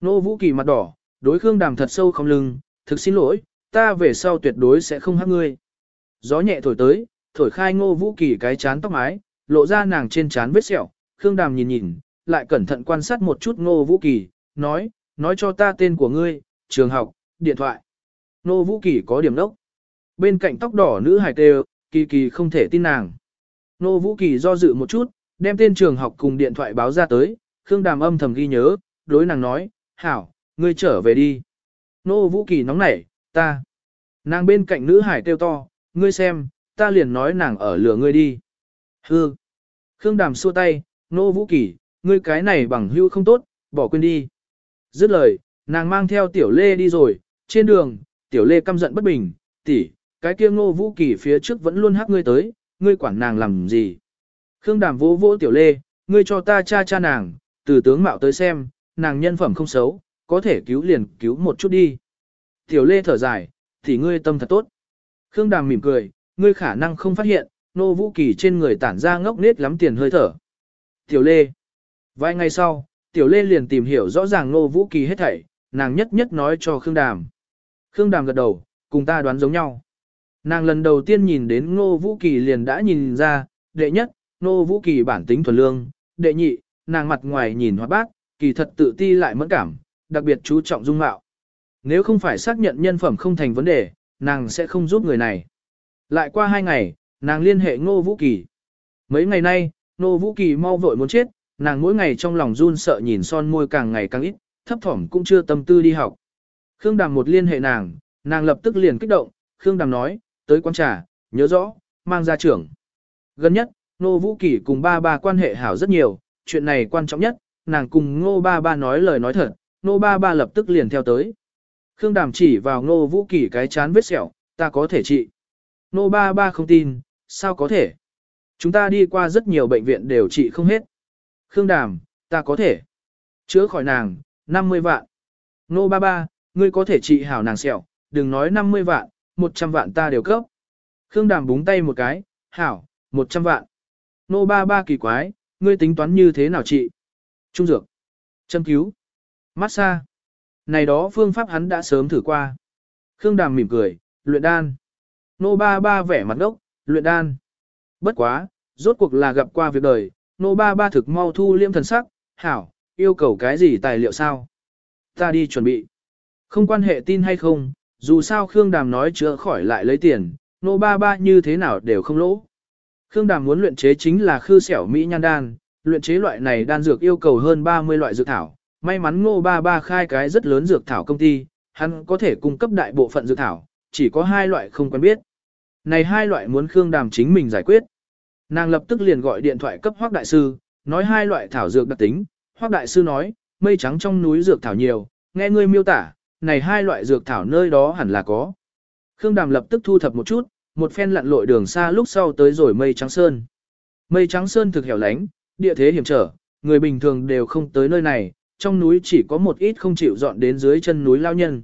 Nô Vũ Kỳ mặt đỏ, đối Khương Đàm thật sâu không lưng, thực xin lỗi, ta về sau tuyệt đối sẽ không hắc ngươi. Gió nhẹ thổi tới, thổi khai ngô vũ kỳ cái chán tóc mái, lộ ra nàng trên chán vết sẹo, Khương Đàm nhìn nhìn, lại cẩn thận quan sát một chút ngô vũ kỳ, nói, nói cho ta tên của ngươi, trường học, điện thoại. Ngô vũ kỳ có điểm đốc. Bên cạnh tóc đỏ nữ hải tê kỳ kỳ không thể tin nàng. Ngô vũ kỳ do dự một chút, đem tên trường học cùng điện thoại báo ra tới, Khương Đàm âm thầm ghi nhớ, đối nàng nói, hảo, ngươi trở về đi. Nô Vũ Kỳ nóng nảy, ta. Nàng bên cạnh nữ hải kêu to, ngươi xem, ta liền nói nàng ở lửa ngươi đi. Hư. Khương Đàm xua tay, nô vũ kỳ, ngươi cái này bằng hưu không tốt, bỏ quên đi. Dứt lời, nàng mang theo tiểu lê đi rồi, trên đường, tiểu lê căm giận bất bình, tỷ, cái kia ngô vũ kỳ phía trước vẫn luôn hát ngươi tới, ngươi quản nàng làm gì. Khương Đàm vỗ vỗ tiểu lê, ngươi cho ta cha cha nàng, từ tướng mạo tới xem, nàng nhân phẩm không xấu, có thể cứu liền cứu một chút đi. Tiểu lê thở dài, thì ngươi tâm thật tốt. Khương Đàm mỉm cười, ngươi khả năng không phát hiện, nô vũ kỳ trên người tản ra ngốc nết lắm tiền hơi thở. Tiểu Lê. Vài ngày sau, Tiểu Lê liền tìm hiểu rõ ràng nô vũ kỳ hết thảy, nàng nhất nhất nói cho Khương Đàm. Khương Đàm gật đầu, cùng ta đoán giống nhau. Nàng lần đầu tiên nhìn đến Ngô Vũ Kỳ liền đã nhìn ra, đệ nhất, Ngô Vũ Kỳ bản tính thuần lương, đệ nhị, nàng mặt ngoài nhìn hoa bác, kỳ thật tự ti lại mẫn cảm, đặc biệt chú trọng dung mạo. Nếu không phải xác nhận nhân phẩm không thành vấn đề, nàng sẽ không giúp người này. Lại qua hai ngày, nàng liên hệ Ngô Vũ Kỳ. Mấy ngày nay, Ngô Vũ Kỳ mau vội muốn chết, nàng mỗi ngày trong lòng run sợ nhìn son môi càng ngày càng ít, thấp thỏm cũng chưa tâm tư đi học. Khương Đàm một liên hệ nàng, nàng lập tức liền kích động, Khương Đàm nói, tới quán trà, nhớ rõ, mang ra trưởng. Gần nhất, Ngô Vũ Kỳ cùng ba ba quan hệ hảo rất nhiều, chuyện này quan trọng nhất, nàng cùng Ngô ba ba nói lời nói thật, Ngô ba ba lập tức liền theo tới. Khương Đàm chỉ vào Ngô Vũ Kỳ cái chán vết sẹo, ta có thể trị. Nô ba ba không tin, sao có thể? Chúng ta đi qua rất nhiều bệnh viện đều trị không hết. Khương Đàm, ta có thể. Chữa khỏi nàng, 50 vạn. Nô ba ba, ngươi có thể trị hảo nàng sẹo, đừng nói 50 vạn, 100 vạn ta đều cấp. Khương Đàm búng tay một cái, hảo, 100 vạn. Nô ba ba kỳ quái, ngươi tính toán như thế nào trị? Trung dược, châm cứu, massage. Này đó phương pháp hắn đã sớm thử qua. Khương Đàm mỉm cười, luyện đan. Nô ba ba vẻ mặt đốc, luyện đan. Bất quá, rốt cuộc là gặp qua việc đời, nô ba ba thực mau thu liêm thần sắc, hảo, yêu cầu cái gì tài liệu sao? Ta đi chuẩn bị. Không quan hệ tin hay không, dù sao Khương Đàm nói chữa khỏi lại lấy tiền, nô ba ba như thế nào đều không lỗ. Khương Đàm muốn luyện chế chính là khư xẻo Mỹ nhan đan, luyện chế loại này đan dược yêu cầu hơn 30 loại dược thảo. May mắn ngô ba ba khai cái rất lớn dược thảo công ty, hắn có thể cung cấp đại bộ phận dược thảo, chỉ có hai loại không quen biết. Này hai loại muốn Khương Đàm chính mình giải quyết. Nàng lập tức liền gọi điện thoại cấp Hoác Đại Sư, nói hai loại thảo dược đặc tính. Hoác Đại Sư nói, mây trắng trong núi dược thảo nhiều, nghe ngươi miêu tả, này hai loại dược thảo nơi đó hẳn là có. Khương Đàm lập tức thu thập một chút, một phen lặn lội đường xa lúc sau tới rồi mây trắng sơn. Mây trắng sơn thực hẻo lánh, địa thế hiểm trở, người bình thường đều không tới nơi này, trong núi chỉ có một ít không chịu dọn đến dưới chân núi lao nhân.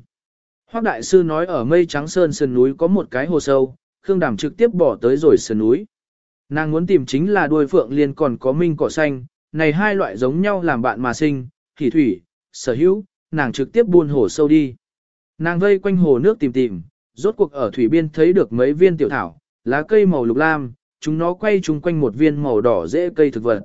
Hoác đại sư nói ở mây trắng sơn sườn núi có một cái hồ sâu, Khương Đàm trực tiếp bỏ tới rồi sườn núi. Nàng muốn tìm chính là đuôi phượng liên còn có minh cỏ xanh, này hai loại giống nhau làm bạn mà sinh, thủy thủy, sở hữu, nàng trực tiếp buôn hồ sâu đi. Nàng vây quanh hồ nước tìm tìm, rốt cuộc ở thủy biên thấy được mấy viên tiểu thảo, lá cây màu lục lam, chúng nó quay chung quanh một viên màu đỏ dễ cây thực vật.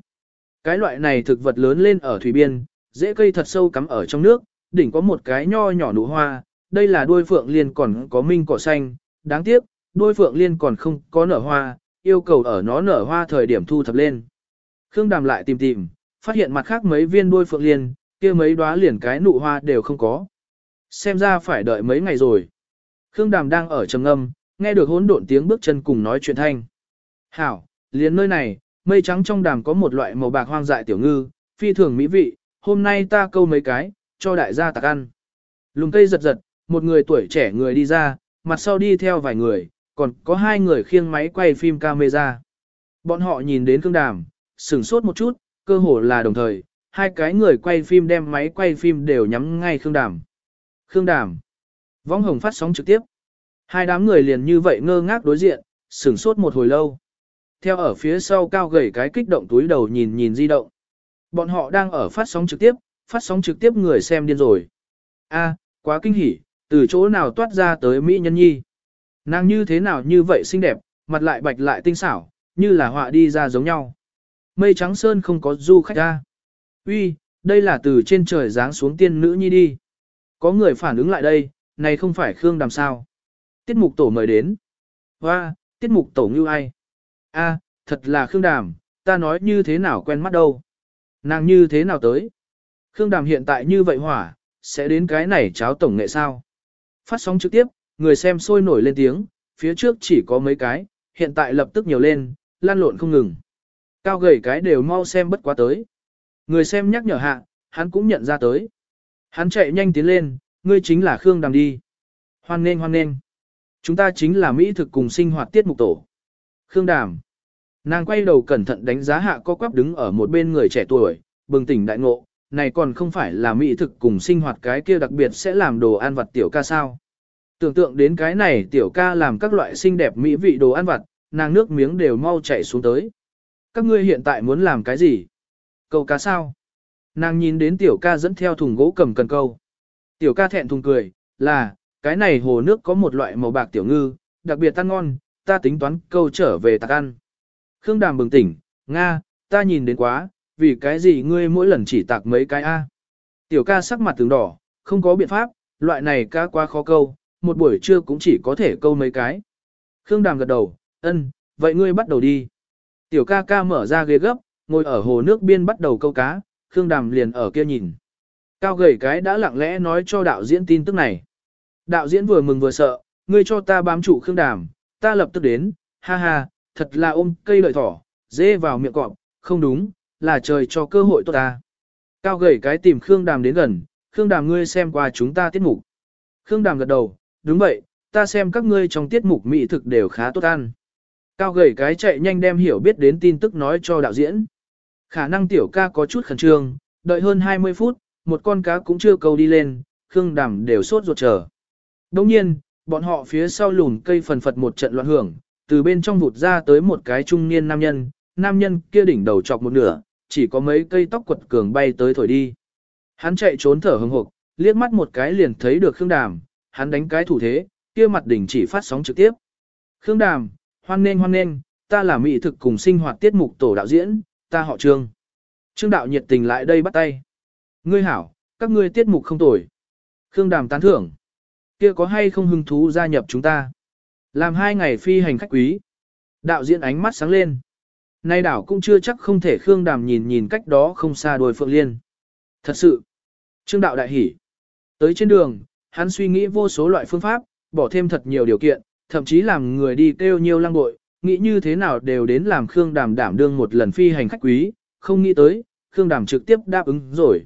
Cái loại này thực vật lớn lên ở thủy biên, dễ cây thật sâu cắm ở trong nước, đỉnh có một cái nho nhỏ nụ hoa, đây là đuôi phượng liên còn có minh cỏ xanh, đáng tiếc, Đôi phượng liên còn không có nở hoa, yêu cầu ở nó nở hoa thời điểm thu thập lên. Khương Đàm lại tìm tìm, phát hiện mặt khác mấy viên đuôi phượng liên, kia mấy đóa liền cái nụ hoa đều không có. Xem ra phải đợi mấy ngày rồi. Khương Đàm đang ở trầm ngâm, nghe được hỗn độn tiếng bước chân cùng nói chuyện thanh. Hảo, liền nơi này, mây trắng trong đàm có một loại màu bạc hoang dại tiểu ngư, phi thường mỹ vị, hôm nay ta câu mấy cái, cho đại gia tạc ăn. Lùng cây giật giật, một người tuổi trẻ người đi ra, mặt sau đi theo vài người, còn có hai người khiêng máy quay phim camera. Bọn họ nhìn đến Khương Đàm, sửng sốt một chút, cơ hồ là đồng thời, hai cái người quay phim đem máy quay phim đều nhắm ngay Khương Đàm. Khương Đàm. Võng hồng phát sóng trực tiếp. Hai đám người liền như vậy ngơ ngác đối diện, sửng sốt một hồi lâu. Theo ở phía sau cao gầy cái kích động túi đầu nhìn nhìn di động. Bọn họ đang ở phát sóng trực tiếp, phát sóng trực tiếp người xem điên rồi. A, quá kinh hỉ, từ chỗ nào toát ra tới Mỹ nhân nhi. Nàng như thế nào như vậy xinh đẹp, mặt lại bạch lại tinh xảo, như là họa đi ra giống nhau. Mây trắng sơn không có du khách ra. Uy, đây là từ trên trời giáng xuống tiên nữ nhi đi. Có người phản ứng lại đây, này không phải Khương Đàm sao. Tiết mục tổ mời đến. Hoa, tiết mục tổ như ai? A, thật là Khương Đàm, ta nói như thế nào quen mắt đâu. Nàng như thế nào tới? Khương Đàm hiện tại như vậy hỏa, sẽ đến cái này cháo tổng nghệ sao? Phát sóng trực tiếp, người xem sôi nổi lên tiếng, phía trước chỉ có mấy cái, hiện tại lập tức nhiều lên, lan lộn không ngừng. Cao gầy cái đều mau xem bất quá tới. Người xem nhắc nhở hạ, hắn cũng nhận ra tới. Hắn chạy nhanh tiến lên, ngươi chính là Khương Đàm đi. Hoan nên hoan nên. Chúng ta chính là Mỹ thực cùng sinh hoạt tiết mục tổ. Khương Đàm. Nàng quay đầu cẩn thận đánh giá hạ có quắp đứng ở một bên người trẻ tuổi, bừng tỉnh đại ngộ, này còn không phải là Mỹ thực cùng sinh hoạt cái kia đặc biệt sẽ làm đồ ăn vặt tiểu ca sao. Tưởng tượng đến cái này tiểu ca làm các loại xinh đẹp mỹ vị đồ ăn vặt, nàng nước miếng đều mau chảy xuống tới. Các ngươi hiện tại muốn làm cái gì? Câu cá sao? Nàng nhìn đến tiểu ca dẫn theo thùng gỗ cầm cần câu. Tiểu ca thẹn thùng cười, là, cái này hồ nước có một loại màu bạc tiểu ngư, đặc biệt ăn ngon, ta tính toán câu trở về tạc ăn. Khương Đàm bừng tỉnh, Nga, ta nhìn đến quá, vì cái gì ngươi mỗi lần chỉ tạc mấy cái A. Tiểu ca sắc mặt tướng đỏ, không có biện pháp, loại này cá quá khó câu, một buổi trưa cũng chỉ có thể câu mấy cái. Khương Đàm gật đầu, ân, vậy ngươi bắt đầu đi. Tiểu ca ca mở ra ghế gấp, ngồi ở hồ nước biên bắt đầu câu cá, Khương Đàm liền ở kia nhìn. Cao gầy cái đã lặng lẽ nói cho đạo diễn tin tức này. Đạo diễn vừa mừng vừa sợ, ngươi cho ta bám trụ Khương Đàm, ta lập tức đến, ha ha, thật là ôm cây lợi thỏ, dê vào miệng cọp, không đúng, là trời cho cơ hội tốt ta. Cao gầy cái tìm Khương Đàm đến gần, Khương Đàm ngươi xem qua chúng ta tiết mục. Khương Đàm gật đầu, đúng vậy, ta xem các ngươi trong tiết mục mỹ thực đều khá tốt ăn. Cao gầy cái chạy nhanh đem hiểu biết đến tin tức nói cho đạo diễn. Khả năng tiểu ca có chút khẩn trương, đợi hơn 20 phút, một con cá cũng chưa câu đi lên, Khương Đàm đều sốt ruột chờ. Đồng nhiên, bọn họ phía sau lùn cây phần phật một trận loạn hưởng, từ bên trong vụt ra tới một cái trung niên nam nhân, nam nhân kia đỉnh đầu chọc một nửa, chỉ có mấy cây tóc quật cường bay tới thổi đi. Hắn chạy trốn thở hừng hực, liếc mắt một cái liền thấy được Khương Đàm, hắn đánh cái thủ thế, kia mặt đỉnh chỉ phát sóng trực tiếp. Khương Đàm, hoan nên hoan nên, ta là mỹ thực cùng sinh hoạt tiết mục tổ đạo diễn, ta họ Trương. Trương đạo nhiệt tình lại đây bắt tay. Ngươi hảo, các ngươi tiết mục không tồi. Khương Đàm tán thưởng. Kia có hay không hứng thú gia nhập chúng ta? Làm hai ngày phi hành khách quý. Đạo diễn ánh mắt sáng lên. Nay đảo cũng chưa chắc không thể Khương Đàm nhìn nhìn cách đó không xa đuôi Phượng Liên. Thật sự. Trương đạo đại hỉ. Tới trên đường, hắn suy nghĩ vô số loại phương pháp, bỏ thêm thật nhiều điều kiện, thậm chí làm người đi kêu nhiều lăng bội, nghĩ như thế nào đều đến làm Khương Đàm đảm đương một lần phi hành khách quý, không nghĩ tới, Khương Đàm trực tiếp đáp ứng rồi.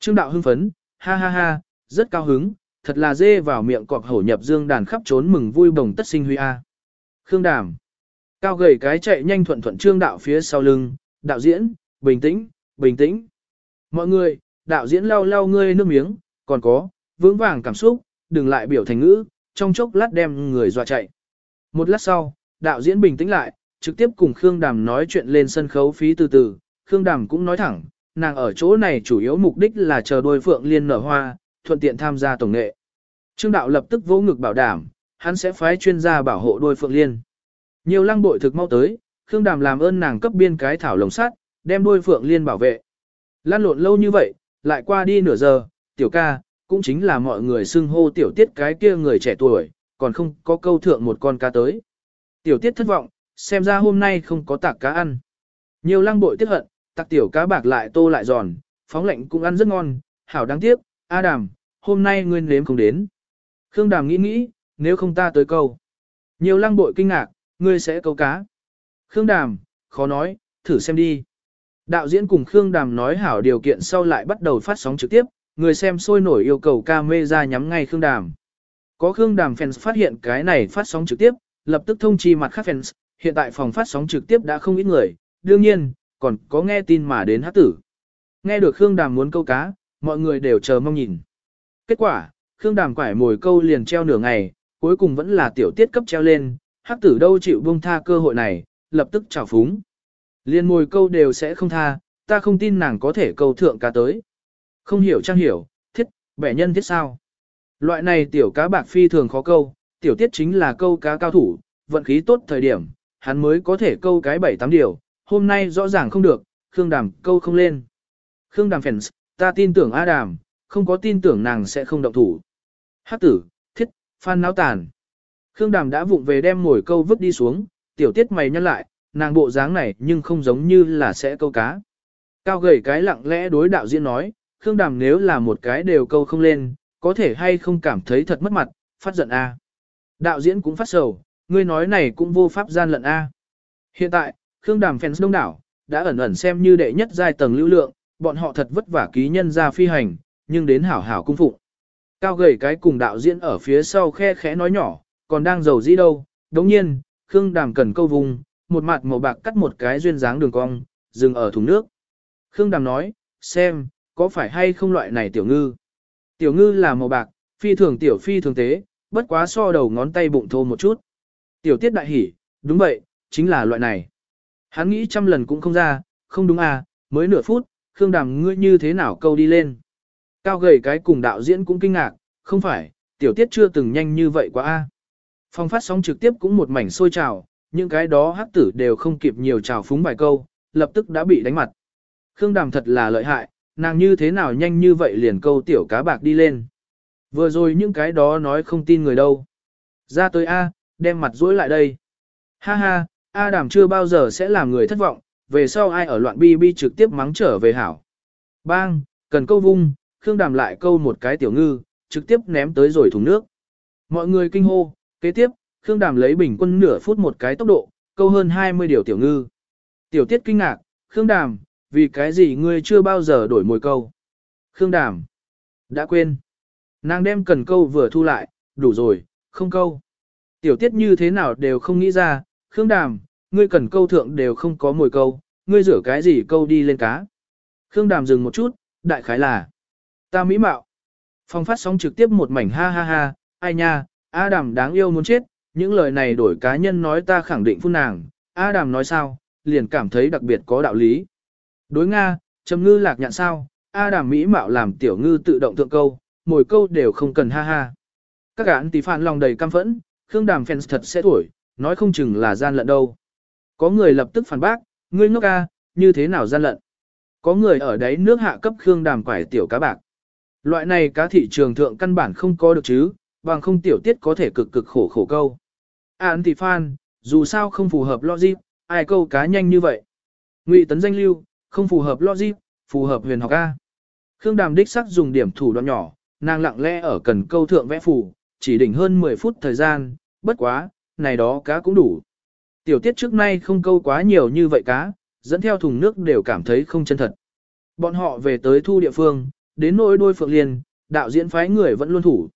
Trương đạo hưng phấn, ha ha ha, rất cao hứng, thật là dê vào miệng cọp hổ nhập dương đàn khắp trốn mừng vui bồng tất sinh huy a. Khương Đàm. Cao gầy cái chạy nhanh thuận thuận trương đạo phía sau lưng, đạo diễn, bình tĩnh, bình tĩnh. Mọi người, đạo diễn lau lau ngươi nước miếng, còn có, vững vàng cảm xúc, đừng lại biểu thành ngữ, trong chốc lát đem người dọa chạy. Một lát sau, đạo diễn bình tĩnh lại, trực tiếp cùng Khương Đàm nói chuyện lên sân khấu phí từ từ, Khương Đàm cũng nói thẳng, nàng ở chỗ này chủ yếu mục đích là chờ đôi phượng liên nở hoa, thuận tiện tham gia tổng nghệ. Trương đạo lập tức vỗ ngực bảo đảm, hắn sẽ phái chuyên gia bảo hộ đôi phượng liên. Nhiều lăng bội thực mau tới, Khương Đàm làm ơn nàng cấp biên cái thảo lồng sắt, đem đôi phượng liên bảo vệ. Lan lộn lâu như vậy, lại qua đi nửa giờ, tiểu ca, cũng chính là mọi người xưng hô tiểu tiết cái kia người trẻ tuổi, còn không có câu thượng một con cá tới. Tiểu tiết thất vọng, xem ra hôm nay không có tạc cá ăn. Nhiều lăng bội tiếc hận, tạc tiểu cá bạc lại tô lại giòn, phóng lạnh cũng ăn rất ngon, hảo đáng tiếc, A đàm, hôm nay nguyên nếm không đến. Khương đàm nghĩ nghĩ, nếu không ta tới câu. Nhiều lăng bội kinh ngạc, ngươi sẽ câu cá. Khương đàm, khó nói, thử xem đi. Đạo diễn cùng Khương đàm nói hảo điều kiện sau lại bắt đầu phát sóng trực tiếp, người xem sôi nổi yêu cầu ca mê ra nhắm ngay Khương đàm. Có Khương đàm fans phát hiện cái này phát sóng trực tiếp, lập tức thông chi mặt khác fans, hiện tại phòng phát sóng trực tiếp đã không ít người, đương nhiên, còn có nghe tin mà đến hát tử. Nghe được Khương Đàm muốn câu cá, mọi người đều chờ mong nhìn. Kết quả, Khương Đàm quải mồi câu liền treo nửa ngày, cuối cùng vẫn là tiểu tiết cấp treo lên, hát tử đâu chịu buông tha cơ hội này, lập tức trào phúng. Liên mồi câu đều sẽ không tha, ta không tin nàng có thể câu thượng cá tới. Không hiểu trang hiểu, thiết, bẻ nhân thiết sao. Loại này tiểu cá bạc phi thường khó câu, tiểu tiết chính là câu cá cao thủ, vận khí tốt thời điểm, hắn mới có thể câu cái bảy tám điều, hôm nay rõ ràng không được, Khương Đàm câu không lên. Khương Đàm phèn, ta tin tưởng A Đàm, không có tin tưởng nàng sẽ không động thủ. Hát tử, thiết, phan náo tàn. Khương Đàm đã vụng về đem ngồi câu vứt đi xuống, tiểu tiết mày nhăn lại, nàng bộ dáng này nhưng không giống như là sẽ câu cá. Cao gầy cái lặng lẽ đối đạo diễn nói, Khương Đàm nếu là một cái đều câu không lên, có thể hay không cảm thấy thật mất mặt, phát giận A. Đạo diễn cũng phát sầu, ngươi nói này cũng vô pháp gian lận A. Hiện tại, Khương Đàm fans đông đảo, đã ẩn ẩn xem như đệ nhất giai tầng lưu lượng, bọn họ thật vất vả ký nhân ra phi hành, nhưng đến hảo hảo cung phụng. Cao gầy cái cùng đạo diễn ở phía sau khe khẽ nói nhỏ, còn đang giàu dĩ đâu, đồng nhiên, Khương Đàm cần câu vùng, một mặt màu bạc cắt một cái duyên dáng đường cong, dừng ở thùng nước. Khương Đàm nói, xem, có phải hay không loại này tiểu ngư? Tiểu ngư là màu bạc, phi thường tiểu phi thường tế, bất quá so đầu ngón tay bụng thô một chút. Tiểu tiết đại hỉ, đúng vậy, chính là loại này. Hắn nghĩ trăm lần cũng không ra, không đúng à, mới nửa phút, Khương Đàm ngươi như thế nào câu đi lên. Cao gầy cái cùng đạo diễn cũng kinh ngạc, không phải, tiểu tiết chưa từng nhanh như vậy quá a. À. Phong phát sóng trực tiếp cũng một mảnh sôi trào, những cái đó hắc tử đều không kịp nhiều trào phúng bài câu, lập tức đã bị đánh mặt. Khương Đàm thật là lợi hại, nàng như thế nào nhanh như vậy liền câu tiểu cá bạc đi lên. Vừa rồi những cái đó nói không tin người đâu. Ra tới A, đem mặt dối lại đây. Ha ha, A đảm chưa bao giờ sẽ làm người thất vọng, về sau ai ở loạn bi bi trực tiếp mắng trở về hảo. Bang, cần câu vung, Khương Đàm lại câu một cái tiểu ngư, trực tiếp ném tới rồi thùng nước. Mọi người kinh hô, kế tiếp, Khương Đàm lấy bình quân nửa phút một cái tốc độ, câu hơn 20 điều tiểu ngư. Tiểu tiết kinh ngạc, Khương Đàm, vì cái gì ngươi chưa bao giờ đổi mồi câu? Khương Đàm, đã quên. Nàng đem cần câu vừa thu lại, đủ rồi, không câu. Tiểu tiết như thế nào đều không nghĩ ra, Khương Đàm, ngươi cần câu thượng đều không có mồi câu, ngươi rửa cái gì câu đi lên cá. Khương Đàm dừng một chút, đại khái là, ta mỹ mạo. Phong phát sóng trực tiếp một mảnh ha ha ha, ai nha, A Đàm đáng yêu muốn chết, những lời này đổi cá nhân nói ta khẳng định phun nàng, A Đàm nói sao, liền cảm thấy đặc biệt có đạo lý. Đối Nga, trầm ngư lạc nhạn sao, A Đàm mỹ mạo làm tiểu ngư tự động thượng câu, mỗi câu đều không cần ha ha. Các gã tí phản lòng đầy căm phẫn, Khương Đàm fans thật sẽ tuổi, nói không chừng là gian lận đâu. Có người lập tức phản bác, ngươi ngốc a như thế nào gian lận. Có người ở đấy nước hạ cấp Khương Đàm quải tiểu cá bạc. Loại này cá thị trường thượng căn bản không có được chứ, bằng không tiểu tiết có thể cực cực khổ khổ câu. Án tỷ phan, dù sao không phù hợp logic, ai câu cá nhanh như vậy. Ngụy tấn danh lưu, không phù hợp logic, phù hợp huyền học A. Khương Đàm đích sắc dùng điểm thủ đoạn nhỏ, nàng lặng lẽ ở cần câu thượng vẽ phù, chỉ đỉnh hơn 10 phút thời gian, bất quá, này đó cá cũng đủ. Tiểu tiết trước nay không câu quá nhiều như vậy cá, dẫn theo thùng nước đều cảm thấy không chân thật. Bọn họ về tới thu địa phương, đến nỗi đôi phượng liền đạo diễn phái người vẫn luôn thủ.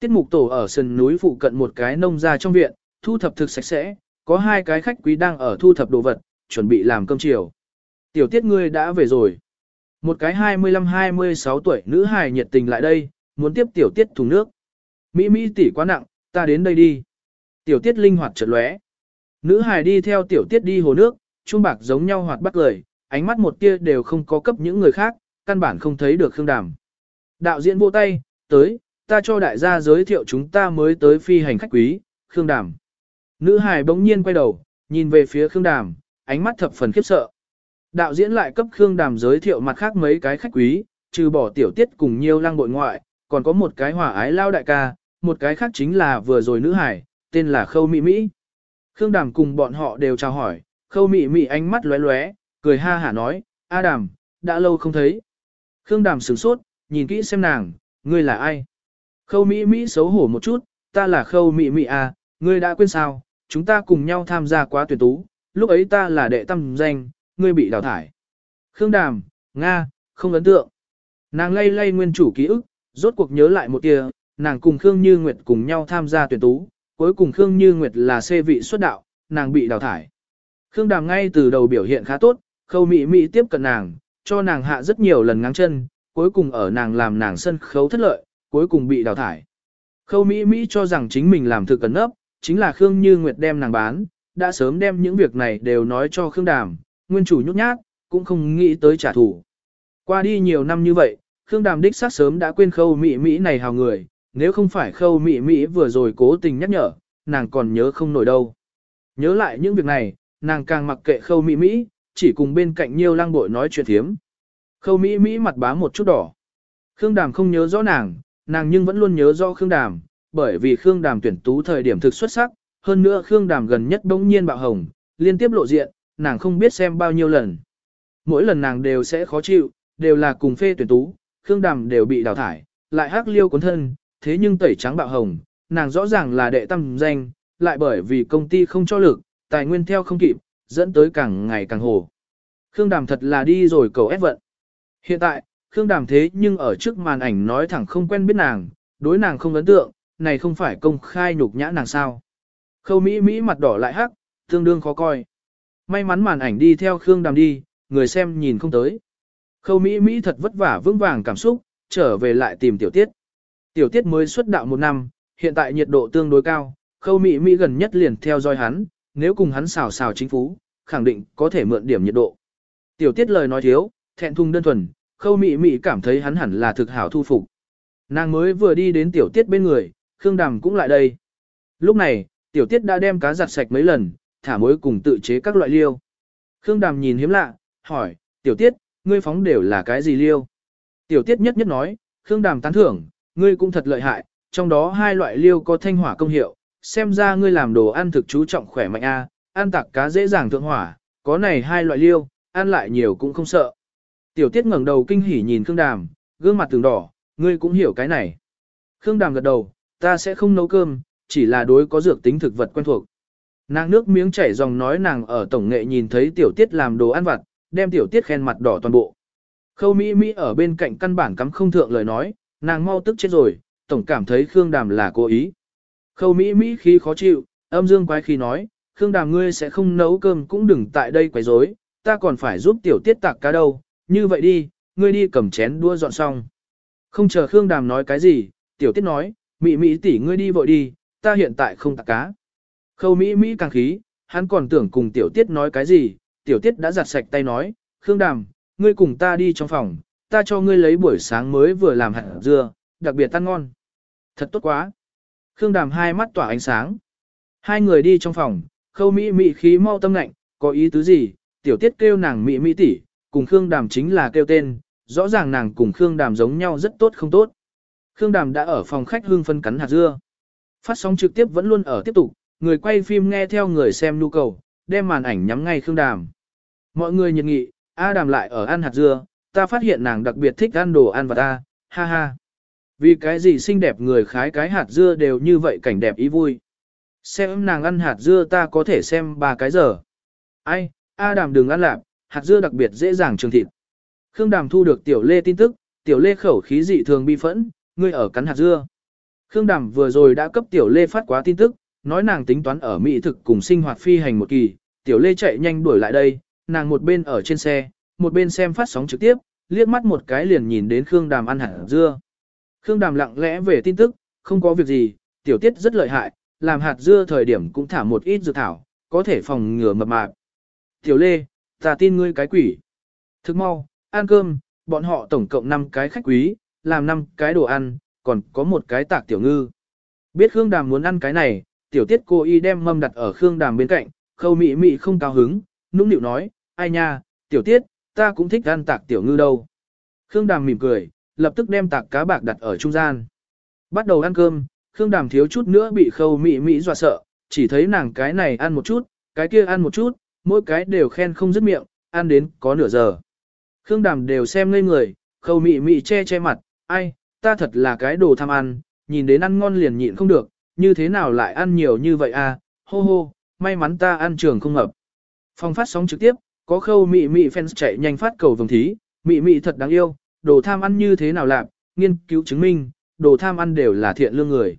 Tiết mục tổ ở sân núi phụ cận một cái nông gia trong viện, thu thập thực sạch sẽ, có hai cái khách quý đang ở thu thập đồ vật, chuẩn bị làm cơm chiều. Tiểu tiết ngươi đã về rồi. Một cái 25-26 tuổi nữ hài nhiệt tình lại đây, muốn tiếp tiểu tiết thùng nước. Mỹ Mỹ tỷ quá nặng, ta đến đây đi. Tiểu tiết linh hoạt chợt lóe. Nữ hài đi theo tiểu tiết đi hồ nước, trung bạc giống nhau hoạt bắt lời, ánh mắt một tia đều không có cấp những người khác, căn bản không thấy được Khương Đàm. Đạo diễn vô tay, tới, ta cho đại gia giới thiệu chúng ta mới tới phi hành khách quý, Khương Đàm. Nữ hài bỗng nhiên quay đầu, nhìn về phía Khương Đàm, ánh mắt thập phần khiếp sợ. Đạo diễn lại cấp Khương Đàm giới thiệu mặt khác mấy cái khách quý, trừ bỏ tiểu tiết cùng nhiều lang bội ngoại, còn có một cái hỏa ái lao đại ca, một cái khác chính là vừa rồi nữ hải, tên là Khâu Mỹ Mỹ. Khương Đàm cùng bọn họ đều chào hỏi, Khâu Mỹ Mỹ ánh mắt lóe lóe, cười ha hả nói, A Đàm, đã lâu không thấy. Khương Đàm sửng sốt, nhìn kỹ xem nàng, ngươi là ai? Khâu Mỹ Mỹ xấu hổ một chút, ta là Khâu Mỹ Mỹ à, ngươi đã quên sao, chúng ta cùng nhau tham gia quá tuyển tú, lúc ấy ta là đệ tâm danh, ngươi bị đào thải. Khương Đàm, Nga, không ấn tượng. Nàng lay lay nguyên chủ ký ức, rốt cuộc nhớ lại một tia, nàng cùng Khương Như Nguyệt cùng nhau tham gia tuyển tú, cuối cùng Khương Như Nguyệt là xê vị xuất đạo, nàng bị đào thải. Khương Đàm ngay từ đầu biểu hiện khá tốt, khâu mỹ mỹ tiếp cận nàng, cho nàng hạ rất nhiều lần ngang chân, cuối cùng ở nàng làm nàng sân khấu thất lợi, cuối cùng bị đào thải. Khâu mỹ mỹ cho rằng chính mình làm thực cẩn ấp, chính là Khương Như Nguyệt đem nàng bán, đã sớm đem những việc này đều nói cho Khương Đàm, nguyên chủ nhút nhát, cũng không nghĩ tới trả thù. Qua đi nhiều năm như vậy, Khương Đàm đích xác sớm đã quên khâu mỹ mỹ này hào người, nếu không phải khâu mỹ mỹ vừa rồi cố tình nhắc nhở, nàng còn nhớ không nổi đâu. Nhớ lại những việc này, nàng càng mặc kệ khâu mỹ mỹ, chỉ cùng bên cạnh nhiều lang bội nói chuyện thiếm. Khâu mỹ mỹ mặt bá một chút đỏ. Khương Đàm không nhớ rõ nàng, nàng nhưng vẫn luôn nhớ rõ Khương Đàm, bởi vì Khương Đàm tuyển tú thời điểm thực xuất sắc, hơn nữa Khương Đàm gần nhất bỗng nhiên bạo hồng, liên tiếp lộ diện, nàng không biết xem bao nhiêu lần. Mỗi lần nàng đều sẽ khó chịu, đều là cùng phê tuyển tú, Khương Đàm đều bị đào thải, lại hắc liêu cuốn thân, thế nhưng tẩy trắng bạo hồng, nàng rõ ràng là đệ tâm danh, lại bởi vì công ty không cho lực, tài nguyên theo không kịp, dẫn tới càng ngày càng hồ. Khương Đàm thật là đi rồi cầu ép vận. Hiện tại, Khương Đàm thế nhưng ở trước màn ảnh nói thẳng không quen biết nàng, đối nàng không ấn tượng, này không phải công khai nhục nhã nàng sao. Khâu Mỹ Mỹ mặt đỏ lại hắc, tương đương khó coi. May mắn màn ảnh đi theo Khương Đàm đi, người xem nhìn không tới. Khâu Mỹ Mỹ thật vất vả vững vàng cảm xúc, trở về lại tìm tiểu tiết. Tiểu tiết mới xuất đạo một năm, hiện tại nhiệt độ tương đối cao, khâu Mỹ Mỹ gần nhất liền theo dõi hắn, nếu cùng hắn xào xào chính phú, khẳng định có thể mượn điểm nhiệt độ. Tiểu tiết lời nói thiếu, thẹn thùng đơn thuần, khâu Mỹ Mỹ cảm thấy hắn hẳn là thực hảo thu phục. Nàng mới vừa đi đến tiểu tiết bên người, Khương Đàm cũng lại đây. Lúc này, tiểu tiết đã đem cá giặt sạch mấy lần, thả mối cùng tự chế các loại liêu. Khương Đàm nhìn hiếm lạ, hỏi, tiểu tiết, ngươi phóng đều là cái gì liêu? Tiểu tiết nhất nhất nói, Khương Đàm tán thưởng, ngươi cũng thật lợi hại, trong đó hai loại liêu có thanh hỏa công hiệu, xem ra ngươi làm đồ ăn thực chú trọng khỏe mạnh a, ăn tạc cá dễ dàng thượng hỏa, có này hai loại liêu, ăn lại nhiều cũng không sợ. Tiểu tiết ngẩng đầu kinh hỉ nhìn Khương Đàm, gương mặt từng đỏ, ngươi cũng hiểu cái này. Khương Đàm gật đầu, ta sẽ không nấu cơm, chỉ là đối có dược tính thực vật quen thuộc. Nàng nước miếng chảy dòng nói nàng ở tổng nghệ nhìn thấy tiểu tiết làm đồ ăn vặt, đem tiểu tiết khen mặt đỏ toàn bộ. Khâu Mỹ Mỹ ở bên cạnh căn bản cắm không thượng lời nói, nàng mau tức chết rồi, tổng cảm thấy Khương Đàm là cố ý. Khâu Mỹ Mỹ khi khó chịu, âm dương quái khi nói, Khương Đàm ngươi sẽ không nấu cơm cũng đừng tại đây quấy rối, ta còn phải giúp tiểu tiết tạc cá đâu, như vậy đi, ngươi đi cầm chén đua dọn xong. Không chờ Khương Đàm nói cái gì, tiểu tiết nói, Mỹ Mỹ tỷ ngươi đi vội đi, ta hiện tại không tạc cá. Khâu Mỹ Mỹ càng khí, hắn còn tưởng cùng tiểu tiết nói cái gì, tiểu tiết đã giặt sạch tay nói, Khương Đàm, ngươi cùng ta đi trong phòng, ta cho ngươi lấy buổi sáng mới vừa làm hạt dưa, đặc biệt ăn ngon. Thật tốt quá. Khương Đàm hai mắt tỏa ánh sáng. Hai người đi trong phòng, khâu Mỹ Mỹ khí mau tâm lạnh, có ý tứ gì, tiểu tiết kêu nàng Mỹ Mỹ tỷ, cùng Khương Đàm chính là kêu tên, rõ ràng nàng cùng Khương Đàm giống nhau rất tốt không tốt. Khương Đàm đã ở phòng khách hương phân cắn hạt dưa. Phát sóng trực tiếp vẫn luôn ở tiếp tục, người quay phim nghe theo người xem nhu cầu, đem màn ảnh nhắm ngay Khương Đàm. Mọi người nhiệt nghị, A Đàm lại ở ăn hạt dưa, ta phát hiện nàng đặc biệt thích ăn đồ ăn và ta, ha ha. Vì cái gì xinh đẹp người khái cái hạt dưa đều như vậy cảnh đẹp ý vui. Xem nàng ăn hạt dưa ta có thể xem ba cái giờ. Ai, A Đàm đừng ăn lạp, hạt dưa đặc biệt dễ dàng trường thịt. Khương Đàm thu được Tiểu Lê tin tức, Tiểu Lê khẩu khí dị thường bi phẫn, ngươi ở cắn hạt dưa. Khương Đàm vừa rồi đã cấp Tiểu Lê phát quá tin tức, nói nàng tính toán ở Mỹ thực cùng sinh hoạt phi hành một kỳ. Tiểu Lê chạy nhanh đuổi lại đây, nàng một bên ở trên xe, một bên xem phát sóng trực tiếp, liếc mắt một cái liền nhìn đến Khương Đàm ăn hạt dưa. Khương Đàm lặng lẽ về tin tức, không có việc gì, tiểu tiết rất lợi hại, làm hạt dưa thời điểm cũng thả một ít dược thảo, có thể phòng ngừa mập mạp. Tiểu Lê, ta tin ngươi cái quỷ. Thức mau, ăn cơm, bọn họ tổng cộng 5 cái khách quý, làm 5 cái đồ ăn, còn có một cái tạc tiểu ngư. Biết Khương Đàm muốn ăn cái này, tiểu tiết cô y đem mâm đặt ở Khương Đàm bên cạnh, khâu mị mị không cao hứng, nũng nịu nói, ai nha, tiểu tiết, ta cũng thích ăn tạc tiểu ngư đâu. Khương Đàm mỉm cười, lập tức đem tạc cá bạc đặt ở trung gian. Bắt đầu ăn cơm, Khương Đàm thiếu chút nữa bị khâu mị mị dọa sợ, chỉ thấy nàng cái này ăn một chút, cái kia ăn một chút, mỗi cái đều khen không dứt miệng, ăn đến có nửa giờ. Khương Đàm đều xem ngây người, khâu mị mị che che mặt, ai, ta thật là cái đồ tham ăn, nhìn đến ăn ngon liền nhịn không được, như thế nào lại ăn nhiều như vậy à, hô hô, may mắn ta ăn trường không hợp. Phong phát sóng trực tiếp, có khâu mị mị fans chạy nhanh phát cầu vồng thí, mị mị thật đáng yêu, đồ tham ăn như thế nào làm, nghiên cứu chứng minh, đồ tham ăn đều là thiện lương người.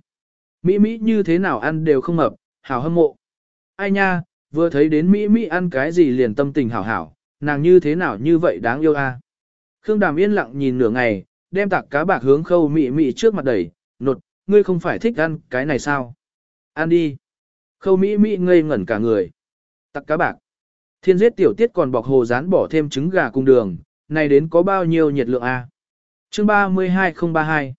Mỹ Mỹ như thế nào ăn đều không ngập, hảo hâm mộ. Ai nha, vừa thấy đến Mỹ Mỹ ăn cái gì liền tâm tình hảo hảo, nàng như thế nào như vậy đáng yêu a. Khương Đàm yên lặng nhìn nửa ngày, đem tạc cá bạc hướng khâu Mỹ Mỹ trước mặt đẩy, nột, ngươi không phải thích ăn cái này sao? Ăn đi. Khâu Mỹ Mỹ ngây ngẩn cả người. Tặc cá bạc. Thiên giết tiểu tiết còn bọc hồ rán bỏ thêm trứng gà cùng đường, này đến có bao nhiêu nhiệt lượng a? Chương 32032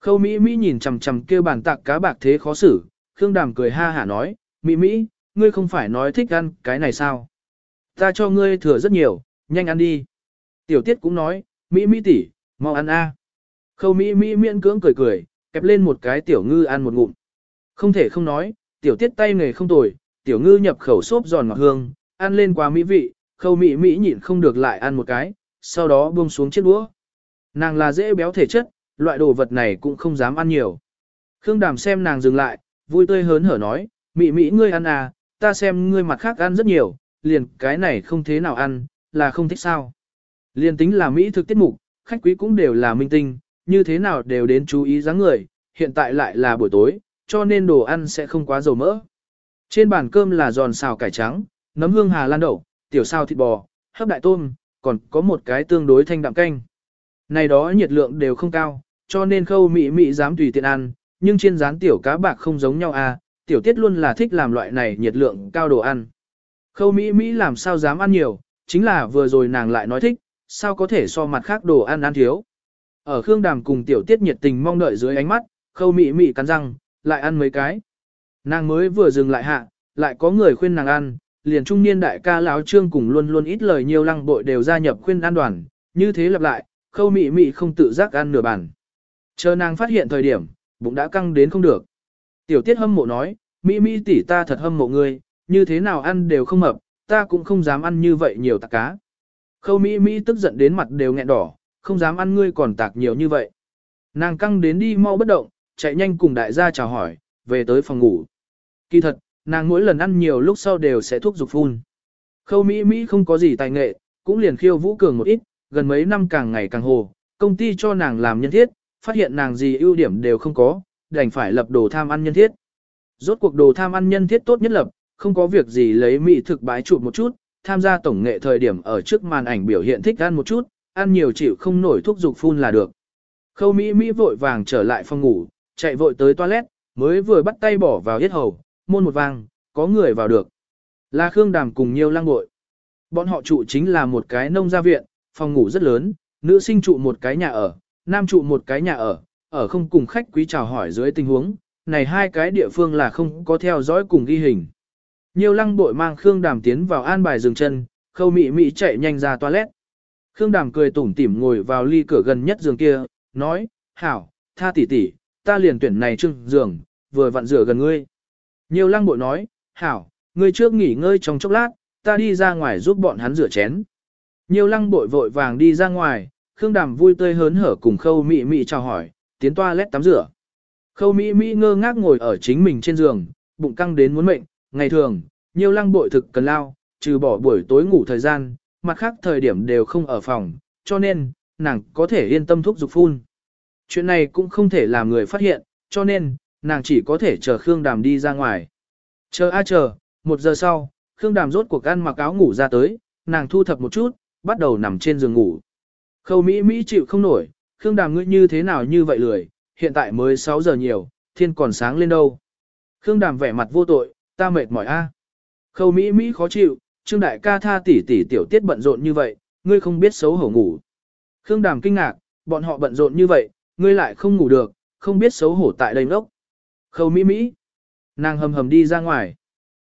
Khâu Mỹ Mỹ nhìn chằm chằm kêu bàn tặc cá bạc thế khó xử, Khương Đàm cười ha hả nói, Mỹ Mỹ, ngươi không phải nói thích ăn cái này sao? Ta cho ngươi thừa rất nhiều, nhanh ăn đi. Tiểu tiết cũng nói, Mỹ Mỹ tỷ, mau ăn a. Khâu Mỹ Mỹ miễn cưỡng cười cười, kẹp lên một cái tiểu ngư ăn một ngụm. Không thể không nói, tiểu tiết tay nghề không tồi, tiểu ngư nhập khẩu xốp giòn ngọt hương, ăn lên quá mỹ vị, khâu Mỹ Mỹ nhịn không được lại ăn một cái, sau đó buông xuống chiếc đũa. Nàng là dễ béo thể chất, loại đồ vật này cũng không dám ăn nhiều. Khương Đàm xem nàng dừng lại, vui tươi hớn hở nói, Mỹ Mỹ ngươi ăn à, ta xem ngươi mặt khác ăn rất nhiều, liền cái này không thế nào ăn, là không thích sao. Liền tính là Mỹ thực tiết mục, khách quý cũng đều là minh tinh, như thế nào đều đến chú ý dáng người, hiện tại lại là buổi tối, cho nên đồ ăn sẽ không quá dầu mỡ. Trên bàn cơm là giòn xào cải trắng, nấm hương hà lan đậu, tiểu sao thịt bò, hấp đại tôm, còn có một cái tương đối thanh đạm canh. Này đó nhiệt lượng đều không cao, cho nên khâu mị mị dám tùy tiện ăn, nhưng trên rán tiểu cá bạc không giống nhau à, tiểu tiết luôn là thích làm loại này nhiệt lượng cao đồ ăn. Khâu Mỹ Mỹ làm sao dám ăn nhiều, chính là vừa rồi nàng lại nói thích, sao có thể so mặt khác đồ ăn ăn thiếu. Ở Khương Đàm cùng tiểu tiết nhiệt tình mong đợi dưới ánh mắt, khâu Mỹ Mỹ cắn răng, lại ăn mấy cái. Nàng mới vừa dừng lại hạ, lại có người khuyên nàng ăn, liền trung niên đại ca lão trương cùng luôn luôn ít lời nhiều lăng bội đều gia nhập khuyên ăn đoàn, như thế lặp lại, khâu Mỹ Mỹ không tự giác ăn nửa bàn. Chờ nàng phát hiện thời điểm, bụng đã căng đến không được. Tiểu tiết hâm mộ nói, Mỹ Mỹ tỷ ta thật hâm mộ ngươi, như thế nào ăn đều không mập, ta cũng không dám ăn như vậy nhiều tạc cá. Khâu Mỹ Mỹ tức giận đến mặt đều nghẹn đỏ, không dám ăn ngươi còn tạc nhiều như vậy. Nàng căng đến đi mau bất động, chạy nhanh cùng đại gia chào hỏi, về tới phòng ngủ. Kỳ thật, nàng mỗi lần ăn nhiều lúc sau đều sẽ thuốc dục phun. Khâu Mỹ Mỹ không có gì tài nghệ, cũng liền khiêu vũ cường một ít, gần mấy năm càng ngày càng hồ, công ty cho nàng làm nhân thiết, phát hiện nàng gì ưu điểm đều không có, đành phải lập đồ tham ăn nhân thiết. Rốt cuộc đồ tham ăn nhân thiết tốt nhất lập, không có việc gì lấy mỹ thực bái chụp một chút, tham gia tổng nghệ thời điểm ở trước màn ảnh biểu hiện thích ăn một chút, ăn nhiều chịu không nổi thuốc dục phun là được. Khâu Mỹ Mỹ vội vàng trở lại phòng ngủ, chạy vội tới toilet, mới vừa bắt tay bỏ vào hết hầu, môn một vang, có người vào được. Là Khương Đàm cùng nhiều lang bội. Bọn họ trụ chính là một cái nông gia viện, phòng ngủ rất lớn, nữ sinh trụ một cái nhà ở, nam trụ một cái nhà ở, ở không cùng khách quý chào hỏi dưới tình huống, này hai cái địa phương là không có theo dõi cùng ghi hình. Nhiều lăng bội mang Khương Đàm tiến vào an bài dừng chân, khâu mị mị chạy nhanh ra toilet. Khương Đàm cười tủm tỉm ngồi vào ly cửa gần nhất giường kia, nói, hảo, tha tỷ tỷ, ta liền tuyển này trưng giường, vừa vặn rửa gần ngươi. Nhiều lăng bội nói, hảo, ngươi trước nghỉ ngơi trong chốc lát, ta đi ra ngoài giúp bọn hắn rửa chén. Nhiều lăng bội vội vàng đi ra ngoài, Khương Đàm vui tươi hớn hở cùng khâu mị mị chào hỏi, tiến toa lét tắm rửa. Khâu mị mị ngơ ngác ngồi ở chính mình trên giường, bụng căng đến muốn mệnh, ngày thường, nhiều lăng bội thực cần lao, trừ bỏ buổi tối ngủ thời gian, mặt khác thời điểm đều không ở phòng, cho nên, nàng có thể yên tâm thuốc dục phun. Chuyện này cũng không thể làm người phát hiện, cho nên, nàng chỉ có thể chờ Khương Đàm đi ra ngoài. Chờ a chờ, một giờ sau, Khương Đàm rốt cuộc ăn mặc áo ngủ ra tới, nàng thu thập một chút, bắt đầu nằm trên giường ngủ. Khâu Mỹ Mỹ chịu không nổi, Khương Đàm ngươi như thế nào như vậy lười, hiện tại mới 6 giờ nhiều, thiên còn sáng lên đâu. Khương Đàm vẻ mặt vô tội, ta mệt mỏi a. Khâu Mỹ Mỹ khó chịu, Trương Đại ca tha tỷ tỷ tiểu tiết bận rộn như vậy, ngươi không biết xấu hổ ngủ. Khương Đàm kinh ngạc, bọn họ bận rộn như vậy, ngươi lại không ngủ được, không biết xấu hổ tại đây ngốc. Khâu Mỹ Mỹ, nàng hầm hầm đi ra ngoài.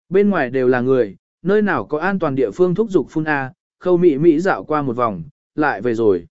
Bên ngoài đều là người, nơi nào có an toàn địa phương thúc dục phun A, khâu Mỹ Mỹ dạo qua một vòng, lại về rồi.